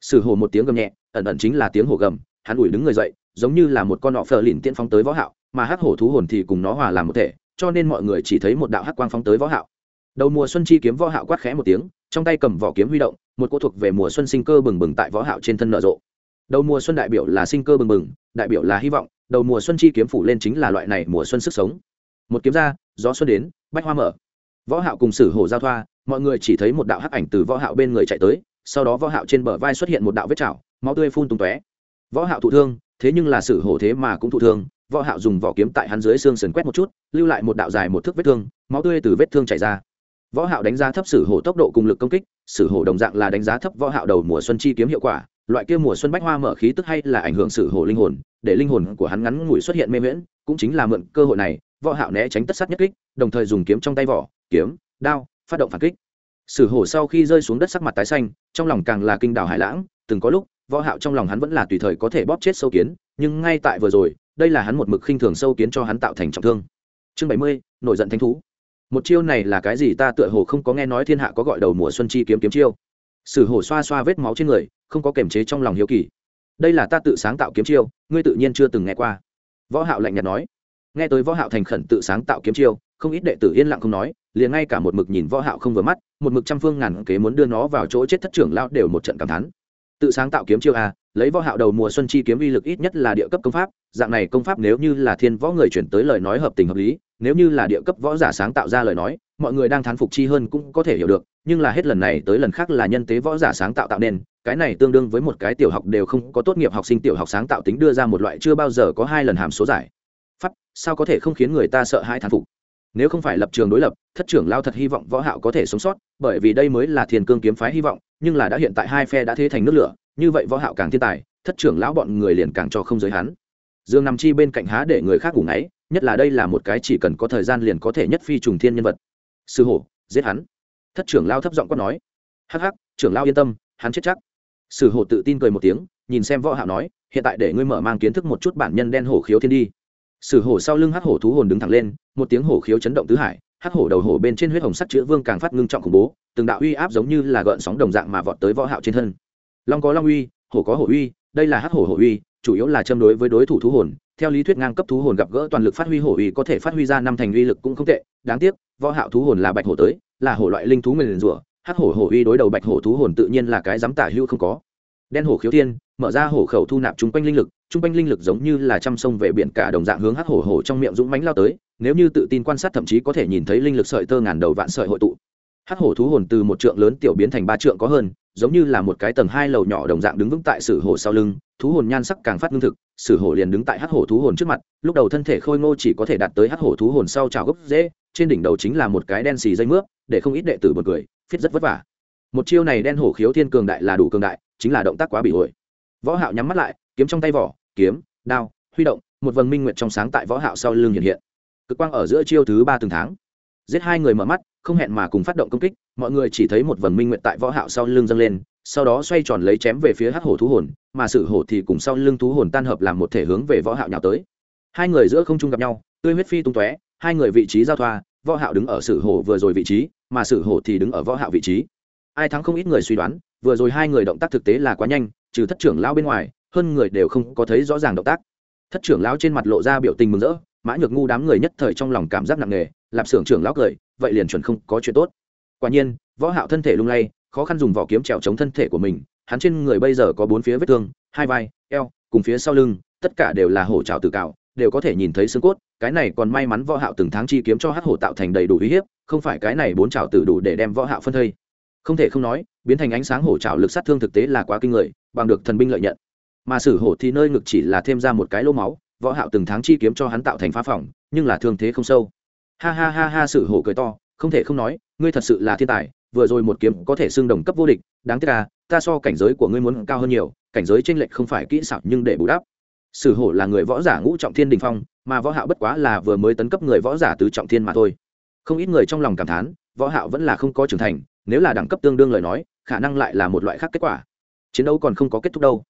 Sử hổ một tiếng gầm nhẹ, ẩn ẩn chính là tiếng hổ gầm, hắn ủi đứng người dậy, giống như là một con nọ phờ lìn tiên phóng tới võ hạo, mà hắc hổ thú hồn thì cùng nó hòa làm một thể, cho nên mọi người chỉ thấy một đạo hắc quang phóng tới võ hạo. Đầu mùa xuân chi kiếm võ hạo quát khẽ một tiếng, trong tay cầm vỏ kiếm huy động, một cô thuộc về mùa xuân sinh cơ bừng bừng tại võ hạo trên thân nở rộ đầu mùa xuân đại biểu là sinh cơ bừng bừng, đại biểu là hy vọng, đầu mùa xuân chi kiếm phủ lên chính là loại này mùa xuân sức sống. Một kiếm ra, gió xuân đến, bách hoa mở. Võ hạo cùng sử hổ giao thoa, mọi người chỉ thấy một đạo hắc ảnh từ võ hạo bên người chạy tới, sau đó võ hạo trên bờ vai xuất hiện một đạo vết chảo, máu tươi phun tung tóe. Võ hạo thụ thương, thế nhưng là sử hổ thế mà cũng thụ thương, võ hạo dùng vỏ kiếm tại hắn dưới xương sườn quét một chút, lưu lại một đạo dài một thước vết thương, máu tươi từ vết thương chảy ra. Võ hạo đánh giá thấp sử hổ tốc độ cùng lực công kích, sử hổ đồng dạng là đánh giá thấp võ hạo đầu mùa xuân chi kiếm hiệu quả loại kia mùa xuân bách hoa mở khí tức hay là ảnh hưởng sử hổ linh hồn để linh hồn của hắn ngắn ngủi xuất hiện mê miễn cũng chính là mượn cơ hội này võ hạo né tránh tất sát nhất kích đồng thời dùng kiếm trong tay vỏ kiếm đao phát động phản kích. Sử hổ sau khi rơi xuống đất sắc mặt tái xanh trong lòng càng là kinh đảo hải lãng từng có lúc võ hạo trong lòng hắn vẫn là tùy thời có thể bóp chết sâu kiến nhưng ngay tại vừa rồi đây là hắn một mực khinh thường sâu kiến cho hắn tạo thành trọng thương. Chương 70, nổi giận thánh thú. Một chiêu này là cái gì ta tựa hồ không có nghe nói thiên hạ có gọi đầu mùa xuân chi kiếm kiếm chiêu. Sử hổ xoa xoa vết máu trên người không có kềm chế trong lòng hiếu kỳ. Đây là ta tự sáng tạo kiếm chiêu, ngươi tự nhiên chưa từng nghe qua. Võ hạo lạnh nhạt nói. Nghe tới võ hạo thành khẩn tự sáng tạo kiếm chiêu, không ít đệ tử yên lặng không nói, liền ngay cả một mực nhìn võ hạo không vừa mắt, một mực trăm phương ngàn kế muốn đưa nó vào chỗ chết thất trưởng lão đều một trận cảm thán. Tự sáng tạo kiếm chiêu a lấy võ hạo đầu mùa xuân chi kiếm uy lực ít nhất là địa cấp công pháp, dạng này công pháp nếu như là thiên võ người chuyển tới lời nói hợp tình hợp lý, nếu như là địa cấp võ giả sáng tạo ra lời nói, mọi người đang thán phục chi hơn cũng có thể hiểu được, nhưng là hết lần này tới lần khác là nhân tế võ giả sáng tạo tạo nên cái này tương đương với một cái tiểu học đều không có tốt nghiệp học sinh tiểu học sáng tạo tính đưa ra một loại chưa bao giờ có hai lần hàm số giải. Pháp, sao có thể không khiến người ta sợ hãi thán phục? Nếu không phải lập trường đối lập, thất trưởng lao thật hy vọng võ hạo có thể sống sót, bởi vì đây mới là thiên cương kiếm phái hy vọng, nhưng là đã hiện tại hai phe đã thế thành nước lửa, như vậy võ hạo càng thiên tài, thất trưởng lão bọn người liền càng cho không giới hắn. Dương nằm chi bên cạnh há để người khác ngủ ngáy, nhất là đây là một cái chỉ cần có thời gian liền có thể nhất phi trùng thiên nhân vật. Sư hổ, giết hắn. Thất trưởng lao thấp giọng quát nói. Hắc hắc, trưởng lao yên tâm, hắn chết chắc sử hổ tự tin cười một tiếng, nhìn xem võ hạo nói, hiện tại để ngươi mở mang kiến thức một chút bản nhân đen hổ khiếu thiên đi. Sử hổ sau lưng hắc hổ thú hồn đứng thẳng lên, một tiếng hổ khiếu chấn động tứ hải, hắc hổ đầu hổ bên trên huyết hồng sắc chữ vương càng phát ngưng trọng khủng bố, từng đạo uy áp giống như là gợn sóng đồng dạng mà vọt tới võ hạo trên thân. Long có long uy, hổ có hổ uy, đây là hắc hổ hổ uy, chủ yếu là châm đối với đối thủ thú hồn, theo lý thuyết ngang cấp thú hồn gặp gỡ toàn lực phát huy hổ uy có thể phát huy ra năm thành uy lực cũng không tệ, đáng tiếc, võ hạo thú hồn là bạch hổ tới, là hổ loại linh thú nguyền rủa hắc hổ hổ uy đối đầu bạch hổ thú hồn tự nhiên là cái dám tả hữu không có. Đen hổ khiếu thiên, mở ra hổ khẩu thu nạp chung quanh linh lực, chung quanh linh lực giống như là trăm sông về biển cả đồng dạng hướng hắc hổ hổ trong miệng dũng mánh lao tới, nếu như tự tin quan sát thậm chí có thể nhìn thấy linh lực sợi tơ ngàn đầu vạn sợi hội tụ. Hắc hổ thú hồn từ một trượng lớn tiểu biến thành ba trượng có hơn, giống như là một cái tầng hai lầu nhỏ đồng dạng đứng vững tại sử hổ sau lưng, thú hồn nhan sắc càng phát ngưng thực, sử hổ liền đứng tại hắc hổ thú hồn trước mặt, lúc đầu thân thể khôi ngô chỉ có thể đạt tới hắc hổ thú hồn sau trào gốc dễ, trên đỉnh đầu chính là một cái đen xì dây mướp, để không ít đệ tử một người phiết rất vất vả. Một chiêu này đen hổ khiếu thiên cường đại là đủ cường đại, chính là động tác quá bị hội. Võ hạo nhắm mắt lại, kiếm trong tay vỏ, kiếm, đao, huy động, một vầng minh nguyệt trong sáng tại võ hạo sau lưng hiện hiện. Cực quang ở giữa chiêu thứ ba từng tháng. Giết hai người mở mắt, không hẹn mà cùng phát động công kích, mọi người chỉ thấy một vầng minh nguyệt tại võ hạo sau lưng dâng lên, sau đó xoay tròn lấy chém về phía hắc hổ thú hồn, mà sự hổ thì cùng sau lưng thú hồn tan hợp làm một thể hướng về võ hạo nhào tới. Hai người giữa không trung gặp nhau, tươi huyết phi tung tóe, hai người vị trí giao thoa võ hạo đứng ở sử hổ vừa rồi vị trí, mà sử hổ thì đứng ở võ hạo vị trí. Ai thắng không ít người suy đoán, vừa rồi hai người động tác thực tế là quá nhanh, trừ thất trưởng lão bên ngoài, hơn người đều không có thấy rõ ràng động tác. Thất trưởng lão trên mặt lộ ra biểu tình mừng rỡ, mã nhược ngu đám người nhất thời trong lòng cảm giác nặng nề, lạp xưởng trưởng lão cười, vậy liền chuẩn không có chuyện tốt. Quả nhiên, võ hạo thân thể lung lay, khó khăn dùng vỏ kiếm trèo chống thân thể của mình, hắn trên người bây giờ có bốn phía vết thương, hai vai, eo, cùng phía sau lưng, tất cả đều là hổ trào tự cào đều có thể nhìn thấy xương cốt, cái này còn may mắn võ hạo từng tháng chi kiếm cho hắc hổ tạo thành đầy đủ uy hiếp, không phải cái này bốn chảo tử đủ để đem võ hạo phân thây. Không thể không nói, biến thành ánh sáng hổ chảo lực sát thương thực tế là quá kinh người, bằng được thần binh lợi nhận. Mà sử hổ thì nơi ngực chỉ là thêm ra một cái lỗ máu, võ hạo từng tháng chi kiếm cho hắn tạo thành phá phỏng nhưng là thương thế không sâu. Ha ha ha ha, sử hổ cười to, không thể không nói, ngươi thật sự là thiên tài, vừa rồi một kiếm có thể xương đồng cấp vô địch, đáng tiếc là ta so cảnh giới của ngươi muốn cao hơn nhiều, cảnh giới chênh lệch không phải kỹ xảo nhưng để bù đắp sử hổ là người võ giả ngũ trọng thiên đình phong, mà võ hạo bất quá là vừa mới tấn cấp người võ giả tứ trọng thiên mà thôi. Không ít người trong lòng cảm thán, võ hạo vẫn là không có trưởng thành, nếu là đẳng cấp tương đương lời nói, khả năng lại là một loại khác kết quả. Chiến đấu còn không có kết thúc đâu.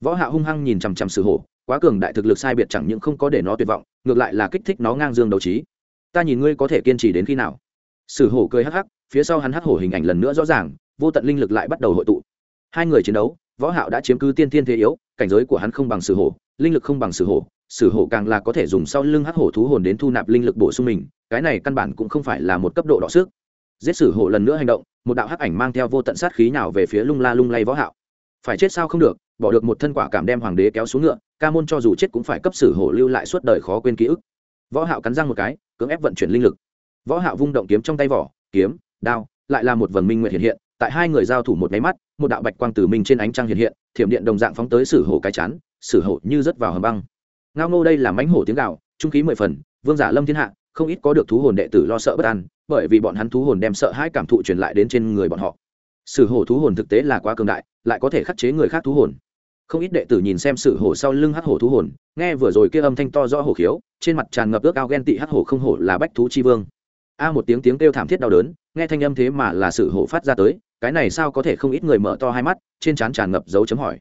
Võ hạo hung hăng nhìn chằm chằm sử hổ, quá cường đại thực lực sai biệt chẳng những không có để nó tuyệt vọng, ngược lại là kích thích nó ngang dương đấu trí. Ta nhìn ngươi có thể kiên trì đến khi nào? Sử hổ cười hắc hắc, phía sau hắn hắc hổ hình ảnh lần nữa rõ ràng, vô tận linh lực lại bắt đầu hội tụ hai người chiến đấu, võ hạo đã chiếm cứ tiên thiên thế yếu, cảnh giới của hắn không bằng sử hổ, linh lực không bằng sử hổ sử hổ càng là có thể dùng sau lưng hắc hổ thú hồn đến thu nạp linh lực bổ sung mình, cái này căn bản cũng không phải là một cấp độ đọ sức. Giết sử hổ lần nữa hành động, một đạo hắc ảnh mang theo vô tận sát khí nào về phía lung la lung lay võ hạo. Phải chết sao không được, bỏ được một thân quả cảm đem hoàng đế kéo xuống ngựa, ca môn cho dù chết cũng phải cấp sử hổ lưu lại suốt đời khó quên ký ức. Võ hạo cắn răng một cái, cưỡng ép vận chuyển linh lực. Võ hạo vung động kiếm trong tay vỏ, kiếm, đao, lại là một vầng minh nguyệt hiện hiện tại hai người giao thủ một máy mắt, một đạo bạch quang từ mình trên ánh trăng hiện hiện, thiểm điện đồng dạng phóng tới sử hổ cái chán, sử hổ như rớt vào hầm băng. Ngao ngô đây là mánh hổ tiếng gạo, trung ký mười phần, vương giả lâm thiên hạ, không ít có được thú hồn đệ tử lo sợ bất an, bởi vì bọn hắn thú hồn đem sợ hai cảm thụ truyền lại đến trên người bọn họ. Sử hổ thú hồn thực tế là quá cường đại, lại có thể khắc chế người khác thú hồn. Không ít đệ tử nhìn xem sử hổ sau lưng hắc hổ thú hồn, nghe vừa rồi kia âm thanh to rõ hổ khiếu, trên mặt tràn ngập ước ao ghen tị hắc hổ không hổ là bách thú chi vương a một tiếng tiếng kêu thảm thiết đau đớn, nghe thanh âm thế mà là sự hổ phát ra tới, cái này sao có thể không ít người mở to hai mắt, trên trán tràn ngập dấu chấm hỏi.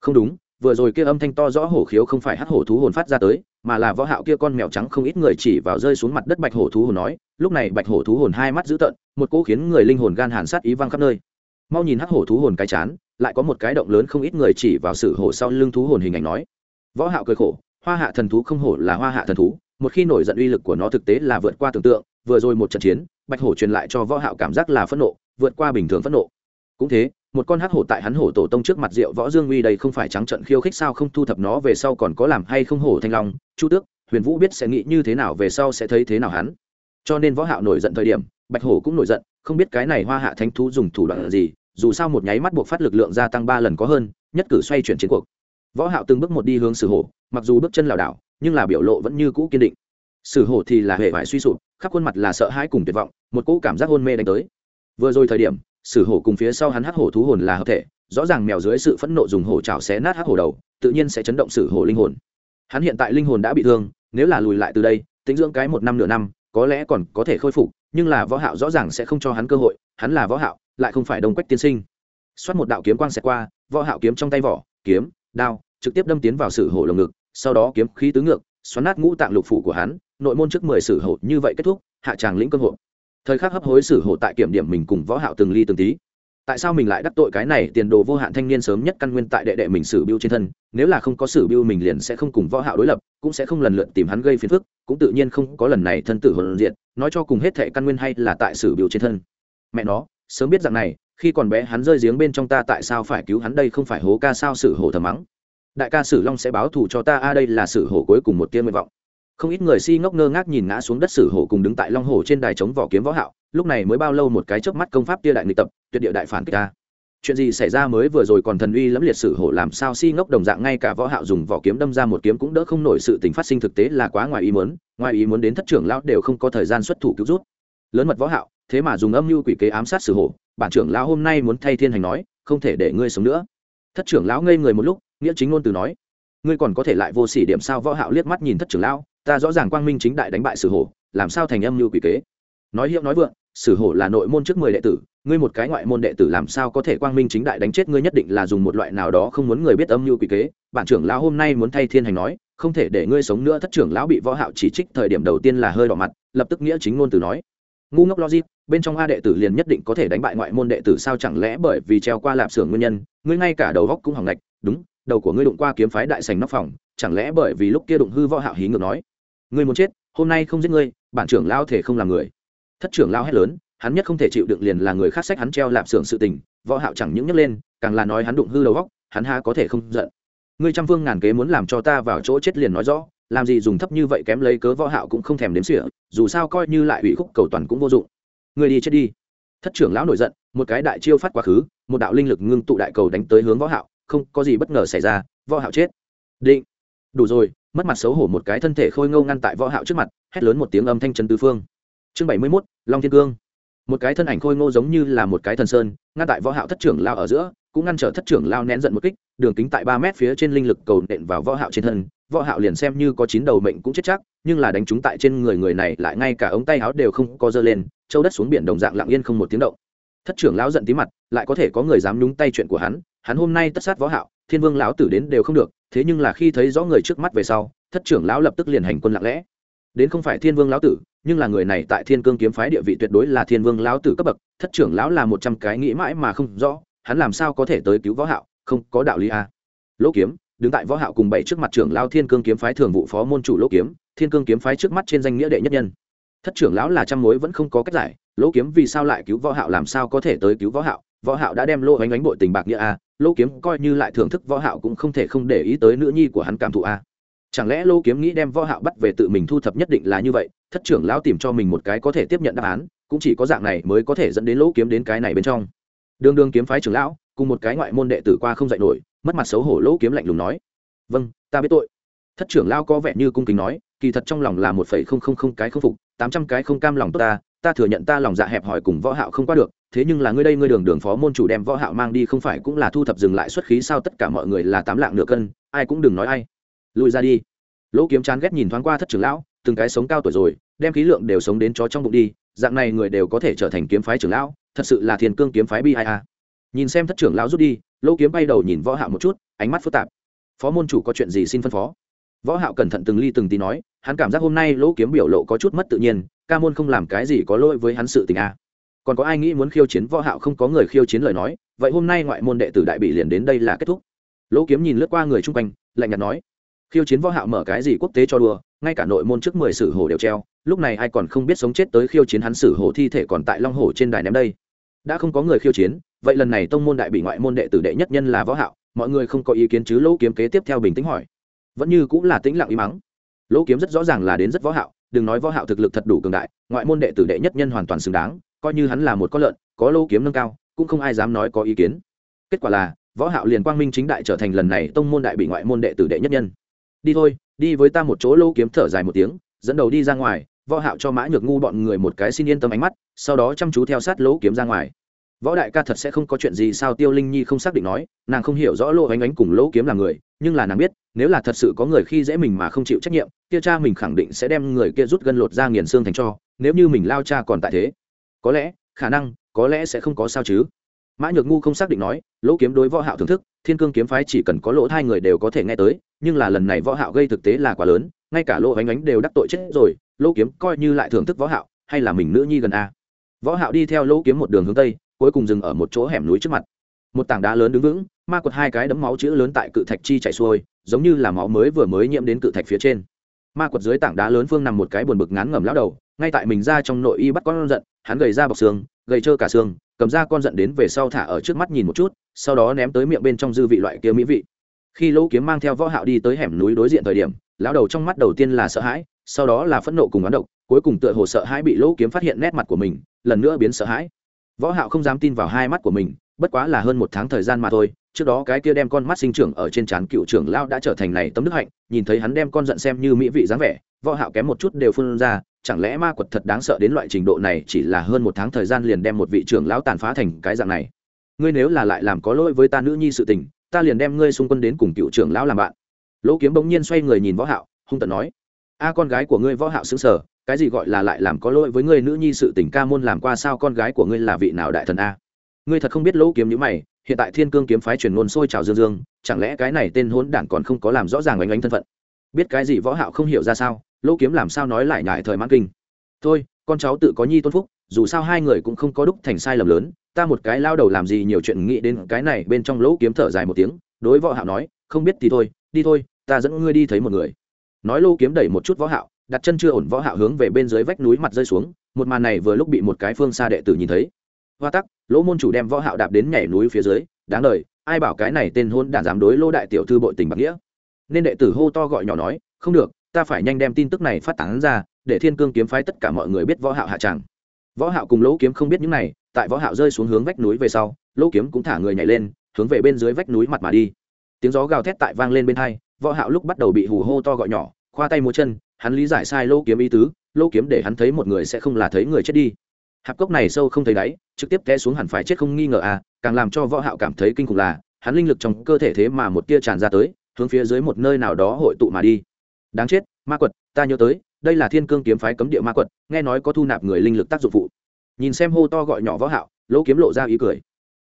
Không đúng, vừa rồi kia âm thanh to rõ hổ khiếu không phải hắc hổ thú hồn phát ra tới, mà là võ hạo kia con mèo trắng không ít người chỉ vào rơi xuống mặt đất bạch hổ thú hồn nói, lúc này bạch hổ thú hồn hai mắt dữ tợn, một cỗ khiến người linh hồn gan hàn sát ý văng khắp nơi. Mau nhìn hắc hổ thú hồn cái chán, lại có một cái động lớn không ít người chỉ vào sự hổ sau lưng thú hồn hình ảnh nói. Võ hạo cười khổ, hoa hạ thần thú không hổ là hoa hạ thần thú, một khi nổi giận uy lực của nó thực tế là vượt qua tưởng tượng vừa rồi một trận chiến, bạch hổ truyền lại cho võ hạo cảm giác là phẫn nộ, vượt qua bình thường phẫn nộ. Cũng thế, một con hắc hổ tại hắn hổ tổ tông trước mặt rượu võ dương uy đây không phải trắng trận khiêu khích sao không thu thập nó về sau còn có làm hay không hổ thanh long, chu tước, huyền vũ biết sẽ nghĩ như thế nào về sau sẽ thấy thế nào hắn. Cho nên võ hạo nổi giận thời điểm, bạch hổ cũng nổi giận, không biết cái này hoa hạ thánh thú dùng thủ đoạn gì, dù sao một nháy mắt buộc phát lực lượng gia tăng ba lần có hơn, nhất cử xoay chuyển chiến cuộc. Võ hạo từng bước một đi hướng sử hổ, mặc dù bước chân lảo đảo, nhưng là biểu lộ vẫn như cũ kiên định sử hổ thì là hệ vải suy sụp, khắp khuôn mặt là sợ hãi cùng tuyệt vọng, một cỗ cảm giác hôn mê đánh tới. Vừa rồi thời điểm, sử hổ cùng phía sau hắn hắc hổ thú hồn là hợp thể, rõ ràng mèo dưới sự phẫn nộ dùng hổ chảo xé nát hắc hổ đầu, tự nhiên sẽ chấn động sử hổ linh hồn. Hắn hiện tại linh hồn đã bị thương, nếu là lùi lại từ đây, tính dưỡng cái một năm nửa năm, có lẽ còn có thể khôi phục, nhưng là võ hạo rõ ràng sẽ không cho hắn cơ hội, hắn là võ hạo, lại không phải đông quách tiên sinh. Xoát một đạo kiếm quang xẹt qua, võ hạo kiếm trong tay vỏ, kiếm, đao, trực tiếp đâm tiến vào sử hổ lồng ngực, sau đó kiếm khí tứ ngược, xoắn nát ngũ tạng lục phủ của hắn nội môn trước mười sử hổ như vậy kết thúc, hạ tràng lĩnh cơ hội thời khắc hấp hối sử hổ tại kiểm điểm mình cùng võ hạo từng ly từng tí. Tại sao mình lại đắc tội cái này tiền đồ vô hạn thanh niên sớm nhất căn nguyên tại đệ đệ mình sử biêu trên thân, nếu là không có sử biêu mình liền sẽ không cùng võ hạo đối lập, cũng sẽ không lần lượt tìm hắn gây phiền phức, cũng tự nhiên không có lần này thân tử hồn diện nói cho cùng hết thệ căn nguyên hay là tại sử biêu trên thân. Mẹ nó, sớm biết rằng này, khi còn bé hắn rơi giếng bên trong ta tại sao phải cứu hắn đây không phải hố ca sao sử hổ thầm mắng. Đại ca sử long sẽ báo thù cho ta, a, đây là sử hổ cuối cùng một tiên nguyện vọng không ít người si ngốc ngơ ngác nhìn ngã xuống đất sử hổ cùng đứng tại long hổ trên đài chống vỏ kiếm võ hạo, lúc này mới bao lâu một cái chớp mắt công pháp tia đại nghịch tập, tuyệt địa đại phản kích ta. Chuyện gì xảy ra mới vừa rồi còn thần uy lẫm liệt sử hổ làm sao si ngốc đồng dạng ngay cả võ hạo dùng vỏ kiếm đâm ra một kiếm cũng đỡ không nổi sự tình phát sinh thực tế là quá ngoài ý muốn, ngoài ý muốn đến thất trưởng lão đều không có thời gian xuất thủ cứu rút lớn mật võ hạo, thế mà dùng âm mưu quỷ kế ám sát sử hổ, bản trưởng lão hôm nay muốn thay thiên hành nói, không thể để ngươi sống nữa. Thất trưởng lão ngây người một lúc, nghĩa chính ngôn từ nói, ngươi còn có thể lại vô sỉ điểm sao võ hạo liếc mắt nhìn thất trưởng lão ta rõ ràng quang minh chính đại đánh bại sử hổ, làm sao thành âm như quỷ kế? Nói hiệu nói vượng, sử hổ là nội môn trước mười đệ tử, ngươi một cái ngoại môn đệ tử làm sao có thể quang minh chính đại đánh chết ngươi nhất định là dùng một loại nào đó không muốn người biết âm mưu quỷ kế. Bản trưởng lão hôm nay muốn thay thiên hành nói, không thể để ngươi sống nữa, thất trưởng lão bị võ hạo chỉ trích thời điểm đầu tiên là hơi đỏ mặt, lập tức nghĩa chính ngôn từ nói. Ngu ngốc logic, bên trong a đệ tử liền nhất định có thể đánh bại ngoại môn đệ tử sao chẳng lẽ bởi vì treo qua lạp xưởng nguyên nhân, ngươi ngay cả đầu góc cũng hỏng lệch đúng, đầu của ngươi đụng qua kiếm phái đại sành nóc phòng, chẳng lẽ bởi vì lúc kia đụng hư võ hạo hí ngược nói ngươi muốn chết, hôm nay không giết ngươi, bản trưởng lao thể không làm người. Thất trưởng lao hét lớn, hắn nhất không thể chịu đựng liền là người khác sách hắn treo lạp xưởng sự tình, võ hạo chẳng những nhấc lên, càng là nói hắn đụng hư đầu góc, hắn há có thể không giận. Ngươi trăm vương ngàn kế muốn làm cho ta vào chỗ chết liền nói rõ, làm gì dùng thấp như vậy kém lấy cớ võ hạo cũng không thèm đếm xỉa, dù sao coi như lại ủy khúc cầu toàn cũng vô dụng. Ngươi đi chết đi. Thất trưởng lão nổi giận, một cái đại chiêu phát quá khứ, một đạo linh lực ngưng tụ đại cầu đánh tới hướng võ hạo, không có gì bất ngờ xảy ra, võ hạo chết. Định. Đủ rồi mất mặt xấu hổ một cái thân thể khôi ngô ngăn tại võ hạo trước mặt hét lớn một tiếng âm thanh trấn tứ phương. Chương 71, long thiên cương. Một cái thân ảnh khôi ngô giống như là một cái thần sơn ngăn tại võ hạo thất trưởng lao ở giữa cũng ngăn trở thất trưởng lao nén giận một kích đường kính tại ba mét phía trên linh lực cầu nện vào võ hạo trên thân. Võ hạo liền xem như có chín đầu mệnh cũng chết chắc nhưng là đánh trúng tại trên người người này lại ngay cả ống tay áo đều không có dơ lên châu đất xuống biển đồng dạng lặng yên không một tiếng động. Thất trưởng lão giận tí mặt lại có thể có người dám nhúng tay chuyện của hắn hắn hôm nay tất sát võ hạo thiên vương lão tử đến đều không được thế nhưng là khi thấy rõ người trước mắt về sau thất trưởng lão lập tức liền hành quân lặng lẽ. Đến không phải thiên vương lão tử nhưng là người này tại thiên cương kiếm phái địa vị tuyệt đối là thiên vương lão tử cấp bậc thất trưởng lão là một trăm cái nghĩ mãi mà không rõ hắn làm sao có thể tới cứu võ hạo không có đạo lý à. lỗ kiếm đứng tại võ hạo cùng bảy trước mặt trưởng lão thiên cương kiếm phái thường vụ phó môn chủ lỗ kiếm thiên cương kiếm phái trước mắt trên danh nghĩa đệ nhất nhân. Thất trưởng lão là trăm mối vẫn không có cách giải lỗ kiếm vì sao lại cứu võ hạo làm sao có thể tới cứu võ hạo? Võ hạo đã đem lỗ ánh ánh bội tình bạc nghĩa a à, lỗ kiếm coi như lại thưởng thức võ hạo cũng không thể không để ý tới nữ nhi của hắn cảm thụ a. À. chẳng lẽ lỗ kiếm nghĩ đem võ hạo bắt về tự mình thu thập nhất định là như vậy, thất trưởng lão tìm cho mình một cái có thể tiếp nhận đáp án, cũng chỉ có dạng này mới có thể dẫn đến lỗ kiếm đến cái này bên trong. Đường đường kiếm phái trưởng lão, cùng một cái ngoại môn đệ tử qua không dạy nổi, mất mặt xấu hổ lỗ kiếm lạnh lùng nói. Vâng ta biết tội. Thất trưởng lão có vẻ như cung kính nói, kỳ thật trong lòng là một phẩy không không không cái không phục, tám trăm cái không cam lòng tốt ta ta thừa nhận ta lòng dạ hẹp hòi cùng võ hạo không qua được thế nhưng là ngươi đây ngươi đường đường phó môn chủ đem võ hạo mang đi không phải cũng là thu thập dừng lại xuất khí sao tất cả mọi người là tám lạng nửa cân, ai cũng đừng nói ai. Lùi ra đi. Lỗ kiếm chán ghét nhìn thoáng qua thất trưởng lão, từng cái sống cao tuổi rồi, đem khí lượng đều sống đến chó trong bụng đi, dạng này người đều có thể trở thành kiếm phái trưởng lão, thật sự là thiên cương kiếm phái bi ai a. Nhìn xem thất trưởng lão rút đi, lỗ kiếm bay đầu nhìn võ hạo một chút, ánh mắt phức tạp. Phó môn chủ có chuyện gì xin phân phó? Võ hạo cẩn thận từng ly từng tí nói, hắn cảm giác hôm nay lỗ kiếm biểu lộ có chút mất tự nhiên, ca môn không làm cái gì có lỗi với hắn sự tình a còn có ai nghĩ muốn khiêu chiến võ hạo không có người khiêu chiến lời nói, vậy hôm nay ngoại môn đệ tử đại bị liền đến đây là kết thúc. Lỗ kiếm nhìn lướt qua người chung quanh, lạnh nhạt nói, khiêu chiến võ hạo mở cái gì quốc tế cho đùa, ngay cả nội môn trước mười sử hổ đều treo, lúc này ai còn không biết sống chết tới khiêu chiến hắn sử hổ thi thể còn tại long hổ trên đài ném đây. Đã không có người khiêu chiến, vậy lần này tông môn đại bị ngoại môn đệ tử đệ nhất nhân là võ hạo, mọi người không có ý kiến chứ lỗ kiếm kế tiếp theo bình tĩnh hỏi. Vẫn như cũng là tĩnh lặng ý mắng lỗ kiếm rất rõ ràng là đến rất võ hạo, đừng nói võ hạo thực lực thật đủ cường đại, ngoại môn đệ tử đệ nhất nhân hoàn toàn xứng đáng coi như hắn là một con lợn, có lô kiếm nâng cao, cũng không ai dám nói có ý kiến. Kết quả là, võ hạo liền quang minh chính đại trở thành lần này tông môn đại bị ngoại môn đệ tử đệ nhất nhân. Đi thôi, đi với ta một chỗ lô kiếm thở dài một tiếng, dẫn đầu đi ra ngoài, võ hạo cho mã nhược ngu bọn người một cái xin yên tâm ánh mắt, sau đó chăm chú theo sát lỗ kiếm ra ngoài. Võ đại ca thật sẽ không có chuyện gì sao tiêu linh nhi không xác định nói, nàng không hiểu rõ lỗ ánh ánh cùng lỗ kiếm là người, nhưng là nàng biết, nếu là thật sự có người khi dễ mình mà không chịu trách nhiệm, kia cha mình khẳng định sẽ đem người kia rút gân lột ra nghiền xương thành cho, nếu như mình lao cha còn tại thế có lẽ, khả năng, có lẽ sẽ không có sao chứ. Mã nhược ngu không xác định nói, lỗ kiếm đối võ hạo thưởng thức, thiên cương kiếm phái chỉ cần có lỗ hai người đều có thể nghe tới, nhưng là lần này võ hạo gây thực tế là quá lớn, ngay cả lỗ ánh ánh đều đắc tội chết rồi, lỗ kiếm coi như lại thưởng thức võ hạo, hay là mình nữ nhi gần a. Võ hạo đi theo lỗ kiếm một đường hướng tây, cuối cùng dừng ở một chỗ hẻm núi trước mặt. Một tảng đá lớn đứng vững, ma quật hai cái đấm máu chữ lớn tại cự thạch chi chảy xuôi, giống như là máu mới vừa mới nhiễm đến cự thạch phía trên. Ma quật dưới tảng đá lớn phương nằm một cái buồn bực ngán ngẩm lão đầu ngay tại mình ra trong nội y bắt con giận, hắn gầy ra bọc xương, gầy trơ cả xương, cầm ra con giận đến về sau thả ở trước mắt nhìn một chút, sau đó ném tới miệng bên trong dư vị loại kia mỹ vị. Khi lỗ kiếm mang theo võ hạo đi tới hẻm núi đối diện thời điểm, lão đầu trong mắt đầu tiên là sợ hãi, sau đó là phẫn nộ cùng oán độc, cuối cùng tựa hồ sợ hãi bị lỗ kiếm phát hiện nét mặt của mình, lần nữa biến sợ hãi. Võ hạo không dám tin vào hai mắt của mình, bất quá là hơn một tháng thời gian mà thôi, trước đó cái kia đem con mắt sinh trưởng ở trên trán cựu trưởng lão đã trở thành này tấm đức hạnh, nhìn thấy hắn đem con giận xem như mỹ vị dáng vẻ, võ hạo kém một chút đều phun ra chẳng lẽ ma quật thật đáng sợ đến loại trình độ này chỉ là hơn một tháng thời gian liền đem một vị trưởng lão tàn phá thành cái dạng này? Ngươi nếu là lại làm có lỗi với ta nữ nhi sự tình, ta liền đem ngươi xung quân đến cùng cựu trưởng lão làm bạn. Lỗ kiếm bỗng nhiên xoay người nhìn võ hạo, hung tợn nói, a, con gái của ngươi võ hạo sững sờ cái gì gọi là lại làm có lỗi với ngươi nữ nhi sự tình ca môn làm qua sao con gái của ngươi là vị nào đại thần a? Ngươi thật không biết lỗ kiếm như mày, hiện tại thiên cương kiếm phái truyền ngôn sôi trào dương dương, chẳng lẽ cái này tên hỗn đản còn không có làm rõ ràng oanh oanh thân phận? Biết cái gì võ hạo không hiểu ra sao lỗ kiếm làm sao nói lại nhải thời mãn kinh. Thôi, con cháu tự có nhi tôn phúc, dù sao hai người cũng không có đúc thành sai lầm lớn, ta một cái lao đầu làm gì nhiều chuyện nghĩ đến cái này bên trong lỗ kiếm thở dài một tiếng, đối võ hạo nói, không biết thì thôi, đi thôi, ta dẫn ngươi đi thấy một người. Nói lỗ kiếm đẩy một chút võ hạo, đặt chân chưa ổn võ hạo hướng về bên dưới vách núi mặt rơi xuống, một màn này vừa lúc bị một cái phương xa đệ tử nhìn thấy. Hoa tắc, lỗ môn chủ đem võ hạo đạp đến nhảy núi phía dưới, đáng đời ai bảo cái này tên hôn đản dám đối lỗ đại tiểu thư bội tình bạc nghĩa. Nên đệ tử hô to gọi nhỏ nói, không được ta phải nhanh đem tin tức này phát tán ra, để thiên cương kiếm phái tất cả mọi người biết võ hạo hạ tràng. Võ hạo cùng lỗ kiếm không biết những này, tại võ hạo rơi xuống hướng vách núi về sau, lỗ kiếm cũng thả người nhảy lên, hướng về bên dưới vách núi mặt mà đi. Tiếng gió gào thét tại vang lên bên hai, võ hạo lúc bắt đầu bị hù hô to gọi nhỏ, khoa tay múa chân, hắn lý giải sai lỗ kiếm ý tứ, lỗ kiếm để hắn thấy một người sẽ không là thấy người chết đi. Hạp cốc này sâu không thấy đáy, trực tiếp té xuống hẳn phải chết không nghi ngờ à càng làm cho võ hạo cảm thấy kinh khủng là, hắn linh lực trong cơ thể thế mà một tia tràn ra tới, hướng phía dưới một nơi nào đó hội tụ mà đi đáng chết, ma quật, ta nhớ tới, đây là thiên cương kiếm phái cấm địa ma quật, nghe nói có thu nạp người linh lực tác dụng phụ. Nhìn xem hô to gọi nhỏ võ hạo, lỗ kiếm lộ ra ý cười.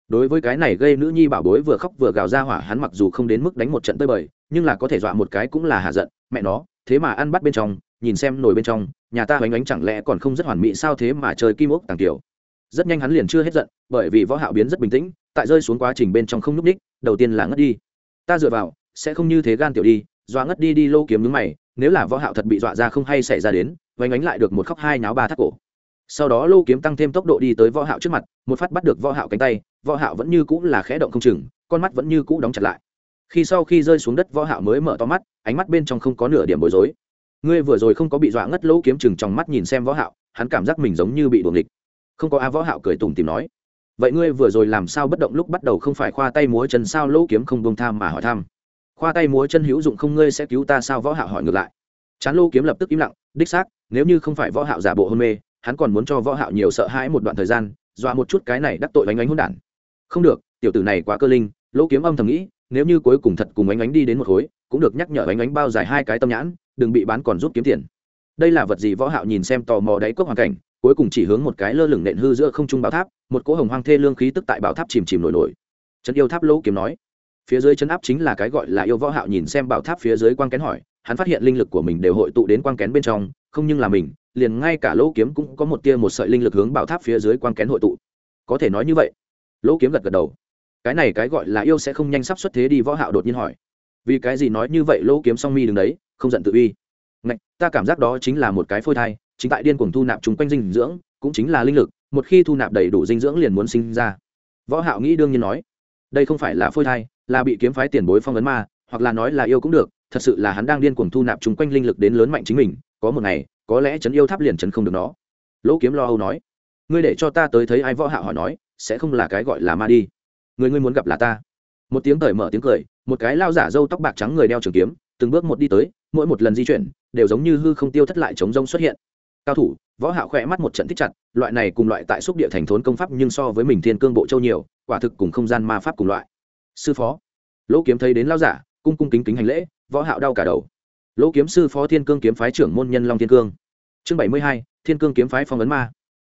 Đối với cái này gây nữ nhi bảo bối vừa khóc vừa gào ra hỏa, hắn mặc dù không đến mức đánh một trận tơi bời, nhưng là có thể dọa một cái cũng là hạ giận, mẹ nó, thế mà ăn bắt bên trong, nhìn xem nồi bên trong, nhà ta hoành ánh chẳng lẽ còn không rất hoàn mỹ sao thế mà chơi kim ốc tàng tiểu. Rất nhanh hắn liền chưa hết giận, bởi vì võ hạo biến rất bình tĩnh, tại rơi xuống quá trình bên trong không núp ních đầu tiên là ngất đi. Ta dựa vào, sẽ không như thế gan tiểu đi, dọa ngất đi đi lô kiếm nhướng mày nếu là võ hạo thật bị dọa ra không hay xảy ra đến vánh ánh lại được một khóc hai nháo ba thắt cổ. Sau đó lô kiếm tăng thêm tốc độ đi tới võ hạo trước mặt, một phát bắt được võ hạo cánh tay, võ hạo vẫn như cũ là khẽ động không chừng, con mắt vẫn như cũ đóng chặt lại. Khi sau khi rơi xuống đất, võ hạo mới mở to mắt, ánh mắt bên trong không có nửa điểm bối rối. Ngươi vừa rồi không có bị dọa ngất lỗ kiếm chừng trong mắt nhìn xem võ hạo, hắn cảm giác mình giống như bị đuổi địch. không có a, võ hạo cười tủm tỉm nói. Vậy ngươi vừa rồi làm sao bất động lúc bắt đầu không phải khoa tay múa chân sao lỗ kiếm không buông tham mà hỏi thăm? Khoa tay múa chân hữu dụng không ngươi sẽ cứu ta sao? Võ hạo hỏi ngược lại. Chán lô kiếm lập tức im lặng, đích xác, nếu như không phải võ hạo giả bộ hôn mê, hắn còn muốn cho võ hạo nhiều sợ hãi một đoạn thời gian, dọa một chút cái này đắc tội ánh ánh hôn đản. Không được, tiểu tử này quá cơ linh, lô kiếm âm thầm nghĩ, nếu như cuối cùng thật cùng ánh ánh đi đến một khối, cũng được nhắc nhở ánh ánh bao dài hai cái tâm nhãn, đừng bị bán còn giúp kiếm tiền. Đây là vật gì? Võ hạo nhìn xem tò mò đáy cốc hoàn cảnh, cuối cùng chỉ hướng một cái lơ lửng nện hư giữa không trung bảo tháp, một cỗ hồng hoang thê lương khí tức tại bảo tháp chìm chìm nổi nổi. Trấn yêu tháp lỗ kiếm nói phía dưới chấn áp chính là cái gọi là yêu võ hạo nhìn xem bảo tháp phía dưới quang kén hỏi hắn phát hiện linh lực của mình đều hội tụ đến quang kén bên trong không nhưng là mình liền ngay cả lỗ kiếm cũng có một tia một sợi linh lực hướng bảo tháp phía dưới quang kén hội tụ. Có thể nói như vậy. Lỗ kiếm gật gật đầu. Cái này cái gọi là yêu sẽ không nhanh sắp xuất thế đi võ hạo đột nhiên hỏi. Vì cái gì nói như vậy lỗ kiếm song mi đứng đấy không giận tự uy. Ngạch, ta cảm giác đó chính là một cái phôi thai chính tại điên cuồng thu nạp chúng quanh dinh dưỡng cũng chính là linh lực một khi thu nạp đầy đủ dinh dưỡng liền muốn sinh ra. Võ hạo nghĩ đương nhiên nói đây không phải là phôi thai là bị kiếm phái tiền bối phong ấn ma, hoặc là nói là yêu cũng được, thật sự là hắn đang điên cuồng thu nạp chúng quanh linh lực đến lớn mạnh chính mình, có một ngày, có lẽ chấn yêu tháp liền chấn không được nó. Lỗ kiếm lo âu nói, ngươi để cho ta tới thấy ai võ hạo hỏi nói, sẽ không là cái gọi là ma đi. Người ngươi muốn gặp là ta. Một tiếng cởi mở tiếng cười, một cái lao giả râu tóc bạc trắng người đeo trường kiếm, từng bước một đi tới, mỗi một lần di chuyển, đều giống như hư không tiêu thất lại chống rông xuất hiện. Cao thủ, võ hạo khẽ mắt một trận thích chặt, loại này cùng loại tại xúc địa thành thốn công pháp nhưng so với mình thiên cương bộ châu nhiều, quả thực cùng không gian ma pháp cùng loại sư phó. Lỗ kiếm thấy đến lao giả, cung cung kính kính hành lễ, võ hạo đau cả đầu. Lỗ kiếm sư phó thiên cương kiếm phái trưởng môn nhân long thiên cương. Chương bảy mươi hai, thiên cương kiếm phái phong ấn ma.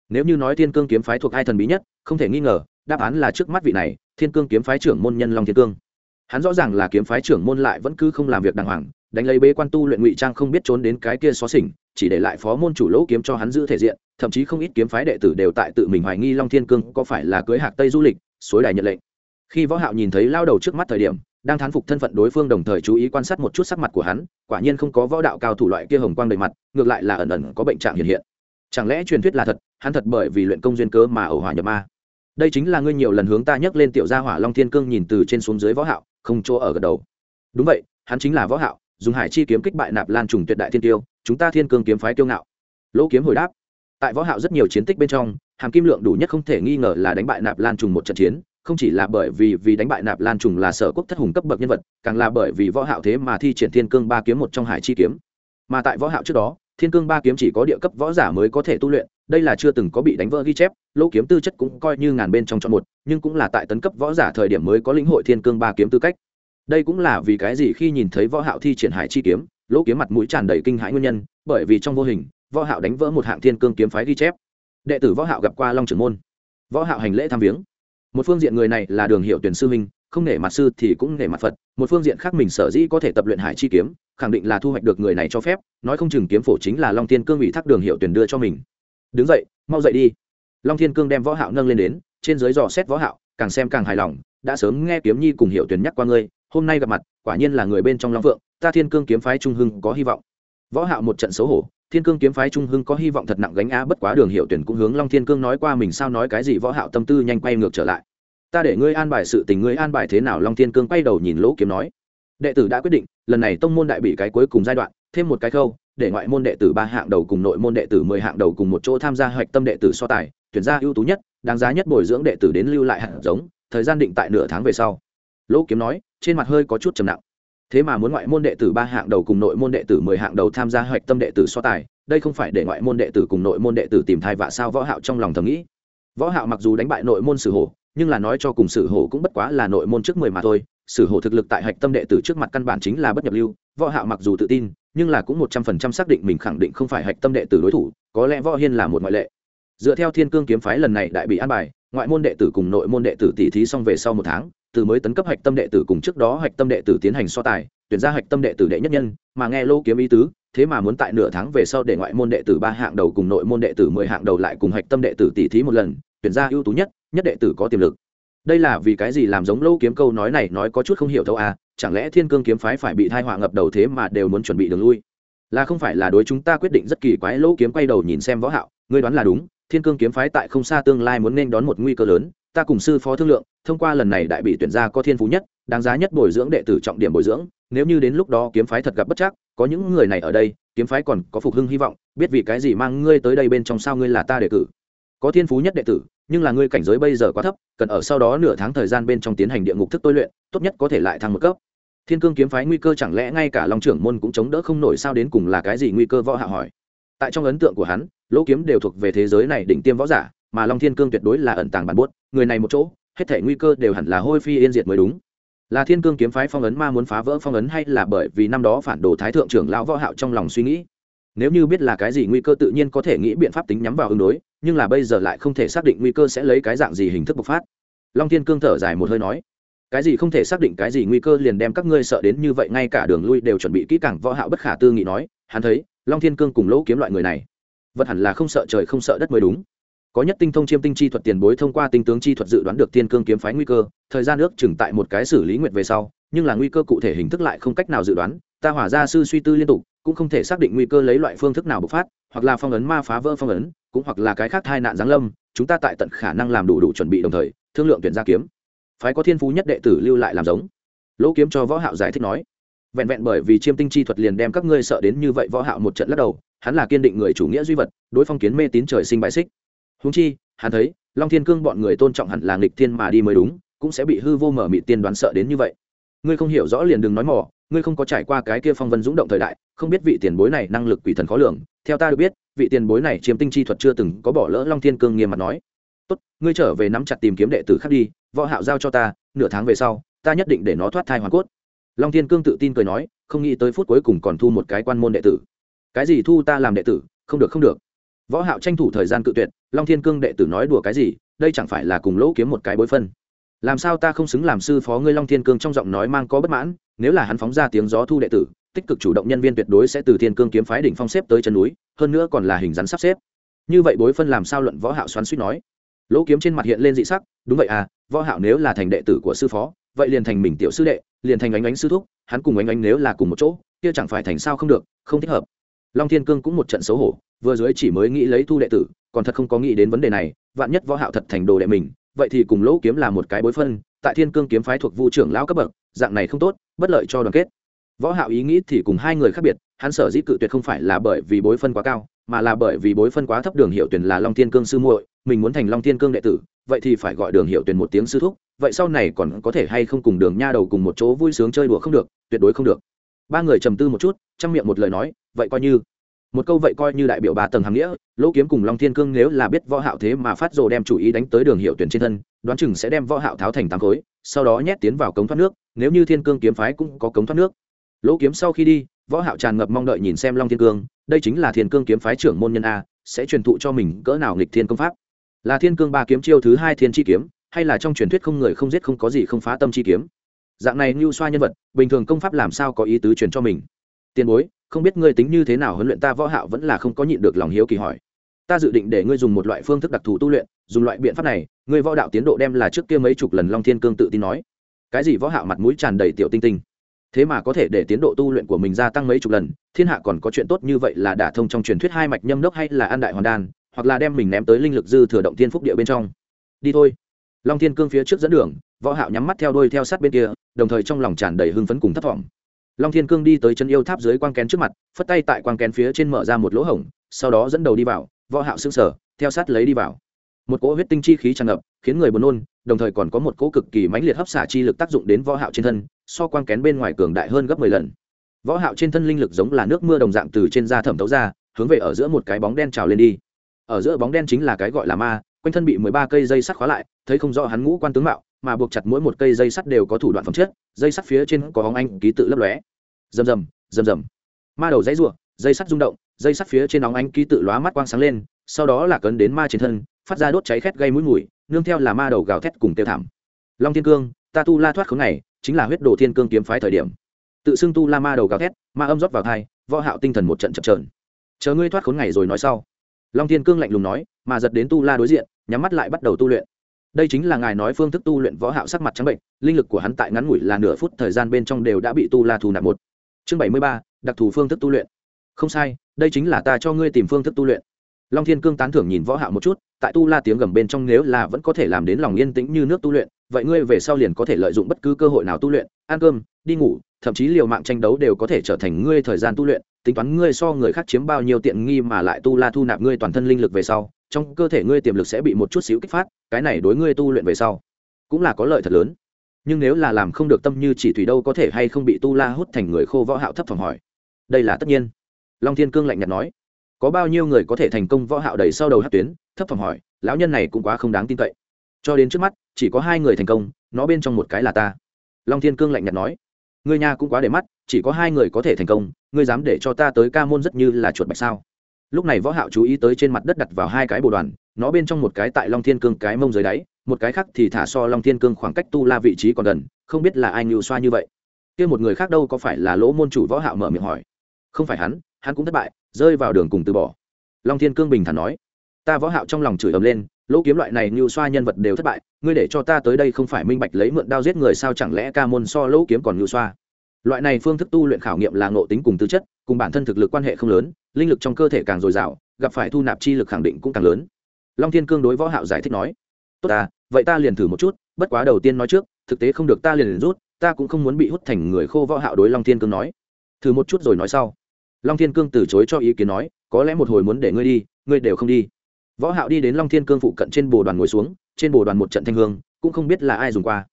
Nếu như nói thiên cương kiếm phái thuộc ai thần bí nhất, không thể nghi ngờ, đáp án là trước mắt vị này, thiên cương kiếm phái trưởng môn nhân long thiên cương. Hắn rõ ràng là kiếm phái trưởng môn lại vẫn cứ không làm việc đàng hoàng, đánh lấy bế quan tu luyện ngụy trang không biết trốn đến cái kia xó xỉnh, chỉ để lại phó môn chủ lỗ kiếm cho hắn giữ thể diện, thậm chí không ít kiếm phái đệ tử đều tại tự mình hoài nghi long thiên cương có phải là cưới hạc tây du lịch, suối đài nhận lệnh khi võ hạo nhìn thấy lao đầu trước mắt thời điểm, đang thán phục thân phận đối phương đồng thời chú ý quan sát một chút sắc mặt của hắn, quả nhiên không có võ đạo cao thủ loại kia hồng quang đầy mặt, ngược lại là ẩn ẩn có bệnh trạng hiện hiện. Chẳng lẽ truyền thuyết là thật, hắn thật bởi vì luyện công duyên cớ mà ẩu hỏa nhập ma? Đây chính là ngươi nhiều lần hướng ta nhắc lên tiểu gia hỏa long thiên cương nhìn từ trên xuống dưới võ hạo, không chỗ ở gật đầu. Đúng vậy, hắn chính là võ hạo, dùng hải chi kiếm kích bại nạp lan trùng tuyệt đại thiên tiêu, chúng ta thiên cương kiếm phái kiêu ngạo. Lỗ kiếm hồi đáp, tại võ hạo rất nhiều chiến tích bên trong, hàm kim lượng đủ nhất không thể nghi ngờ là đánh bại nạp lan trùng một trận chiến không chỉ là bởi vì vì đánh bại nạp lan trùng là sở quốc thất hùng cấp bậc nhân vật, càng là bởi vì võ hạo thế mà thi triển thiên cương ba kiếm một trong hải chi kiếm. Mà tại võ hạo trước đó, thiên cương ba kiếm chỉ có địa cấp võ giả mới có thể tu luyện, đây là chưa từng có bị đánh vỡ ghi chép, lỗ kiếm tư chất cũng coi như ngàn bên trong chọn một, nhưng cũng là tại tấn cấp võ giả thời điểm mới có lĩnh hội thiên cương ba kiếm tư cách. Đây cũng là vì cái gì khi nhìn thấy võ hạo thi triển hải chi kiếm, lỗ kiếm mặt mũi tràn đầy kinh hãi nguyên nhân, bởi vì trong vô hình, võ hạo đánh vỡ một hạng thiên cương kiếm phái ghi chép. Đệ tử võ hạo gặp qua long trưởng môn. Võ hạo hành lễ tham viếng một phương diện người này là đường hiệu tuyển sư minh không nể mặt sư thì cũng nể mặt phật. Một phương diện khác mình sở dĩ có thể tập luyện hải chi kiếm, khẳng định là thu hoạch được người này cho phép, nói không chừng kiếm phổ chính là long thiên cương ủy thác đường hiệu tuyển đưa cho mình. Đứng dậy, mau dậy đi. Long thiên cương đem võ hạo nâng lên đến, trên dưới dò xét võ hạo, càng xem càng hài lòng, đã sớm nghe kiếm nhi cùng hiệu tuyển nhắc qua ngươi, hôm nay gặp mặt, quả nhiên là người bên trong long vượng ta thiên cương kiếm phái trung hưng có hy vọng. Võ hạo một trận xấu hổ thiên cương kiếm phái trung hưng có hy vọng thật nặng gánh á, bất quá đường hiệu tuyển cũng hướng long thiên cương nói qua mình sao nói cái gì võ hạo tâm tư nhanh quay ngược trở lại. Ta để ngươi an bài sự tình ngươi an bài thế nào? Long thiên cương quay đầu nhìn lỗ kiếm nói. Đệ tử đã quyết định, lần này tông môn đại bị cái cuối cùng giai đoạn, thêm một cái khâu, để ngoại môn đệ tử ba hạng đầu cùng nội môn đệ tử mười hạng đầu cùng một chỗ tham gia hoạch tâm đệ tử so tài, tuyển ra ưu tú nhất, đáng giá nhất bồi dưỡng đệ tử đến lưu lại hạt giống, thời gian định tại nửa tháng về sau. Lỗ kiếm nói, trên mặt hơi có chút trầm nặng thế mà muốn ngoại môn đệ tử ba hạng đầu cùng nội môn đệ tử mười hạng đầu tham gia hoạch tâm đệ tử so tài, đây không phải để ngoại môn đệ tử cùng nội môn đệ tử tìm thai vạ sao võ hạo trong lòng thầm nghĩ. Võ hạo mặc dù đánh bại nội môn sử hổ, nhưng là nói cho cùng sử hổ cũng bất quá là nội môn trước mười mà thôi. Sử hổ thực lực tại hạch tâm đệ tử trước mặt căn bản chính là bất nhập lưu, võ hạo mặc dù tự tin, nhưng là cũng một trăm phần trăm xác định mình khẳng định không phải hạch tâm đệ tử đối thủ, có lẽ võ hiên là một ngoại lệ. Dựa theo thiên cương kiếm phái lần này đại bị an bài, ngoại môn đệ tử cùng nội môn đệ tử tỷ thí xong về sau một tháng từ mới tấn cấp hạch tâm đệ tử cùng trước đó hạch tâm đệ tử tiến hành so tài, tuyển ra hạch tâm đệ tử đệ nhất nhân, mà nghe lô kiếm ý tứ, thế mà muốn tại nửa tháng về sau để ngoại môn đệ tử ba hạng đầu cùng nội môn đệ tử mười hạng đầu lại cùng hạch tâm đệ tử tỷ thí một lần, tuyển ra ưu tú nhất nhất đệ tử có tiềm lực. Đây là vì cái gì làm giống lô kiếm câu nói này nói có chút không hiểu thấu à chẳng lẽ thiên cương kiếm phái phải bị thai họa ngập đầu thế mà đều muốn chuẩn bị đường lui? Là không phải là đối chúng ta quyết định rất kỳ quái lỗ kiếm quay đầu nhìn xem võ hạo, ngươi đoán là đúng, thiên cương kiếm phái tại không xa tương lai muốn nên đón một nguy cơ lớn, ta cùng sư phó thương lượng thông qua lần này đại bị tuyển ra có thiên phú nhất, đáng giá nhất bồi dưỡng đệ tử trọng điểm bồi dưỡng, nếu như đến lúc đó kiếm phái thật gặp bất chắc, có những người này ở đây, kiếm phái còn có phục hưng hy vọng, biết vì cái gì mang ngươi tới đây bên trong sao ngươi là ta đề cử. Có thiên phú nhất đệ tử, nhưng là ngươi cảnh giới bây giờ quá thấp, cần ở sau đó nửa tháng thời gian bên trong tiến hành địa ngục thức tôi luyện, tốt nhất có thể lại thăng một cấp. Thiên cương kiếm phái nguy cơ chẳng lẽ ngay cả long trưởng môn cũng chống đỡ không nổi sao đến cùng là cái gì nguy cơ võ hạ hỏi. Tại trong ấn tượng của hắn, lỗ kiếm đều thuộc về thế giới này đỉnh tiêm võ giả, mà long thiên cương tuyệt đối là ẩn tàng bản buốt, người này một chỗ hết thể nguy cơ đều hẳn là hôi phi yên diệt mới đúng. Là thiên cương kiếm phái phong ấn ma muốn phá vỡ phong ấn hay là bởi vì năm đó phản đồ thái thượng trưởng lão võ hạo trong lòng suy nghĩ? Nếu như biết là cái gì nguy cơ tự nhiên có thể nghĩ biện pháp tính nhắm vào ứng đối, nhưng là bây giờ lại không thể xác định nguy cơ sẽ lấy cái dạng gì hình thức bộc phát. Long thiên cương thở dài một hơi nói, cái gì không thể xác định, cái gì nguy cơ liền đem các ngươi sợ đến như vậy, ngay cả đường lui đều chuẩn bị kỹ càng. Võ hạo bất khả tư nghị nói, hắn thấy, long thiên cương cùng lỗ kiếm loại người này, vật hẳn là không sợ trời không sợ đất mới đúng có nhất tinh thông chiêm tinh chi thuật tiền bối thông qua tinh tướng chi thuật dự đoán được thiên cương kiếm phái nguy cơ, thời gian ước chừng tại một cái xử lý nguyện về sau, nhưng là nguy cơ cụ thể hình thức lại không cách nào dự đoán, ta hỏa gia sư suy tư liên tục, cũng không thể xác định nguy cơ lấy loại phương thức nào bộc phát, hoặc là phong ấn ma phá vỡ phong ấn, cũng hoặc là cái khác tai nạn giáng lâm, chúng ta tại tận khả năng làm đủ đủ chuẩn bị đồng thời, thương lượng tuyển gia kiếm. Phái có thiên phú nhất đệ tử lưu lại làm giống. Lỗ kiếm cho võ hạo giải thích nói. Vẹn vẹn bởi vì chiêm tinh chi thuật liền đem các ngươi sợ đến như vậy võ hạo một trận lắc đầu, hắn là kiên định người chủ nghĩa duy vật, đối phong kiến mê tín trời sinh bại xích huống chi, hắn thấy, long thiên cương bọn người tôn trọng hẳn là nghịch thiên mà đi mới đúng, cũng sẽ bị hư vô mở mị tiên đoán sợ đến như vậy. Ngươi không hiểu rõ liền đừng nói mỏ ngươi không có trải qua cái kia phong vân dũng động thời đại, không biết vị tiền bối này năng lực quỷ thần khó lường, theo ta được biết, vị tiền bối này chiếm tinh chi thuật chưa từng có bỏ lỡ long thiên cương nghiêm mặt nói. Tốt, ngươi trở về nắm chặt tìm kiếm đệ tử khác đi, võ hạo giao cho ta, nửa tháng về sau, ta nhất định để nó thoát thai hoàn cốt. Long thiên cương tự tin cười nói, không nghĩ tới phút cuối cùng còn thu một cái quan môn đệ tử. Cái gì thu ta làm đệ tử, không được không được võ hạo tranh thủ thời gian cự tuyệt, long thiên cương đệ tử nói đùa cái gì, đây chẳng phải là cùng lỗ kiếm một cái bối phân. Làm sao ta không xứng làm sư phó ngươi long thiên cương trong giọng nói mang có bất mãn, nếu là hắn phóng ra tiếng gió thu đệ tử, tích cực chủ động nhân viên tuyệt đối sẽ từ thiên cương kiếm phái đỉnh phong xếp tới chân núi, hơn nữa còn là hình rắn sắp xếp. Như vậy bối phân làm sao luận võ hạo xoắn suýt nói? Lỗ kiếm trên mặt hiện lên dị sắc, đúng vậy à võ hạo nếu là thành đệ tử của sư phó, vậy liền thành mình tiểu sư đệ, liền thành ánh ánh sư thúc, hắn cùng ánh ánh nếu là cùng một chỗ, kia chẳng phải thành sao không được, không thích hợp. Long thiên cương cũng một trận xấu hổ vừa dưới chỉ mới nghĩ lấy thu đệ tử, còn thật không có nghĩ đến vấn đề này, vạn nhất võ hạo thật thành đồ đệ mình, vậy thì cùng lỗ kiếm là một cái bối phân, tại thiên cương kiếm phái thuộc vu trưởng lão cấp bậc, dạng này không tốt, bất lợi cho đoàn kết. Võ hạo ý nghĩ thì cùng hai người khác biệt, hắn sở dĩ cự tuyệt không phải là bởi vì bối phân quá cao, mà là bởi vì bối phân quá thấp đường hiệu tuyển là long thiên cương sư muội, mình muốn thành long thiên cương đệ tử, vậy thì phải gọi đường hiệu tuyển một tiếng sư thúc, vậy sau này còn có thể hay không cùng đường nha đầu cùng một chỗ vui sướng chơi đùa không được, tuyệt đối không được. Ba người trầm tư một chút, trong miệng một lời nói, vậy coi như một câu vậy coi như đại biểu ba tầng hàng nghĩa, lỗ kiếm cùng long thiên cương nếu là biết võ hạo thế mà phát rồ đem chủ ý đánh tới đường hiệu tuyển trên thân, đoán chừng sẽ đem võ hạo tháo thành tám khối, sau đó nhét tiến vào cống thoát nước, nếu như thiên cương kiếm phái cũng có cống thoát nước. Lỗ kiếm sau khi đi, võ hạo tràn ngập mong đợi nhìn xem long thiên cương, đây chính là thiên cương kiếm phái trưởng môn nhân a, sẽ truyền thụ cho mình cỡ nào nghịch thiên công pháp? Là thiên cương ba kiếm chiêu thứ hai thiên chi kiếm, hay là trong truyền thuyết không người không giết không có gì không phá tâm chi kiếm? Dạng này như xoa nhân vật, bình thường công pháp làm sao có ý tứ truyền cho mình? Tiền bối không biết ngươi tính như thế nào huấn luyện ta võ hạo vẫn là không có nhịn được lòng hiếu kỳ hỏi. Ta dự định để ngươi dùng một loại phương thức đặc thù tu luyện, dùng loại biện pháp này, ngươi võ đạo tiến độ đem là trước kia mấy chục lần long thiên cương tự tin nói. Cái gì võ hạo mặt mũi tràn đầy tiểu tinh tinh. Thế mà có thể để tiến độ tu luyện của mình gia tăng mấy chục lần, thiên hạ còn có chuyện tốt như vậy là đả thông trong truyền thuyết hai mạch nhâm đốc hay là an đại hoàn đan, hoặc là đem mình ném tới linh lực dư thừa động thiên phúc địa bên trong. Đi thôi. Long thiên cương phía trước dẫn đường, võ hạo nhắm mắt theo đuôi theo sát bên kia, đồng thời trong lòng tràn đầy hưng phấn cùng thất vọng long thiên cương đi tới chân yêu tháp dưới quang kén trước mặt, phất tay tại quang kén phía trên mở ra một lỗ hổng, sau đó dẫn đầu đi vào, võ hạo sững sờ, theo sát lấy đi vào. Một cỗ huyết tinh chi khí tràn ngập, khiến người buồn nôn, đồng thời còn có một cỗ cực kỳ mãnh liệt hấp xả chi lực tác dụng đến võ hạo trên thân, so quang kén bên ngoài cường đại hơn gấp 10 lần. Võ hạo trên thân linh lực giống là nước mưa đồng dạng từ trên da thẩm thấu ra, hướng về ở giữa một cái bóng đen trào lên đi. Ở giữa bóng đen chính là cái gọi là ma, quanh thân bị 13 cây dây sắt khóa lại, thấy không rõ hắn ngũ quan tướng mạo mà buộc chặt mỗi một cây dây sắt đều có thủ đoạn phẩm chất, dây sắt phía trên có bóng anh ký tự lấp lóe. Rầm rầm rầm rầm. Ma đầu dãy rủa, dây sắt rung động, dây sắt phía trên nóng anh ký tự lóa mắt quang sáng lên, sau đó là cấn đến ma trên thân, phát ra đốt cháy khét gây mũi mùi, nương theo là ma đầu gào thét cùng tiêu thảm. Long thiên cương, ta tu la thoát khốn này, chính là huyết đồ thiên cương kiếm phái thời điểm. Tự xưng tu la ma đầu gào thét, ma âm rót vào thai, võ hạo tinh thần một trận chập chờn. Chờ ngươi thoát khốn ngày rồi nói sau. Long thiên cương lạnh lùng nói, mà giật đến tu la đối diện, nhắm mắt lại bắt đầu tu luyện đây chính là ngài nói phương thức tu luyện võ hạo sắc mặt trắng bệnh, linh lực của hắn tại ngắn ngủi là nửa phút thời gian bên trong đều đã bị tu la thu nạp một. Chương bảy mươi ba, đặc thù phương thức tu luyện. Không sai, đây chính là ta cho ngươi tìm phương thức tu luyện. Long thiên cương tán thưởng nhìn võ hạo một chút, tại tu la tiếng gầm bên trong nếu là vẫn có thể làm đến lòng yên tĩnh như nước tu luyện, vậy ngươi về sau liền có thể lợi dụng bất cứ cơ hội nào tu luyện, ăn cơm, đi ngủ, thậm chí liều mạng tranh đấu đều có thể trở thành ngươi thời gian tu luyện tính toán ngươi so người khác chiếm bao nhiêu tiện nghi mà lại tu la thu nạp ngươi toàn thân linh lực về sau, trong cơ thể ngươi tiềm lực sẽ bị một chút xíu kích phát, cái này đối ngươi tu luyện về sau cũng là có lợi thật lớn. Nhưng nếu là làm không được tâm như chỉ thủy đâu có thể hay không bị tu la hút thành người khô võ hạo thấp phòng hỏi. Đây là tất nhiên. Long thiên cương lạnh nhạt nói. Có bao nhiêu người có thể thành công võ hạo đầy sau đầu hát tuyến? Thấp phòng hỏi. Lão nhân này cũng quá không đáng tin cậy. Cho đến trước mắt, chỉ có hai người thành công, nó bên trong một cái là ta. Long thiên cương lạnh nhạt nói ngươi nha cũng quá để mắt, chỉ có hai người có thể thành công, ngươi dám để cho ta tới ca môn rất như là chuột bạch sao? Lúc này võ hạo chú ý tới trên mặt đất đặt vào hai cái bồ đoàn, nó bên trong một cái tại long thiên cương cái mông dưới đáy, một cái khác thì thả so long thiên cương khoảng cách tu la vị trí còn gần, không biết là ai nhưu xoa như vậy. Kia một người khác đâu có phải là lỗ môn chủ võ hạo mở miệng hỏi. Không phải hắn hắn cũng thất bại, rơi vào đường cùng từ bỏ. Long thiên cương bình thản nói ta võ hạo trong lòng chửi ầm lên lỗ kiếm loại này như xoa nhân vật đều thất bại ngươi để cho ta tới đây không phải minh bạch lấy mượn đao giết người sao chẳng lẽ ca môn so lỗ kiếm còn như xoa? Loại này phương thức tu luyện khảo nghiệm là ngộ tính cùng tư chất cùng bản thân thực lực quan hệ không lớn linh lực trong cơ thể càng dồi dào gặp phải thu nạp chi lực khẳng định cũng càng lớn. Long thiên cương đối võ hạo giải thích nói tốt ta vậy ta liền thử một chút bất quá đầu tiên nói trước thực tế không được ta liền, liền rút ta cũng không muốn bị hút thành người khô. Võ hạo đối long thiên cương nói thử một chút rồi nói sau. Long thiên cương từ chối cho ý kiến nói có lẽ một hồi muốn để ngươi đi ngươi đều không đi võ hạo đi đến long thiên cương phụ cận trên bồ đoàn ngồi xuống trên bồ đoàn một trận thanh hương cũng không biết là ai dùng qua.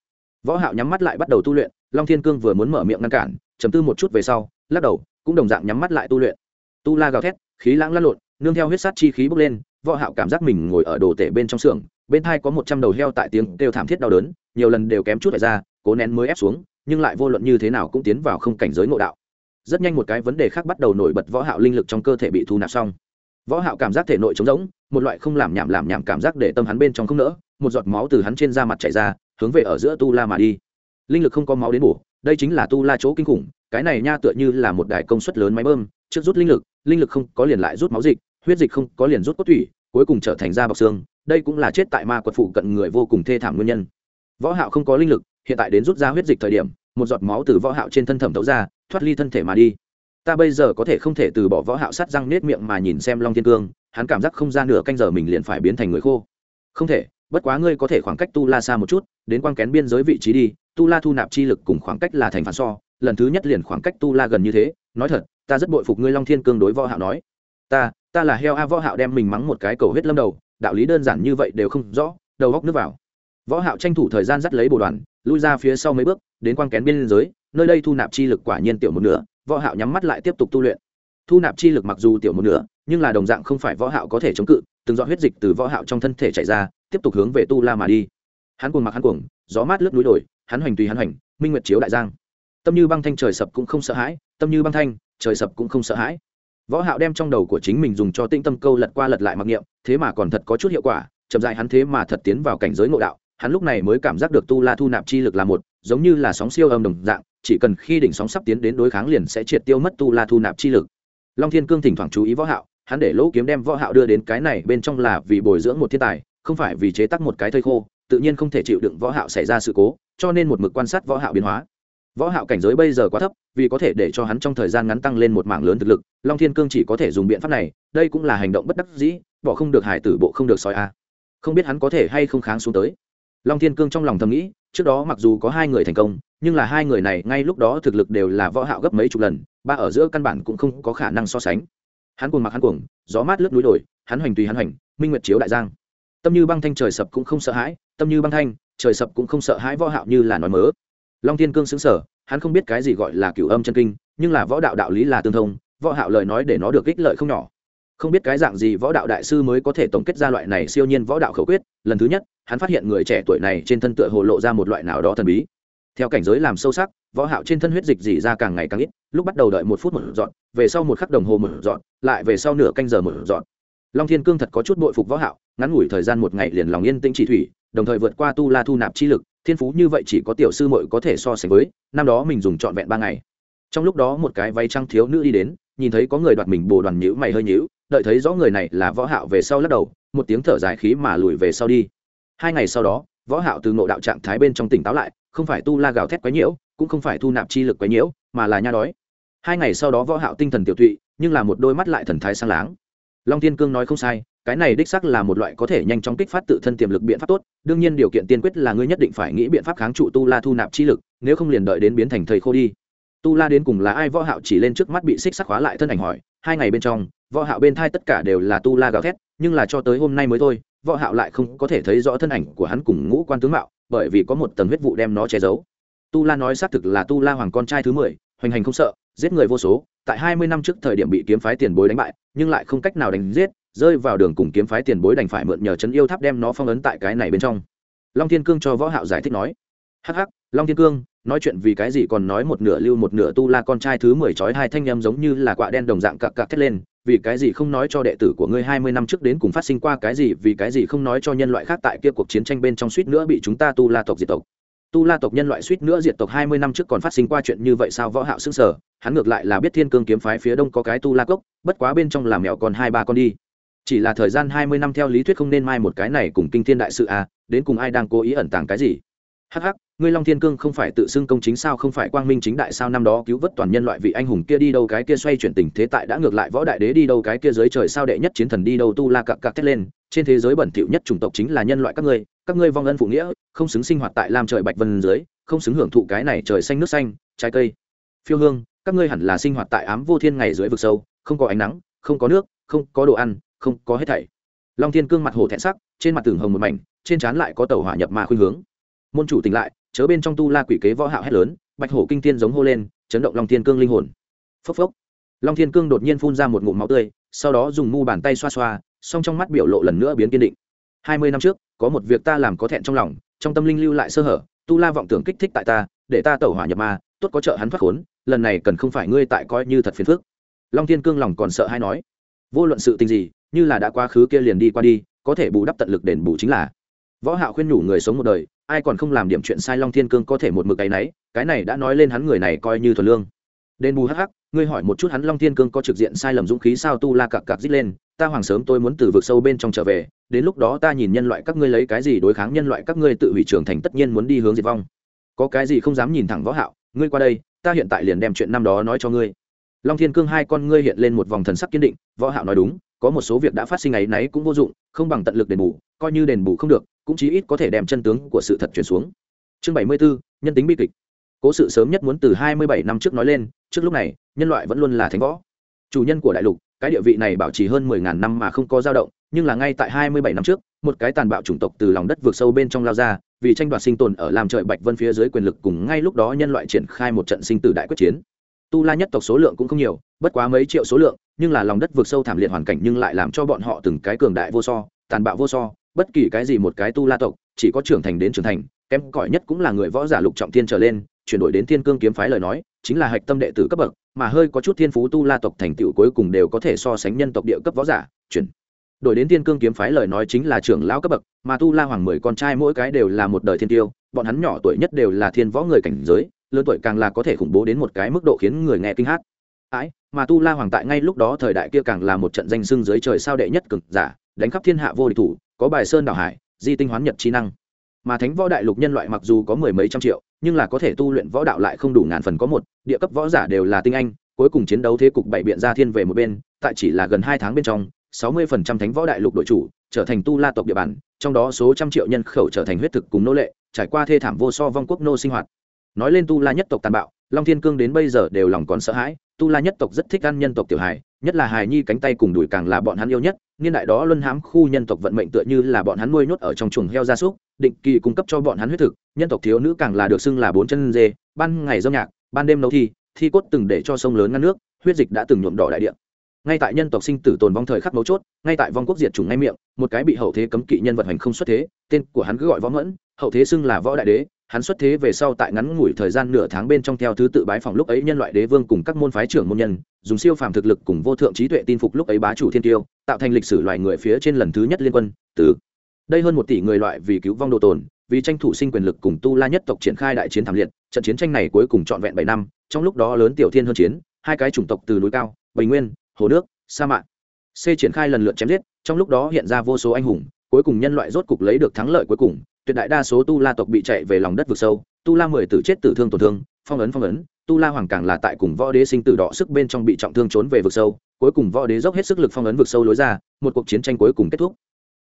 Võ hạo nhắm mắt lại bắt đầu tu luyện long thiên cương vừa muốn mở miệng ngăn cản trầm tư một chút về sau lắc đầu cũng đồng dạng nhắm mắt lại tu luyện. Tu la gào thét khí lãng lăn lộn nương theo huyết sát chi khí bốc lên võ hạo cảm giác mình ngồi ở đồ tể bên trong sưởng, bên thai có một trăm đầu heo tại tiếng kêu thảm thiết đau đớn nhiều lần đều kém chút phải ra cố nén mới ép xuống nhưng lại vô luận như thế nào cũng tiến vào không cảnh giới ngộ đạo. Rất nhanh một cái vấn đề khác bắt đầu nổi bật võ hạo linh lực trong cơ thể bị thu nạp xong võ hạo cảm giác thể nội trống rỗng, một loại không làm nhảm làm nhảm cảm giác để tâm hắn bên trong không nỡ, một giọt máu từ hắn trên da mặt chảy ra, hướng về ở giữa tu la mà đi. Linh lực không có máu đến bổ, đây chính là tu la chỗ kinh khủng, cái này nha tựa như là một đài công suất lớn máy bơm, trước rút linh lực linh lực không có liền lại rút máu dịch, huyết dịch không có liền rút cốt thủy cuối cùng trở thành da bọc xương, đây cũng là chết tại ma quật phụ cận người vô cùng thê thảm nguyên nhân. Võ hạo không có linh lực, hiện tại đến rút ra huyết dịch thời điểm, một giọt máu từ võ hạo trên thân thẩm thấu ra, thoát ly thân thể mà đi ta bây giờ có thể không thể từ bỏ võ hạo sát răng nết miệng mà nhìn xem long thiên cương, hắn cảm giác không ra nửa canh giờ mình liền phải biến thành người khô. Không thể, bất quá ngươi có thể khoảng cách tu la xa một chút, đến quang kén biên giới vị trí đi, tu la thu nạp chi lực cùng khoảng cách là thành phản so, lần thứ nhất liền khoảng cách tu la gần như thế, nói thật, ta rất bội phục ngươi long thiên cương đối võ hạo nói. Ta ta là heo a võ hạo đem mình mắng một cái cầu huyết lâm đầu, đạo lý đơn giản như vậy đều không rõ, đầu góc nước vào. Võ hạo tranh thủ thời gian dắt lấy bộ đoàn, lui ra phía sau mấy bước, đến quang kén biên giới, nơi đây thu nạp chi lực quả nhiên tiểu một nửa võ hạo nhắm mắt lại tiếp tục tu luyện. Thu nạp chi lực mặc dù tiểu một nửa, nhưng là đồng dạng không phải võ hạo có thể chống cự, từng giọt huyết dịch từ võ hạo trong thân thể chảy ra, tiếp tục hướng về tu la mà đi. Hắn cuồng mặc hắn cuồng, gió mát lướt núi đồi, hắn hoành tùy hắn hoành, minh nguyệt chiếu đại giang. Tâm như băng thanh trời sập cũng không sợ hãi, tâm như băng thanh, trời sập cũng không sợ hãi. Võ hạo đem trong đầu của chính mình dùng cho tinh tâm câu lật qua lật lại mặc niệm, thế mà còn thật có chút hiệu quả, chậm rãi hắn thế mà thật tiến vào cảnh giới ngộ đạo hắn lúc này mới cảm giác được tu la thu nạp chi lực là một, giống như là sóng siêu âm đồng dạng, chỉ cần khi đỉnh sóng sắp tiến đến đối kháng liền sẽ triệt tiêu mất tu la thu nạp chi lực. Long thiên cương thỉnh thoảng chú ý võ hạo, hắn để lỗ kiếm đem võ hạo đưa đến cái này bên trong là vì bồi dưỡng một thiên tài, không phải vì chế tác một cái thây khô, tự nhiên không thể chịu đựng võ hạo xảy ra sự cố, cho nên một mực quan sát võ hạo biến hóa. Võ hạo cảnh giới bây giờ quá thấp, vì có thể để cho hắn trong thời gian ngắn tăng lên một mảng lớn thực lực, long thiên cương chỉ có thể dùng biện pháp này, đây cũng là hành động bất đắc dĩ, bỏ không được hải tử, bộ không được soi a. Không biết hắn có thể hay không kháng xuống tới long thiên cương trong lòng thầm nghĩ, trước đó mặc dù có hai người thành công, nhưng là hai người này ngay lúc đó thực lực đều là võ hạo gấp mấy chục lần, ba ở giữa căn bản cũng không có khả năng so sánh. Hắn cuồng mặc hắn cuồng, gió mát lướt núi đồi, hắn hoành tùy hắn hoành, minh nguyệt chiếu đại giang. Tâm như băng thanh trời sập cũng không sợ hãi, tâm như băng thanh, trời sập cũng không sợ hãi võ hạo như là nói mớ. Long thiên cương sững sờ, hắn không biết cái gì gọi là cửu âm chân kinh, nhưng là võ đạo đạo lý là tương thông, võ hạo lời nói để nó được ích lợi không nhỏ không biết cái dạng gì võ đạo đại sư mới có thể tổng kết ra loại này siêu nhiên võ đạo khẩu quyết. Lần thứ nhất, hắn phát hiện người trẻ tuổi này trên thân tựa hồ lộ ra một loại nào đó thần bí. Theo cảnh giới làm sâu sắc, võ hạo trên thân huyết dịch dỉ ra càng ngày càng ít, lúc bắt đầu đợi một phút một dọn, về sau một khắc đồng hồ một dọn, lại về sau nửa canh giờ một dọn. Long thiên cương thật có chút bội phục võ hạo, ngắn ngủi thời gian một ngày liền lòng yên tĩnh chỉ thủy, đồng thời vượt qua tu la thu nạp chi lực, thiên phú như vậy chỉ có tiểu sư muội có thể so sánh với, năm đó mình dùng trọn vẹn ba ngày. Trong lúc đó một cái váy trăng thiếu nữ đi đến, nhìn thấy có người đoạt mình bồ đoàn nhữ mày hơi nhữ đợi thấy rõ người này là võ hạo về sau lắc đầu, một tiếng thở dài khí mà lùi về sau đi. Hai ngày sau đó, võ hạo từ ngộ đạo trạng thái bên trong tỉnh táo lại, không phải tu la gào thét quấy nhiễu, cũng không phải thu nạp chi lực quấy nhiễu, mà là nha đói. Hai ngày sau đó võ hạo tinh thần tiểu tụy, nhưng là một đôi mắt lại thần thái sáng láng. Long thiên cương nói không sai, cái này đích xác là một loại có thể nhanh chóng kích phát tự thân tiềm lực biện pháp tốt, đương nhiên điều kiện tiên quyết là ngươi nhất định phải nghĩ biện pháp kháng trụ tu la thu nạp chi lực, nếu không liền đợi đến biến thành thầy khô đi. Tu la đến cùng là ai võ hạo chỉ lên trước mắt bị xích sắc khóa lại thân ảnh hỏi, hai ngày bên trong võ hạo bên thai tất cả đều là tu la gào thét, nhưng là cho tới hôm nay mới thôi, võ hạo lại không có thể thấy rõ thân ảnh của hắn cùng ngũ quan tướng mạo, bởi vì có một tầng huyết vụ đem nó che giấu. Tu la nói xác thực là tu la hoàng con trai thứ mười, hoành hành không sợ, giết người vô số, tại hai mươi năm trước thời điểm bị kiếm phái tiền bối đánh bại, nhưng lại không cách nào đánh giết, rơi vào đường cùng kiếm phái tiền bối đành phải mượn nhờ chấn yêu tháp đem nó phong ấn tại cái này bên trong. Long thiên cương cho võ hạo giải thích nói, hắc hắc, long thiên cương nói chuyện vì cái gì còn nói một nửa lưu một nửa tu la con trai thứ mười chói hai thanh em giống như là quạ đen đồng dạng cặc cặc thét lên, vì cái gì không nói cho đệ tử của ngươi hai mươi năm trước đến cùng phát sinh qua cái gì, vì cái gì không nói cho nhân loại khác tại kia cuộc chiến tranh bên trong suýt nữa bị chúng ta tu la tộc diệt tộc. Tu la tộc nhân loại suýt nữa diệt tộc hai mươi năm trước còn phát sinh qua chuyện như vậy sao võ hạo sững sờ, hắn ngược lại là biết thiên cương kiếm phái phía đông có cái tu la cốc, bất quá bên trong là mèo còn hai ba con đi. Chỉ là thời gian hai mươi năm theo lý thuyết không nên mai một cái này cùng kinh thiên đại sự à đến cùng ai đang cố ý ẩn tàng cái gì? Hắc hắc ngươi long thiên cương không phải tự xưng công chính sao, không phải quang minh chính đại sao, năm đó cứu vớt toàn nhân loại vị anh hùng kia đi đâu, cái kia xoay chuyển tình thế tại đã ngược lại võ đại đế đi đâu, cái kia dưới trời sao đệ nhất chiến thần đi đâu, tu la cặc cặc thét lên. Trên thế giới bẩn thỉu nhất chủng tộc chính là nhân loại các ngươi các ngươi vong ân phụ nghĩa, không xứng sinh hoạt tại lam trời bạch vân dưới, không xứng hưởng thụ cái này trời xanh nước xanh, trái cây. Phiêu hương, các ngươi hẳn là sinh hoạt tại ám vô thiên ngày dưới vực sâu, không có ánh nắng, không có nước, không có đồ ăn, không có hết thảy. Long thiên cương mặt hồ thẹn sắc, trên mặt tường hồng một mảnh, trên trán lại có tàu hỏa nhập mà khuyên hướng. Môn chủ tỉnh lại chớ bên trong tu la quỷ kế võ hạo hét lớn, bạch hổ kinh thiên giống hô lên, chấn động long thiên cương linh hồn. Phốc phốc. Long thiên cương đột nhiên phun ra một ngụm máu tươi, sau đó dùng mu bàn tay xoa xoa, song trong mắt biểu lộ lần nữa biến kiên định. Hai mươi năm trước, có một việc ta làm có thẹn trong lòng, trong tâm linh lưu lại sơ hở, tu la vọng tưởng kích thích tại ta, để ta tẩu hỏa nhập ma, tốt có trợ hắn thoát khốn, lần này cần không phải ngươi tại coi như thật phiền phức. Long thiên cương lòng còn sợ hay nói, vô luận sự tình gì, như là đã quá khứ kia liền đi qua đi, có thể bù đắp tận lực đền bù chính là. Võ hạo khuyên nhủ người sống một đời ai còn không làm điểm chuyện sai long thiên cương có thể một mực cái nấy, cái này đã nói lên hắn người này coi như thuần lương. Đền bù hắc hắc, ngươi hỏi một chút hắn long thiên cương có trực diện sai lầm dũng khí sao tu la cặc cặc dít lên, ta hoàng sớm tôi muốn từ vực sâu bên trong trở về, đến lúc đó ta nhìn nhân loại các ngươi lấy cái gì đối kháng nhân loại các ngươi tự hủy trưởng thành tất nhiên muốn đi hướng diệt vong. Có cái gì không dám nhìn thẳng võ hạo, ngươi qua đây, ta hiện tại liền đem chuyện năm đó nói cho ngươi. Long thiên cương hai con ngươi hiện lên một vòng thần sắc kiên định, võ hạo nói đúng, có một số việc đã phát sinh ấy nấy cũng vô dụng, không bằng tận lực đền bù, coi như đền bù không được cũng chí ít có thể đem chân tướng của sự thật truyền xuống. Chương 74, nhân tính bi kịch. Cố sự sớm nhất muốn từ 27 năm trước nói lên trước lúc này nhân loại vẫn luôn là thánh võ. Chủ nhân của đại lục cái địa vị này bảo trì hơn mười ngàn năm mà không có dao động nhưng là ngay tại 27 năm trước một cái tàn bạo chủng tộc từ lòng đất vượt sâu bên trong lao ra vì tranh đoạt sinh tồn ở làm trời bạch vân phía dưới quyền lực cùng ngay lúc đó nhân loại triển khai một trận sinh tử đại quyết chiến. Tu la nhất tộc số lượng cũng không nhiều bất quá mấy triệu số lượng nhưng là lòng đất vượt sâu thảm liệt hoàn cảnh nhưng lại làm cho bọn họ từng cái cường đại vô so tàn bạo vô so bất kỳ cái gì một cái tu la tộc, chỉ có trưởng thành đến trưởng thành, kém cỏi nhất cũng là người võ giả lục trọng thiên trở lên, chuyển đổi đến thiên cương kiếm phái lời nói, chính là hạch tâm đệ tử cấp bậc, mà hơi có chút thiên phú tu la tộc thành tựu cuối cùng đều có thể so sánh nhân tộc địa cấp võ giả, chuyển đổi đến thiên cương kiếm phái lời nói chính là trưởng lão cấp bậc, mà tu la hoàng mười con trai mỗi cái đều là một đời thiên tiêu, bọn hắn nhỏ tuổi nhất đều là thiên võ người cảnh giới, lớn tuổi càng là có thể khủng bố đến một cái mức độ khiến người nghe kinh hát ái, mà tu la hoàng tại ngay lúc đó thời đại kia càng là một trận danh xưng dưới trời sao đệ nhất cực giả, đánh khắp thiên hạ vô địch thủ có bài sơn đảo hải, di tinh hoán nhật trí năng. Mà thánh võ đại lục nhân loại mặc dù có mười mấy trăm triệu, nhưng là có thể tu luyện võ đạo lại không đủ ngàn phần có một, địa cấp võ giả đều là tinh anh, cuối cùng chiến đấu thế cục bảy biện ra thiên về một bên, tại chỉ là gần hai tháng bên trong, sáu mươi phần trăm thánh võ đại lục đội chủ trở thành tu la tộc địa bàn, trong đó số trăm triệu nhân khẩu trở thành huyết thực cùng nô lệ, trải qua thê thảm vô so vong quốc nô sinh hoạt. Nói lên tu la nhất tộc tàn bạo, long thiên cương đến bây giờ đều lòng còn sợ hãi, tu la nhất tộc rất thích ăn nhân tộc tiểu hài nhất là hài nhi cánh tay cùng đùi càng là bọn hắn yêu nhất, niên đại đó luân hãm khu nhân tộc vận mệnh tựa như là bọn hắn nuôi nhốt ở trong chuồng heo gia súc, định kỳ cung cấp cho bọn hắn huyết thực, nhân tộc thiếu nữ càng là được xưng là bốn chân dê, ban ngày dâm nhạc, ban đêm nấu thi thi cốt từng để cho sông lớn ngăn nước, huyết dịch đã từng nhuộm đỏ đại địa. Ngay tại nhân tộc sinh tử tồn vong thời khắc mấu chốt, ngay tại vong quốc diệt chủng ngay miệng, một cái bị hậu thế cấm kỵ nhân vật hành không xuất thế, tên của hắn cứ gọi võ mẫn, hậu thế xưng là võ đại đế hắn xuất thế về sau tại ngắn ngủi thời gian nửa tháng bên trong theo thứ tự bái phòng lúc ấy nhân loại đế vương cùng các môn phái trưởng môn nhân, dùng siêu phàm thực lực cùng vô thượng trí tuệ tin phục lúc ấy bá chủ thiên tiêu, tạo thành lịch sử loài người phía trên lần thứ nhất liên quân, từ đây hơn một tỷ người loại vì cứu vong đồ tồn, vì tranh thủ sinh quyền lực cùng tu la nhất tộc triển khai đại chiến thảm liệt, trận chiến tranh này cuối cùng trọn vẹn bảy năm, trong lúc đó lớn tiểu thiên hơn chiến, hai cái chủng tộc từ núi cao bình nguyên, hồ nước, sa mạc c triển khai lần lượt chém giết, trong lúc đó hiện ra vô số anh hùng cuối cùng nhân loại rốt cục lấy được thắng lợi cuối cùng, tuyệt đại đa số tu la tộc bị chạy về lòng đất vực sâu, tu la mười tử chết tử thương tổn thương, phong ấn phong ấn, tu la hoàng càng là tại cùng võ đế sinh tử đỏ sức bên trong bị trọng thương trốn về vực sâu, cuối cùng võ đế dốc hết sức lực phong ấn vực sâu lối ra, một cuộc chiến tranh cuối cùng kết thúc.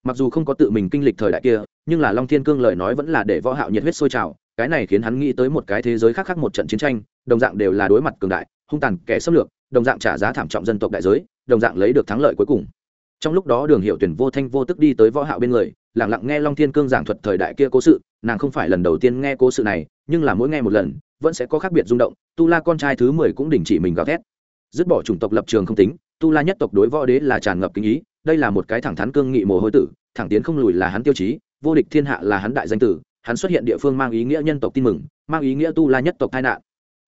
Mặc dù không có tự mình kinh lịch thời đại kia, nhưng là long thiên cương lời nói vẫn là để võ hạo nhiệt huyết sôi trào, cái này khiến hắn nghĩ tới một cái thế giới khác khác một trận chiến tranh, đồng dạng đều là đối mặt cường đại, hung tàn kẻ xâm lược, đồng dạng trả giá thảm trọng dân tộc đại giới, đồng dạng lấy được thắng lợi cuối cùng trong lúc đó đường hiệu tuyển vô thanh vô tức đi tới võ hạo bên người, lặng lặng nghe long thiên cương giảng thuật thời đại kia cố sự, nàng không phải lần đầu tiên nghe cố sự này, nhưng là mỗi nghe một lần, vẫn sẽ có khác biệt rung động, tu la con trai thứ mười cũng đình chỉ mình gào thét. Dứt bỏ chủng tộc lập trường không tính, tu la nhất tộc đối võ đế là tràn ngập kinh ý, đây là một cái thẳng thắn cương nghị mồ hôi tử, thẳng tiến không lùi là hắn tiêu chí, vô địch thiên hạ là hắn đại danh tử, hắn xuất hiện địa phương mang ý nghĩa nhân tộc tin mừng, mang ý nghĩa tu la nhất tộc tai nạn.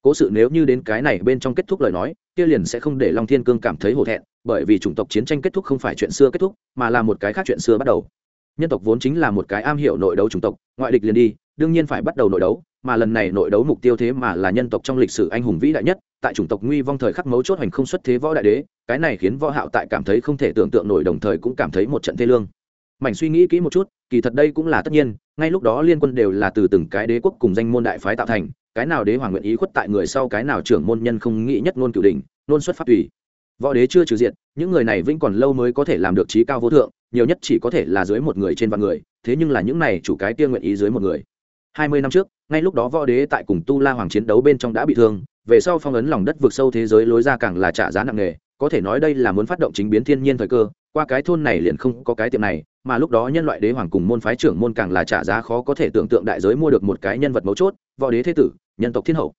Cố sự nếu như đến cái này bên trong kết thúc lời nói, kia liền sẽ không để long thiên cương cảm thấy hổ thẹn bởi vì chủng tộc chiến tranh kết thúc không phải chuyện xưa kết thúc, mà là một cái khác chuyện xưa bắt đầu. Nhân tộc vốn chính là một cái am hiểu nội đấu chủng tộc, ngoại địch liền đi, đương nhiên phải bắt đầu nội đấu, mà lần này nội đấu mục tiêu thế mà là nhân tộc trong lịch sử anh hùng vĩ đại nhất, tại chủng tộc nguy vong thời khắc mấu chốt hành không xuất thế võ đại đế, cái này khiến võ hạo tại cảm thấy không thể tưởng tượng nổi đồng thời cũng cảm thấy một trận thê lương. Mảnh suy nghĩ kỹ một chút, kỳ thật đây cũng là tất nhiên, ngay lúc đó liên quân đều là từ từng cái đế quốc cùng danh môn đại phái tạo thành, cái nào đế hoàng nguyện ý khuất tại người sau cái nào trưởng môn nhân không nghĩ nhất ngôn cửu đỉnh nôn xuất pháp tùy võ đế chưa trừ diện, những người này vĩnh còn lâu mới có thể làm được trí cao vô thượng, nhiều nhất chỉ có thể là dưới một người trên vạn người, thế nhưng là những này chủ cái tiên nguyện ý dưới một người. Hai mươi năm trước, ngay lúc đó võ đế tại cùng tu la hoàng chiến đấu bên trong đã bị thương, về sau phong ấn lòng đất vượt sâu thế giới lối ra càng là trả giá nặng nề, có thể nói đây là muốn phát động chính biến thiên nhiên thời cơ, qua cái thôn này liền không có cái tiệm này, mà lúc đó nhân loại đế hoàng cùng môn phái trưởng môn càng là trả giá khó có thể tưởng tượng đại giới mua được một cái nhân vật mấu chốt, võ đế thế tử, nhân tộc thiên hậu.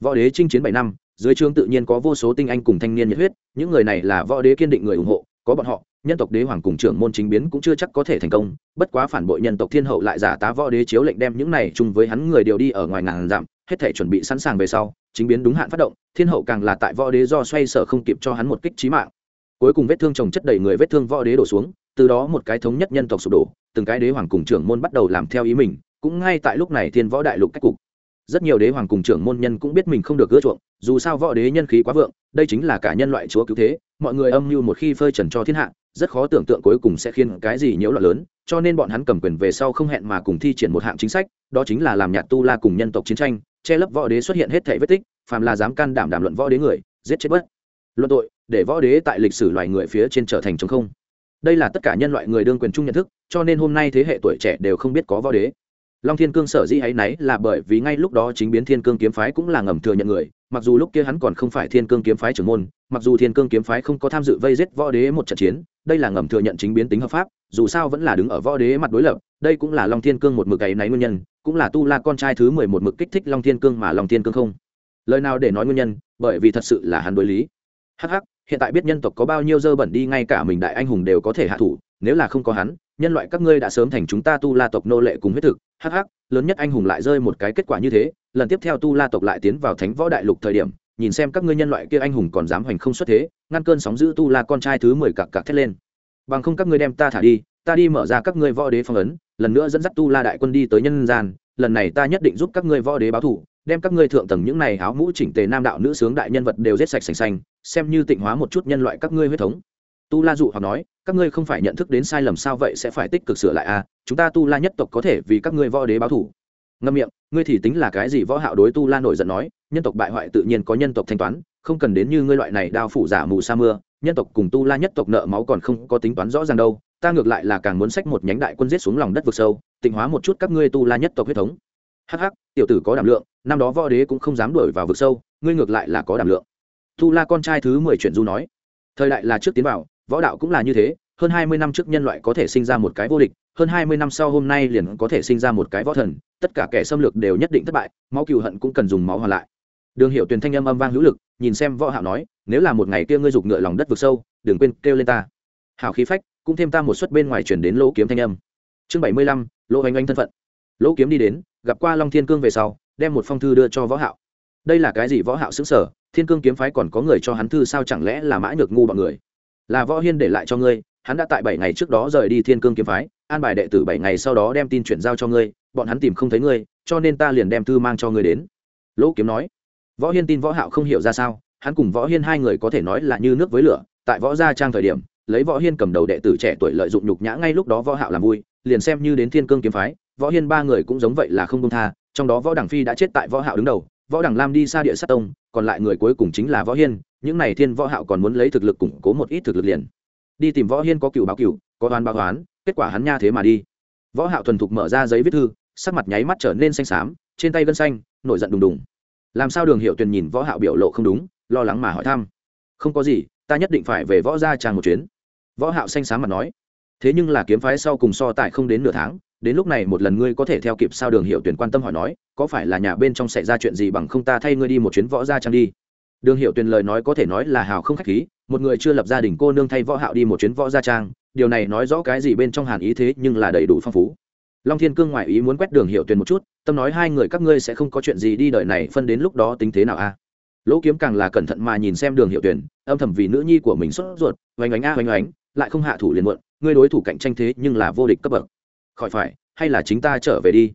Võ đế chinh chiến bảy năm dưới trướng tự nhiên có vô số tinh anh cùng thanh niên nhiệt huyết, những người này là võ đế kiên định người ủng hộ, có bọn họ, nhân tộc đế hoàng cùng trưởng môn chính biến cũng chưa chắc có thể thành công, bất quá phản bội nhân tộc thiên hậu lại giả tá võ đế chiếu lệnh đem những này chung với hắn người đều đi ở ngoài ngàn dặm, hết thể chuẩn bị sẵn sàng về sau, chính biến đúng hạn phát động, thiên hậu càng là tại võ đế do xoay sở không kịp cho hắn một kích trí mạng. Cuối cùng vết thương chồng chất đầy người vết thương võ đế đổ xuống, từ đó một cái thống nhất nhân tộc sụp đổ, từng cái đế hoàng cùng trưởng môn bắt đầu làm theo ý mình, cũng ngay tại lúc này thiên võ đại lục cách cục rất nhiều đế hoàng cùng trưởng môn nhân cũng biết mình không được gỡ chuộng, dù sao võ đế nhân khí quá vượng, đây chính là cả nhân loại chúa cứu thế, mọi người âm mưu một khi phơi trần cho thiên hạ, rất khó tưởng tượng cuối cùng sẽ khiến cái gì nhiễu loạn lớn, cho nên bọn hắn cầm quyền về sau không hẹn mà cùng thi triển một hạng chính sách, đó chính là làm nhạt tu la cùng nhân tộc chiến tranh, che lấp võ đế xuất hiện hết thể vết tích, phàm là dám can đảm đàm luận võ đế người, giết chết bất. Luận tội, để võ đế tại lịch sử loài người phía trên trở thành chống không. Đây là tất cả nhân loại người đương quyền chung nhận thức, cho nên hôm nay thế hệ tuổi trẻ đều không biết có võ đế long thiên cương sở dĩ ấy y náy là bởi vì ngay lúc đó chính biến thiên cương kiếm phái cũng là ngầm thừa nhận người, mặc dù lúc kia hắn còn không phải thiên cương kiếm phái trưởng môn, mặc dù thiên cương kiếm phái không có tham dự vây giết võ đế một trận chiến, đây là ngầm thừa nhận chính biến tính hợp pháp, dù sao vẫn là đứng ở võ đế mặt đối lập, đây cũng là long thiên cương một mực ấy náy nguyên nhân, cũng là tu la con trai thứ mười một mực kích thích long thiên cương mà long thiên cương không. Lời nào để nói nguyên nhân, bởi vì thật sự là hắn đối lý. Hh hiện tại biết nhân tộc có bao nhiêu dơ bẩn đi, ngay cả mình đại anh hùng đều có thể hạ thủ nếu là không có hắn nhân loại các ngươi đã sớm thành chúng ta tu la tộc nô lệ cùng huyết thực. Hắc hắc, lớn nhất anh hùng lại rơi một cái kết quả như thế lần tiếp theo tu la tộc lại tiến vào thánh võ đại lục thời điểm nhìn xem các ngươi nhân loại kia anh hùng còn dám hoành không xuất thế ngăn cơn sóng giữ tu la con trai thứ mười cặc cặc thét lên. Bằng không các ngươi đem ta thả đi ta đi mở ra các ngươi võ đế phong ấn lần nữa dẫn dắt tu la đại quân đi tới nhân gian lần này ta nhất định giúp các ngươi võ đế báo thủ đem các ngươi thượng tầng những này áo mũ chỉnh tề nam đạo nữ sướng đại nhân vật đều giết sạch sành xanh xem như tịnh hóa một chút nhân loại các ngươi huyết thống. Tu la dụ hoặc nói các ngươi không phải nhận thức đến sai lầm sao vậy sẽ phải tích cực sửa lại à? Chúng ta tu la nhất tộc có thể vì các ngươi võ đế báo thủ. Ngâm miệng, ngươi thì tính là cái gì võ hạo đối tu la nổi giận nói, nhân tộc bại hoại tự nhiên có nhân tộc thanh toán, không cần đến như ngươi loại này đao phủ giả mù sa mưa, nhân tộc cùng tu la nhất tộc nợ máu còn không có tính toán rõ ràng đâu, ta ngược lại là càng muốn sách một nhánh đại quân giết xuống lòng đất vực sâu, tịnh hóa một chút các ngươi tu la nhất tộc huyết thống. Hắc hắc, tiểu tử có đảm lượng, năm đó võ đế cũng không dám đuổi vào vực sâu, ngươi ngược lại là có đảm lượng. Tu la con trai thứ mười chuyện du nói, thời đại là trước tiến vào võ đạo cũng là như thế, hơn hai mươi năm trước nhân loại có thể sinh ra một cái vô địch, hơn hai mươi năm sau hôm nay liền có thể sinh ra một cái võ thần, tất cả kẻ xâm lược đều nhất định thất bại, máu cừu hận cũng cần dùng máu hòa lại. Đường hiệu tuyền thanh âm âm vang hữu lực, nhìn xem võ hạo nói, nếu là một ngày kia ngươi giục ngựa lòng đất vực sâu, đừng quên kêu lên ta. Hảo khí phách, cũng thêm ta một suất bên ngoài chuyển đến lỗ kiếm thanh âm. Chương bảy mươi lăm, lỗ anh anh thân phận. Lỗ kiếm đi đến, gặp qua long thiên cương về sau, đem một phong thư đưa cho võ hạo. Đây là cái gì võ hạo sững sờ, thiên cương kiếm phái còn có người cho hắn thư sao chẳng lẽ là mã nhược ngu bọn người? Là võ hiên để lại cho ngươi, hắn đã tại bảy ngày trước đó rời đi thiên cương kiếm phái, an bài đệ tử bảy ngày sau đó đem tin chuyển giao cho ngươi, bọn hắn tìm không thấy ngươi, cho nên ta liền đem thư mang cho ngươi đến. Lỗ kiếm nói. Võ hiên tin võ hạo không hiểu ra sao, hắn cùng võ hiên hai người có thể nói là như nước với lửa, tại võ gia trang thời điểm, lấy võ hiên cầm đầu đệ tử trẻ tuổi lợi dụng nhục nhã ngay lúc đó võ hạo làm vui, liền xem như đến thiên cương kiếm phái, võ hiên ba người cũng giống vậy là không công tha, trong đó võ đẳng phi đã chết tại võ hạo đứng đầu, võ đẳng lam đi xa địa sát tông còn lại người cuối cùng chính là võ hiên, những này thiên võ hạo còn muốn lấy thực lực củng cố một ít thực lực liền. Đi tìm võ hiên có cựu báo cựu, có đoán báo đoán kết quả hắn nha thế mà đi. Võ hạo thuần thục mở ra giấy viết thư, sắc mặt nháy mắt trở nên xanh xám, trên tay gân xanh, nổi giận đùng đùng. Làm sao đường hiệu tuyền nhìn võ hạo biểu lộ không đúng, lo lắng mà hỏi thăm. Không có gì, ta nhất định phải về võ gia trang một chuyến. Võ hạo xanh xám mà nói. Thế nhưng là kiếm phái sau cùng so tài không đến nửa tháng đến lúc này một lần ngươi có thể theo kịp sao đường hiệu tuyển quan tâm hỏi nói, có phải là nhà bên trong xảy ra chuyện gì bằng không ta thay ngươi đi một chuyến võ gia trang đi. Đường hiệu tuyển lời nói có thể nói là hào không khách khí, một người chưa lập gia đình cô nương thay võ hạo đi một chuyến võ gia trang, điều này nói rõ cái gì bên trong hàn ý thế nhưng là đầy đủ phong phú. Long thiên cương ngoại ý muốn quét đường hiệu tuyền một chút, tâm nói hai người các ngươi sẽ không có chuyện gì đi đợi này phân đến lúc đó tính thế nào a? Lỗ kiếm càng là cẩn thận mà nhìn xem đường hiệu tuyển, âm thầm vì nữ nhi của mình sốt ruột, oanh oánh a oanh oánh, lại không hạ thủ liền muộn, ngươi đối thủ cạnh tranh thế nhưng là vô địch cấp bậc khỏi phải, hay là chính ta trở về đi?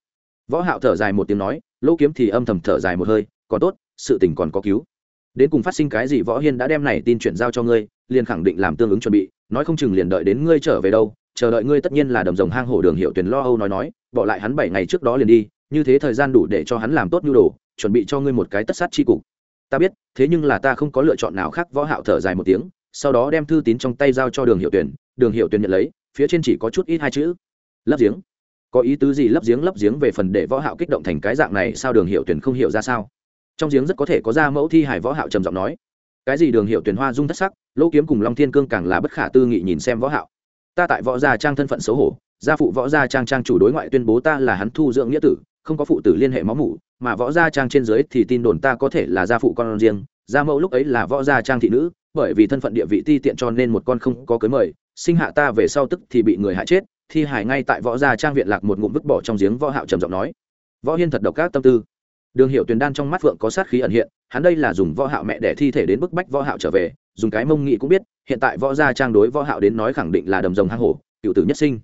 Võ hạo thở dài một tiếng nói, lỗ kiếm thì âm thầm thở dài một hơi, còn tốt, sự tình còn có cứu. Đến cùng phát sinh cái gì võ hiên đã đem này tin chuyển giao cho ngươi, liền khẳng định làm tương ứng chuẩn bị, nói không chừng liền đợi đến ngươi trở về đâu, chờ đợi ngươi tất nhiên là đầm rồng hang hổ đường hiệu tuyển lo âu nói nói, bỏ lại hắn bảy ngày trước đó liền đi, như thế thời gian đủ để cho hắn làm tốt nhu đồ, chuẩn bị cho ngươi một cái tất sát chi cục. Ta biết, thế nhưng là ta không có lựa chọn nào khác, võ hạo thở dài một tiếng, sau đó đem thư tín trong tay giao cho đường hiệu tuyển, đường hiệu tuyển nhận lấy, phía trên chỉ có chút ít hai chữ lấp giếng. Có ý tứ gì lấp giếng lấp giếng về phần để võ hạo kích động thành cái dạng này, sao đường hiệu tuyển không hiểu ra sao? Trong giếng rất có thể có ra mẫu thi hải võ hạo trầm giọng nói. Cái gì đường hiệu tuyển hoa dung thất sắc, lỗ kiếm cùng long thiên cương càng là bất khả tư nghị nhìn xem võ hạo. Ta tại võ gia trang thân phận xấu hổ, gia phụ võ gia trang trang chủ đối ngoại tuyên bố ta là hắn thu dưỡng nghĩa tử, không có phụ tử liên hệ máu mủ, mà võ gia trang trên dưới thì tin đồn ta có thể là gia phụ con riêng, gia mẫu lúc ấy là võ gia trang thị nữ, bởi vì thân phận địa vị ti tiện cho nên một con không có cưới mời, sinh hạ ta về sau tức thì bị người hại chết thi hài ngay tại võ gia trang viện lạc một ngụm vứt bỏ trong giếng võ hạo trầm giọng nói. Võ hiên thật độc các tâm tư. Đường hiệu tuyền đan trong mắt vượng có sát khí ẩn hiện, hắn đây là dùng võ hạo mẹ để thi thể đến bức bách võ hạo trở về, dùng cái mông nghị cũng biết, hiện tại võ gia trang đối võ hạo đến nói khẳng định là đầm rồng hang hổ, cựu tử nhất sinh.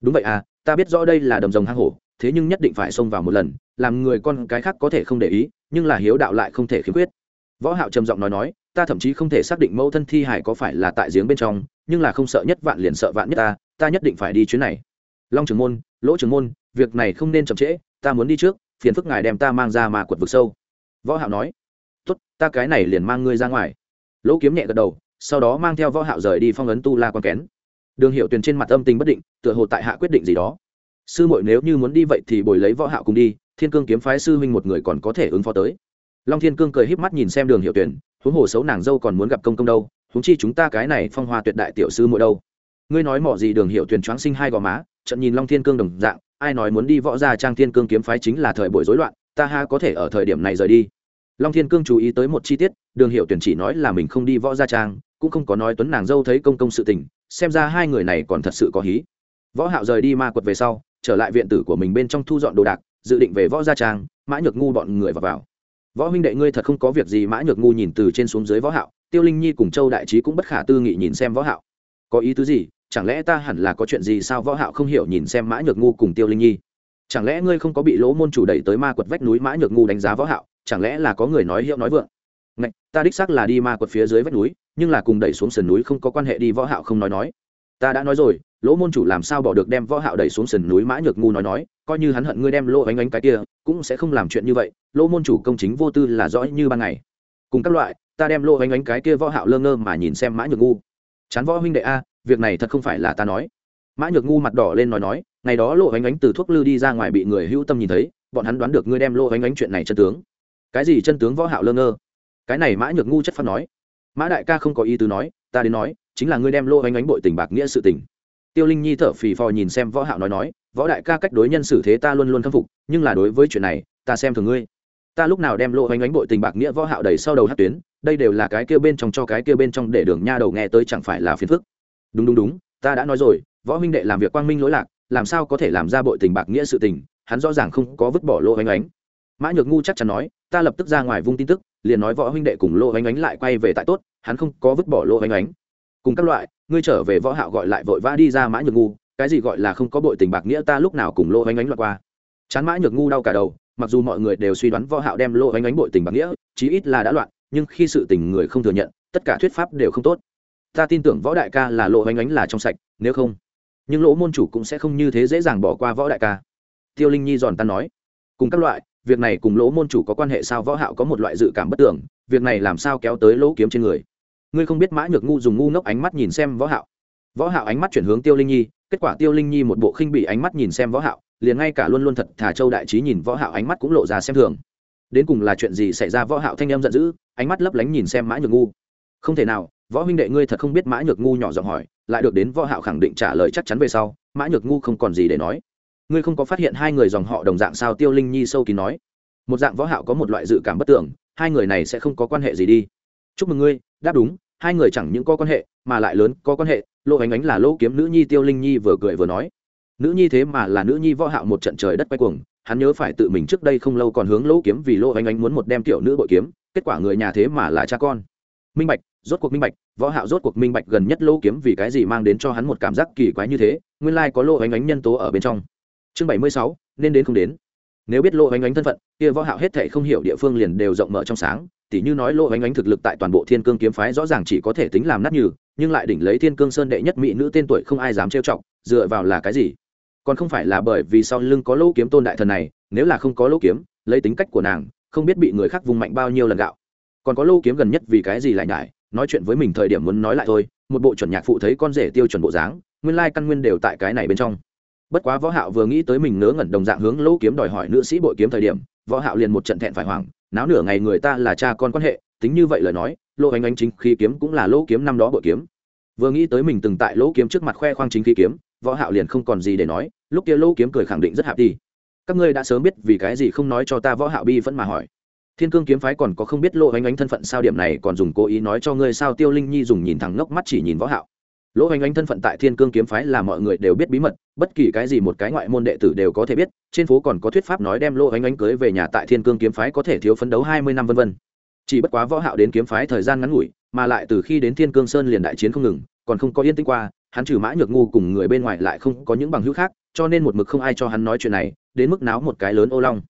Đúng vậy à ta biết rõ đây là đầm rồng hang hổ, thế nhưng nhất định phải xông vào một lần, làm người con cái khác có thể không để ý, nhưng là hiếu đạo lại không thể khiếm khuyết. Võ hạo trầm giọng nói nói, ta thậm chí không thể xác định mẫu thân thi hải có phải là tại giếng bên trong, nhưng là không sợ nhất vạn liền sợ vạn nhất ta ta nhất định phải đi chuyến này. Long trưởng môn lỗ trưởng môn việc này không nên chậm trễ ta muốn đi trước phiền phức ngài đem ta mang ra mà quật vực sâu. Võ hạo nói. Tốt ta cái này liền mang ngươi ra ngoài. Lỗ kiếm nhẹ gật đầu sau đó mang theo võ hạo rời đi phong ấn tu la quan kén. Đường hiệu tuyền trên mặt âm tình bất định tựa hồ tại hạ quyết định gì đó. Sư muội nếu như muốn đi vậy thì bồi lấy võ hạo cùng đi thiên cương kiếm phái sư huynh một người còn có thể ứng phó tới. Long thiên cương cười híp mắt nhìn xem đường hiệu Tuyền, huống hồ xấu nàng dâu còn muốn gặp công công đâu huống chi chúng ta cái này phong hoa tuyệt đại tiểu sư muội đâu ngươi nói mỏ gì đường hiệu tuyển choáng sinh hai gò má trận nhìn long thiên cương đồng dạng ai nói muốn đi võ gia trang thiên cương kiếm phái chính là thời buổi rối loạn ta ha có thể ở thời điểm này rời đi. Long thiên cương chú ý tới một chi tiết đường hiệu tuyển chỉ nói là mình không đi võ gia trang cũng không có nói tuấn nàng dâu thấy công công sự tình xem ra hai người này còn thật sự có hí. Võ hạo rời đi ma quật về sau trở lại viện tử của mình bên trong thu dọn đồ đạc dự định về võ gia trang mã nhược ngu bọn người vào, vào. võ huynh đệ ngươi thật không có việc gì mã nhược ngu nhìn từ trên xuống dưới võ hạo tiêu linh nhi cùng châu đại trí cũng bất khả tư nghị nhìn xem võ hạo. Có ý tứ gì? Chẳng lẽ ta hẳn là có chuyện gì sao? Võ hạo không hiểu nhìn xem mã nhược ngu cùng tiêu linh nhi. Chẳng lẽ ngươi không có bị lỗ môn chủ đẩy tới ma quật vách núi mã nhược ngu đánh giá võ hạo? Chẳng lẽ là có người nói hiệu nói vượng? Ngạch, ta đích xác là đi ma quật phía dưới vách núi nhưng là cùng đẩy xuống sườn núi không có quan hệ đi võ hạo không nói nói. Ta đã nói rồi lỗ môn chủ làm sao bỏ được đem võ hạo đẩy xuống sườn núi mã nhược ngu nói nói coi như hắn hận ngươi đem lỗ ánh ánh cái kia cũng sẽ không làm chuyện như vậy lỗ môn chủ công chính vô tư là rõ như ban ngày. Cùng các loại ta đem lỗ ánh ánh cái kia võ hạo lơ ngơ mà nhìn xem mã nhược ngu. Chán võ huynh đệ a việc này thật không phải là ta nói. Mã nhược ngu mặt đỏ lên nói nói, ngày đó lộ ánh ánh từ thuốc lư đi ra ngoài bị người hữu tâm nhìn thấy, bọn hắn đoán được ngươi đem lộ ánh ánh chuyện này chân tướng. Cái gì chân tướng võ hạo lơ ngơ? Cái này mã nhược ngu chất phát nói. Mã đại ca không có ý tứ nói, ta đến nói, chính là ngươi đem lộ ánh ánh bội tình bạc nghĩa sự tình. Tiêu linh nhi thở phì phò nhìn xem võ hạo nói nói, võ đại ca cách đối nhân xử thế ta luôn luôn khâm phục, nhưng là đối với chuyện này, ta xem thường ngươi. Ta lúc nào đem lộ ánh ánh bội tình bạc nghĩa võ hạo đẩy sau đầu hát tuyến, đây đều là cái kia bên trong cho cái kia bên trong để đường nha đầu nghe tới chẳng phải là phiền phức đúng đúng đúng, ta đã nói rồi, võ huynh đệ làm việc quang minh lỗi lạc, làm sao có thể làm ra bội tình bạc nghĩa sự tình, hắn rõ ràng không có vứt bỏ lô oanh ánh mã nhược ngu chắc chắn nói, ta lập tức ra ngoài vung tin tức, liền nói võ huynh đệ cùng lô oanh ánh lại quay về tại tốt, hắn không có vứt bỏ lô oanh ánh cùng các loại, ngươi trở về võ hạo gọi lại vội vã đi ra mã nhược ngu, cái gì gọi là không có bội tình bạc nghĩa ta lúc nào cùng lô ánh ánh loại qua. Chán mã nhược ngu đau cả đầu, mặc dù mọi người đều suy đoán võ hạo đem lô ánh ánh bội tình bạc nghĩa, chí ít là đã loạn, nhưng khi sự tình người không thừa nhận, tất cả thuyết pháp đều không tốt ta tin tưởng võ đại ca là lộ hoành ánh là trong sạch, nếu không, nhưng lỗ môn chủ cũng sẽ không như thế dễ dàng bỏ qua võ đại ca. Tiêu linh nhi giòn tan nói, cùng các loại, việc này cùng lỗ môn chủ có quan hệ sao võ hạo có một loại dự cảm bất tưởng, việc này làm sao kéo tới lỗ kiếm trên người. Ngươi không biết mã nhược ngu dùng ngu ngốc ánh mắt nhìn xem võ hạo. Võ hạo ánh mắt chuyển hướng tiêu linh nhi, kết quả tiêu linh nhi một bộ khinh bị ánh mắt nhìn xem võ hạo, liền ngay cả luôn luôn thật thả châu đại trí nhìn võ hạo ánh mắt cũng lộ ra xem thường. Đến cùng là chuyện gì xảy ra võ hạo thanh em giận dữ, ánh mắt lấp lánh nhìn xem mã nhược ngu. Không thể nào võ huynh đệ ngươi thật không biết mã nhược ngu nhỏ giọng hỏi, lại được đến võ hạo khẳng định trả lời chắc chắn về sau, mã nhược ngu không còn gì để nói. Ngươi không có phát hiện hai người dòng họ đồng dạng sao tiêu linh nhi sâu kín nói? Một dạng võ hạo có một loại dự cảm bất tưởng, hai người này sẽ không có quan hệ gì đi. Chúc mừng ngươi, đáp đúng, hai người chẳng những có quan hệ, mà lại lớn, có quan hệ, lô ánh ánh là lô kiếm nữ nhi tiêu linh nhi vừa cười vừa nói. Nữ nhi thế mà là nữ nhi võ hạo một trận trời đất quay cuồng, hắn nhớ phải tự mình trước đây không lâu còn hướng lô kiếm vì lô ánh ánh muốn một đem tiểu nữ bội kiếm, kết quả người nhà thế mà là cha con. Minh bạch rốt cuộc minh bạch võ hạo rốt cuộc minh bạch gần nhất lô kiếm vì cái gì mang đến cho hắn một cảm giác kỳ quái như thế nguyên lai like có lô ánh ánh nhân tố ở bên trong. Chương 76, nên đến không đến. Nếu biết lô ánh ánh thân phận kia võ hạo hết thảy không hiểu địa phương liền đều rộng mở trong sáng tỉ như nói lô ánh ánh thực lực tại toàn bộ thiên cương kiếm phái rõ ràng chỉ có thể tính làm nát nhừ nhưng lại đỉnh lấy thiên cương sơn đệ nhất mỹ nữ tên tuổi không ai dám trêu chọc dựa vào là cái gì? Còn không phải là bởi vì sau lưng có lô kiếm tôn đại thần này nếu là không có lô kiếm lấy tính cách của nàng không biết bị người khác vùng mạnh bao nhiêu lần gạo. Còn có lô kiếm gần nhất vì cái gì lại nhải? Nói chuyện với mình thời điểm muốn nói lại thôi, một bộ chuẩn nhạc phụ thấy con rể tiêu chuẩn bộ dáng, nguyên lai căn nguyên đều tại cái này bên trong. Bất quá võ hạo vừa nghĩ tới mình ngớ ngẩn đồng dạng hướng lỗ kiếm đòi hỏi nữ sĩ bội kiếm thời điểm, võ hạo liền một trận thẹn phải hoảng, náo nửa ngày người ta là cha con quan hệ, tính như vậy lời nói, lỗ ánh ánh chính khí kiếm cũng là lỗ kiếm năm đó bội kiếm. Vừa nghĩ tới mình từng tại lỗ kiếm trước mặt khoe khoang chính khí kiếm, võ hạo liền không còn gì để nói, lúc kia lỗ kiếm cười khẳng định rất hạp đi. Các ngươi đã sớm biết vì cái gì không nói cho ta võ hạo bi vẫn mà hỏi thiên cương kiếm phái còn có không biết lỗ ánh ánh thân phận sao điểm này còn dùng cố ý nói cho ngươi sao? Tiêu linh nhi dùng nhìn thẳng ngốc mắt chỉ nhìn võ hạo. Lỗ ánh ánh thân phận tại thiên cương kiếm phái là mọi người đều biết bí mật, bất kỳ cái gì một cái ngoại môn đệ tử đều có thể biết, trên phố còn có thuyết pháp nói đem lỗ ánh ánh cưới về nhà tại thiên cương kiếm phái có thể thiếu phấn đấu hai mươi năm vân vân. Chỉ bất quá võ hạo đến kiếm phái thời gian ngắn ngủi, mà lại từ khi đến thiên cương sơn liền đại chiến không ngừng, còn không có yên tĩnh qua, hắn trừ mã nhược ngu cùng người bên ngoài lại không có những bằng hữu khác, cho nên một mực không ai cho hắn nói chuyện này, đến mức náo một cái lớn ô long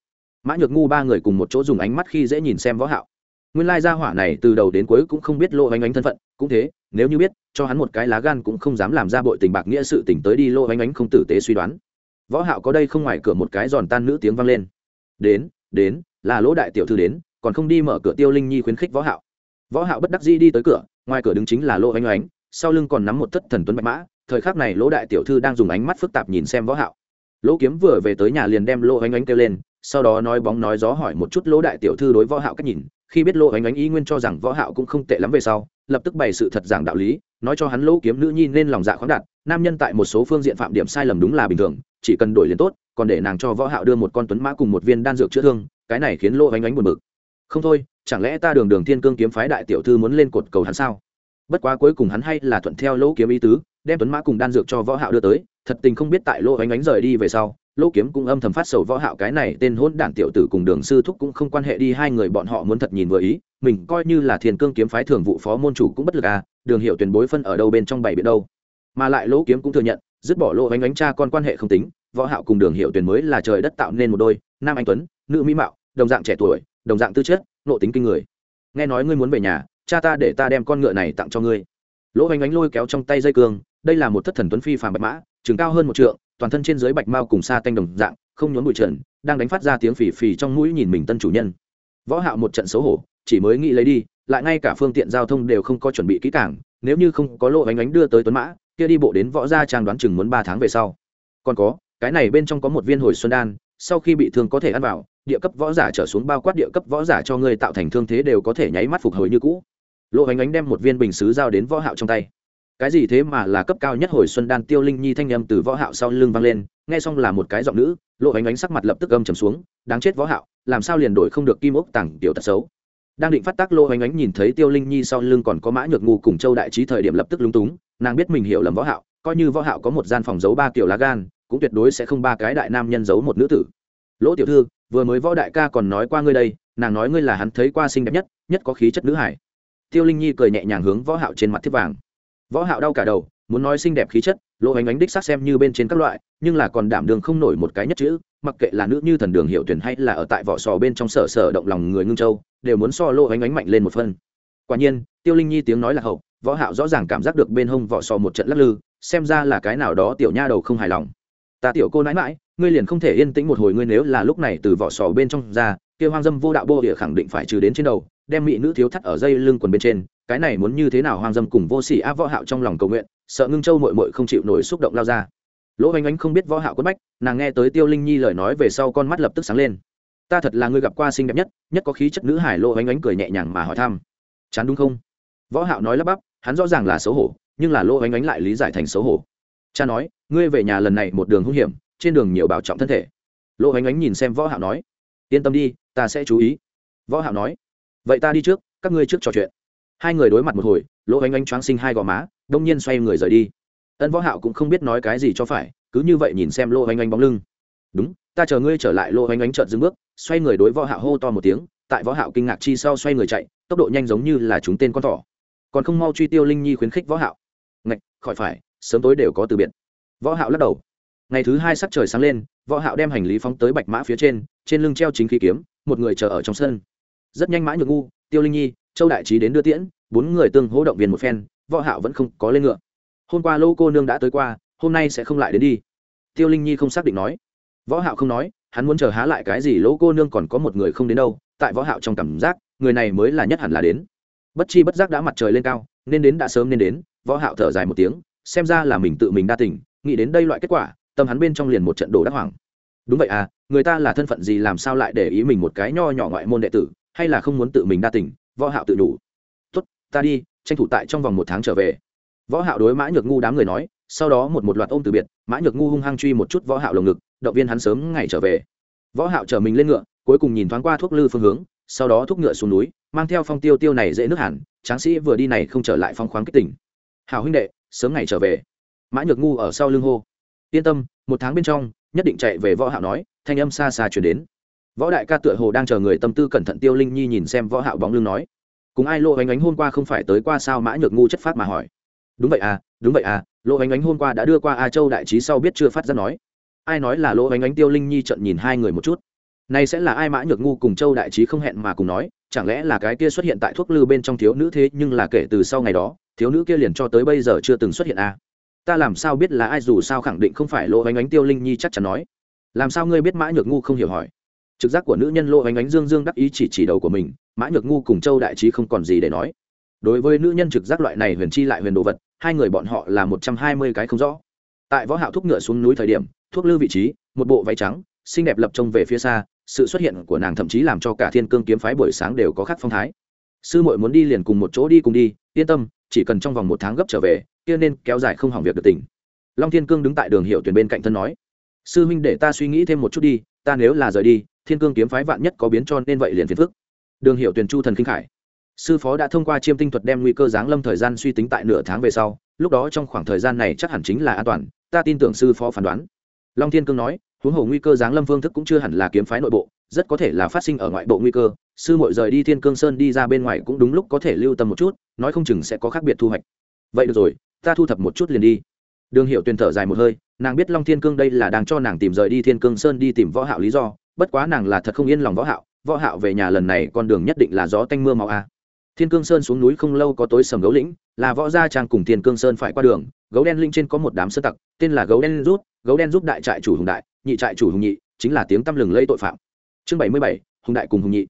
mã nhược ngu ba người cùng một chỗ dùng ánh mắt khi dễ nhìn xem võ hạo. Nguyên lai gia hỏa này từ đầu đến cuối cũng không biết lộ ánh ánh thân phận, cũng thế, nếu như biết, cho hắn một cái lá gan cũng không dám làm ra bội tình bạc nghĩa sự tình tới đi lộ ánh ánh không tử tế suy đoán. Võ hạo có đây không ngoài cửa một cái giòn tan nữ tiếng vang lên. Đến đến, là lỗ đại tiểu thư đến, còn không đi mở cửa tiêu linh nhi khuyến khích võ hạo. Võ hạo bất đắc dĩ đi tới cửa, ngoài cửa đứng chính là lộ ánh ánh, sau lưng còn nắm một thất thần tuấn bạch mã, thời khắc này lỗ đại tiểu thư đang dùng ánh mắt phức tạp nhìn xem võ hạo. Lỗ kiếm vừa về tới nhà liền đem lỗ ánh ánh kêu lên sau đó nói bóng nói gió hỏi một chút lỗ đại tiểu thư đối võ hạo cách nhìn, khi biết lỗ ánh ánh ý nguyên cho rằng võ hạo cũng không tệ lắm về sau, lập tức bày sự thật giảng đạo lý, nói cho hắn lỗ kiếm nữ nhi nên lòng dạ khoáng đạt, nam nhân tại một số phương diện phạm điểm sai lầm đúng là bình thường, chỉ cần đổi liền tốt, còn để nàng cho võ hạo đưa một con tuấn mã cùng một viên đan dược chữa thương, cái này khiến lỗ ánh ánh buồn bực. Không thôi, chẳng lẽ ta đường đường thiên cương kiếm phái đại tiểu thư muốn lên cột cầu hắn sao? Bất quá cuối cùng hắn hay là thuận theo lỗ kiếm ý tứ, đem tuấn mã cùng đan dược cho võ hạo đưa tới, thật tình không biết tại lỗ ánh ánh rời đi về sau lỗ kiếm cũng âm thầm phát sầu võ hạo cái này tên hỗn đản tiểu tử cùng đường sư thúc cũng không quan hệ đi, hai người bọn họ muốn thật nhìn vừa ý, mình coi như là thiên cương kiếm phái thường vụ phó môn chủ cũng bất lực à đường hiệu tuyển bối phân ở đâu bên trong bảy biển đâu. Mà lại lỗ kiếm cũng thừa nhận, dứt bỏ lỗ ánh ánh cha con quan hệ không tính, võ hạo cùng đường hiệu tuyển mới là trời đất tạo nên một đôi, nam anh tuấn, nữ mỹ mạo, đồng dạng trẻ tuổi, đồng dạng tư chất nộ tính kinh người. Nghe nói ngươi muốn về nhà, cha ta để ta đem con ngựa này tặng cho ngươi. Lỗ Ánh ánh lôi kéo trong tay dây cương, đây là một thất thần tuấn phi phàm bạch mã trường cao hơn một trượng toàn thân trên dưới bạch mao cùng sa tanh đồng dạng, không nhốn bụi trần, đang đánh phát ra tiếng phì phì trong mũi nhìn mình tân chủ nhân. Võ hạo một trận xấu hổ, chỉ mới nghĩ lấy đi, lại ngay cả phương tiện giao thông đều không có chuẩn bị kỹ càng, nếu như không có lỗ Ánh ánh đưa tới tuấn mã, kia đi bộ đến võ gia trang đoán chừng muốn ba tháng về sau. Còn có, cái này bên trong có một viên hồi xuân đan, sau khi bị thương có thể ăn vào, địa cấp võ giả trở xuống bao quát địa cấp võ giả cho người tạo thành thương thế đều có thể nháy mắt phục hồi như cũ. Lộ ánh ánh đem một viên bình sứ giao đến võ hạo trong tay cái gì thế mà là cấp cao nhất hồi xuân đan tiêu linh nhi thanh âm từ võ hạo sau lưng vang lên, nghe xong là một cái giọng nữ, lộ ánh ánh sắc mặt lập tức âm trầm xuống, đáng chết võ hạo, làm sao liền đổi không được kim ốc tặng tiểu tật xấu. Đang định phát tác lộ ánh ánh nhìn thấy tiêu linh nhi sau lưng còn có mã nhược ngu cùng châu đại trí thời điểm lập tức lúng túng, nàng biết mình hiểu lầm võ hạo, coi như võ hạo có một gian phòng giấu ba kiểu lá gan, cũng tuyệt đối sẽ không ba cái đại nam nhân giấu một nữ tử. Lỗ tiểu thư, vừa mới võ đại ca còn nói qua ngươi đây, nàng nói ngươi là hắn thấy qua xinh đẹp nhất nhất có khí chất nữ hải. Tiêu linh nhi cười nhẹ nhàng hướng võ hạo trên mặt thiết vàng võ hạo đau cả đầu muốn nói xinh đẹp khí chất lỗ ánh ánh đích sắc xem như bên trên các loại nhưng là còn đảm đường không nổi một cái nhất chữ mặc kệ là nữ như thần đường hiệu tuyển hay là ở tại vỏ sò bên trong sở sở động lòng người ngưng châu đều muốn so lỗ ánh ánh mạnh lên một phân quả nhiên tiêu linh nhi tiếng nói là hậu võ hạo rõ ràng cảm giác được bên hông vỏ sò một trận lắc lư xem ra là cái nào đó tiểu nha đầu không hài lòng. Ta tiểu cô nãi nãi, ngươi liền không thể yên tĩnh một hồi ngươi nếu là lúc này từ vỏ sò bên trong ra kia hoang dâm vô đạo bô địa khẳng định phải trừ đến trên đầu đem mỹ nữ thiếu thắt ở dây lưng quần bên trên cái này muốn như thế nào hoang dâm cùng vô sỉ áp võ hạo trong lòng cầu nguyện, sợ ngưng châu muội muội không chịu nổi xúc động lao ra. Lỗ oanh oanh không biết võ hạo quất bách, nàng nghe tới tiêu linh nhi lời nói về sau con mắt lập tức sáng lên. Ta thật là người gặp qua xinh đẹp nhất nhất có khí chất nữ hải, lỗ oanh oanh cười nhẹ nhàng mà hỏi thăm. Chán đúng không? Võ hạo nói lắp bắp, hắn rõ ràng là xấu hổ, nhưng là lỗ oanh oanh lại lý giải thành xấu hổ. Cha nói, ngươi về nhà lần này một đường hung hiểm, trên đường nhiều bảo trọng thân thể. Lỗ ánh ánh nhìn xem võ hạo nói, yên tâm đi, ta sẽ chú ý. Võ hạo nói, vậy ta đi trước, các ngươi trước trò chuyện hai người đối mặt một hồi, lỗ ánh ánh choáng sinh hai gò má, đông nhiên xoay người rời đi. Ân võ hạo cũng không biết nói cái gì cho phải, cứ như vậy nhìn xem lô oanh oanh bóng lưng. Đúng, ta chờ ngươi trở lại. Lô oanh oanh chợt dừng bước, xoay người đối võ hạo hô to một tiếng, tại võ hạo kinh ngạc chi sau xoay người chạy, tốc độ nhanh giống như là chúng tên con thỏ. Còn không mau truy tiêu linh nhi khuyến khích võ hạo. Ngạch, khỏi phải, sớm tối đều có từ biệt. Võ hạo lắc đầu. Ngày thứ hai sắc trời sáng lên, võ hạo đem hành lý phóng tới bạch mã phía trên trên lưng treo chính khí kiếm, một người chờ ở trong sân. Rất nhanh mã nhược ngu tiêu linh nhi châu đại trí đến đưa tiễn, bốn người tương hỗ động viên một phen, võ hạo vẫn không có lên ngựa. Hôm qua lô cô nương đã tới qua, hôm nay sẽ không lại đến đi. Tiêu linh nhi không xác định nói. Võ hạo không nói, hắn muốn chờ há lại cái gì lỗ cô nương còn có một người không đến đâu, tại võ hạo trong cảm giác, người này mới là nhất hẳn là đến. Bất chi bất giác đã mặt trời lên cao, nên đến đã sớm nên đến, võ hạo thở dài một tiếng, xem ra là mình tự mình đa tình, nghĩ đến đây loại kết quả, tâm hắn bên trong liền một trận đồ đắc hoàng đúng vậy à người ta là thân phận gì làm sao lại để ý mình một cái nho nhỏ ngoại môn đệ tử, hay là không muốn tự mình đa tình võ hạo tự đủ. Tốt, ta đi, tranh thủ tại trong vòng một tháng trở về. Võ hạo đối mã nhược ngu đám người nói, sau đó một một loạt ôm từ biệt, mã nhược ngu hung hăng truy một chút võ hạo lồng ngực, động viên hắn sớm ngày trở về. Võ hạo chở mình lên ngựa, cuối cùng nhìn thoáng qua thuốc lư phương hướng, sau đó thúc ngựa xuống núi, mang theo phong tiêu tiêu này dễ nước hẳn, tráng sĩ vừa đi này không trở lại phong khoáng kích tỉnh. Hảo huynh đệ, sớm ngày trở về. Mã nhược ngu ở sau lưng hô. Yên tâm, một tháng bên trong, nhất định chạy về võ hạo nói, thanh âm xa xa truyền đến võ đại ca tựa hồ đang chờ người tâm tư cẩn thận tiêu linh nhi nhìn xem võ hạo bóng lưng nói. Cùng ai lộ ánh ánh hôm qua không phải tới qua sao mã nhược ngu chất phát mà hỏi. Đúng vậy à đúng vậy à lộ ánh ánh hôm qua đã đưa qua a châu đại trí sau biết chưa phát ra nói. Ai nói là lô ánh ánh tiêu linh nhi trận nhìn hai người một chút. Này sẽ là ai mã nhược ngu cùng châu đại trí không hẹn mà cùng nói, chẳng lẽ là cái kia xuất hiện tại thuốc lư bên trong thiếu nữ thế nhưng là kể từ sau ngày đó, thiếu nữ kia liền cho tới bây giờ chưa từng xuất hiện à? Ta làm sao biết là ai dù sao khẳng định không phải lô ánh ánh tiêu linh nhi chắc chắn nói. Làm sao ngươi biết mã nhược ngu không hiểu hỏi? Trực giác của nữ nhân lỗ ánh ánh dương dương đắc ý chỉ chỉ đầu của mình, mã nhược ngu cùng châu đại trí không còn gì để nói. Đối với nữ nhân trực giác loại này huyền chi lại huyền đồ vật, hai người bọn họ là một trăm hai mươi cái không rõ. Tại võ hạo thúc ngựa xuống núi thời điểm, thuốc lư vị trí, một bộ váy trắng, xinh đẹp lập trông về phía xa, sự xuất hiện của nàng thậm chí làm cho cả thiên cương kiếm phái buổi sáng đều có khác phong thái. Sư muội muốn đi liền cùng một chỗ đi cùng đi, yên tâm, chỉ cần trong vòng một tháng gấp trở về, kia nên kéo dài không hỏng việc được tỉnh. Long thiên cương đứng tại đường hiệu tuyển bên cạnh thân nói, sư huynh để ta suy nghĩ thêm một chút đi ta nếu là rời đi, thiên cương kiếm phái vạn nhất có biến cho nên vậy liền phiền phức. Đường hiệu tuyển chu thần kinh khải. Sư phó đã thông qua chiêm tinh thuật đem nguy cơ giáng lâm thời gian suy tính tại nửa tháng về sau, lúc đó trong khoảng thời gian này chắc hẳn chính là an toàn, ta tin tưởng sư phó phán đoán. Long thiên cương nói, huống hồ nguy cơ giáng lâm phương thức cũng chưa hẳn là kiếm phái nội bộ, rất có thể là phát sinh ở ngoại bộ nguy cơ, sư mội rời đi thiên cương sơn đi ra bên ngoài cũng đúng lúc có thể lưu tâm một chút, nói không chừng sẽ có khác biệt thu hoạch. Vậy được rồi, ta thu thập một chút liền đi đường hiệu tuyền thở dài một hơi, nàng biết long thiên cương đây là đang cho nàng tìm rời đi thiên cương sơn đi tìm võ hạo lý do, bất quá nàng là thật không yên lòng võ hạo võ hạo về nhà lần này con đường nhất định là gió tanh mưa máu a. Thiên cương sơn xuống núi không lâu có tối sầm gấu lĩnh, là võ gia trang cùng thiên cương sơn phải qua đường, gấu đen linh trên có một đám sơ tặc, tên là gấu đen rút, gấu đen giúp đại trại chủ hùng đại, nhị trại chủ hùng nhị, chính là tiếng tăm lừng lây tội phạm. Chương bảy mươi bảy, hùng đại cùng hùng nhị.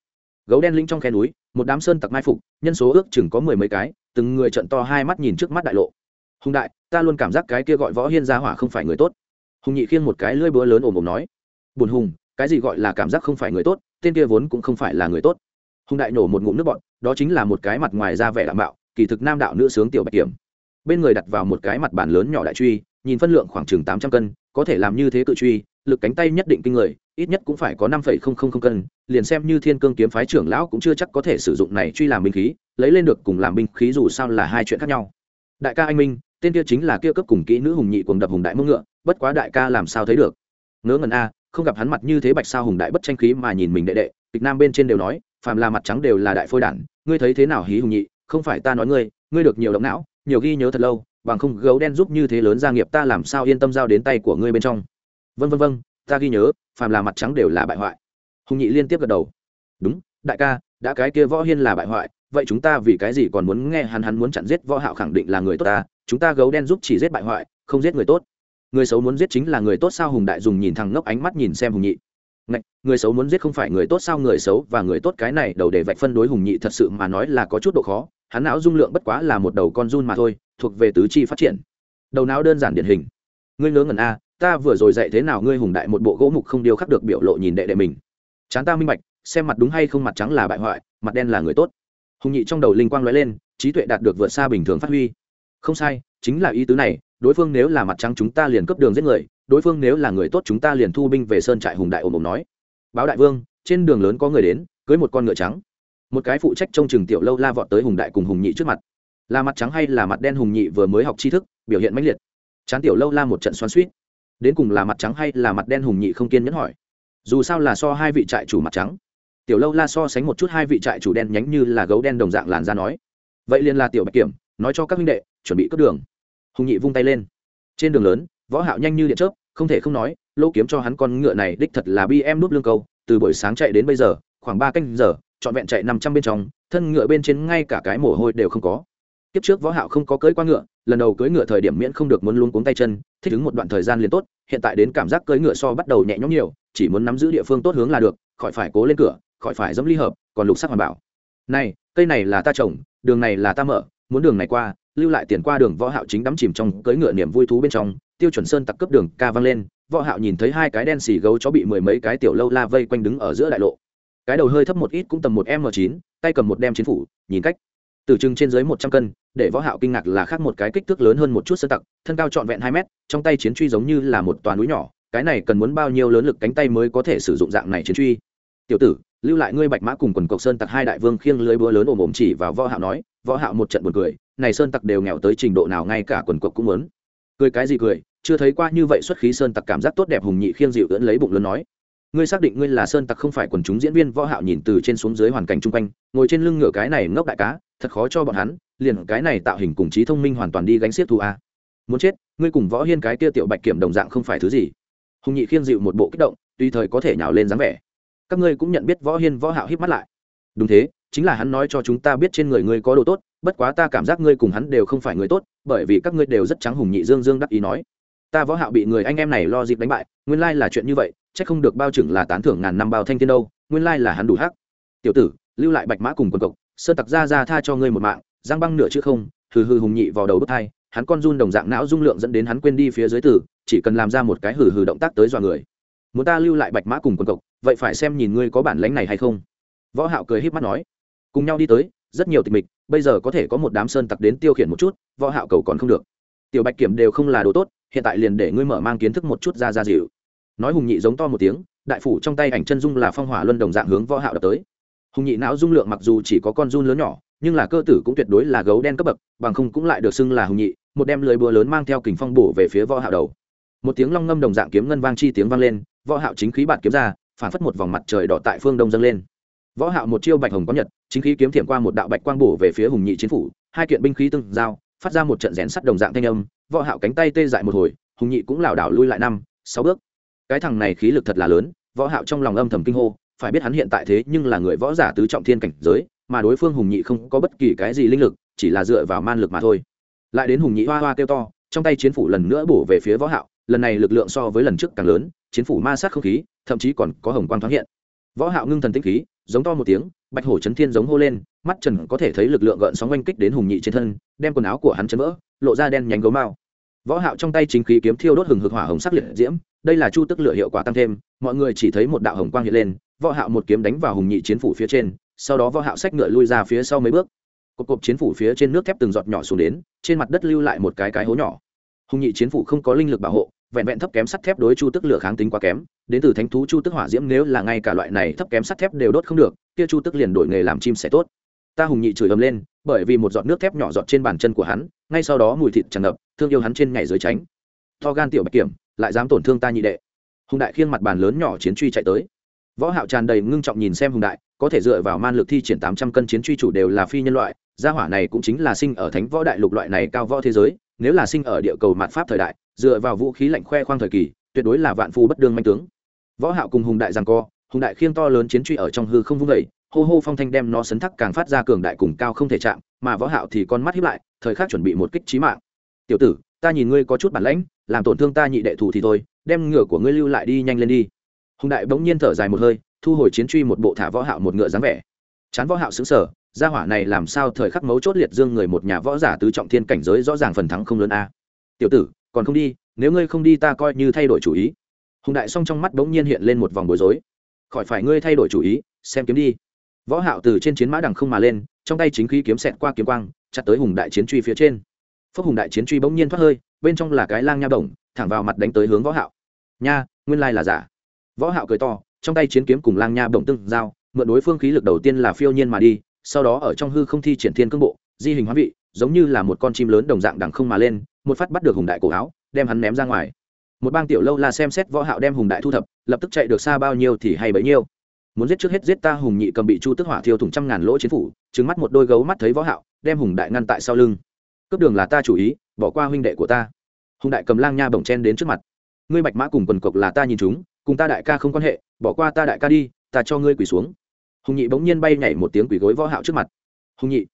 Gấu đen linh trong khe núi, một đám sơn tặc mai phục, nhân số ước chừng có mười mấy cái, từng người trận to hai mắt nhìn trước mắt đại lộ hùng đại, ta luôn cảm giác cái kia gọi võ hiên gia hỏa không phải người tốt. Hùng nhị khiêng một cái lưỡi búa lớn ồm ồm nói bùn hùng, cái gì gọi là cảm giác không phải người tốt, tên kia vốn cũng không phải là người tốt. Hùng đại nổ một ngụm nước bọn đó chính là một cái mặt ngoài ra vẻ đảm bảo kỳ thực nam đạo nữ sướng tiểu bạch kiểm. Bên người đặt vào một cái mặt bàn lớn nhỏ đại truy, nhìn phân lượng khoảng chừng tám trăm cân, có thể làm như thế cự truy, lực cánh tay nhất định kinh người, ít nhất cũng phải có năm phẩy không không không cân, liền xem như thiên cương kiếm phái trưởng lão cũng chưa chắc có thể sử dụng này truy làm binh khí, lấy lên được cùng làm binh khí dù sao là hai chuyện khác nhau. Đại ca anh minh tên kia chính là kia cấp cùng kỹ nữ hùng nhị cuồng đập hùng đại mông ngựa, bất quá đại ca làm sao thấy được? Ngớ ngẩn a, không gặp hắn mặt như thế bạch sao hùng đại bất tranh khí mà nhìn mình đệ đệ, kịch nam bên trên đều nói, phàm là mặt trắng đều là đại phôi đản, ngươi thấy thế nào hí hùng nhị, không phải ta nói ngươi ngươi được nhiều động não, nhiều ghi nhớ thật lâu, bằng không gấu đen giúp như thế lớn gia nghiệp ta làm sao yên tâm giao đến tay của ngươi bên trong. Vân vân vân ta ghi nhớ, phàm là mặt trắng đều là bại hoại. Hùng nhị liên tiếp gật đầu. Đúng, đại ca, đã cái kia võ hiên là bại hoại, vậy chúng ta vì cái gì còn muốn nghe hắn hắn muốn chặn giết võ hạo khẳng định là người tốt ta chúng ta gấu đen giúp chỉ giết bại hoại không giết người tốt. Người xấu muốn giết chính là người tốt sao? Hùng đại dùng nhìn thằng ngốc ánh mắt nhìn xem hùng nhị. Ngạch, người xấu muốn giết không phải người tốt sao? Người xấu và người tốt cái này đầu để vạch phân đối hùng nhị thật sự mà nói là có chút độ khó. Hắn não dung lượng bất quá là một đầu con run mà thôi thuộc về tứ chi phát triển. Đầu não đơn giản điển hình. Ngươi ngớ ngẩn a ta vừa rồi dạy thế nào ngươi hùng đại một bộ gỗ mục không điêu khắc được biểu lộ nhìn đệ đệ mình. Chán ta minh bạch xem mặt đúng hay không mặt trắng là bại hoại mặt đen là người tốt. Hùng nhị trong đầu linh quang lóe lên trí tuệ đạt được vượt xa bình thường phát huy không sai, chính là ý tứ này, đối phương nếu là mặt trắng chúng ta liền cấp đường giết người, đối phương nếu là người tốt chúng ta liền thu binh về sơn trại hùng đại ồm ồm nói. Báo đại vương, trên đường lớn có người đến, cưới một con ngựa trắng. Một cái phụ trách trông chừng tiểu lâu la vọt tới hùng đại cùng hùng nhị trước mặt. Là mặt trắng hay là mặt đen hùng nhị vừa mới học tri thức, biểu hiện mãnh liệt. Chán tiểu lâu la một trận xoắn suýt đến cùng là mặt trắng hay là mặt đen hùng nhị không kiên nhẫn hỏi. Dù sao là so hai vị trại chủ mặt trắng. Tiểu lâu la so sánh một chút hai vị trại chủ đen nhánh như là gấu đen đồng dạng làn ra nói. Vậy liền là tiểu bạch kiểm, nói cho các huynh đệ chuẩn bị cất đường. Hùng nhị vung tay lên. Trên đường lớn, võ hạo nhanh như điện chớp, không thể không nói lô kiếm cho hắn con ngựa này đích thật là bi em núp lương câu, từ buổi sáng chạy đến bây giờ, khoảng ba canh giờ, trọn vẹn chạy năm trăm bên trong, thân ngựa bên trên ngay cả cái mồ hôi đều không có. Kiếp trước võ hạo không có cưỡi qua ngựa, lần đầu cưỡi ngựa thời điểm miễn không được muốn luôn cuống tay chân, thích ứng một đoạn thời gian liền tốt, hiện tại đến cảm giác cưỡi ngựa so bắt đầu nhẹ nhõm nhiều, chỉ muốn nắm giữ địa phương tốt hướng là được, khỏi phải cố lên cửa, khỏi phải dẫm ly hợp, còn lục sắc hoàn bảo. Này, cây này là ta trồng, đường này là ta mở, muốn đường này qua lưu lại tiền qua đường võ hạo chính đắm chìm trong cưỡi ngựa niềm vui thú bên trong, tiêu chuẩn sơn tặc cấp đường ca vang lên, võ hạo nhìn thấy hai cái đen xì gấu chó bị mười mấy cái tiểu lâu la vây quanh đứng ở giữa đại lộ. Cái đầu hơi thấp một ít cũng tầm một m 9 tay cầm một đem chiến phủ, nhìn cách. Từ trưng trên dưới một trăm cân, để võ hạo kinh ngạc là khác một cái kích thước lớn hơn một chút sơn tặc, thân cao trọn vẹn hai mét, trong tay chiến truy giống như là một toàn núi nhỏ, cái này cần muốn bao nhiêu lớn lực cánh tay mới có thể sử dụng dạng này chiến truy? Tiểu tử, lưu lại ngươi bạch mã cùng quần cộc sơn tặc hai đại vương khiêng lưới búa lớn ồm ồm chỉ vào võ hạo nói, võ hạo một trận buồn cười này sơn tặc đều nghèo tới trình độ nào ngay cả quần cộc cũng muốn. Cười cái gì cười, chưa thấy qua như vậy xuất khí sơn tặc cảm giác tốt đẹp hùng nhị khiêng dịu ưỡn lấy bụng lớn nói. Ngươi xác định ngươi là sơn tặc không phải quần chúng diễn viên võ hạo nhìn từ trên xuống dưới hoàn cảnh chung quanh, ngồi trên lưng ngựa cái này ngốc đại cá, thật khó cho bọn hắn, liền cái này tạo hình cùng trí thông minh hoàn toàn đi gánh xiết thu a. Muốn chết, ngươi cùng võ hiên cái kia tiểu bạch kiểm đồng dạng không phải thứ gì. Hùng nhị khiêng dịu một bộ kích động tùy thời có thể nhào lên dáng vẻ. Các ngươi cũng nhận biết võ hiên võ hạo híp mắt lại. Đúng thế, chính là hắn nói cho chúng ta biết trên người ngươi có đồ tốt bất quá ta cảm giác ngươi cùng hắn đều không phải người tốt, bởi vì các ngươi đều rất trắng hùng nhị dương dương đắc ý nói. Ta võ hạo bị người anh em này lo dịp đánh bại, nguyên lai là chuyện như vậy, chắc không được bao trưởng là tán thưởng ngàn năm bao thanh thiên đâu, nguyên lai là hắn đủ hắc. Tiểu tử, lưu lại bạch mã cùng quân cộc, sơn tặc ra ra tha cho ngươi một mạng, giang băng nửa chữ không, hừ hừ hùng nhị vào đầu bức thai hắn con run đồng dạng não dung lượng dẫn đến hắn quên đi phía dưới tử, chỉ cần làm ra một cái hừ hừ động tác tới dọa người. Muốn ta lưu lại bạch mã cùng quân cộc, vậy phải xem nhìn ngươi có bản lãnh này hay không. Võ hạo cười híp mắt nói. Cùng nhau đi tới, rất nhiều tịch mịch bây giờ có thể có một đám sơn tặc đến tiêu khiển một chút, võ hạo cầu còn không được. Tiểu bạch kiểm đều không là đồ tốt, hiện tại liền để ngươi mở mang kiến thức một chút ra ra dịu. Nói hùng nhị giống to một tiếng, đại phủ trong tay ảnh chân dung là phong hỏa luân đồng dạng hướng võ hạo đập tới. Hùng nhị não dung lượng mặc dù chỉ có con run lớn nhỏ, nhưng là cơ tử cũng tuyệt đối là gấu đen cấp bậc, bằng không cũng lại được xưng là hùng nhị, một đem lưới búa lớn mang theo kình phong bổ về phía võ hạo đầu. Một tiếng long ngâm đồng dạng kiếm ngân vang chi tiếng vang lên, võ hạo chính khí bạt kiếm ra, phản phất một vòng mặt trời đỏ tại phương đông dâng lên. Võ hạo một chiêu bạch hồng có nhật chính khí kiếm thiểm qua một đạo bạch quang bổ về phía hùng nhị chiến phủ, hai kiện binh khí tương giao, phát ra một trận rèn sắt đồng dạng thanh âm, võ hạo cánh tay tê dại một hồi, hùng nhị cũng lảo đảo lui lại năm, sáu bước. Cái thằng này khí lực thật là lớn, võ hạo trong lòng âm thầm kinh hô, phải biết hắn hiện tại thế nhưng là người võ giả tứ trọng thiên cảnh giới, mà đối phương hùng nhị không có bất kỳ cái gì linh lực, chỉ là dựa vào man lực mà thôi. Lại đến hùng nhị hoa hoa kêu to, trong tay chiến phủ lần nữa bổ về phía võ hạo, lần này lực lượng so với lần trước càng lớn, chiến phủ ma sát không khí, thậm chí còn có hồng quang thoáng hiện võ hạo ngưng thần tinh khí, giống to một tiếng, bạch hổ chấn thiên giống hô lên, mắt trần có thể thấy lực lượng gợn sóng oanh kích đến hùng nhị trên thân, đem quần áo của hắn chấn vỡ, lộ ra đen nhánh gấu mao. Võ hạo trong tay chính khí kiếm thiêu đốt hừng hực hỏa hồng sắc liệt diễm, đây là chu tức lửa hiệu quả tăng thêm, mọi người chỉ thấy một đạo hồng quang hiện lên, võ hạo một kiếm đánh vào hùng nhị chiến phủ phía trên, sau đó võ hạo xách ngựa lui ra phía sau mấy bước. Cột cột chiến phủ phía trên nước thép từng giọt nhỏ xuống đến, trên mặt đất lưu lại một cái cái hố nhỏ. Hùng nhị chiến phủ không có linh lực bảo hộ vẹn vẹn thấp kém sắt thép đối chu tức lửa kháng tính quá kém, đến từ thánh thú chu tức hỏa diễm nếu là ngay cả loại này thấp kém sắt thép đều đốt không được, kia chu tức liền đổi nghề làm chim sẽ tốt. Ta hùng nhị chửi ầm lên, bởi vì một giọt nước thép nhỏ giọt trên bàn chân của hắn, ngay sau đó mùi thịt tràn ngập, thương yêu hắn trên nhảy dưới tránh. To gan tiểu bạch kiểm, lại dám tổn thương ta nhị đệ. Hùng đại khiêng mặt bàn lớn nhỏ chiến truy chạy tới. Võ hạo tràn đầy ngưng trọng nhìn xem hùng đại, có thể dựa vào man lực thi triển 800 cân chiến truy chủ đều là phi nhân loại, gia hỏa này cũng chính là sinh ở thánh võ đại lục loại này cao võ thế giới nếu là sinh ở địa cầu mạt pháp thời đại, dựa vào vũ khí lạnh khoe khoang thời kỳ, tuyệt đối là vạn phu bất đương manh tướng. Võ hạo cùng hùng đại giằng co, hùng đại khiêng to lớn chiến truy ở trong hư không vung dậy, hô hô phong thanh đem nó sấn thắc càng phát ra cường đại cùng cao không thể chạm, mà võ hạo thì con mắt híp lại, thời khắc chuẩn bị một kích chí mạng. Tiểu tử, ta nhìn ngươi có chút bản lãnh, làm tổn thương ta nhị đệ thủ thì thôi, đem ngựa của ngươi lưu lại đi nhanh lên đi. Hùng đại bỗng nhiên thở dài một hơi, thu hồi chiến truy một bộ thả võ hạo một ngựa dáng vẻ. Chán võ hạo sững sờ gia hỏa này làm sao thời khắc mấu chốt liệt dương người một nhà võ giả tứ trọng thiên cảnh giới rõ ràng phần thắng không lớn a? Tiểu tử, còn không đi, nếu ngươi không đi ta coi như thay đổi chủ ý. Hùng đại song trong mắt bỗng nhiên hiện lên một vòng bối rối. Khỏi phải ngươi thay đổi chủ ý, xem kiếm đi. Võ hạo từ trên chiến mã đằng không mà lên, trong tay chính khí kiếm sẹt qua kiếm quang, chặt tới hùng đại chiến truy phía trên. Phước hùng đại chiến truy bỗng nhiên thoát hơi, bên trong là cái lang nha đồng, thẳng vào mặt đánh tới hướng võ hạo. Nha, nguyên lai là giả. Võ hạo cười to, trong tay chiến kiếm cùng lang nha đồng tương giao, mượn đối phương khí lực đầu tiên là phiêu nhiên mà đi sau đó ở trong hư không thi triển thiên cương bộ, di hình hóa vị, giống như là một con chim lớn đồng dạng đằng không mà lên, một phát bắt được hùng đại cổ áo, đem hắn ném ra ngoài. Một bang tiểu lâu la xem xét võ hạo đem hùng đại thu thập, lập tức chạy được xa bao nhiêu thì hay bấy nhiêu. Muốn giết trước hết giết ta hùng nhị cầm bị chu tức hỏa thiêu thủng trăm ngàn lỗ chiến phủ, trừng mắt một đôi gấu mắt thấy võ hạo, đem hùng đại ngăn tại sau lưng. Cướp đường là ta chủ ý, bỏ qua huynh đệ của ta. Hùng đại cầm lang nha bổng chen đến trước mặt. Ngươi bạch mã cùng quần cộc là ta nhìn chúng, cùng ta đại ca không quan hệ, bỏ qua ta đại ca đi, ta cho ngươi quỳ xuống hùng nhị bỗng nhiên bay nhảy một tiếng quỷ gối võ hạo trước mặt. Hùng nhị.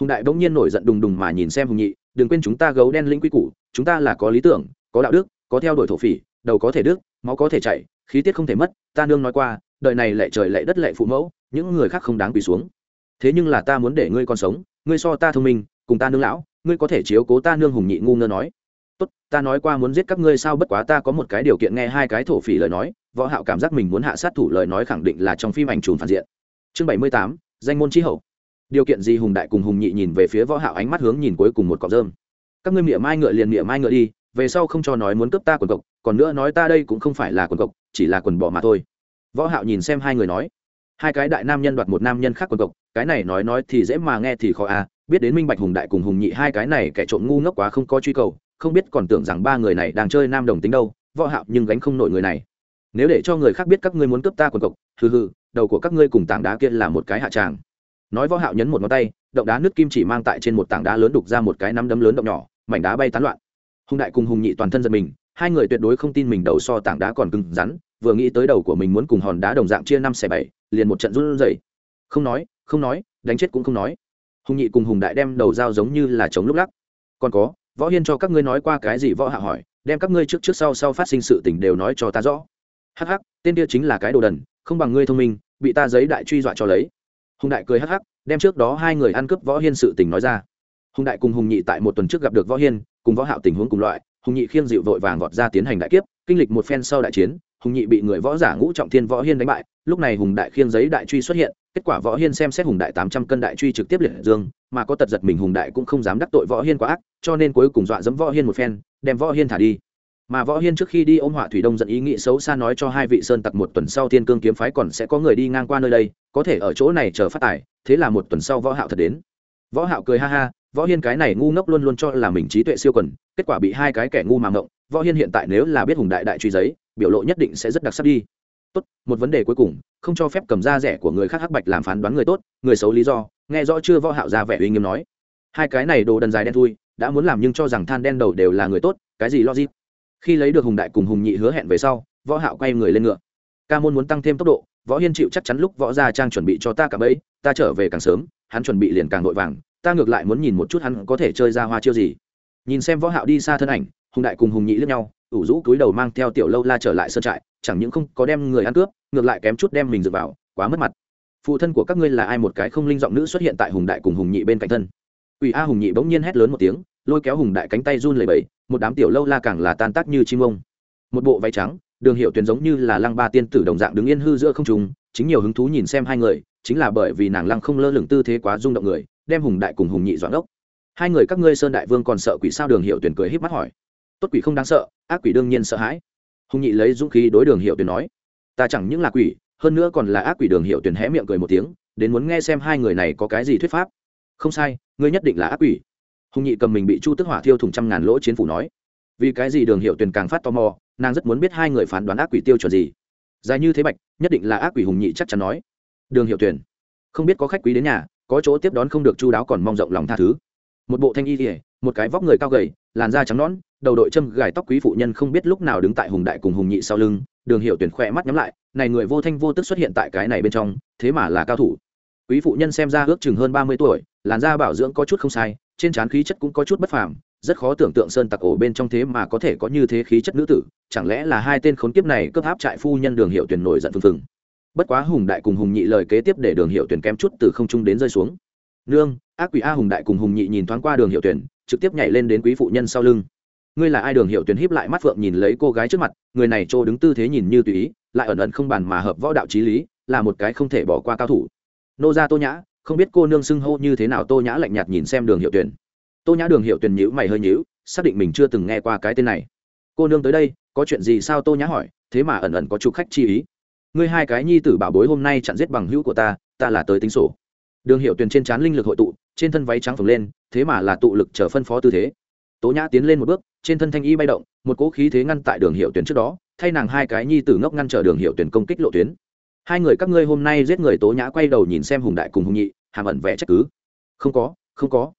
Hùng đại bỗng nhiên nổi giận đùng đùng mà nhìn xem hùng nhị, đừng quên chúng ta gấu đen linh quy củ, chúng ta là có lý tưởng, có đạo đức, có theo đuổi thổ phỉ, đầu có thể đức máu có thể chảy, khí tiết không thể mất, ta nương nói qua, đời này lệ trời lệ đất lệ phụ mẫu, những người khác không đáng quỳ xuống. Thế nhưng là ta muốn để ngươi còn sống, ngươi so ta thông minh, cùng ta nương lão, ngươi có thể chiếu cố ta nương hùng nhị ngu ngơ nói. Tốt, ta nói qua muốn giết các ngươi sao bất quá ta có một cái điều kiện nghe hai cái thổ phỉ lời nói, võ hạo cảm giác mình muốn hạ sát thủ lời nói khẳng định là trong phim ảnh trùn phản diện chương 78, danh môn chi hậu. Điều kiện gì hùng đại cùng hùng nhị nhìn về phía võ hạo ánh mắt hướng nhìn cuối cùng một cọng rơm. Các ngươi mỉa mai ngựa liền mỉa mai ngựa đi về sau không cho nói muốn cướp ta quần cộc còn nữa nói ta đây cũng không phải là quần cộc chỉ là quần bỏ mà thôi. Võ hạo nhìn xem hai người nói. Hai cái đại nam nhân đoạt một nam nhân khác quần cộc cái này nói nói thì dễ mà nghe thì khó à biết đến minh bạch hùng đại cùng hùng nhị hai cái này kẻ trộm ngu ngốc quá không có truy cầu không biết còn tưởng rằng ba người này đang chơi nam đồng tính đâu võ hạo nhưng gánh không nổi người này. Nếu để cho người khác biết các ngươi muốn cướp ta quần cộc hừ hừ đầu của các ngươi cùng tảng đá kia là một cái hạ tràng. Nói võ hạo nhấn một ngón tay, động đá nước kim chỉ mang tại trên một tảng đá lớn đục ra một cái nắm đấm lớn động nhỏ, mảnh đá bay tán loạn. Hùng đại cùng hùng nhị toàn thân giật mình, hai người tuyệt đối không tin mình đầu so tảng đá còn cứng rắn, vừa nghĩ tới đầu của mình muốn cùng hòn đá đồng dạng chia năm xẻ bảy, liền một trận run rẩy. Không nói không nói, đánh chết cũng không nói. Hùng nhị cùng hùng đại đem đầu dao giống như là chống lúc lắc. Còn có, võ hiên cho các ngươi nói qua cái gì võ hạ hỏi, đem các ngươi trước trước sau sau phát sinh sự tình đều nói cho ta rõ. Hắc hắc, tên kia chính là cái đồ đần, không bằng ngươi thông minh bị ta giấy đại truy dọa cho lấy. Hùng đại cười hắc hắc, đem trước đó hai người ăn cướp võ hiên sự tình nói ra. Hùng đại cùng hùng nhị tại một tuần trước gặp được võ hiên, cùng võ hạo tình huống cùng loại, hùng nhị khiêng dịu vội vàng vọt ra tiến hành đại kiếp, kinh lịch một phen sau đại chiến, hùng nhị bị người võ giả ngũ trọng thiên võ hiên đánh bại, lúc này hùng đại khiêng giấy đại truy xuất hiện, kết quả võ hiên xem xét hùng đại tám trăm cân đại truy trực tiếp liệt dương, mà có tật giật mình hùng đại cũng không dám đắc tội võ hiên quá ác, cho nên cuối cùng dọa dẫm võ hiên một phen, đem võ hiên thả đi mà võ hiên trước khi đi ôm họa thủy đông dẫn ý nghĩ xấu xa nói cho hai vị sơn tặc một tuần sau thiên cương kiếm phái còn sẽ có người đi ngang qua nơi đây, có thể ở chỗ này chờ phát tài, thế là một tuần sau võ hạo thật đến. Võ hạo cười ha ha, võ hiên cái này ngu ngốc luôn luôn cho là mình trí tuệ siêu quần, kết quả bị hai cái kẻ ngu mà ngộng, võ hiên hiện tại nếu là biết hùng đại đại truy giấy, biểu lộ nhất định sẽ rất đặc sắc đi. Tốt, một vấn đề cuối cùng, không cho phép cầm ra rẻ của người khác hắc bạch làm phán đoán người tốt, người xấu lý do, nghe rõ chưa? Võ hạo ra vẻ uy nghiêm nói. Hai cái này đồ đần dài đen thui, đã muốn làm nhưng cho rằng than đen đầu đều là người tốt, cái gì logic? Khi lấy được hùng đại cùng hùng nhị hứa hẹn về sau, võ hạo quay người lên ngựa. Ca môn muốn tăng thêm tốc độ, võ hiên chịu chắc chắn lúc võ gia trang chuẩn bị cho ta cả bấy ta trở về càng sớm, hắn chuẩn bị liền càng vội vàng, ta ngược lại muốn nhìn một chút hắn có thể chơi ra hoa chiêu gì. Nhìn xem võ hạo đi xa thân ảnh, hùng đại cùng hùng nhị liếc nhau, ủ rũ túi đầu mang theo tiểu lâu la trở lại sơn trại, chẳng những không có đem người ăn cướp, ngược lại kém chút đem mình dựa vào, quá mất mặt. Phụ thân của các ngươi là ai một cái không linh giọng nữ xuất hiện tại hùng đại cùng hùng nhị bên cạnh thân. Ủy a hùng nhị bỗng nhiên hét lớn một tiếng, lôi kéo hùng đại cánh tay run lẩy bẩy một đám tiểu lâu la càng là tan tác như chim ông. Một bộ váy trắng, đường hiệu tuyền giống như là lăng ba tiên tử đồng dạng đứng yên hư giữa không trùng chính nhiều hứng thú nhìn xem hai người, chính là bởi vì nàng lăng không lơ lửng tư thế quá rung động người, đem hùng đại cùng hùng nhị doãn ốc hai người các ngươi sơn đại vương còn sợ quỷ sao đường hiệu tuyển cười híp mắt hỏi. Tốt quỷ không đáng sợ, ác quỷ đương nhiên sợ hãi. Hùng nhị lấy dũng khí đối đường hiệu tuyển nói. Ta chẳng những là quỷ, hơn nữa còn là ác quỷ đường hiệu tuyển hé miệng cười một tiếng, đến muốn nghe xem hai người này có cái gì thuyết pháp. Không sai, ngươi nhất định là ác quỷ hùng nhị cầm mình bị chu tức hỏa thiêu thủng trăm ngàn lỗ chiến phủ nói. Vì cái gì đường hiệu Tuyền càng phát tò mò nàng rất muốn biết hai người phán đoán ác quỷ tiêu chuẩn gì. Dài như thế bạch nhất định là ác quỷ hùng nhị chắc chắn nói. Đường hiệu Tuyền, không biết có khách quý đến nhà có chỗ tiếp đón không được chu đáo còn mong rộng lòng tha thứ. Một bộ thanh y kỉa một cái vóc người cao gầy làn da trắng nón đầu đội châm gài tóc quý phụ nhân không biết lúc nào đứng tại hùng đại cùng hùng nhị sau lưng. Đường hiệu tuyển khỏe mắt nhắm lại này người vô thanh vô tức xuất hiện tại cái này bên trong thế mà là cao thủ. Quý phụ nhân xem ra ước chừng hơn ba mươi tuổi làn da bảo dưỡng có chút không sai trên trán khí chất cũng có chút bất phàm, rất khó tưởng tượng sơn tặc ổ bên trong thế mà có thể có như thế khí chất nữ tử, chẳng lẽ là hai tên khốn kiếp này cướp áp trại phu nhân đường hiệu tuyển nổi giận phừng phừng. Bất quá hùng đại cùng hùng nhị lời kế tiếp để đường hiệu tuyển kém chút từ không trung đến rơi xuống. Nương, ác quỷ a hùng đại cùng hùng nhị nhìn thoáng qua đường hiệu tuyển, trực tiếp nhảy lên đến quý phụ nhân sau lưng. Ngươi là ai đường hiệu tuyển híp lại mắt phượng nhìn lấy cô gái trước mặt, người này trô đứng tư thế nhìn như tùy ý, lại ẩn ẩn không bàn mà hợp võ đạo trí lý, là một cái không thể bỏ qua cao thủ. Nô gia tô nhã không biết cô nương xưng hô như thế nào, tô nhã lạnh nhạt nhìn xem đường hiệu tuyển tô nhã đường hiệu tuyển nhữ mày hơi nhữ xác định mình chưa từng nghe qua cái tên này. Cô nương tới đây, có chuyện gì sao? Tô nhã hỏi, thế mà ẩn ẩn có chụp khách chi ý. Ngươi hai cái nhi tử bảo bối hôm nay chặn giết bằng hữu của ta ta là tới tính sổ. Đường hiệu tuyển trên trán linh lực hội tụ, trên thân váy trắng phồng lên, thế mà là tụ lực chờ phân phó tư thế. Tố nhã tiến lên một bước, trên thân thanh y bay động, một cỗ khí thế ngăn tại đường hiệu tuyển trước đó, thay nàng hai cái nhi tử ngốc ngăn trở đường hiệu tuyển công kích lộ tuyến hai người các ngươi hôm nay giết người tố nhã quay đầu nhìn xem hùng đại cùng hùng nhị, hàm ẩn vẻ trách cứ. Không có không có.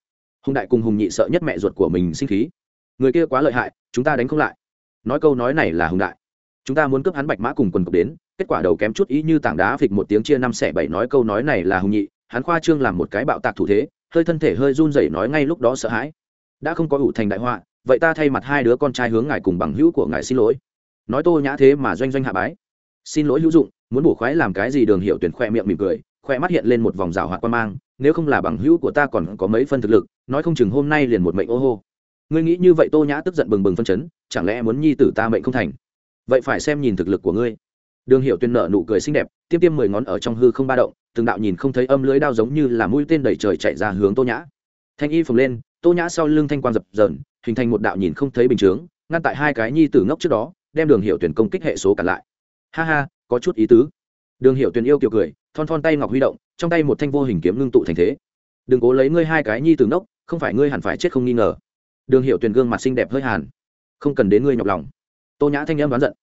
Hùng đại cùng hùng nhị sợ nhất mẹ ruột của mình sinh khí. Người kia quá lợi hại, chúng ta đánh không lại. Nói câu nói này là hùng đại. Chúng ta muốn cướp hắn bạch mã cùng quần cộc đến, kết quả đầu kém chút ý như tảng đá phịch một tiếng chia năm xẻ bảy nói câu nói này là hùng nhị, hắn khoa trương làm một cái bạo tạc thủ thế, hơi thân thể hơi run rẩy nói ngay lúc đó sợ hãi. Đã không có ủ thành đại họa, vậy ta thay mặt hai đứa con trai hướng ngài cùng bằng hữu của ngài xin lỗi. Nói tô nhã thế mà doanh doanh hạ bái. Xin lỗi hữu dụng muốn bổ khoái làm cái gì đường hiệu tuyển khoe miệng mỉm cười, khoe mắt hiện lên một vòng rào hoạt quan mang, nếu không là bằng hữu của ta còn có mấy phân thực lực, nói không chừng hôm nay liền một mệnh ô hô. Ngươi nghĩ như vậy tô nhã tức giận bừng bừng phân chấn, chẳng lẽ muốn nhi tử ta mệnh không thành? Vậy phải xem nhìn thực lực của ngươi. Đường hiệu tuyên nợ nụ cười xinh đẹp, tiêm tiêm mười ngón ở trong hư không ba động, từng đạo nhìn không thấy âm lưới đao giống như là mũi tên đẩy trời chạy ra hướng tô nhã. Thanh y phồng lên, tô nhã sau lưng thanh quan dập dờn, hình thành một đạo nhìn không thấy bình chướng, ngăn tại hai cái nhi tử ngốc trước đó, đem đường hiệu tuyển công kích hệ số cả lại. Ha ha có chút ý tứ. Đường hiệu tuyền yêu kiều cười, thon thon tay ngọc huy động, trong tay một thanh vô hình kiếm ngưng tụ thành thế. Đừng cố lấy ngươi hai cái nhi từ ngốc không phải ngươi hẳn phải chết không nghi ngờ. Đường hiệu tuyền gương mặt xinh đẹp hơi hàn. Không cần đến ngươi nhọc lòng. Tô nhã thanh âm đoán giận.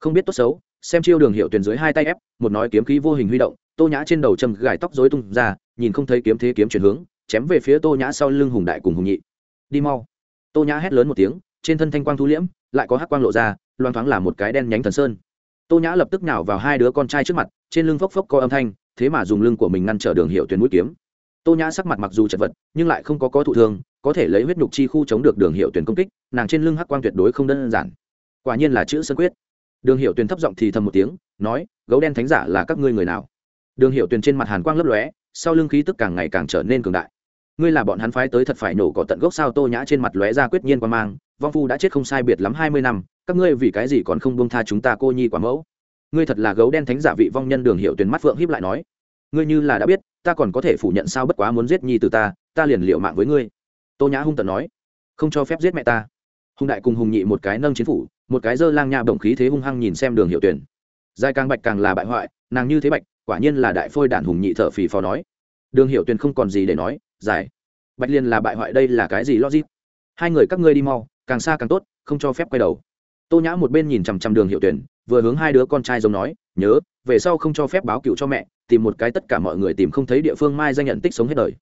Không biết tốt xấu, xem chiêu đường hiệu tuyền dưới hai tay ép, một nói kiếm khí vô hình huy động, tô nhã trên đầu châm gài tóc dối tung ra, nhìn không thấy kiếm thế kiếm chuyển hướng, chém về phía tô nhã sau lưng hùng đại cùng hùng nhị. Đi mau. Tô nhã hét lớn một tiếng, trên thân thanh quang thu liễm, lại có hắc quang lộ ra, loang thoáng là một cái đen nhánh thần sơn tô nhã lập tức nào vào hai đứa con trai trước mặt, trên lưng phốc phốc có âm thanh, thế mà dùng lưng của mình ngăn trở đường hiệu tuyến mũi kiếm. Tô nhã sắc mặt mặc dù chật vật, nhưng lại không có có thụ thương, có thể lấy huyết nhục chi khu chống được đường hiệu tuyến công kích, nàng trên lưng hắc quang tuyệt đối không đơn giản. Quả nhiên là chữ sơn quyết. Đường hiệu tuyến thấp giọng thì thầm một tiếng, nói, gấu đen thánh giả là các ngươi người nào? Đường hiệu tuyến trên mặt hàn quang lấp lóe, sau lưng khí tức càng ngày càng trở nên cường đại. Ngươi là bọn hắn phái tới thật phải nổ cỏ tận gốc sao? Tô nhã trên mặt lóe ra quyết nhiên qua mang, vong phu đã chết không sai biệt lắm hai mươi năm các ngươi vì cái gì còn không buông tha chúng ta cô nhi quả mẫu? Ngươi thật là gấu đen thánh giả vị vong nhân đường hiệu tuyển mắt phượng hiếp lại nói. Ngươi như là đã biết, ta còn có thể phủ nhận sao bất quá muốn giết nhi từ ta ta liền liệu mạng với ngươi. Tô nhã hung tận nói. Không cho phép giết mẹ ta. Hùng đại cùng hùng nhị một cái nâng chiến phủ, một cái dơ lang nha bổng khí thế hung hăng nhìn xem đường hiệu tuyển. Dài càng bạch càng là bại hoại, nàng như thế bạch, quả nhiên là đại phôi đản hùng nhị thở phì phò nói. Đường hiệu tuyển không còn gì để nói, giải. Bạch liên là bại hoại đây là cái gì logic? Hai người các ngươi đi mau, càng xa càng tốt, không cho phép quay đầu tô nhã một bên nhìn chằm chằm đường hiệu tuyển, vừa hướng hai đứa con trai giống nói, nhớ, về sau không cho phép báo cựu cho mẹ, tìm một cái tất cả mọi người tìm không thấy địa phương mai danh nhận tích sống hết đời.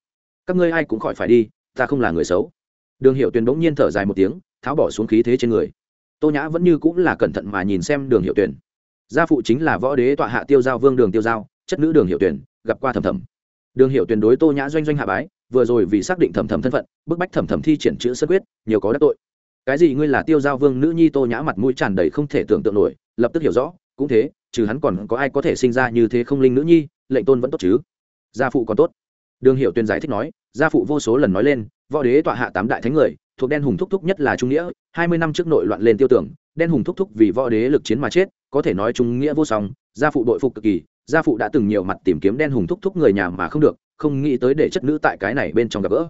Các ngươi ai cũng khỏi phải đi, ta không là người xấu. Đường hiệu tuyển bỗng nhiên thở dài một tiếng, tháo bỏ xuống khí thế trên người. Tô nhã vẫn như cũng là cẩn thận mà nhìn xem đường hiệu tuyển. Gia phụ chính là võ đế tọa hạ tiêu giao vương đường tiêu giao, chất nữ đường hiệu tuyển, gặp qua thầm thầm. Đường hiệu tuyển đối tô nhã doanh doanh hạ bái, vừa rồi vì xác định thầm thầm thân phận, bức bách thầm thầm thi triển chữ sơ quyết, nhiều có đắc tội cái gì ngươi là tiêu giao vương nữ nhi tô nhã mặt mũi tràn đầy không thể tưởng tượng nổi, lập tức hiểu rõ, cũng thế, trừ hắn còn có ai có thể sinh ra như thế không linh nữ nhi, lệnh tôn vẫn tốt chứ? Gia phụ còn tốt. Đường hiệu tuyên giải thích nói, gia phụ vô số lần nói lên, võ đế tọa hạ tám đại thánh người, thuộc đen hùng thúc thúc nhất là trung nghĩa, hai mươi năm trước nội loạn lên tiêu tưởng, đen hùng thúc thúc vì võ đế lực chiến mà chết, có thể nói trung nghĩa vô song, gia phụ đội phục cực kỳ, gia phụ đã từng nhiều mặt tìm kiếm đen hùng thúc thúc người nhà mà không được, không nghĩ tới để chất nữ tại cái này bên trong gặp gỡ.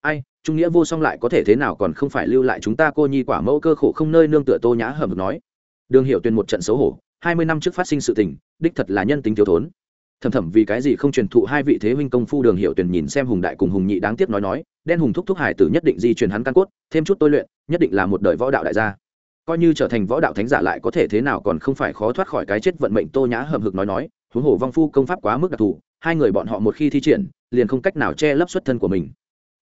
Ai trung nghĩa vô song lại có thể thế nào còn không phải lưu lại chúng ta cô nhi quả mẫu cơ khổ không nơi nương tựa tô nhã hầm nói. Đường hiệu tuyên một trận xấu hổ, hai mươi năm trước phát sinh sự tình, đích thật là nhân tính thiếu thốn. Thầm thầm vì cái gì không truyền thụ hai vị thế huynh công phu đường hiệu Tuyền nhìn xem hùng đại cùng hùng nhị đáng tiếc nói nói, đen hùng thúc thúc hải tử nhất định di truyền hắn căn cốt, thêm chút tôi luyện, nhất định là một đời võ đạo đại gia. Coi như trở thành võ đạo thánh giả lại có thể thế nào còn không phải khó thoát khỏi cái chết vận mệnh tô nhã hầm hực nói nói, huống hồ vong phu công pháp quá mức đặc thù, hai người bọn họ một khi thi triển, liền không cách nào che lấp xuất thân của mình.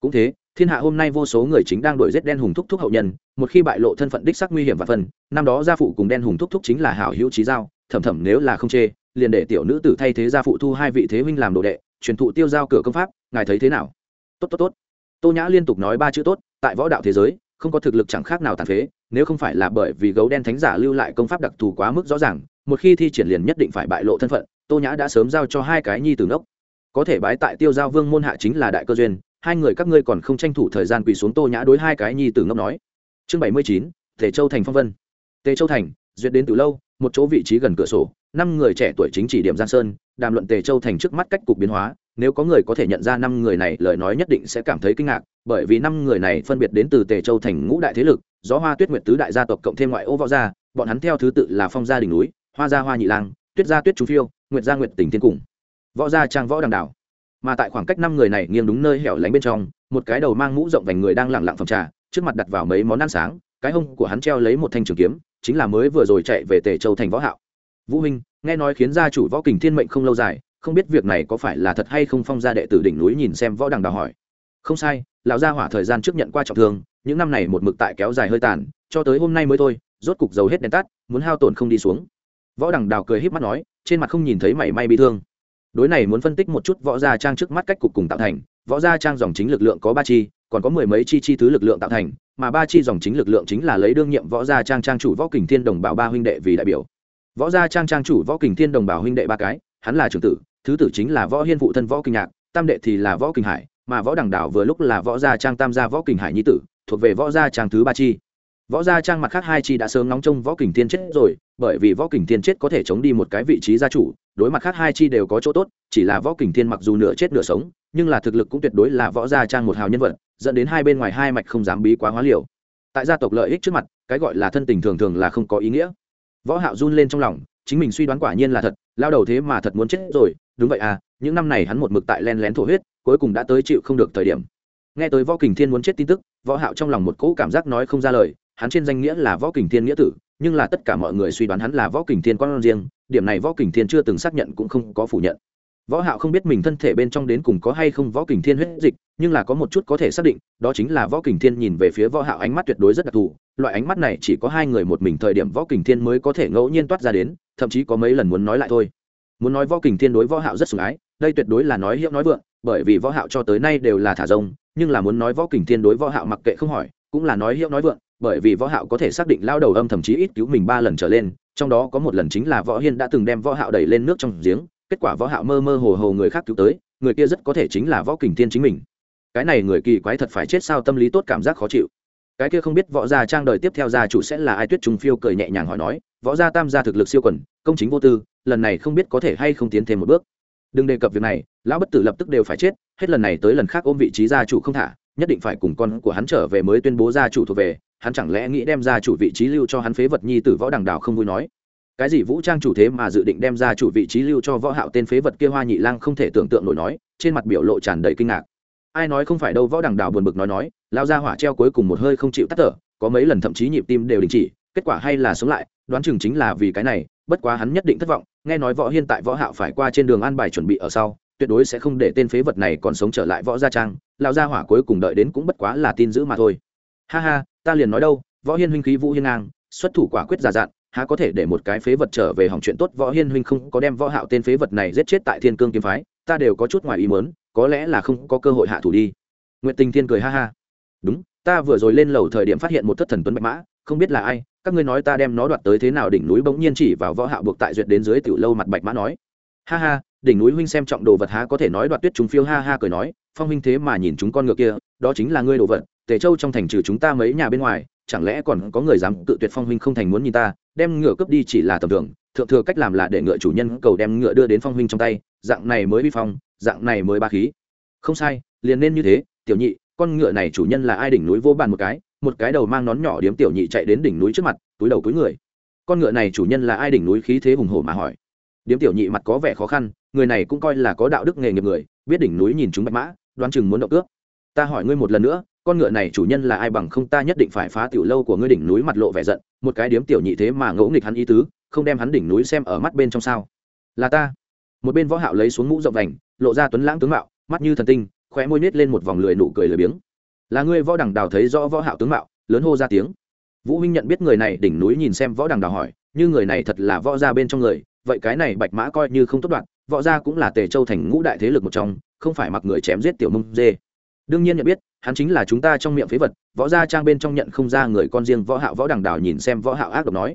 Cũng thế thiên hạ hôm nay vô số người chính đang đổi giết đen hùng thúc thúc hậu nhân, một khi bại lộ thân phận đích sắc nguy hiểm và phần, năm đó gia phụ cùng đen hùng thúc thúc chính là hảo hữu trí giao Thẩm thầm nếu là không chê, liền để tiểu nữ tử thay thế gia phụ thu hai vị thế huynh làm đồ đệ, truyền thụ tiêu giao cửa công pháp, ngài thấy thế nào tốt tốt tốt tô nhã liên tục nói ba chữ tốt, tại võ đạo thế giới, không có thực lực chẳng khác nào tàn phế, nếu không phải là bởi vì gấu đen thánh giả lưu lại công pháp đặc thù quá mức rõ ràng, một khi thi triển liền nhất định phải bại lộ thân phận, tô nhã đã sớm giao cho hai cái nhi tử nốc. có thể bái tại tiêu giao vương môn hạ chính là đại cơ duyên hai người các ngươi còn không tranh thủ thời gian quỳ xuống tô nhã đối hai cái nhi tử ngốc nói. Chương bảy mươi chín, tề châu thành phong vân. Tề châu thành, duyệt đến từ lâu, một chỗ vị trí gần cửa sổ, năm người trẻ tuổi chính chỉ điểm giang sơn, đàm luận tề châu thành trước mắt cách cục biến hóa, nếu có người có thể nhận ra năm người này, lời nói nhất định sẽ cảm thấy kinh ngạc, bởi vì năm người này phân biệt đến từ tề châu thành ngũ đại thế lực, gió hoa tuyết nguyệt tứ đại gia tộc cộng thêm ngoại ô võ gia, bọn hắn theo thứ tự là phong gia đỉnh núi, hoa gia hoa nhị lang, tuyết gia tuyết chú phiêu, nguyệt gia nguyệt tỉnh thiên cùng. Võ gia trang võ đằng đảo mà tại khoảng cách năm người này nghiêng đúng nơi hẻo lánh bên trong, một cái đầu mang mũ rộng vành người đang lẳng lặng phòng trà, trước mặt đặt vào mấy món ăn sáng, cái hông của hắn treo lấy một thanh trường kiếm, chính là mới vừa rồi chạy về tề châu thành võ hạo. Vũ huynh, nghe nói khiến gia chủ võ kình thiên mệnh không lâu dài, không biết việc này có phải là thật hay không phong gia đệ tử đỉnh núi nhìn xem võ đằng đào hỏi. Không sai, lão gia hỏa thời gian trước nhận qua trọng thương, những năm này một mực tại kéo dài hơi tàn, cho tới hôm nay mới thôi, rốt cục dầu hết đèn tắt, muốn hao tổn không đi xuống. Võ đằng đào cười híp mắt nói, trên mặt không nhìn thấy mảy may bị thương đối này muốn phân tích một chút võ gia trang trước mắt cách cục cùng tạo thành. Võ gia trang dòng chính lực lượng có ba chi, còn có mười mấy chi chi thứ lực lượng tạo thành, mà ba chi dòng chính lực lượng chính là lấy đương nhiệm võ gia trang trang chủ võ kình thiên đồng bào ba huynh đệ vì đại biểu. Võ gia trang trang chủ võ kình thiên đồng bào huynh đệ ba cái, hắn là trưởng tử, thứ tử chính là võ hiên phụ thân võ kinh nhạc, tam đệ thì là võ kinh hải, mà võ đằng đảo vừa lúc là võ gia trang tam gia võ kinh hải nhi tử, thuộc về võ gia trang thứ ba chi võ gia trang mặt khác hai chi đã sớm nóng trong võ kình thiên chết rồi, bởi vì võ kình thiên chết có thể chống đi một cái vị trí gia chủ, đối mặt khác hai chi đều có chỗ tốt, chỉ là võ kình thiên mặc dù nửa chết nửa sống, nhưng là thực lực cũng tuyệt đối là võ gia trang một hào nhân vật, dẫn đến hai bên ngoài hai mạch không dám bí quá hóa liều. Tại gia tộc lợi ích trước mặt, cái gọi là thân tình thường thường là không có ý nghĩa. Võ hạo run lên trong lòng, chính mình suy đoán quả nhiên là thật, lao đầu thế mà thật muốn chết rồi, đúng vậy à những năm này hắn một mực tại len lén thổ huyết, cuối cùng đã tới chịu không được thời điểm. Nghe tới võ kình thiên muốn chết tin tức, võ hạo trong lòng một cỗ cảm giác nói không ra lời hắn trên danh nghĩa là võ kình thiên nghĩa tử, nhưng là tất cả mọi người suy đoán hắn là võ kình thiên con riêng, điểm này võ kình thiên chưa từng xác nhận cũng không có phủ nhận. Võ hạo không biết mình thân thể bên trong đến cùng có hay không võ kình thiên huyết dịch, nhưng là có một chút có thể xác định, đó chính là võ kình thiên nhìn về phía võ hạo ánh mắt tuyệt đối rất đặc thù, loại ánh mắt này chỉ có hai người một mình thời điểm võ kình thiên mới có thể ngẫu nhiên toát ra đến, thậm chí có mấy lần muốn nói lại thôi. Muốn nói võ kình thiên đối võ hạo rất sủng ái, đây tuyệt đối là nói hiệu nói vượng, bởi vì võ hạo cho tới nay đều là thả rông, nhưng là muốn nói võ kình thiên đối võ hạo mặc kệ không hỏi, cũng là nói hiệu nói vượng bởi vì võ hạo có thể xác định lao đầu âm thậm chí ít cứu mình ba lần trở lên, trong đó có một lần chính là võ hiên đã từng đem võ hạo đẩy lên nước trong giếng, kết quả võ hạo mơ mơ hồ hồ người khác cứu tới, người kia rất có thể chính là võ kình thiên chính mình. Cái này người kỳ quái thật phải chết sao tâm lý tốt cảm giác khó chịu. Cái kia không biết võ gia trang đời tiếp theo gia chủ sẽ là ai, tuyết trung phiêu cười nhẹ nhàng hỏi nói, võ gia tam gia thực lực siêu quần, công chính vô tư, lần này không biết có thể hay không tiến thêm một bước. Đừng đề cập việc này, lão bất tử lập tức đều phải chết, hết lần này tới lần khác ôm vị trí gia chủ không thả, nhất định phải cùng con của hắn trở về mới tuyên bố gia chủ thuộc về hắn chẳng lẽ nghĩ đem ra chủ vị trí lưu cho hắn phế vật nhi tử võ đằng đào không vui nói? Cái gì vũ trang chủ thế mà dự định đem ra chủ vị trí lưu cho võ hạo tên phế vật kia hoa nhị lang không thể tưởng tượng nổi nói, trên mặt biểu lộ tràn đầy kinh ngạc. Ai nói không phải đâu, võ đằng đào buồn bực nói nói, lao ra hỏa treo cuối cùng một hơi không chịu tắt thở, có mấy lần thậm chí nhịp tim đều đình chỉ, kết quả hay là sống lại, đoán chừng chính là vì cái này, bất quá hắn nhất định thất vọng, nghe nói võ hiên tại võ hạo phải qua trên đường an bài chuẩn bị ở sau, tuyệt đối sẽ không để tên phế vật này còn sống trở lại võ gia trang lão gia hỏa cuối cùng đợi đến cũng bất quá là tin giữ mà thôi. Ha ha ta liền nói đâu, võ hiên huynh khí vũ hiên ngang, xuất thủ quả quyết già dặn há có thể để một cái phế vật trở về hỏng chuyện tốt? Võ hiên huynh không có đem võ hạo tên phế vật này giết chết tại thiên cương kiếm phái, ta đều có chút ngoài ý muốn, có lẽ là không có cơ hội hạ thủ đi. Nguyệt tình thiên cười ha ha. Đúng, ta vừa rồi lên lầu thời điểm phát hiện một thất thần tuấn bạch mã, không biết là ai, các ngươi nói ta đem nó đoạt tới thế nào? Đỉnh núi bỗng nhiên chỉ vào võ hạo buộc tại duyệt đến dưới tiểu lâu mặt bạch mã nói. Ha ha, đỉnh núi huynh xem trọng đồ vật há có thể nói đoạt tuyết chúng phiêu ha ha cười nói, phong huynh thế mà nhìn chúng con ngựa kia, đó chính là ngươi đồ vật tề châu trong thành trừ chúng ta mấy nhà bên ngoài, chẳng lẽ còn có người dám tự tuyệt phong huynh không thành muốn nhìn ta, đem ngựa cướp đi chỉ là tầm thường, thượng thừa cách làm là để ngựa chủ nhân cầu đem ngựa đưa đến phong huynh trong tay, dạng này mới vi phong, dạng này mới ba khí. Không sai, liền nên như thế, tiểu nhị, con ngựa này chủ nhân là ai đỉnh núi vô bàn một cái một cái đầu mang nón nhỏ điếm tiểu nhị chạy đến đỉnh núi trước mặt, túi đầu túi người. Con ngựa này chủ nhân là ai đỉnh núi khí thế hùng hổ mà hỏi. Điếm tiểu nhị mặt có vẻ khó khăn, người này cũng coi là có đạo đức nghề nghiệp người, biết đỉnh núi nhìn chúng bạch mã, đoán chừng muốn động cướp. Ta hỏi ngươi một lần nữa con ngựa này chủ nhân là ai bằng không ta nhất định phải phá tiểu lâu của ngươi đỉnh núi mặt lộ vẻ giận, một cái điếm tiểu nhị thế mà ngỗ nghịch hắn ý tứ, không đem hắn đỉnh núi xem ở mắt bên trong sao? Là ta. Một bên võ hạo lấy xuống mũ rộng vành, lộ ra tuấn lãng tướng mạo, mắt như thần tinh, khóe môi nết lên một vòng lười nụ cười lười biếng. Là ngươi võ đằng đào thấy rõ võ hạo tướng mạo, lớn hô ra tiếng. Vũ huynh nhận biết người này đỉnh núi nhìn xem võ đằng đào hỏi, như người này thật là võ gia bên trong người, vậy cái này bạch mã coi như không tốt đoạn, võ gia cũng là tề châu thành ngũ đại thế lực một trong, không phải mặc người chém giết tiểu mông dê đương nhiên nhận biết, hắn chính là chúng ta trong miệng phế vật, võ gia trang bên trong nhận không ra người con riêng võ hạo võ đằng đảo nhìn xem võ hạo ác độc nói.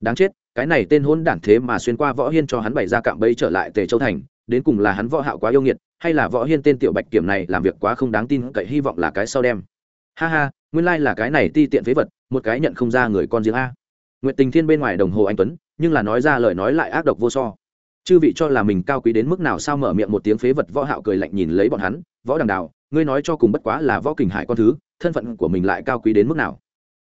Đáng chết, cái này tên hôn đản thế mà xuyên qua võ hiên cho hắn bày ra cạm bẫy trở lại tề châu thành, đến cùng là hắn võ hạo quá yêu nghiệt, hay là võ hiên tên tiểu bạch kiểm này làm việc quá không đáng tin cậy hy vọng là cái sau đem. Ha ha, nguyên lai là cái này ti tiện phế vật, một cái nhận không ra người con riêng a. Nguyệt tình thiên bên ngoài đồng hồ anh tuấn, nhưng là nói ra lời nói lại ác độc vô so. Chư vị cho là mình cao quý đến mức nào sao mở miệng một tiếng phế vật võ hạo cười lạnh nhìn lấy bọn hắn, võ đằng đào ngươi nói cho cùng bất quá là võ kình hải con thứ, thân phận của mình lại cao quý đến mức nào?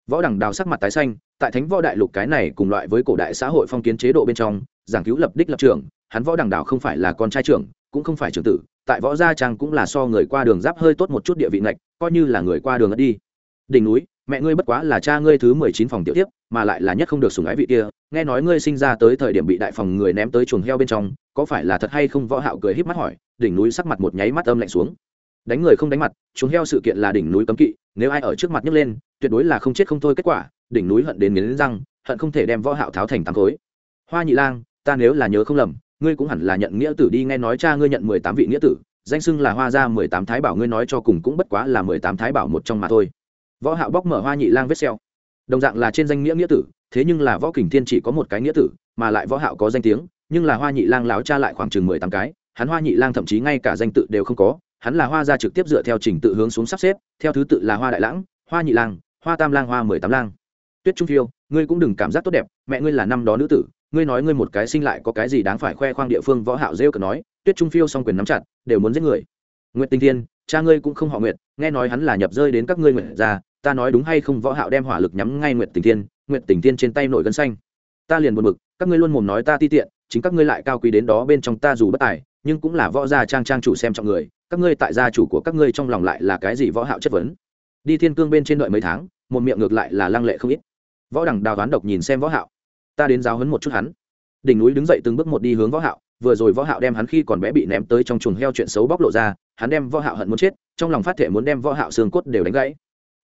Võ đằng đào sắc mặt tái xanh, tại thánh võ đại lục cái này cùng loại với cổ đại xã hội phong kiến chế độ bên trong, giảng cứu lập đích lập trường, hắn võ đằng đào không phải là con trai trưởng, cũng không phải trưởng tử, tại võ gia trang cũng là so người qua đường giáp hơi tốt một chút địa vị ngạch, coi như là người qua đường ất đi. Đỉnh núi, mẹ ngươi bất quá là cha ngươi thứ mười chín phòng tiểu tiếp mà lại là nhất không được sùng ái vị kia, nghe nói ngươi sinh ra tới thời điểm bị đại phòng người ném tới chuồng heo bên trong, có phải là thật hay không võ hạo cười híp mắt hỏi, đỉnh núi sắc mặt một nháy mắt âm lạnh xuống đánh người không đánh mặt chúng heo sự kiện là đỉnh núi cấm kỵ, nếu ai ở trước mặt nhấc lên, tuyệt đối là không chết không thôi kết quả, đỉnh núi hận đến nghiến răng, hận không thể đem võ hạo tháo thành tám khối. Hoa nhị lang, ta nếu là nhớ không lầm, ngươi cũng hẳn là nhận nghĩa tử đi, nghe nói cha ngươi nhận mười tám vị nghĩa tử, danh xưng là hoa gia mười tám thái bảo, ngươi nói cho cùng cũng bất quá là mười tám thái bảo một trong mà thôi. Võ hạo bóc mở hoa nhị lang vết xeo đồng dạng là trên danh nghĩa nghĩa tử, thế nhưng là võ kình thiên chỉ có một cái nghĩa tử, mà lại võ hạo có danh tiếng, nhưng là hoa nhị lang láo cha lại khoảng chừng mười tám cái, hắn hoa nhị lang thậm chí ngay cả danh tự đều không có hắn là hoa gia trực tiếp dựa theo trình tự hướng xuống sắp xếp, theo thứ tự là hoa đại lãng, hoa nhị lang, hoa tam lang, hoa mười tám lang. Tuyết trung phiêu, ngươi cũng đừng cảm giác tốt đẹp, mẹ ngươi là năm đó nữ tử, ngươi nói ngươi một cái sinh lại có cái gì đáng phải khoe khoang địa phương, võ hạo rêu cờ nói, tuyết trung phiêu song quyền nắm chặt, đều muốn giết người. Nguyệt tinh thiên, cha ngươi cũng không họ nguyệt, nghe nói hắn là nhập rơi đến các ngươi nguyệt ra ta nói đúng hay không, võ hạo đem hỏa lực nhắm ngay nguyệt tình thiên, nguyệt tình thiên trên tay nổi gân xanh. Ta liền buồn bực, các ngươi luôn mồm nói ta ti tiện, chính các ngươi lại cao quý đến đó bên trong ta dù bất tài, nhưng cũng là võ gia trang trang chủ xem trọng người các ngươi tại gia chủ của các ngươi trong lòng lại là cái gì võ hạo chất vấn? Đi thiên cương bên trên đợi mấy tháng, một miệng ngược lại là lăng lệ không ít. Võ đẳng đào đoán độc nhìn xem võ hạo. Ta đến giáo huấn một chút hắn. Đỉnh núi đứng dậy từng bước một đi hướng võ hạo, vừa rồi võ hạo đem hắn khi còn bé bị ném tới trong chuồng heo chuyện xấu bóc lộ ra, hắn đem võ hạo hận muốn chết, trong lòng phát thể muốn đem võ hạo xương cốt đều đánh gãy.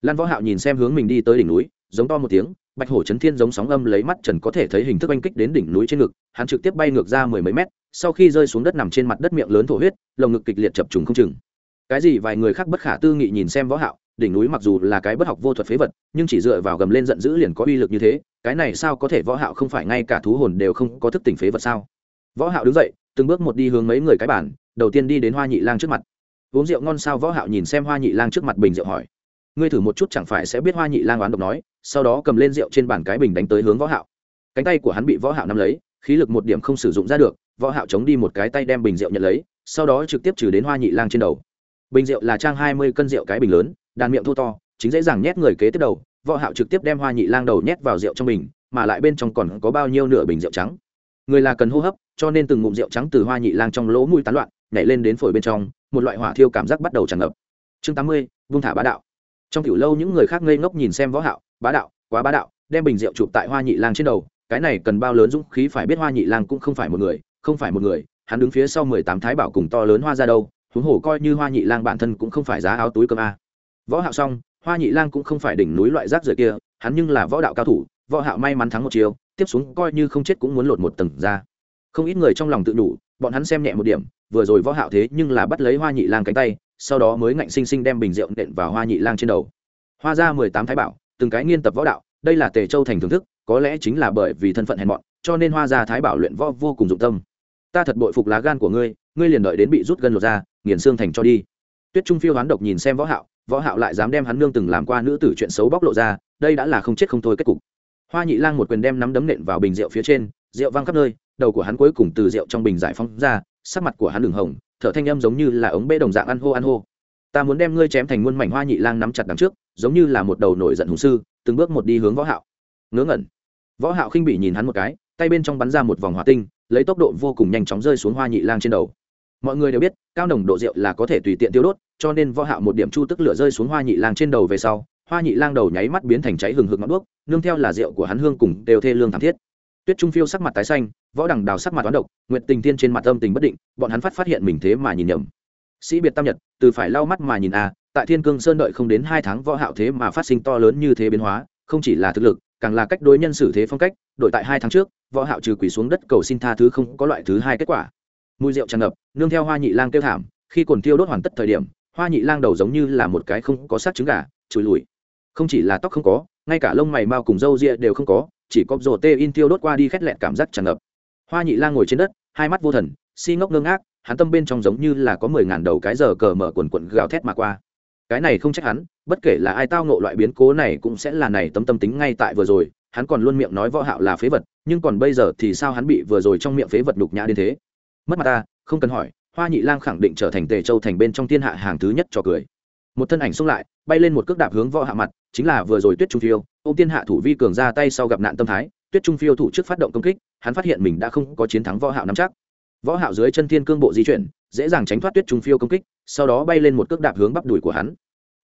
Lan võ hạo nhìn xem hướng mình đi tới đỉnh núi, giống to một tiếng, bạch hổ chấn thiên giống sóng âm lấy mắt trần có thể thấy hình thức oanh kích đến đỉnh núi trên ngực, hắn trực tiếp bay ngược ra mười mấy mét sau khi rơi xuống đất nằm trên mặt đất miệng lớn thổ huyết, lồng ngực kịch liệt chập trùng không chừng. Cái gì vài người khác bất khả tư nghị nhìn xem võ hạo, đỉnh núi mặc dù là cái bất học vô thuật phế vật, nhưng chỉ dựa vào gầm lên giận dữ liền có uy lực như thế, cái này sao có thể võ hạo không phải ngay cả thú hồn đều không có thức tỉnh phế vật sao? Võ hạo đứng dậy, từng bước một đi hướng mấy người cái bàn, đầu tiên đi đến hoa nhị lang trước mặt. Uống rượu ngon sao? Võ hạo nhìn xem hoa nhị lang trước mặt bình rượu hỏi. Ngươi thử một chút chẳng phải sẽ biết hoa nhị lang oán độc nói, sau đó cầm lên rượu trên bàn cái bình đánh tới hướng võ hạo. Cánh tay của hắn bị võ hạo nắm lấy, khí lực một điểm không sử dụng ra được võ hạo chống đi một cái tay đem bình rượu nhận lấy sau đó trực tiếp trừ đến hoa nhị lang trên đầu. Bình rượu là trang 20 cân rượu cái bình lớn đàn miệng thô to chính dễ dàng nhét người kế tiếp đầu võ hạo trực tiếp đem hoa nhị lang đầu nhét vào rượu trong bình mà lại bên trong còn có bao nhiêu nửa bình rượu trắng. Người là cần hô hấp cho nên từng ngụm rượu trắng từ hoa nhị lang trong lỗ mũi tán loạn nhảy lên đến phổi bên trong một loại hỏa thiêu cảm giác bắt đầu tràn ngập. Chương 80, vung thả bá đạo. Trong tiểu lâu những người khác ngây ngốc nhìn xem võ hạo bá đạo quá bá đạo đem bình rượu chụp tại hoa nhị lang trên đầu cái này cần bao lớn dũng khí phải biết hoa nhị lang cũng không phải một người không phải một người, hắn đứng phía sau mười tám thái bảo cùng to lớn hoa ra đâu, huống hồ coi như hoa nhị lang bản thân cũng không phải giá áo túi cơm a. Võ hạo xong, hoa nhị lang cũng không phải đỉnh núi loại rác rưởi kia, hắn nhưng là võ đạo cao thủ, võ hạo may mắn thắng một chiều tiếp xuống coi như không chết cũng muốn lột một tầng ra. Không ít người trong lòng tự đủ, bọn hắn xem nhẹ một điểm, vừa rồi võ hạo thế nhưng là bắt lấy hoa nhị lang cánh tay, sau đó mới ngạnh sinh sinh đem bình rượu nện vào hoa nhị lang trên đầu. Hoa ra mười tám thái bảo, từng cái nghiên tập võ đạo, đây là tề châu thành thưởng thức, có lẽ chính là bởi vì thân phận hèn mọn, cho nên hoa gia thái bảo luyện võ vô cùng dụng tâm ta thật bội phục lá gan của ngươi ngươi liền đợi đến bị rút gân lột ra nghiền xương thành cho đi. Tuyết trung phiêu hoán độc nhìn xem võ hạo võ hạo lại dám đem hắn nương từng làm qua nữ tử chuyện xấu bóc lộ ra, đây đã là không chết không thôi kết cục. Hoa nhị lang một quyền đem nắm đấm nện vào bình rượu phía trên, rượu văng khắp nơi, đầu của hắn cuối cùng từ rượu trong bình giải phóng ra, sắc mặt của hắn đường hồng, thở thanh âm giống như là ống bê đồng dạng ăn hô ăn hô. Ta muốn đem ngươi chém thành muôn mảnh, hoa nhị lang nắm chặt đằng trước, giống như là một đầu nổi giận hùng sư, từng bước một đi hướng võ hạo. Ngớ ngẩn. Võ hạo khinh bỉ nhìn hắn một cái, tay bên trong bắn ra một vòng hỏa tinh lấy tốc độ vô cùng nhanh chóng rơi xuống hoa nhị lang trên đầu. Mọi người đều biết cao nồng độ rượu là có thể tùy tiện tiêu đốt cho nên võ hạo một điểm chu tức lửa rơi xuống hoa nhị lang trên đầu về sau hoa nhị lang đầu nháy mắt biến thành cháy hừng hực ngọn đuốc nương theo là rượu của hắn hương cùng đều thê lương thảm thiết. Tuyết trung phiêu sắc mặt tái xanh võ đằng đào sắc mặt toán độc nguyệt tình thiên trên mặt âm tình bất định bọn hắn phát phát hiện mình thế mà nhìn nhầm. Sĩ biệt tam nhật từ phải lau mắt mà nhìn a à, tại thiên cương sơn đợi không đến hai tháng võ hạo thế mà phát sinh to lớn như thế biến hóa không chỉ là thực lực càng là cách đối nhân xử thế phong cách đổi tại hai tháng trước võ hạo trừ quỳ xuống đất cầu xin tha thứ không có loại thứ hai kết quả. Mùi rượu tràn ngập, nương theo hoa nhị lang tiêu thảm, khi cồn tiêu đốt hoàn tất thời điểm, hoa nhị lang đầu giống như là một cái không có sát trứng gà, chùi lùi. Không chỉ là tóc không có, ngay cả lông mày mao cùng râu ria đều không có, chỉ có rổ tê in tiêu đốt qua đi khét lẹn cảm giác tràn ngập. Hoa nhị lang ngồi trên đất, hai mắt vô thần, si ngốc ngơ ngác, hắn tâm bên trong giống như là có mười ngàn đầu cái giờ cờ mở quần quần gào thét mà qua. Cái này không trách hắn, bất kể là ai tao ngộ loại biến cố này cũng sẽ là này tấm tâm tính ngay tại vừa rồi hắn còn luôn miệng nói võ hạo là phế vật, nhưng còn bây giờ thì sao hắn bị vừa rồi trong miệng phế vật đục nhã đến thế? Mất mặt ta, không cần hỏi, hoa nhị lang khẳng định trở thành tề châu thành bên trong thiên hạ hàng thứ nhất cho cười. Một thân ảnh xông lại, bay lên một cước đạp hướng võ hạ mặt, chính là vừa rồi tuyết trung phiêu ông tiên hạ thủ vi cường ra tay sau gặp nạn tâm thái, tuyết trung phiêu thủ trước phát động công kích, hắn phát hiện mình đã không có chiến thắng võ hạo nắm chắc. Võ hạo dưới chân thiên cương bộ di chuyển, dễ dàng tránh thoát tuyết trung phiêu công kích, sau đó bay lên một cước đạp hướng bắp đùi của hắn.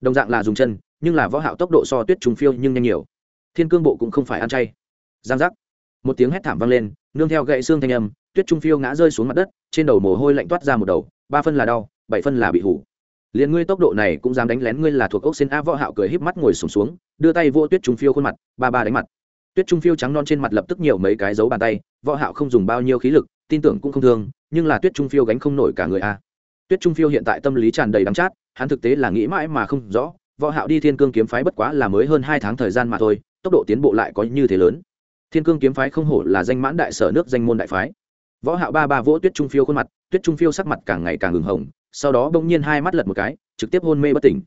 Đồng dạng là dùng chân, nhưng là võ hạo tốc độ so tuyết trung phiêu nhưng nhanh nhiều thiên cương bộ cũng không phải ăn chay. Giang giác. Một tiếng hét thảm vang lên nương theo gậy xương thanh âm tuyết trung phiêu ngã rơi xuống mặt đất trên đầu mồ hôi lạnh toát ra một đầu ba phân là đau bảy phân là bị hủ. Liền ngươi tốc độ này cũng dám đánh lén ngươi là thuộc ốc xin a võ hạo cười híp mắt ngồi sụp xuống, xuống đưa tay vỗ tuyết trung phiêu khuôn mặt ba ba đánh mặt. Tuyết trung phiêu trắng non trên mặt lập tức nhiều mấy cái dấu bàn tay võ hạo không dùng bao nhiêu khí lực tin tưởng cũng không thương nhưng là tuyết trung phiêu gánh không nổi cả người a. Tuyết trung phiêu hiện tại tâm lý tràn đầy đắng chát hắn thực tế là nghĩ mãi mà không rõ võ hạo đi thiên cương kiếm phái bất quá là mới hơn hai tháng thời gian mà thôi tốc độ tiến bộ lại có như thế lớn. Thiên cương kiếm phái không hổ là danh mãn đại sở nước danh môn đại phái. Võ hạo ba ba vỗ tuyết trung phiêu khuôn mặt, tuyết trung phiêu sắc mặt càng ngày càng ửng hồng, sau đó bỗng nhiên hai mắt lật một cái, trực tiếp hôn mê bất tỉnh.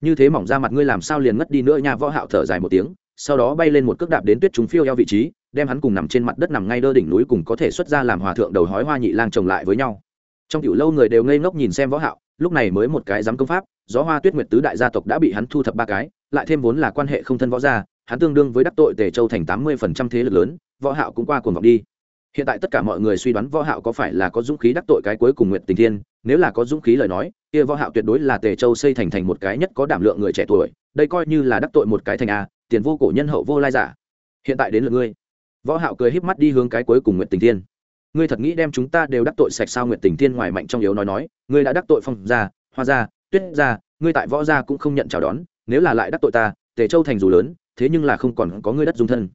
Như thế mỏng ra mặt ngươi làm sao liền ngất đi nữa nha? Võ hạo thở dài một tiếng, sau đó bay lên một cước đạp đến tuyết trung phiêu eo vị trí, đem hắn cùng nằm trên mặt đất nằm ngay đơ đỉnh núi cùng có thể xuất ra làm hòa thượng đầu hói hoa nhị lang chồng lại với nhau. Trong tiểu lâu người đều ngây ngốc nhìn xem võ hạo, lúc này mới một cái dám công pháp, gió hoa tuyết nguyệt tứ đại gia tộc đã bị hắn thu thập ba cái, lại thêm vốn là quan hệ không thân võ gia hắn tương đương với đắc tội tề châu thành tám mươi phần trăm thế lực lớn, võ hạo cũng qua cuồng vọng đi. Hiện tại tất cả mọi người suy đoán võ hạo có phải là có dũng khí đắc tội cái cuối cùng nguyệt tình thiên, nếu là có dũng khí lời nói, kia võ hạo tuyệt đối là tề châu xây thành thành một cái nhất có đảm lượng người trẻ tuổi, đây coi như là đắc tội một cái thành a, tiền vô cổ nhân hậu vô lai giả. Hiện tại đến lượt ngươi. Võ hạo cười híp mắt đi hướng cái cuối cùng nguyệt tình thiên. Ngươi thật nghĩ đem chúng ta đều đắc tội sạch sao nguyệt tình thiên ngoài mạnh trong yếu nói nói, ngươi đã đắc tội phong gia, hoa gia, tuyết gia, ngươi tại võ gia cũng không nhận chào đón, nếu là lại đắc tội ta, tề châu thành dù lớn thế nhưng là không còn có ngươi đất dung thân.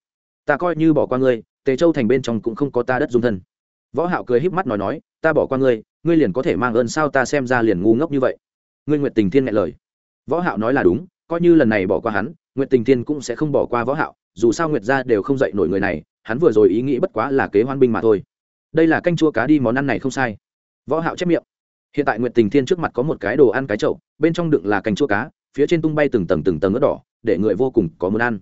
Ta coi như bỏ qua ngươi, tề châu thành bên trong cũng không có ta đất dung thân. Võ hạo cười híp mắt nói nói, ta bỏ qua ngươi ngươi liền có thể mang ơn sao ta xem ra liền ngu ngốc như vậy. Ngươi nguyệt tình thiên nghe lời. Võ hạo nói là đúng, coi như lần này bỏ qua hắn, nguyệt tình thiên cũng sẽ không bỏ qua võ hạo, dù sao nguyệt gia đều không dậy nổi người này, hắn vừa rồi ý nghĩ bất quá là kế hoan binh mà thôi. Đây là canh chua cá đi món ăn này không sai. Võ hạo chép miệng. Hiện tại nguyệt tình thiên trước mặt có một cái đồ ăn cái chậu, bên trong đựng là canh chua cá, phía trên tung bay từng tầng từng tầng ớt đỏ để người vô cùng có muốn ăn.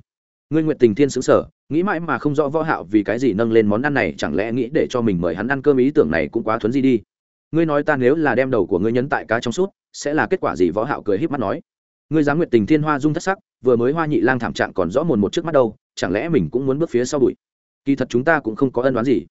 Ngươi nguyện tình thiên xứng sở nghĩ mãi mà không rõ võ hạo vì cái gì nâng lên món ăn này, chẳng lẽ nghĩ để cho mình mời hắn ăn cơm ý tưởng này cũng quá thuấn di đi. Ngươi nói ta nếu là đem đầu của ngươi nhấn tại cá trong suốt, sẽ là kết quả gì? Võ hạo cười híp mắt nói. Ngươi dám nguyện tình thiên hoa dung thất sắc, vừa mới hoa nhị lang thảm trạng còn rõ mồn một trước mắt đâu, chẳng lẽ mình cũng muốn bước phía sau bụi? Kỳ thật chúng ta cũng không có ân đoán gì.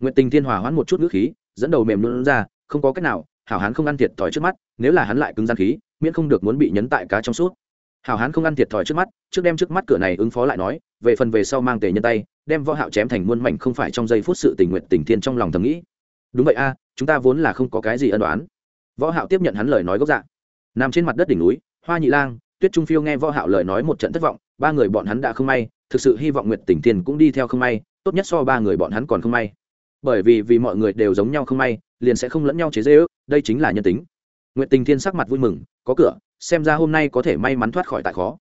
Nguyện tình thiên hòa hoãn một chút nước khí, dẫn đầu mềm luôn ra, không có cách nào, hảo hán không ăn thiệt thòi trước mắt, nếu là hắn lại cứng gian khí, miễn không được muốn bị nhấn tại cá trong suốt hảo hán không ăn thiệt thòi trước mắt, trước đem trước mắt cửa này ứng phó lại nói, về phần về sau mang tề nhân tay, đem võ hạo chém thành muôn mảnh không phải trong giây phút sự tình nguyện tình thiên trong lòng thầm nghĩ. Đúng vậy a, chúng ta vốn là không có cái gì ân đoán võ hạo tiếp nhận hắn lời nói gốc dạ. Nằm trên mặt đất đỉnh núi, hoa nhị lang, tuyết trung phiêu nghe võ hạo lời nói một trận thất vọng, ba người bọn hắn đã không may, thực sự hy vọng nguyệt tình thiên cũng đi theo không may, tốt nhất so ba người bọn hắn còn không may. Bởi vì vì mọi người đều giống nhau không may, liền sẽ không lẫn nhau chế dễ ước đây chính là nhân tính. Nguyệt tình thiên sắc mặt vui mừng, có cửa xem ra hôm nay có thể may mắn thoát khỏi tại khó.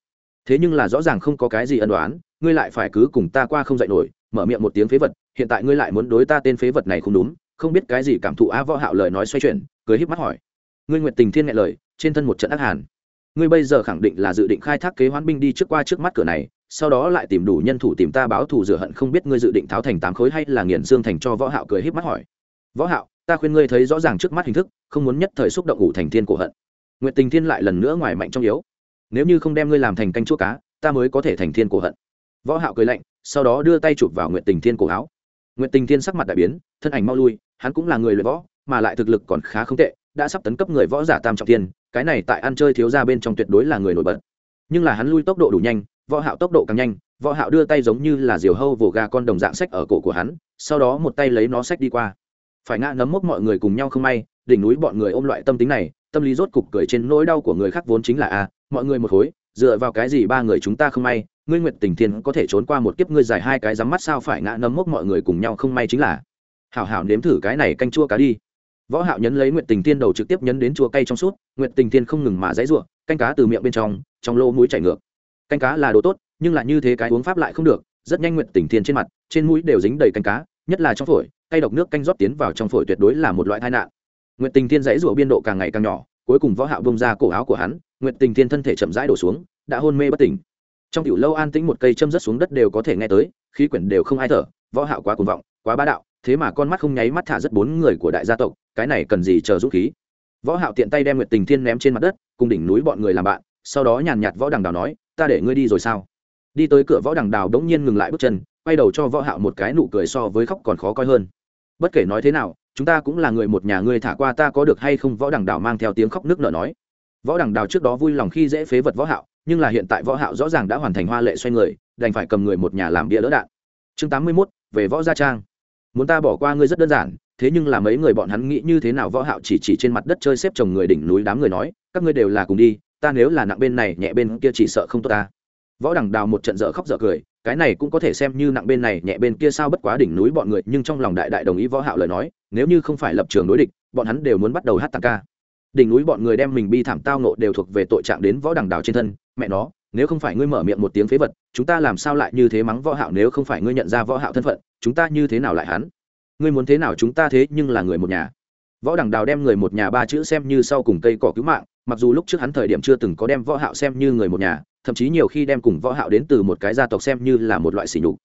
Thế nhưng là rõ ràng không có cái gì ân đoán ngươi lại phải cứ cùng ta qua không dạy nổi, mở miệng một tiếng phế vật, hiện tại ngươi lại muốn đối ta tên phế vật này không đúng, không biết cái gì cảm thụ á võ hạo lời nói xoay chuyển, cười híp mắt hỏi. Ngươi nguyệt tình thiên nghe lời, trên thân một trận ác hàn. Ngươi bây giờ khẳng định là dự định khai thác kế hoán binh đi trước qua trước mắt cửa này, sau đó lại tìm đủ nhân thủ tìm ta báo thù rửa hận không biết ngươi dự định tháo thành tám khối hay là nghiền xương thành cho võ hạo cười híp mắt hỏi. Võ hạo, ta khuyên ngươi thấy rõ ràng trước mắt hình thức, không muốn nhất thời xúc động ngủ thành thiên cổ hận nguyệt tình thiên lại lần nữa ngoài mạnh trong yếu. Nếu như không đem ngươi làm thành canh chua cá, ta mới có thể thành thiên cổ hận. Võ hạo cười lạnh, sau đó đưa tay chụp vào nguyệt tình thiên cổ áo. Nguyệt tình thiên sắc mặt đại biến, thân ảnh mau lui, hắn cũng là người luyện võ, mà lại thực lực còn khá không tệ, đã sắp tấn cấp người võ giả tam trọng thiên, cái này tại ăn chơi thiếu gia bên trong tuyệt đối là người nổi bật. Nhưng là hắn lui tốc độ đủ nhanh, võ hạo tốc độ càng nhanh, võ hạo đưa tay giống như là diều hâu vồ gà con đồng dạng sách ở cổ của hắn, sau đó một tay lấy nó sách đi qua. Phải ngã nấm mốc mọi người cùng nhau không may, đỉnh núi bọn người ôm loại tâm tính này tâm lý rốt cục cười trên nỗi đau của người khác vốn chính là a mọi người một khối, dựa vào cái gì ba người chúng ta không may? Ngươi nguyệt tình thiên có thể trốn qua một kiếp ngươi dài hai cái rắm mắt sao phải ngã nấm mốc mọi người cùng nhau không may chính là? Hảo hảo nếm thử cái này canh chua cá đi. Võ hạo nhấn lấy nguyệt tình thiên đầu trực tiếp nhấn đến chua cay trong suốt, nguyệt tình thiên không ngừng mà dãy ruộng, canh cá từ miệng bên trong trong lô mũi chảy ngược. Canh cá là đồ tốt, nhưng là như thế cái uống pháp lại không được, rất nhanh nguyệt tình thiên trên mặt, trên mũi đều dính đầy canh cá, nhất là trong phổi, cay độc nước canh rót tiến vào trong phổi tuyệt đối là một loại tai nạn nguyệt tình thiên dãy rủa biên độ càng ngày càng nhỏ, cuối cùng võ hạo bông ra cổ áo của hắn, nguyệt tình thiên thân thể chậm rãi đổ xuống, đã hôn mê bất tỉnh. Trong tiểu lâu an tĩnh một cây châm rớt xuống đất đều có thể nghe tới, khí quyển đều không ai thở, võ hạo quá cuồng vọng, quá bá đạo, thế mà con mắt không nháy mắt thả rất bốn người của đại gia tộc, cái này cần gì chờ dũng khí. Võ hạo tiện tay đem nguyệt tình thiên ném trên mặt đất, cùng đỉnh núi bọn người làm bạn, sau đó nhàn nhạt võ đằng đào nói, ta để ngươi đi rồi sao? Đi tới cửa võ đằng đào đống nhiên ngừng lại bước chân, quay đầu cho võ hạo một cái nụ cười so với khóc còn khó coi hơn. Bất kể nói thế nào chúng ta cũng là người một nhà ngươi thả qua ta có được hay không? Võ đằng đào mang theo tiếng khóc nước nở nói. Võ đằng đào trước đó vui lòng khi dễ phế vật võ hạo nhưng là hiện tại võ hạo rõ ràng đã hoàn thành hoa lệ xoay người đành phải cầm người một nhà làm bia đỡ đạn. Chương 81, về võ gia trang. Muốn ta bỏ qua ngươi rất đơn giản thế nhưng là mấy người bọn hắn nghĩ như thế nào võ hạo chỉ chỉ trên mặt đất chơi xếp chồng người đỉnh núi đám người nói các ngươi đều là cùng đi ta nếu là nặng bên này nhẹ bên kia chỉ sợ không tốt ta. Võ đằng đào một trận dở khóc dở cười cái này cũng có thể xem như nặng bên này, nhẹ bên kia sao bất quá đỉnh núi bọn người, nhưng trong lòng đại đại đồng ý võ hạo lời nói, nếu như không phải lập trường đối địch, bọn hắn đều muốn bắt đầu hát tăng ca. Đỉnh núi bọn người đem mình bi thảm tao nộ đều thuộc về tội trạng đến võ đằng đào trên thân, mẹ nó, nếu không phải ngươi mở miệng một tiếng phế vật, chúng ta làm sao lại như thế mắng võ hạo nếu không phải ngươi nhận ra võ hạo thân phận, chúng ta như thế nào lại hắn? Ngươi muốn thế nào chúng ta thế nhưng là người một nhà. Võ đằng đào đem người một nhà ba chữ xem như sau cùng cây cỏ cứu mạng mặc dù lúc trước hắn thời điểm chưa từng có đem võ hạo xem như người một nhà, thậm chí nhiều khi đem cùng võ hạo đến từ một cái gia tộc xem như là một loại sỉ nhục.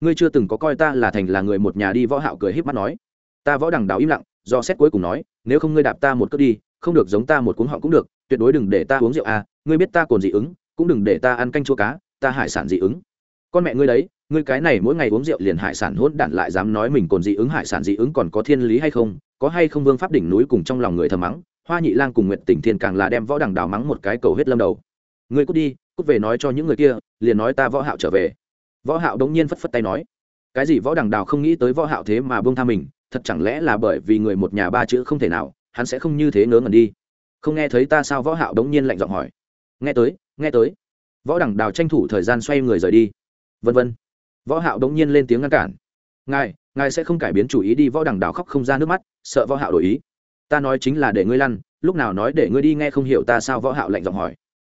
Ngươi chưa từng có coi ta là thành là người một nhà đi, võ hạo cười híp mắt nói. Ta võ đằng đào im lặng, do xét cuối cùng nói, nếu không ngươi đạp ta một cước đi, không được giống ta một cuốn họng cũng được, tuyệt đối đừng để ta uống rượu à ngươi biết ta còn dị ứng, cũng đừng để ta ăn canh chua cá, ta hải sản dị ứng. Con mẹ ngươi đấy, ngươi cái này mỗi ngày uống rượu liền hải sản hỗn đản lại dám nói mình còn dị ứng, hải sản dị ứng còn có thiên lý hay không, có hay không vương pháp đỉnh núi cùng trong lòng người thầm mắng hoa nhị lang cùng nguyệt tỉnh thiên càng là đem võ đằng đào mắng một cái cầu hết lâm đầu. Ngươi cút đi, cút về nói cho những người kia, liền nói ta võ hạo trở về. Võ hạo đống nhiên phất phất tay nói, cái gì võ đằng đào không nghĩ tới võ hạo thế mà buông tha mình, thật chẳng lẽ là bởi vì người một nhà ba chữ không thể nào, hắn sẽ không như thế ngớ ngẩn đi. Không nghe thấy ta sao võ hạo đống nhiên lạnh giọng hỏi. Nghe tới nghe tới. Võ đằng đào tranh thủ thời gian xoay người rời đi. Vân vân. Võ hạo đống nhiên lên tiếng ngăn cản. Ngài ngài sẽ không cải biến chủ ý đi, võ đằng đào khóc không ra nước mắt, sợ võ hạo đổi ý ta nói chính là để ngươi lăn, lúc nào nói để ngươi đi nghe không hiểu ta sao võ hạo lạnh giọng hỏi.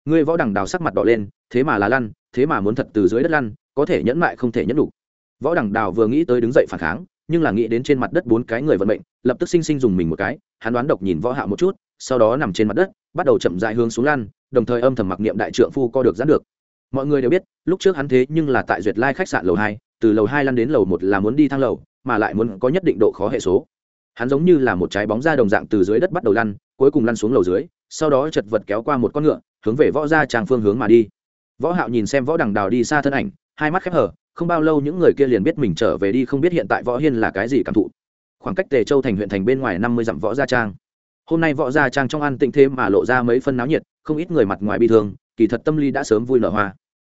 Ngươi võ đằng đào sắc mặt đỏ lên, thế mà là lăn, thế mà muốn thật từ dưới đất lăn, có thể nhẫn mại không thể nhẫn đủ võ đằng đào vừa nghĩ tới đứng dậy phản kháng, nhưng là nghĩ đến trên mặt đất bốn cái người vận mệnh, lập tức sinh sinh dùng mình một cái, hắn đoán độc nhìn võ hạo một chút, sau đó nằm trên mặt đất, bắt đầu chậm rãi hướng xuống lăn, đồng thời âm thầm mặc niệm đại trượng phu co được giãn được. Mọi người đều biết, lúc trước hắn thế nhưng là tại duyệt lai khách sạn lầu hai, từ lầu hai lăn đến lầu một là muốn đi thang lầu, mà lại muốn có nhất định độ khó hệ số hắn giống như là một trái bóng ra đồng dạng từ dưới đất bắt đầu lăn, cuối cùng lăn xuống lầu dưới, sau đó chật vật kéo qua một con ngựa, hướng về võ gia tràng phương hướng mà đi. Võ hạo nhìn xem võ đằng đào đi xa thân ảnh, hai mắt khép hờ, không bao lâu những người kia liền biết mình trở về đi, không biết hiện tại võ hiên là cái gì cảm thụ. Khoảng cách tề châu thành huyện thành bên ngoài năm mươi dặm võ gia trang. Hôm nay võ gia trang trong ăn tịnh thế mà lộ ra mấy phân náo nhiệt, không ít người mặt ngoài bi thương, kỳ thật tâm lý đã sớm vui nở hoa.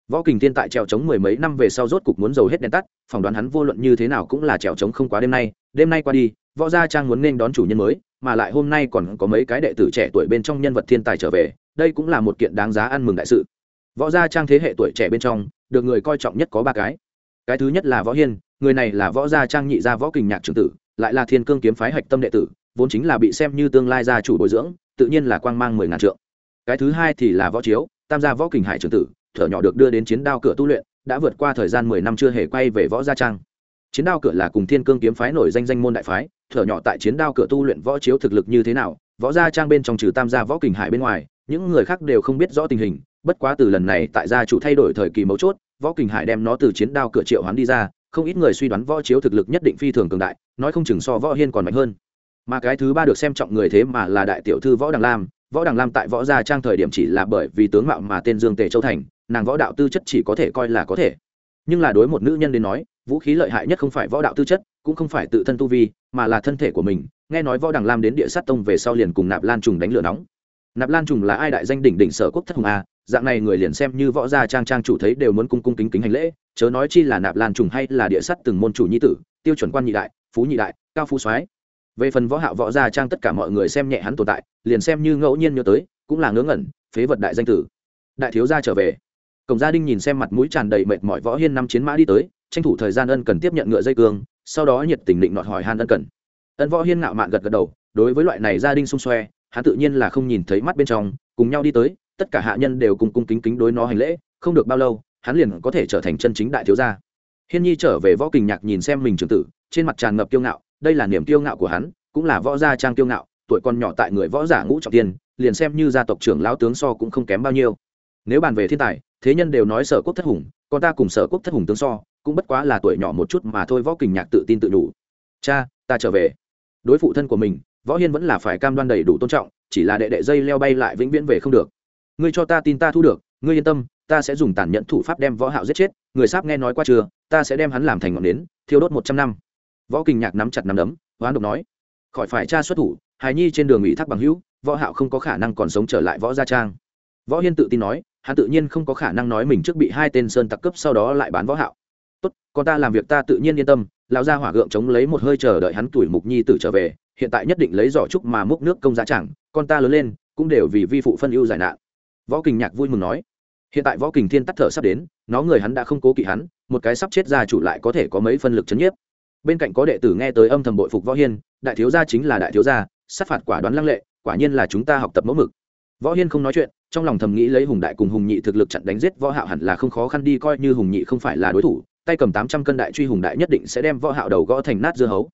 Võ kình thiên tại trèo trống mười mấy năm về sau rốt cục muốn dầu hết đèn tắt, phỏng đoán hắn vô luận như thế nào cũng là trèo trống không quá đêm nay đêm nay qua đi võ gia trang muốn nên đón chủ nhân mới, mà lại hôm nay còn có mấy cái đệ tử trẻ tuổi bên trong nhân vật thiên tài trở về, đây cũng là một kiện đáng giá ăn mừng đại sự. Võ gia trang thế hệ tuổi trẻ bên trong, được người coi trọng nhất có ba cái. Cái thứ nhất là võ hiên, người này là võ gia trang nhị gia võ kình nhạc trưởng tử, lại là thiên cương kiếm phái hạch tâm đệ tử, vốn chính là bị xem như tương lai gia chủ bồi dưỡng, tự nhiên là quang mang mười ngàn trượng. Cái thứ hai thì là võ chiếu, tam gia võ kình hải trưởng tử, thở nhỏ được đưa đến chiến đao cửa tu luyện, đã vượt qua thời gian mười năm chưa hề quay về võ gia trang. Chiến đao cửa là cùng thiên cương kiếm phái nổi danh danh môn đại phái thở nhỏ tại chiến đao cửa tu luyện võ chiếu thực lực như thế nào, võ gia trang bên trong trừ tam gia võ kình hải bên ngoài, những người khác đều không biết rõ tình hình, bất quá từ lần này tại gia chủ thay đổi thời kỳ mấu chốt, võ kình hải đem nó từ chiến đao cửa triệu hoán đi ra, không ít người suy đoán võ chiếu thực lực nhất định phi thường cường đại, nói không chừng so võ hiên còn mạnh hơn. Mà cái thứ ba được xem trọng người thế mà là đại tiểu thư võ đằng lam, võ đằng lam tại võ gia trang thời điểm chỉ là bởi vì tướng mạo mà tên dương tề châu thành, nàng võ đạo tư chất chỉ có thể coi là có thể. Nhưng là đối một nữ nhân đến nói vũ khí lợi hại nhất không phải võ đạo tư chất, cũng không phải tự thân tu vi, mà là thân thể của mình. Nghe nói võ đằng lam đến địa sát tông về sau liền cùng nạp lan trùng đánh lửa nóng. Nạp lan trùng là ai đại danh đỉnh đỉnh sở quốc thất hùng a? Dạng này người liền xem như võ gia trang trang chủ thấy đều muốn cung cung kính kính hành lễ, chớ nói chi là nạp lan trùng hay là địa sắt từng môn chủ nhi tử, tiêu chuẩn quan nhị đại, phú nhị đại, cao phú soái. Về phần võ hạo võ gia trang tất cả mọi người xem nhẹ hắn tồn tại, liền xem như ngẫu nhiên nhớ tới, cũng là ngớ ngẩn, phế vật đại danh tử. Đại thiếu gia trở về. Cổng gia đình nhìn xem mặt mũi tràn đầy mệt mỏi võ hiên năm chiến mã đi tới tranh thủ thời gian ân cần tiếp nhận ngựa dây cương, sau đó nhiệt tình định nọt hỏi han ân cần. Ân võ hiên ngạo mạn gật gật đầu, đối với loại này gia đình xung xoe, hắn tự nhiên là không nhìn thấy mắt bên trong, cùng nhau đi tới, tất cả hạ nhân đều cùng cung kính kính đối nó hành lễ, không được bao lâu, hắn liền có thể trở thành chân chính đại thiếu gia. Hiên nhi trở về võ kình nhạc nhìn xem mình trưởng tử, trên mặt tràn ngập kiêu ngạo, đây là niềm kiêu ngạo của hắn, cũng là võ gia trang kiêu ngạo, tuổi còn nhỏ tại người võ giả ngũ trọng tiên, liền xem như gia tộc trưởng lão tướng so cũng không kém bao nhiêu. Nếu bàn về thiên tài thế nhân đều nói sở quốc thất hùng, còn ta cùng sở quốc thất hùng tướng so, cũng bất quá là tuổi nhỏ một chút mà thôi, võ kình nhạc tự tin tự đủ. Cha, ta trở về. Đối phụ thân của mình, võ hiên vẫn là phải cam đoan đầy đủ tôn trọng, chỉ là đệ đệ dây leo bay lại vĩnh viễn về không được. Ngươi cho ta tin ta thu được, ngươi yên tâm, ta sẽ dùng tàn nhẫn thủ pháp đem võ hạo giết chết, người sắp nghe nói qua chưa, ta sẽ đem hắn làm thành ngọn nến, thiêu đốt một trăm năm. Võ kình nhạc nắm chặt nắm đấm, hoán độc nói, khỏi phải tra xuất thủ, hài nhi trên đường ủy thác bằng hữu, võ hạo không có khả năng còn sống trở lại võ gia trang. Võ hiên tự tin nói hắn tự nhiên không có khả năng nói mình trước bị hai tên sơn tặc cướp sau đó lại bán võ hạo. Tốt con ta làm việc ta tự nhiên yên tâm, lão gia hỏa gượng chống lấy một hơi chờ đợi hắn tuổi mục nhi tử trở về, hiện tại nhất định lấy giỏ trúc mà múc nước công giá chẳng, con ta lớn lên cũng đều vì vi phụ phân ưu giải nạn. Võ kình nhạc vui mừng nói. Hiện tại võ kình thiên tắt thở sắp đến, nó người hắn đã không cố kỵ hắn, một cái sắp chết ra chủ lại có thể có mấy phân lực chấn nhiếp. Bên cạnh có đệ tử nghe tới âm thầm bội phục võ hiên, đại thiếu gia chính là đại thiếu gia, sát phạt quả đoán lăng lệ, quả nhiên là chúng ta học tập mẫu mực. Võ hiên không nói chuyện trong lòng thầm nghĩ lấy hùng đại cùng hùng nhị thực lực chặn đánh giết võ hạo hẳn là không khó khăn đi, coi như hùng nhị không phải là đối thủ, tay cầm tám trăm cân đại truy hùng đại nhất định sẽ đem võ hạo đầu gõ thành nát dưa hấu.